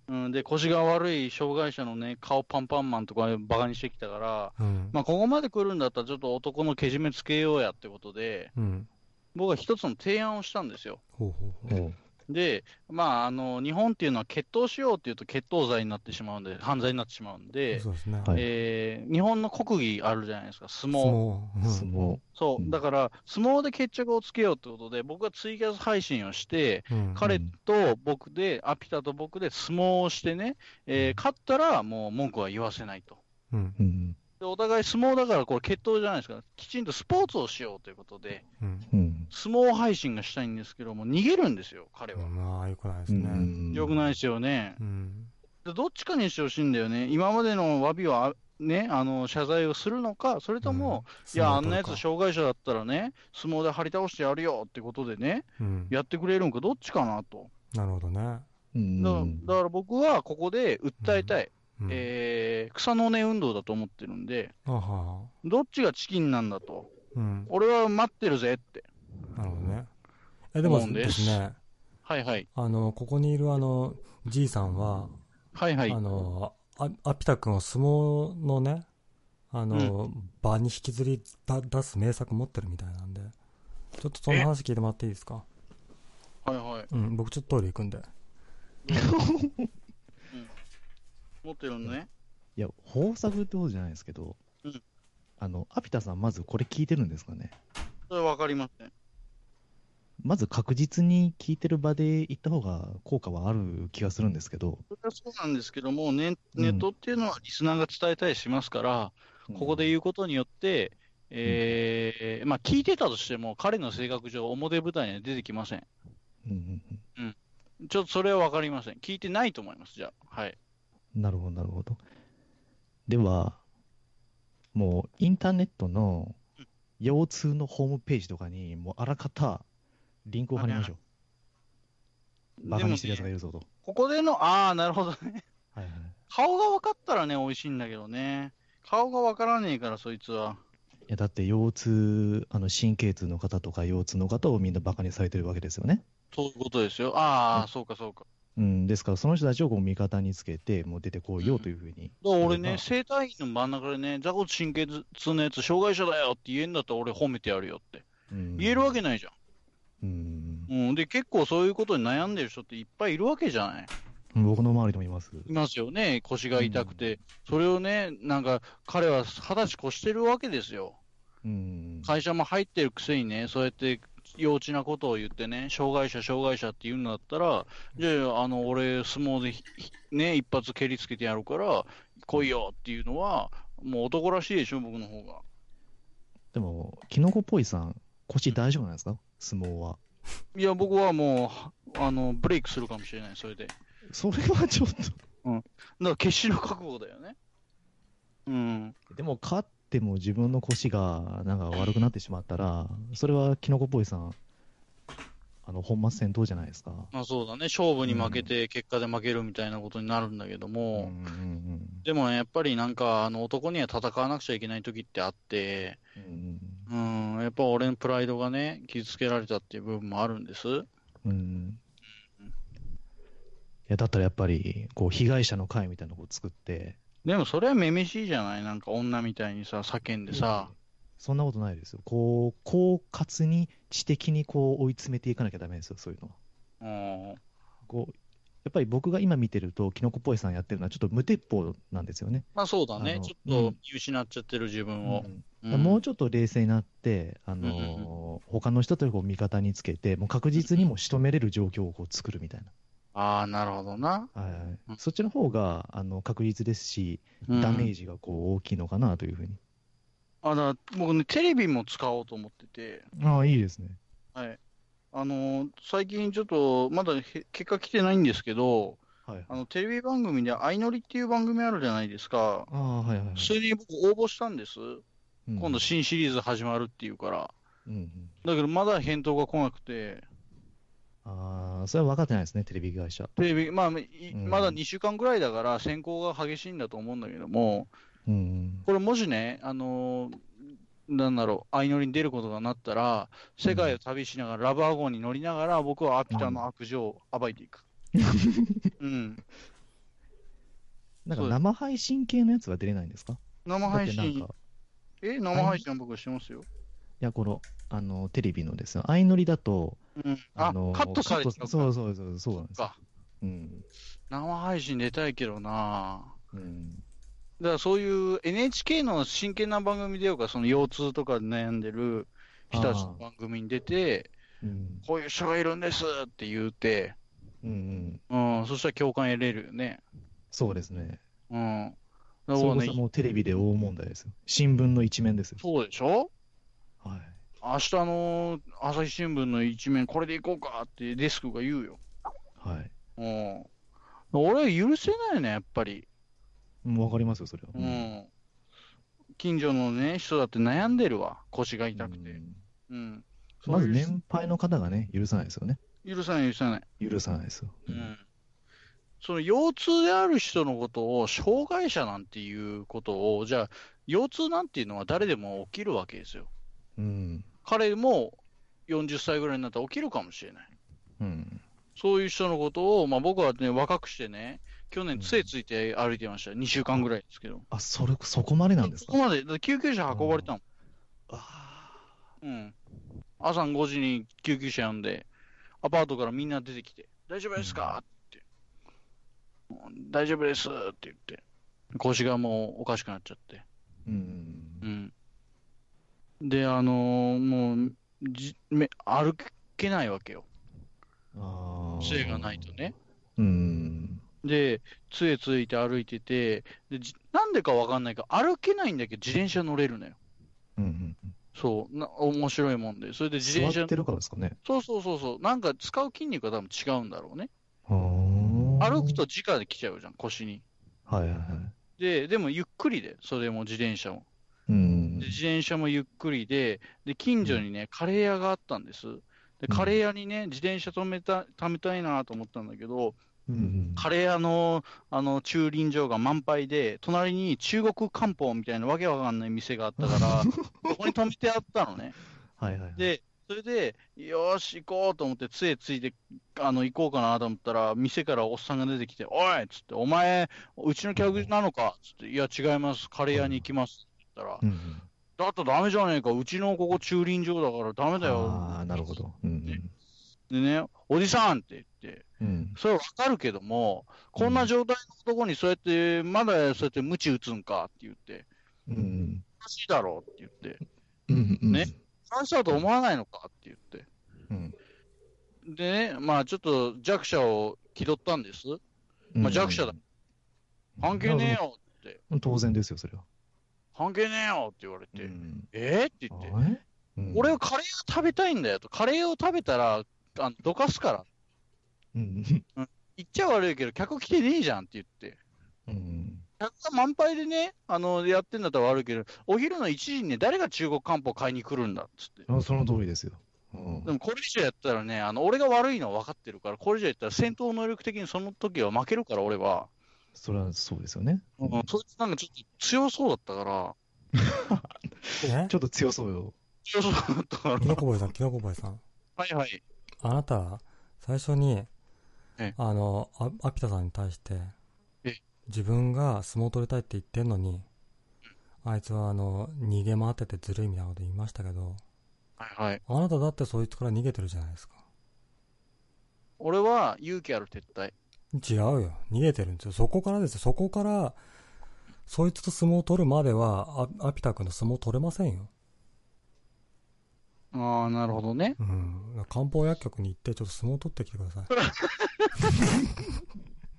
うん、で、腰が悪い障害者のね、顔パンパンマンとかバカにしてきたから、うん。まあ、ここまで来るんだったらちょっと男のけじめつけようやってことで、うん。僕は一つの提案をしたんですよ。ほうほうほう。で、まあ、あの、日本っていうのは決闘しようっていうと決闘罪になってしまうんで、犯罪になってしまうんで、そうですね。はいえー日本の国技あるじゃないですか、相撲。相撲。うん相撲。そうう、んだから、相撲で決着をつけようってことで、僕はツイキャス配信をして、うん。彼と僕で、アピタと僕で相撲をしてね、えー勝ったらもう文句は言わせないと。うん。うん。でお互い相撲だから、これ決闘じゃないですか、きちんとスポーツをしようということで、うん。うん。相撲配信がしたいんですけども、逃げるんですよ、彼は。まあ、よくないですうね。ん。よくないですよね。うん。でどっちかにしてほしいんだよね。今までの詫びは、ね、あの、謝罪をするのか、それとも、いや、あんなやつ障害者だったらね、相撲で張り倒してやるよってことでね、うん。やってくれるんか、どっちかなと。なるほどね。うん。だからだから僕はここで訴えたい、うん。えー草の根運動だと思ってるんで、あはどっちがチキンなんだと。うん。俺は待ってるぜって。なるほどね。え、でもですね、はいはい。あの、ここにいるあの、じいさんは、はいはいあ。の、あアピタ君を相撲のね、あの、場に引きずりだ出す名作持ってるみたいなんで、ちょっとその話聞いてもらっていいですか？はいはい。うん、僕ちょっとトイレ行くんで。持ってるのね。いや、豊作ってことじゃないですけどうん、あの、アピタさん、まずこれ聞いてるんですかね？それわかりません。まず確実に聞いてる場で行った方が効果はある気がするんですけど、それはそうなんですけども、ネうんネットっていうのはリスナーが伝えたりしますから、ここで言うことによって、えーまあ聞いてたとしても、彼の性格上、表舞台には出てきません。うんうんうんちょっとそれはわかりません。聞いてないと思います、じゃあ。はい。なるほど、なるほど。では、もうインターネットの腰痛のホームページとかに、もうあらかたリンクを貼りましょう。バカにしてるやつがいるぞと。ここでの、ああ、なるほどね。はいはい。顔が分かったらね、美味しいんだけどね。顔が分からねえから、そいつは。いや、だって腰痛、あの神経痛の方とか腰痛の方をみんなバカにされてるわけですよね。そういうことですよ。ああ、うんそうかそうか。うん、ですから、その人たちをこう味方につけて、もう出てこいよというふうに。だから俺ね、まあ生体院の真ん中でね、座骨神経痛のやつ、障害者だよって言えんだったら俺褒めてやるよって。うん言えるわけないじゃうん。ん。うん。で、結構そういうことに悩んでる人っていっぱいいるわけじゃない。僕の周りでもいます。いますよね。腰が痛くて。それをね、なんか、彼は二十歳越してるわけですよ。うん。会社も入ってるくせにね、そうやって幼稚なことを言ってね、障害者、障害者って言うんだったら、じゃあ、あの、俺、相撲でね、一発蹴りつけてやるから、来いよっていうのは、もう男らしいでしょ、僕の方が。でも、キノコっぽいさん、腰大丈夫なんですか？相撲は。いや、僕はもうは、あの、ブレイクするかもしれない、それで。だかそれはちょっら、決死の覚悟だよね。うん。と。でも、勝っても自分の腰がなんか悪くなってしまったら、それはキノコっぽいさん、あの、本末転倒じゃないですか。まあそうだね、勝負に負けて、結果で負けるみたいなことになるんだけどうんも、うんでもね、やっぱりなんか、あの、男には戦わなくちゃいけない時ってあって、うんうん。うん、やっぱ俺のプライドがね、傷つけられたっていう部分もあるんです。うん。いや、だったらやっぱり、こう、被害者の会みたいなのを作って、でもそれはめめしいじゃない？なんか女みたいにさ、叫んでさ。そんなことないですよ。こう、狡猾に、知的にこう追い詰めていかなきゃダメですよ、そういうのは。うん。こう、やっぱり僕が今見てると、キノコっぽいさんやってるのはちょっと無鉄砲なんですよね。まあそうだあね。のちょっと見失っちゃってる自分を。うんうんもうちょっと冷静になって、あのー他の人とこう味方につけて、もう確実にもう仕留めれる状況をこう作るみたいああ、なるほどな。な。はいそっちの方があの確実ですし、うんダメージがこう大きいのかなというふうに。あだ僕ね、テレビも使おうと思ってて、ああ、いいですね。はい。あのー最近ちょっと、まだへ結果来てないんですけど、はい。あの、テレビ番組で、相乗りっていう番組あるじゃないですか。ああ、はいはいはい。それに僕応募したんです。うん今度新シリーズ始まるっていうから。うんうん。だけどまだ返答が来なくて、ああ、それは分かってないですね、テレビ会社。テレビ、まあ、まだ2週間ぐらいだから選考が激しいんだと思うんだけども、うんうん。これもしね、あのーなんだろう、相乗りに出ることがなったら、世界を旅しながら、ラブアゴンに乗りながら、僕はアピタの悪女を暴いていく。うん。なんか生配信系のやつは出れないんですか？生配信え？生配信は僕してますよ。いや、この、あの、テレビのですよ。相乗りだと、うん。あ、のカットされてカットそうそうそう、そうなんです。うん。生配信出たいけどなうん。だからそういう NHK の真剣な番組でようか、その腰痛とかで悩んでる人たちの番組に出て、うん。こういう人がいるんですって言うて、うんうん。うん、そしたら共感得れるよね。そうですね。うん。だそからねそもうテレビで大問題ですよ。新聞の一面ですよ。そうでしょ？はい。明日の朝日新聞の一面、これでいこうかってデスクが言うよ。はい。うん。俺は許せないね、やっぱり。わかりますよ、それは。うん。近所のね、人だって悩んでるわ。腰が痛くて。うんうん。まず年配の方がね、許さないですよね。許さない、許さない。許さないですよ。うん。その腰痛である人のことを、障害者なんていうことを、じゃあ、腰痛なんていうのは誰でも起きるわけですよ。うん。彼も40歳ぐらいになったら起きるかもしれない。うん。そういう人のことを、まあ僕はね、若くしてね、去年杖ついて歩いてました。2週間ぐらいですけど。あ、それ、そこまでなんですか？そこまで、救急車運ばれたもん。あうん。朝5時に救急車呼んで、アパートからみんな出てきて、大丈夫ですか？って。うん大丈夫ですって言って。腰がもうおかしくなっちゃって。ーうん。うん。で、あのーもう、じめ歩けないわけよ。ああ。杖がないとね。うん。で、杖ついて歩いてて、でじなんでかわかんないか歩けないんだけど自転車乗れるのよ。うんうん。そう、な面白いもんで。それで自転車座ってるからですかね。そうそうそうそう。なんか使う筋肉が多分違うんだろうね。歩歩くと直で来ちゃうじゃん、腰に。はいはいはい。で、でもゆっくりで、それも自転車も。うんで。自転車もゆっくりで、で、近所にね、カレー屋があったんです。で、カレー屋にね、自転車止めた、貯めたいなと思ったんだけど、うんカレー屋の、あの、駐輪場が満杯で、隣に中国漢方みたいなわけわかんない店があったから、そこに止めてあったのね。はいはいはい。で、それで、よーし、行こうと思って、杖ついて、あの、行こうかなと思ったら、店からおっさんが出てきて、おいっつって、お前、うちの客なのかつって、いや、違います、カレー屋に行きますって言ったら、うんうん。だったらダメじゃねえか、うちのここ駐輪場だからダメだよ。ああ、なるほど。うんでね、おじさんって言って、うん。うん。それわかるけども、こんな状態の男にそうやって、まだそうやって鞭打つんかって言って、うんおかしいだろうって言って、うんうん。ね。話だと思わないのかって言って、うん。でね、まあちょっと弱者を気取ったんです。まあ弱者だ。関係ねえよって。当然ですよ、それは。関係ねえよって言われて、うんえー、って言って、うん俺はカレーを食べたいんだよと。カレーを食べたら、あのどかすから。うん。言っちゃ悪いけど、客来てねえじゃんって言って。うん。客が満杯でね、あの、やってんだったら悪いけど、お昼の1時にね、誰が中国漢方買いに来るんだっつって。あその通りですよ。うんでもこれ以上やったらね、あの、俺が悪いのは分かってるから、これ以上やったら戦闘能力的にその時は負けるから、俺は。それはそうですよね。うん、そいつなんかちょっと強そうだったから、え？ちょっと強そうよ。強そうだったから。キノコボーイさん、キノコボーイさん。はいはい。あなた、最初にえ、あの、あアピタさんに対してえ、自分が相撲取りたいって言ってんのに、あいつはあの、逃げ回っててずるいみたいなこと言いましたけど、はいはい。あなただってそいつから逃げてるじゃないですか。俺は勇気ある撤退。違うよ。逃げてるんですよ。そこからですよ。そこから、そいつと相撲を取るまでは、アアピタ君の相撲取れませんよ。ああ、なるほどね。うん。漢方薬局に行って、ちょっと相撲取ってきてください。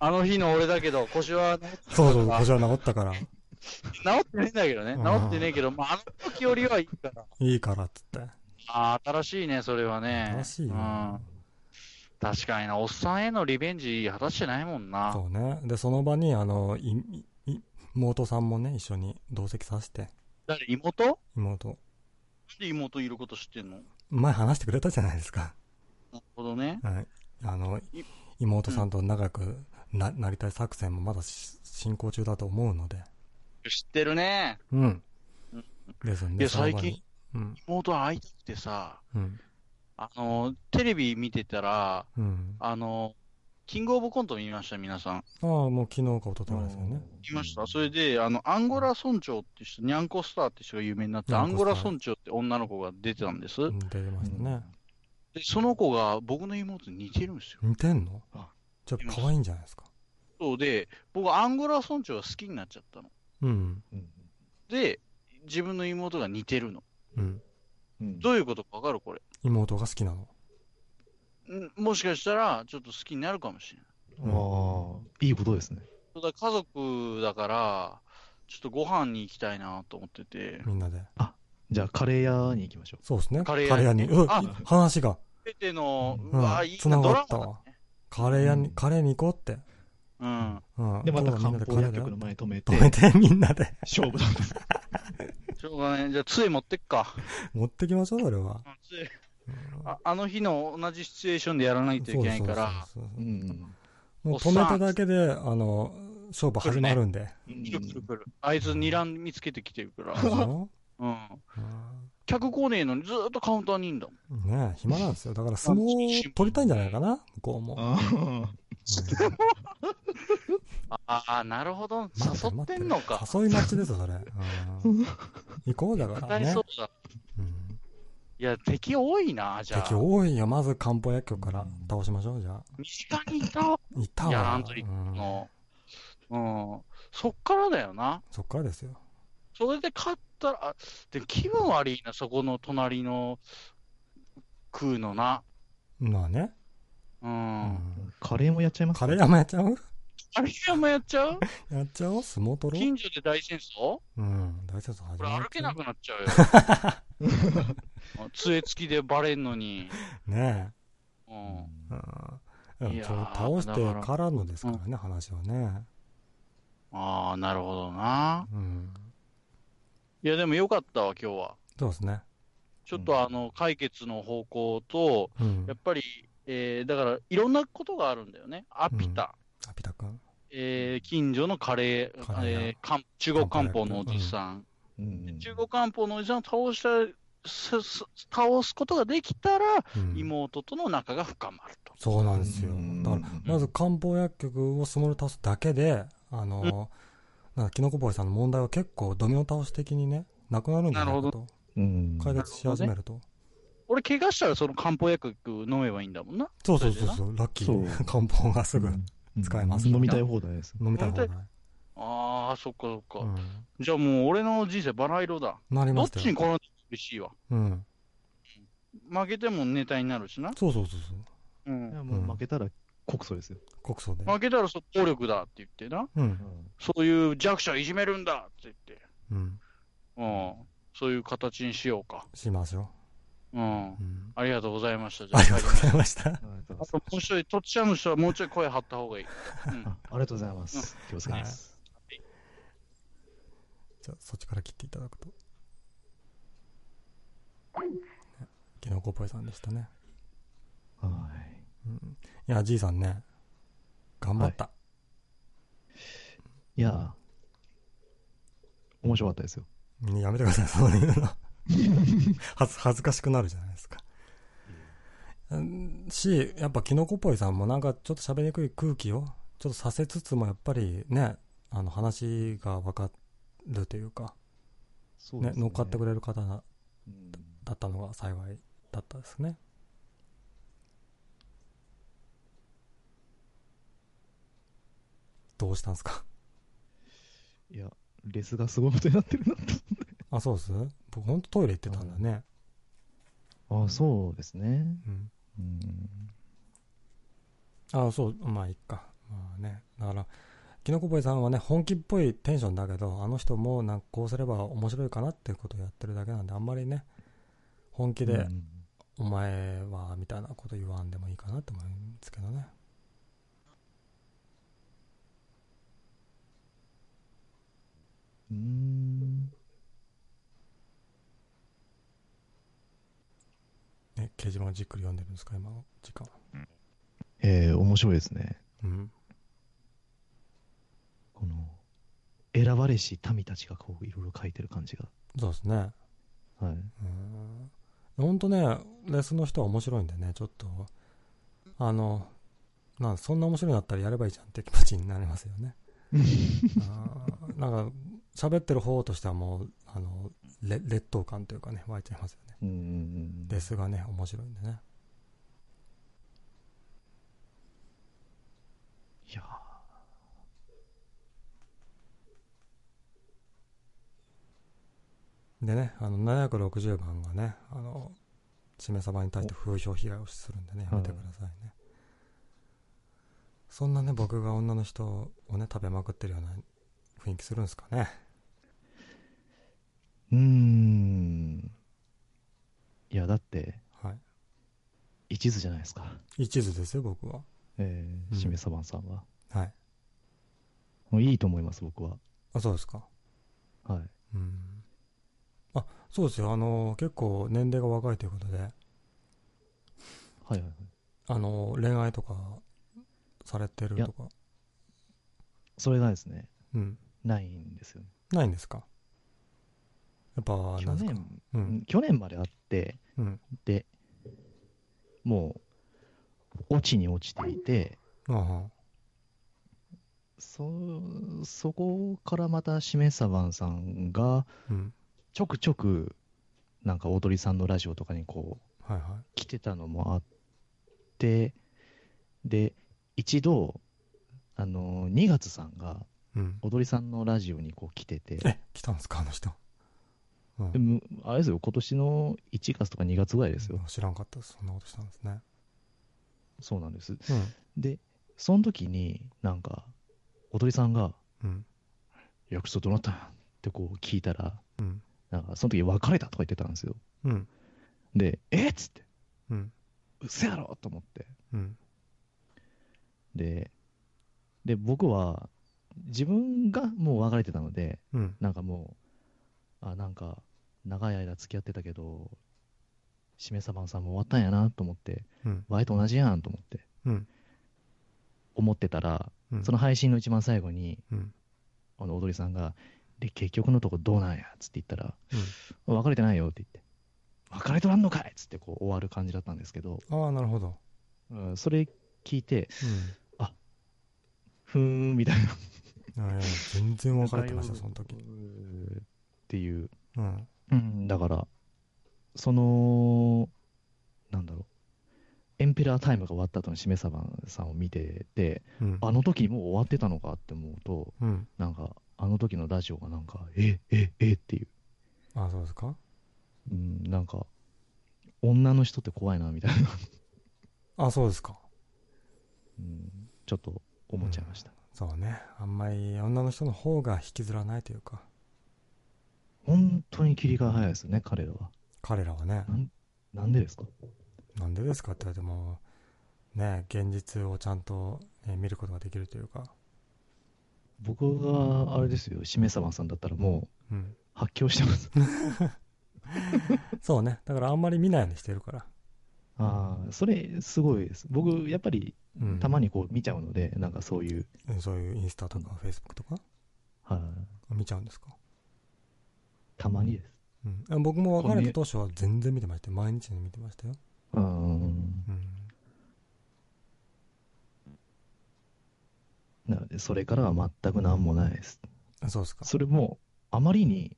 あの日の俺だけど、腰はそうそう、腰は治ったから。治ってねえんだけどね。うん治ってねえけど、まあ、あの時よりはいいから。いいから、っつって。ああ、新しいね、それはね。新しいよ。うん。確かにな、おっさんへのリベンジ果たしてないもんな。そうね。で、その場に、あの、い、い、い妹さんもね、一緒に同席させて、誰、妹？なん妹。で妹いること知ってんの？なる前話してくれたじゃないですか。ほどね。はい。あのい、妹さんと仲良くな、なりたい作戦もまだし進行中だと思うので。知ってるね。うんうん。ですんで、いやその場に最近。うん。妹会いたくてさ、うん。あの、テレビ見てたら、うん。あの、キングオブコント見ました、皆さん。ああ、もう昨日か一昨日ですよね。見ました。それで、あの、アンゴラ村長って人、ニャンコスターって人が有名になって、アンゴラ村長って女の子が出てたんです。うん、出てましたね。で、その子が僕の妹に似てるんですよ。似てんの？あじゃあ可愛いんじゃないですか。そうで、僕、アンゴラ村長が好きになっちゃったの。うん。うんで、自分の妹が似てるの。うん。うんどういうことかわかるこれ。妹が好きなの。んもしかしたら、ちょっと好きになるかもしれない。ああ、いいことですね。ただ家族だから、ちょっとご飯に行きたいなと思ってて、みんなで。じゃあ、カレー屋に行きましょう。そうですね。カレー屋にに。うあわ話が。すべての、うわ、うんいいな、ドラ繋がったわマだね。カレー屋に、うんカレーに行こうって。うん。うん。で、またカレーだよ薬局の前に止めて、止めて、みんなで。勝負だ。しょうがない。じゃあ、杖持ってっか。持ってきましょう、それは。うん杖ああの日の同じシチュエーションでやらないといけないから、そうそうそうそううん。もう止めただけで、あの、勝負始まるんで。くるくるくる。あいつ二段見つけてきてるからで。しょうん。う客来ねえのにずーっとカウンターにいんだもん。んねえ、暇なんですよ。だから相撲取りたいんじゃないかな、向こうも。あああ、なるほど。誘ってんのか。誘い待ちですよ、それ。うん行こうだからね大そ。うだ。うんいや、敵多いな、じゃあ。敵多いよ。まず漢方薬局から倒しましょう、じゃあ。身近にいたわ。いたわ。いやなんというんの。うん。そっからだよな。そっからですよ。それで勝ったら、あでも気分悪いな、そこの隣の食うのな。まあね。う。うんんカレーもやっちゃいますカレー屋もやっちゃう？あれ山やっちゃう？やっちゃおう？相撲取ろ近所で大戦争？ううん。大切始これまる歩けなくなっちゃうよ。杖付きでバレんのに。ねうん。え。うん。いやーそう倒してだからからのですからね、話はね。ああ、なるほどな。うん。いや、でもよかったわ、今日は。そうですね。ちょっとあの、解決の方向と、うんやっ。ぱり、えー、だから、いろんなことがあるんだよね。アピタ、アピタ君。えー、近所のカレー、カレー屋えーかん中国漢方のおじさん。うん中国漢方のおじさんを倒した、すす倒すことができたら、うん妹との仲が深まると。そうなんですよ。うんだから、まず漢方薬局を相撲で倒すだけで、あの、なんかキノコボーイさんの問題は結構ドミノ倒し的にね、なくなるんじゃないかなると。うん。解決し始めると。俺、怪我したらその漢方薬飲めばいいんだもんな。そうそうそうそう、ラッキー。そう漢方がすぐうん使えます飲みたい放題です。飲みたい放題。ああ、そっかそっか。うん。じゃあもう俺の人生バラ色だ。なりどっましたよ。ちに転んでも嬉しいわ。うん。負けてもネタになるしな。そうそうそうそう。うんいや。もう負けたら告訴ですよ。告訴で。負けたらそ暴力だって言ってな。うん。そういう弱者をいじめるんだって言って。うん。うん。そういう形にしようか。しますよ。うん。うん。ありがとうございました。あありがとうございました。あともう一人、とっちゃんの人はもうちょい声張った方がいい。うんあありがとうございます。気をつけます。じゃあ、そっちから切っていただくと。キノコポイさんでしたね。はい。うん。いや、じいさんね、頑張った。いや、面白かったですよ。やめてください、そういうの。恥ず恥ずかしくなるじゃないですか。うん。し、やっぱキノコポイさんもなんかちょっと喋りにくい空気をちょっとさせつつもやっぱりね、あの話がわかるというか、そね、乗っかってくれる方だったのが幸いだったですね。どうしたんですか？いや、レスがすごいことになってるなあ、そうです？僕ほんとトイレ行ってたんだね。と。あ、そうですね。うん。うん。あそう、まあいいか。まあね。だから、キノコボイさんはね、本気っぽいテンションだけど、あの人もなんかこうすれば面白いかなっていうことをやってるだけなんで、あんまりね、本気で、うんお前は、みたいなこと言わんでもいいかなって思うんですけどね。うーん。ね、掲示板じっくり読んでるんですか、今の時間。えー、面白いですね。うん。この、選ばれし民たちがこう、いろいろ書いてる感じが。そうですね。はい。うん。ほんとね、レスの人は面白いんでね、ちょっと、あの、なんそんな面白いんだったらやればいいじゃんって気持ちになりますよね。なんか、喋ってる方としてはもう、あの、れ劣等感というかね、湧いちゃいますよね。うんうんうん。レスがね、面白いんでね。いやでね、あの、760番がね、あの、しめ鯖に対して風評被害をするんでね、やめてくださいね。そんなね、僕が女の人をね、食べまくってるような雰囲気するんですかね。ーうーん。いや、だって、はい。一途じゃないですか。一途ですよ、僕は。えー、うんしめさばんさんは。はい。もういいと思います、僕は。あ、そうですか。はい。うん。あ、そうですよ。あの、結構年齢が若いということで、はいはいはい。あの、恋愛とかされてるとか。それがですね、うん。ないんですよね。ないんですか？やっぱ、去年、う。うんん去年まであって、うん。で、もう、落ちに落ちていて、そ、そこからまたしめさばんさんが、うん。ちょくちょく、なんか、踊りさんのラジオとかにこう、はいは来てたのもあって、で、一度、あの、2月さんが、い。うん。踊りさんのラジオにこう来てて、え、来たんですか？あの人。うんで。もあれですよ、今年の1月とか2月ぐらいですよ。知らんかったです。そんなことしたんですね。そうなんです。うん。で、その時に、なんか、踊りさんが、うん。約束どうなったん？ってこう聞いたら、うん。なんか、その時別れたとか言ってたんですよ。うん。で、え？っつって、うん。うせやろと思って。うん。で、で、僕は、自分がもう別れてたので、うん。なんかもう、あ、なんか、長い間付き合ってたけど、しめさばんさんも終わったんやなと思って、うん。ワイと同じやんと思って、うん。思ってたら、うん。その配信の一番最後に、うん。あの、踊りさんが、で、結局のとこどうなんやつって言ったら、別れてないよって言って、別れとらんのかいっつってこう終わる感じだったんですけど、うん。ああ、なるほど。うん、それ聞いて、うふーんみたいな。ん。いやいや全然分かれてました、その時。っていう。うん。うん、だから、その、なんだろう。エンペラータイムが終わった後のしめさばんさんを見てて、うん。あの時もう終わってたのかって思うと、うん。なんか、あの時のラジオがなんか、え、え、えっていう。ああ、そうですか？うん、なんか、女の人って怖いな、みたいな、あ、そうですか。うん、ちょっと思っちゃいました。そうね。あんまり女の人の方が引きずらないというか、本当に切り替え早いですよね、彼らは。彼らはね、なんなんでですか？なんでですかって言われても、ね、現実をちゃんと、ね、見ることができるというか、僕があれですよ、しめさまさんだったらもううん。発狂してます。そうね。だからあんまり見ないようにしてるから。ああ、それすごいです。僕、やっぱりうん。たまにこう見ちゃうので、なんかそういう、うんそういうインスタとかフェイスブックとか？はい、見ちゃうんですか？たまにです。うんあ。僕も別れた当初は全然見てましたよ。毎日見てましたよ。うーん。うん。なので、それからは全く何もないです。あそうですか。それも、あまりに、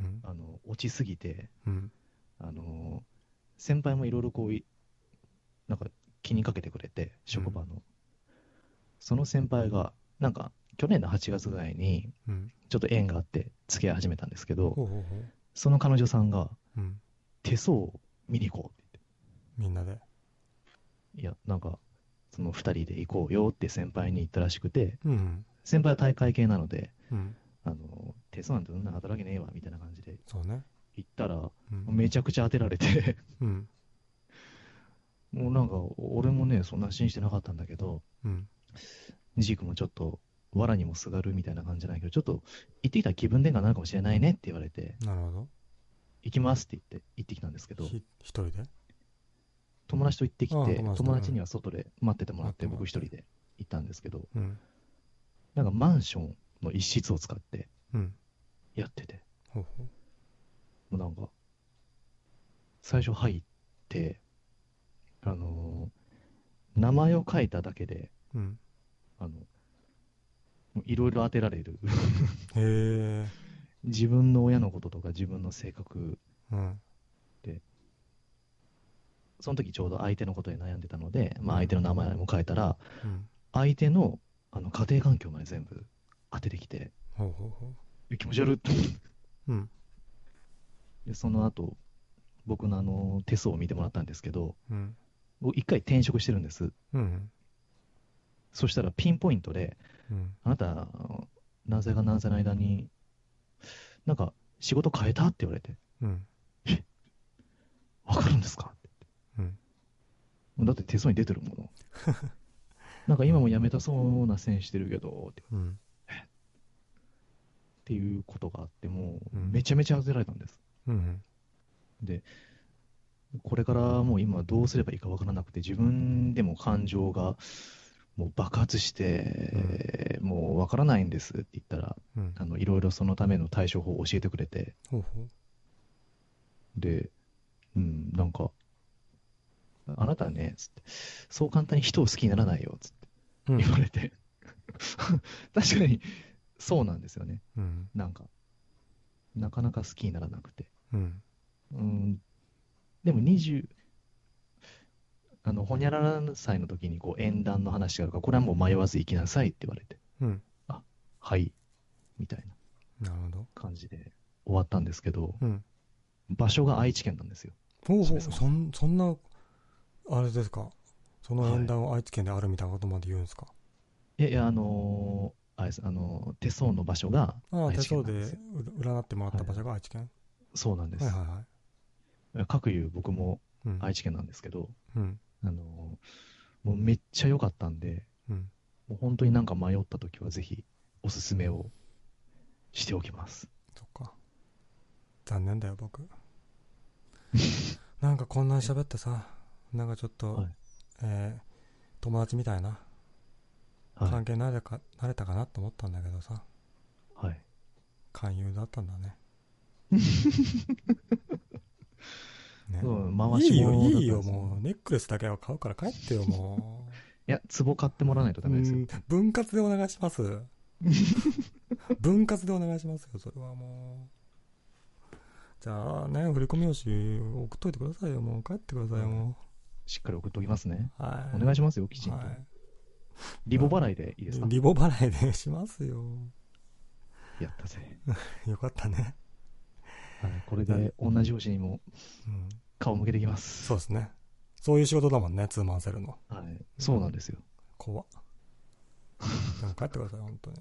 うん。あの、落ちすぎて、うん。あの、先輩もいろいろこうい、なんか気にかけてくれて、職場の。その先輩が、なんか、去年の8月ぐらいに、うん。ちょっと縁があって付き合い始めたんですけど、ほうほうほその彼女さんが。手相を見に行こうってみんなで。いや、なんか、その2人で行こうよって先輩に言ったらしくて、うん。先輩は大会系なので、うん。あの、手相なんてそんな働けねえわ、みたいな感じでそうね。言ったら、うん。めちゃくちゃ当てられて、うん。もうなんか、俺もね、そんな信じてなかったんだけど、うん。ジークもちょっと、藁にもすがるみたいな感じじゃないけど、ちょっと、行ってきたら気分転換になるかもしれないねって言われて、なるほど。行きますって言って、行ってきたんですけど、ひ一人で？友達と行ってきて、友達と友達には外で待っててもらって、待ってもらって僕一人で行ったんですけど、うん。なんかマンションの一室を使ってうん。やってて、ほうほう。もうなんか、最初入って、あのー名前を書いただけで、うん。あの、いろいろ当てられる。へえ。自分の親のこととか自分の性格、うん。その時ちょうど相手のことで悩んでたので、まあ相手の名前も書いたら、うん。相手のあの家庭環境まで全部当ててきて、ほうほうほえ気持ち悪いって思ってう。うん。で、その後、僕のあの手相を見てもらったんですけど、うん。僕一回転職してるんです。うん。そしたらピンポイントで、うん。あなた、なぜがなぜの間に、なんか仕事変えたって言われて、うん。わかるんですか？ってうん。だって手相に出てるもの。なんか今も辞めたそうな線してるけど、ってうん。っていうことがあって、もううんめちゃめちゃ当てられたんです。うん。で、これからもう今どうすればいいかわからなくて、自分でも感情がもう爆発して、もうわからないんですって言ったら、うん。あのいろいろそのための対処法を教えてくれて、ほうほう。で、うん、なんか、あなたね、つって、そう簡単に人を好きにならないよ、つってうん。言われて、確かにそうなんですよね。うん。なんか、なかなか好きにならなくて。うん。うん、でも20、あの、ほにゃらら祭の時にこう縁談の話があるから、これはもう迷わず行きなさいって言われて、うん。はい、みたいななるほど。感じで終わったんですけど、うん。場所が愛知県なんですよ。ほうほう。しめさまそん、そんな、あれですか？その縁談を愛知県であるみたいなことまで言うんですか？いやいや、あのーあれです、あのー手相の場所がああ、愛手相で知県なんですよ。う占ってもらった場所が愛知県？そうなんです。はいはいはい。各有僕もうん。愛知県なんですけど、うん。あのーもうめっちゃ良かったんで、うん。もう本当になんか迷った時はぜひおすすめをしておきます。そっか。残念だよ、僕。なんかこんなに喋ってさ、なんかちょっと、はいえー友達みたいなはい。関係になれか、なれたかなと思ったんだけどさ、はい。勧誘だったんだね。ねうん、回しいいよ、いいよ、もう。ネックレスだけは買うから帰ってよ、も いや、壺買ってもらわないとう。ダメですよ。うん分割でお願いします。分割でお願いしますよ、それはもう。じゃあね、振り込み用紙送っといてくださいよ、もう。帰ってくださいよ、もしっかり送っておきますね。う。はい。お願いしますよ、きちんと。はい。リボ払いでいいですかリボ払いでしますよ。やったぜ。よかったね。はい、これで同じ星にもうん。顔向けてきます。そうですね。そういう仕事だもんね、ツーマンセルの。はい。そうなんですよ。怖っ。でも帰ってください、本当に。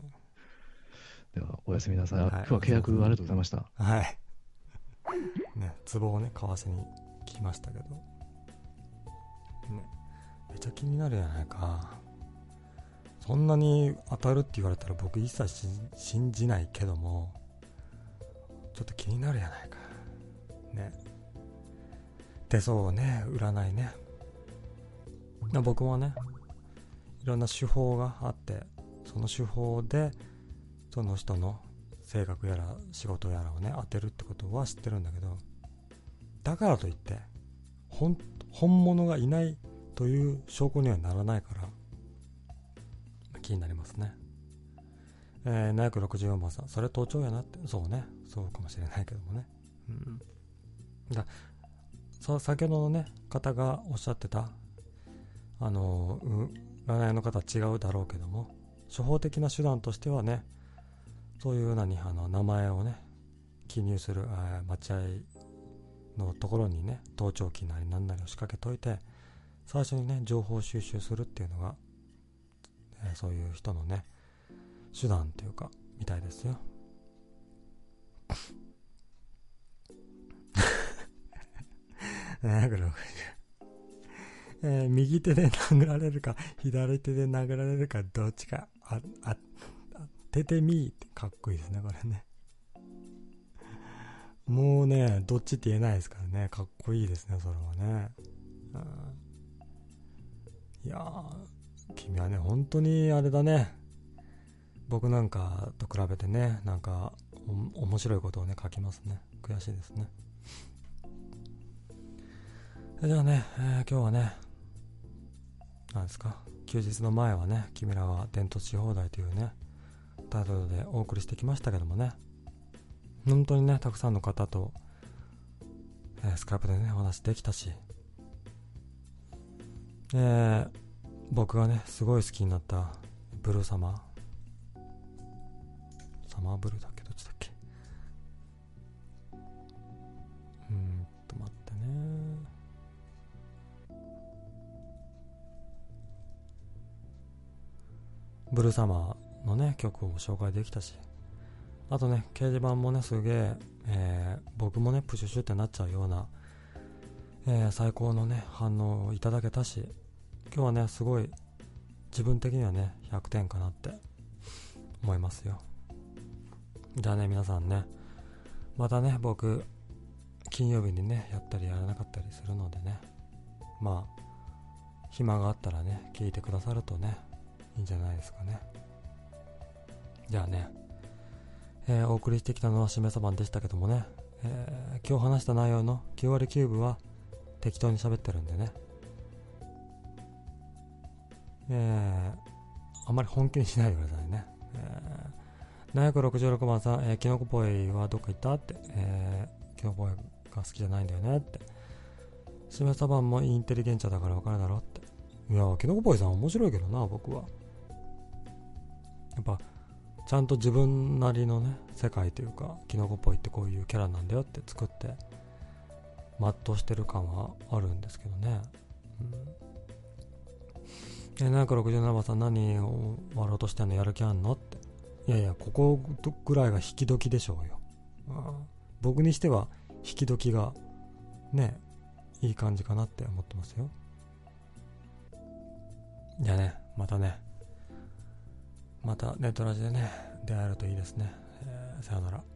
では、おやすみなさい。はい今日は契約ありがとうございました。はい。ね、壺をね、買わせに来ましたけど。ね、めっちゃ気になるやないか。そんなに当たるって言われたら僕一切し信じないけども、ちょっと気になるやないか。ね。で、そうね、占いね。僕もね、いろんな手法があって、その手法で、その人の性格やら仕事やらをね当てるってことは知ってるんだけどだからといって本本物がいないという証拠にはならないから気になりますね。えー、764番さんそれ盗聴やなってそうねそうかもしれないけどもね。うん。だそう先ほどのね方がおっしゃってたあの占いの方は違うだろうけども処方的な手段としてはねそういう何あの名前をね記入する待合のところにね盗聴器なり何なりを仕掛けといて最初にね情報収集するっていうのが、えーそういう人のね手段っていうかみたいですよ。760 えー右手で殴られるか左手で殴られるかどっちかああててみーってかっこいいですね、これね。もうね、どっちって言えないですからね、かっこいいですね、それはね。うんいやー、君はね、本当にあれだね。僕なんかと比べてね、なんか、面白いことをね、書きますね。悔しいですね。じゃあね、えー今日はね、なんですか、休日の前はね、君らは伝統し放題というね、タイトルでお送りしてきましたけどもね、本当にね、たくさんの方と、えースカイプでね、お話できたし、えー僕がね、すごい好きになったブルーサマー、サマーブルーだブルーサマーのね、曲を紹介できたし、あとね、掲示板もね、すげえ、ー僕もね、プシュシュってなっちゃうような、えー最高のね、反応をいただけたし、今日はね、すごい、自分的にはね、100点かなって思いますよ。じゃあね、皆さんね、またね、僕、金曜日にね、やったりやらなかったりするのでね、まあ、暇があったらね、聞いてくださるとね、いいんじゃないですかね。じゃあね、えーお送りしてきたのはしめさばんでしたけどもね、えー今日話した内容の9割9分は適当に喋ってるんでね、えーあんまり本気にしないでくださいね。えー766番さん、えーキノコポイはどっか行ったって、えーキノコポイが好きじゃないんだよねって。しめさばんもインテリゲンチャだから分かるだろって。いや、キノコポイさん面白いけどな、僕は。やっぱ、ちゃんと自分なりのね、世界というか、キノコポイってこういうキャラなんだよって作って、全うしてる感はあるんですけどね。うん。え、767番さん何を割ろうとしてんの？やる気あんの？って。いやいや、ここぐらいが引き時でしょうよ。うん僕にしては、引き時が、ね、いい感じかなって思ってますよ。じゃあね、またね、またネットラジでね、出会えるといいですね。えーさよなら。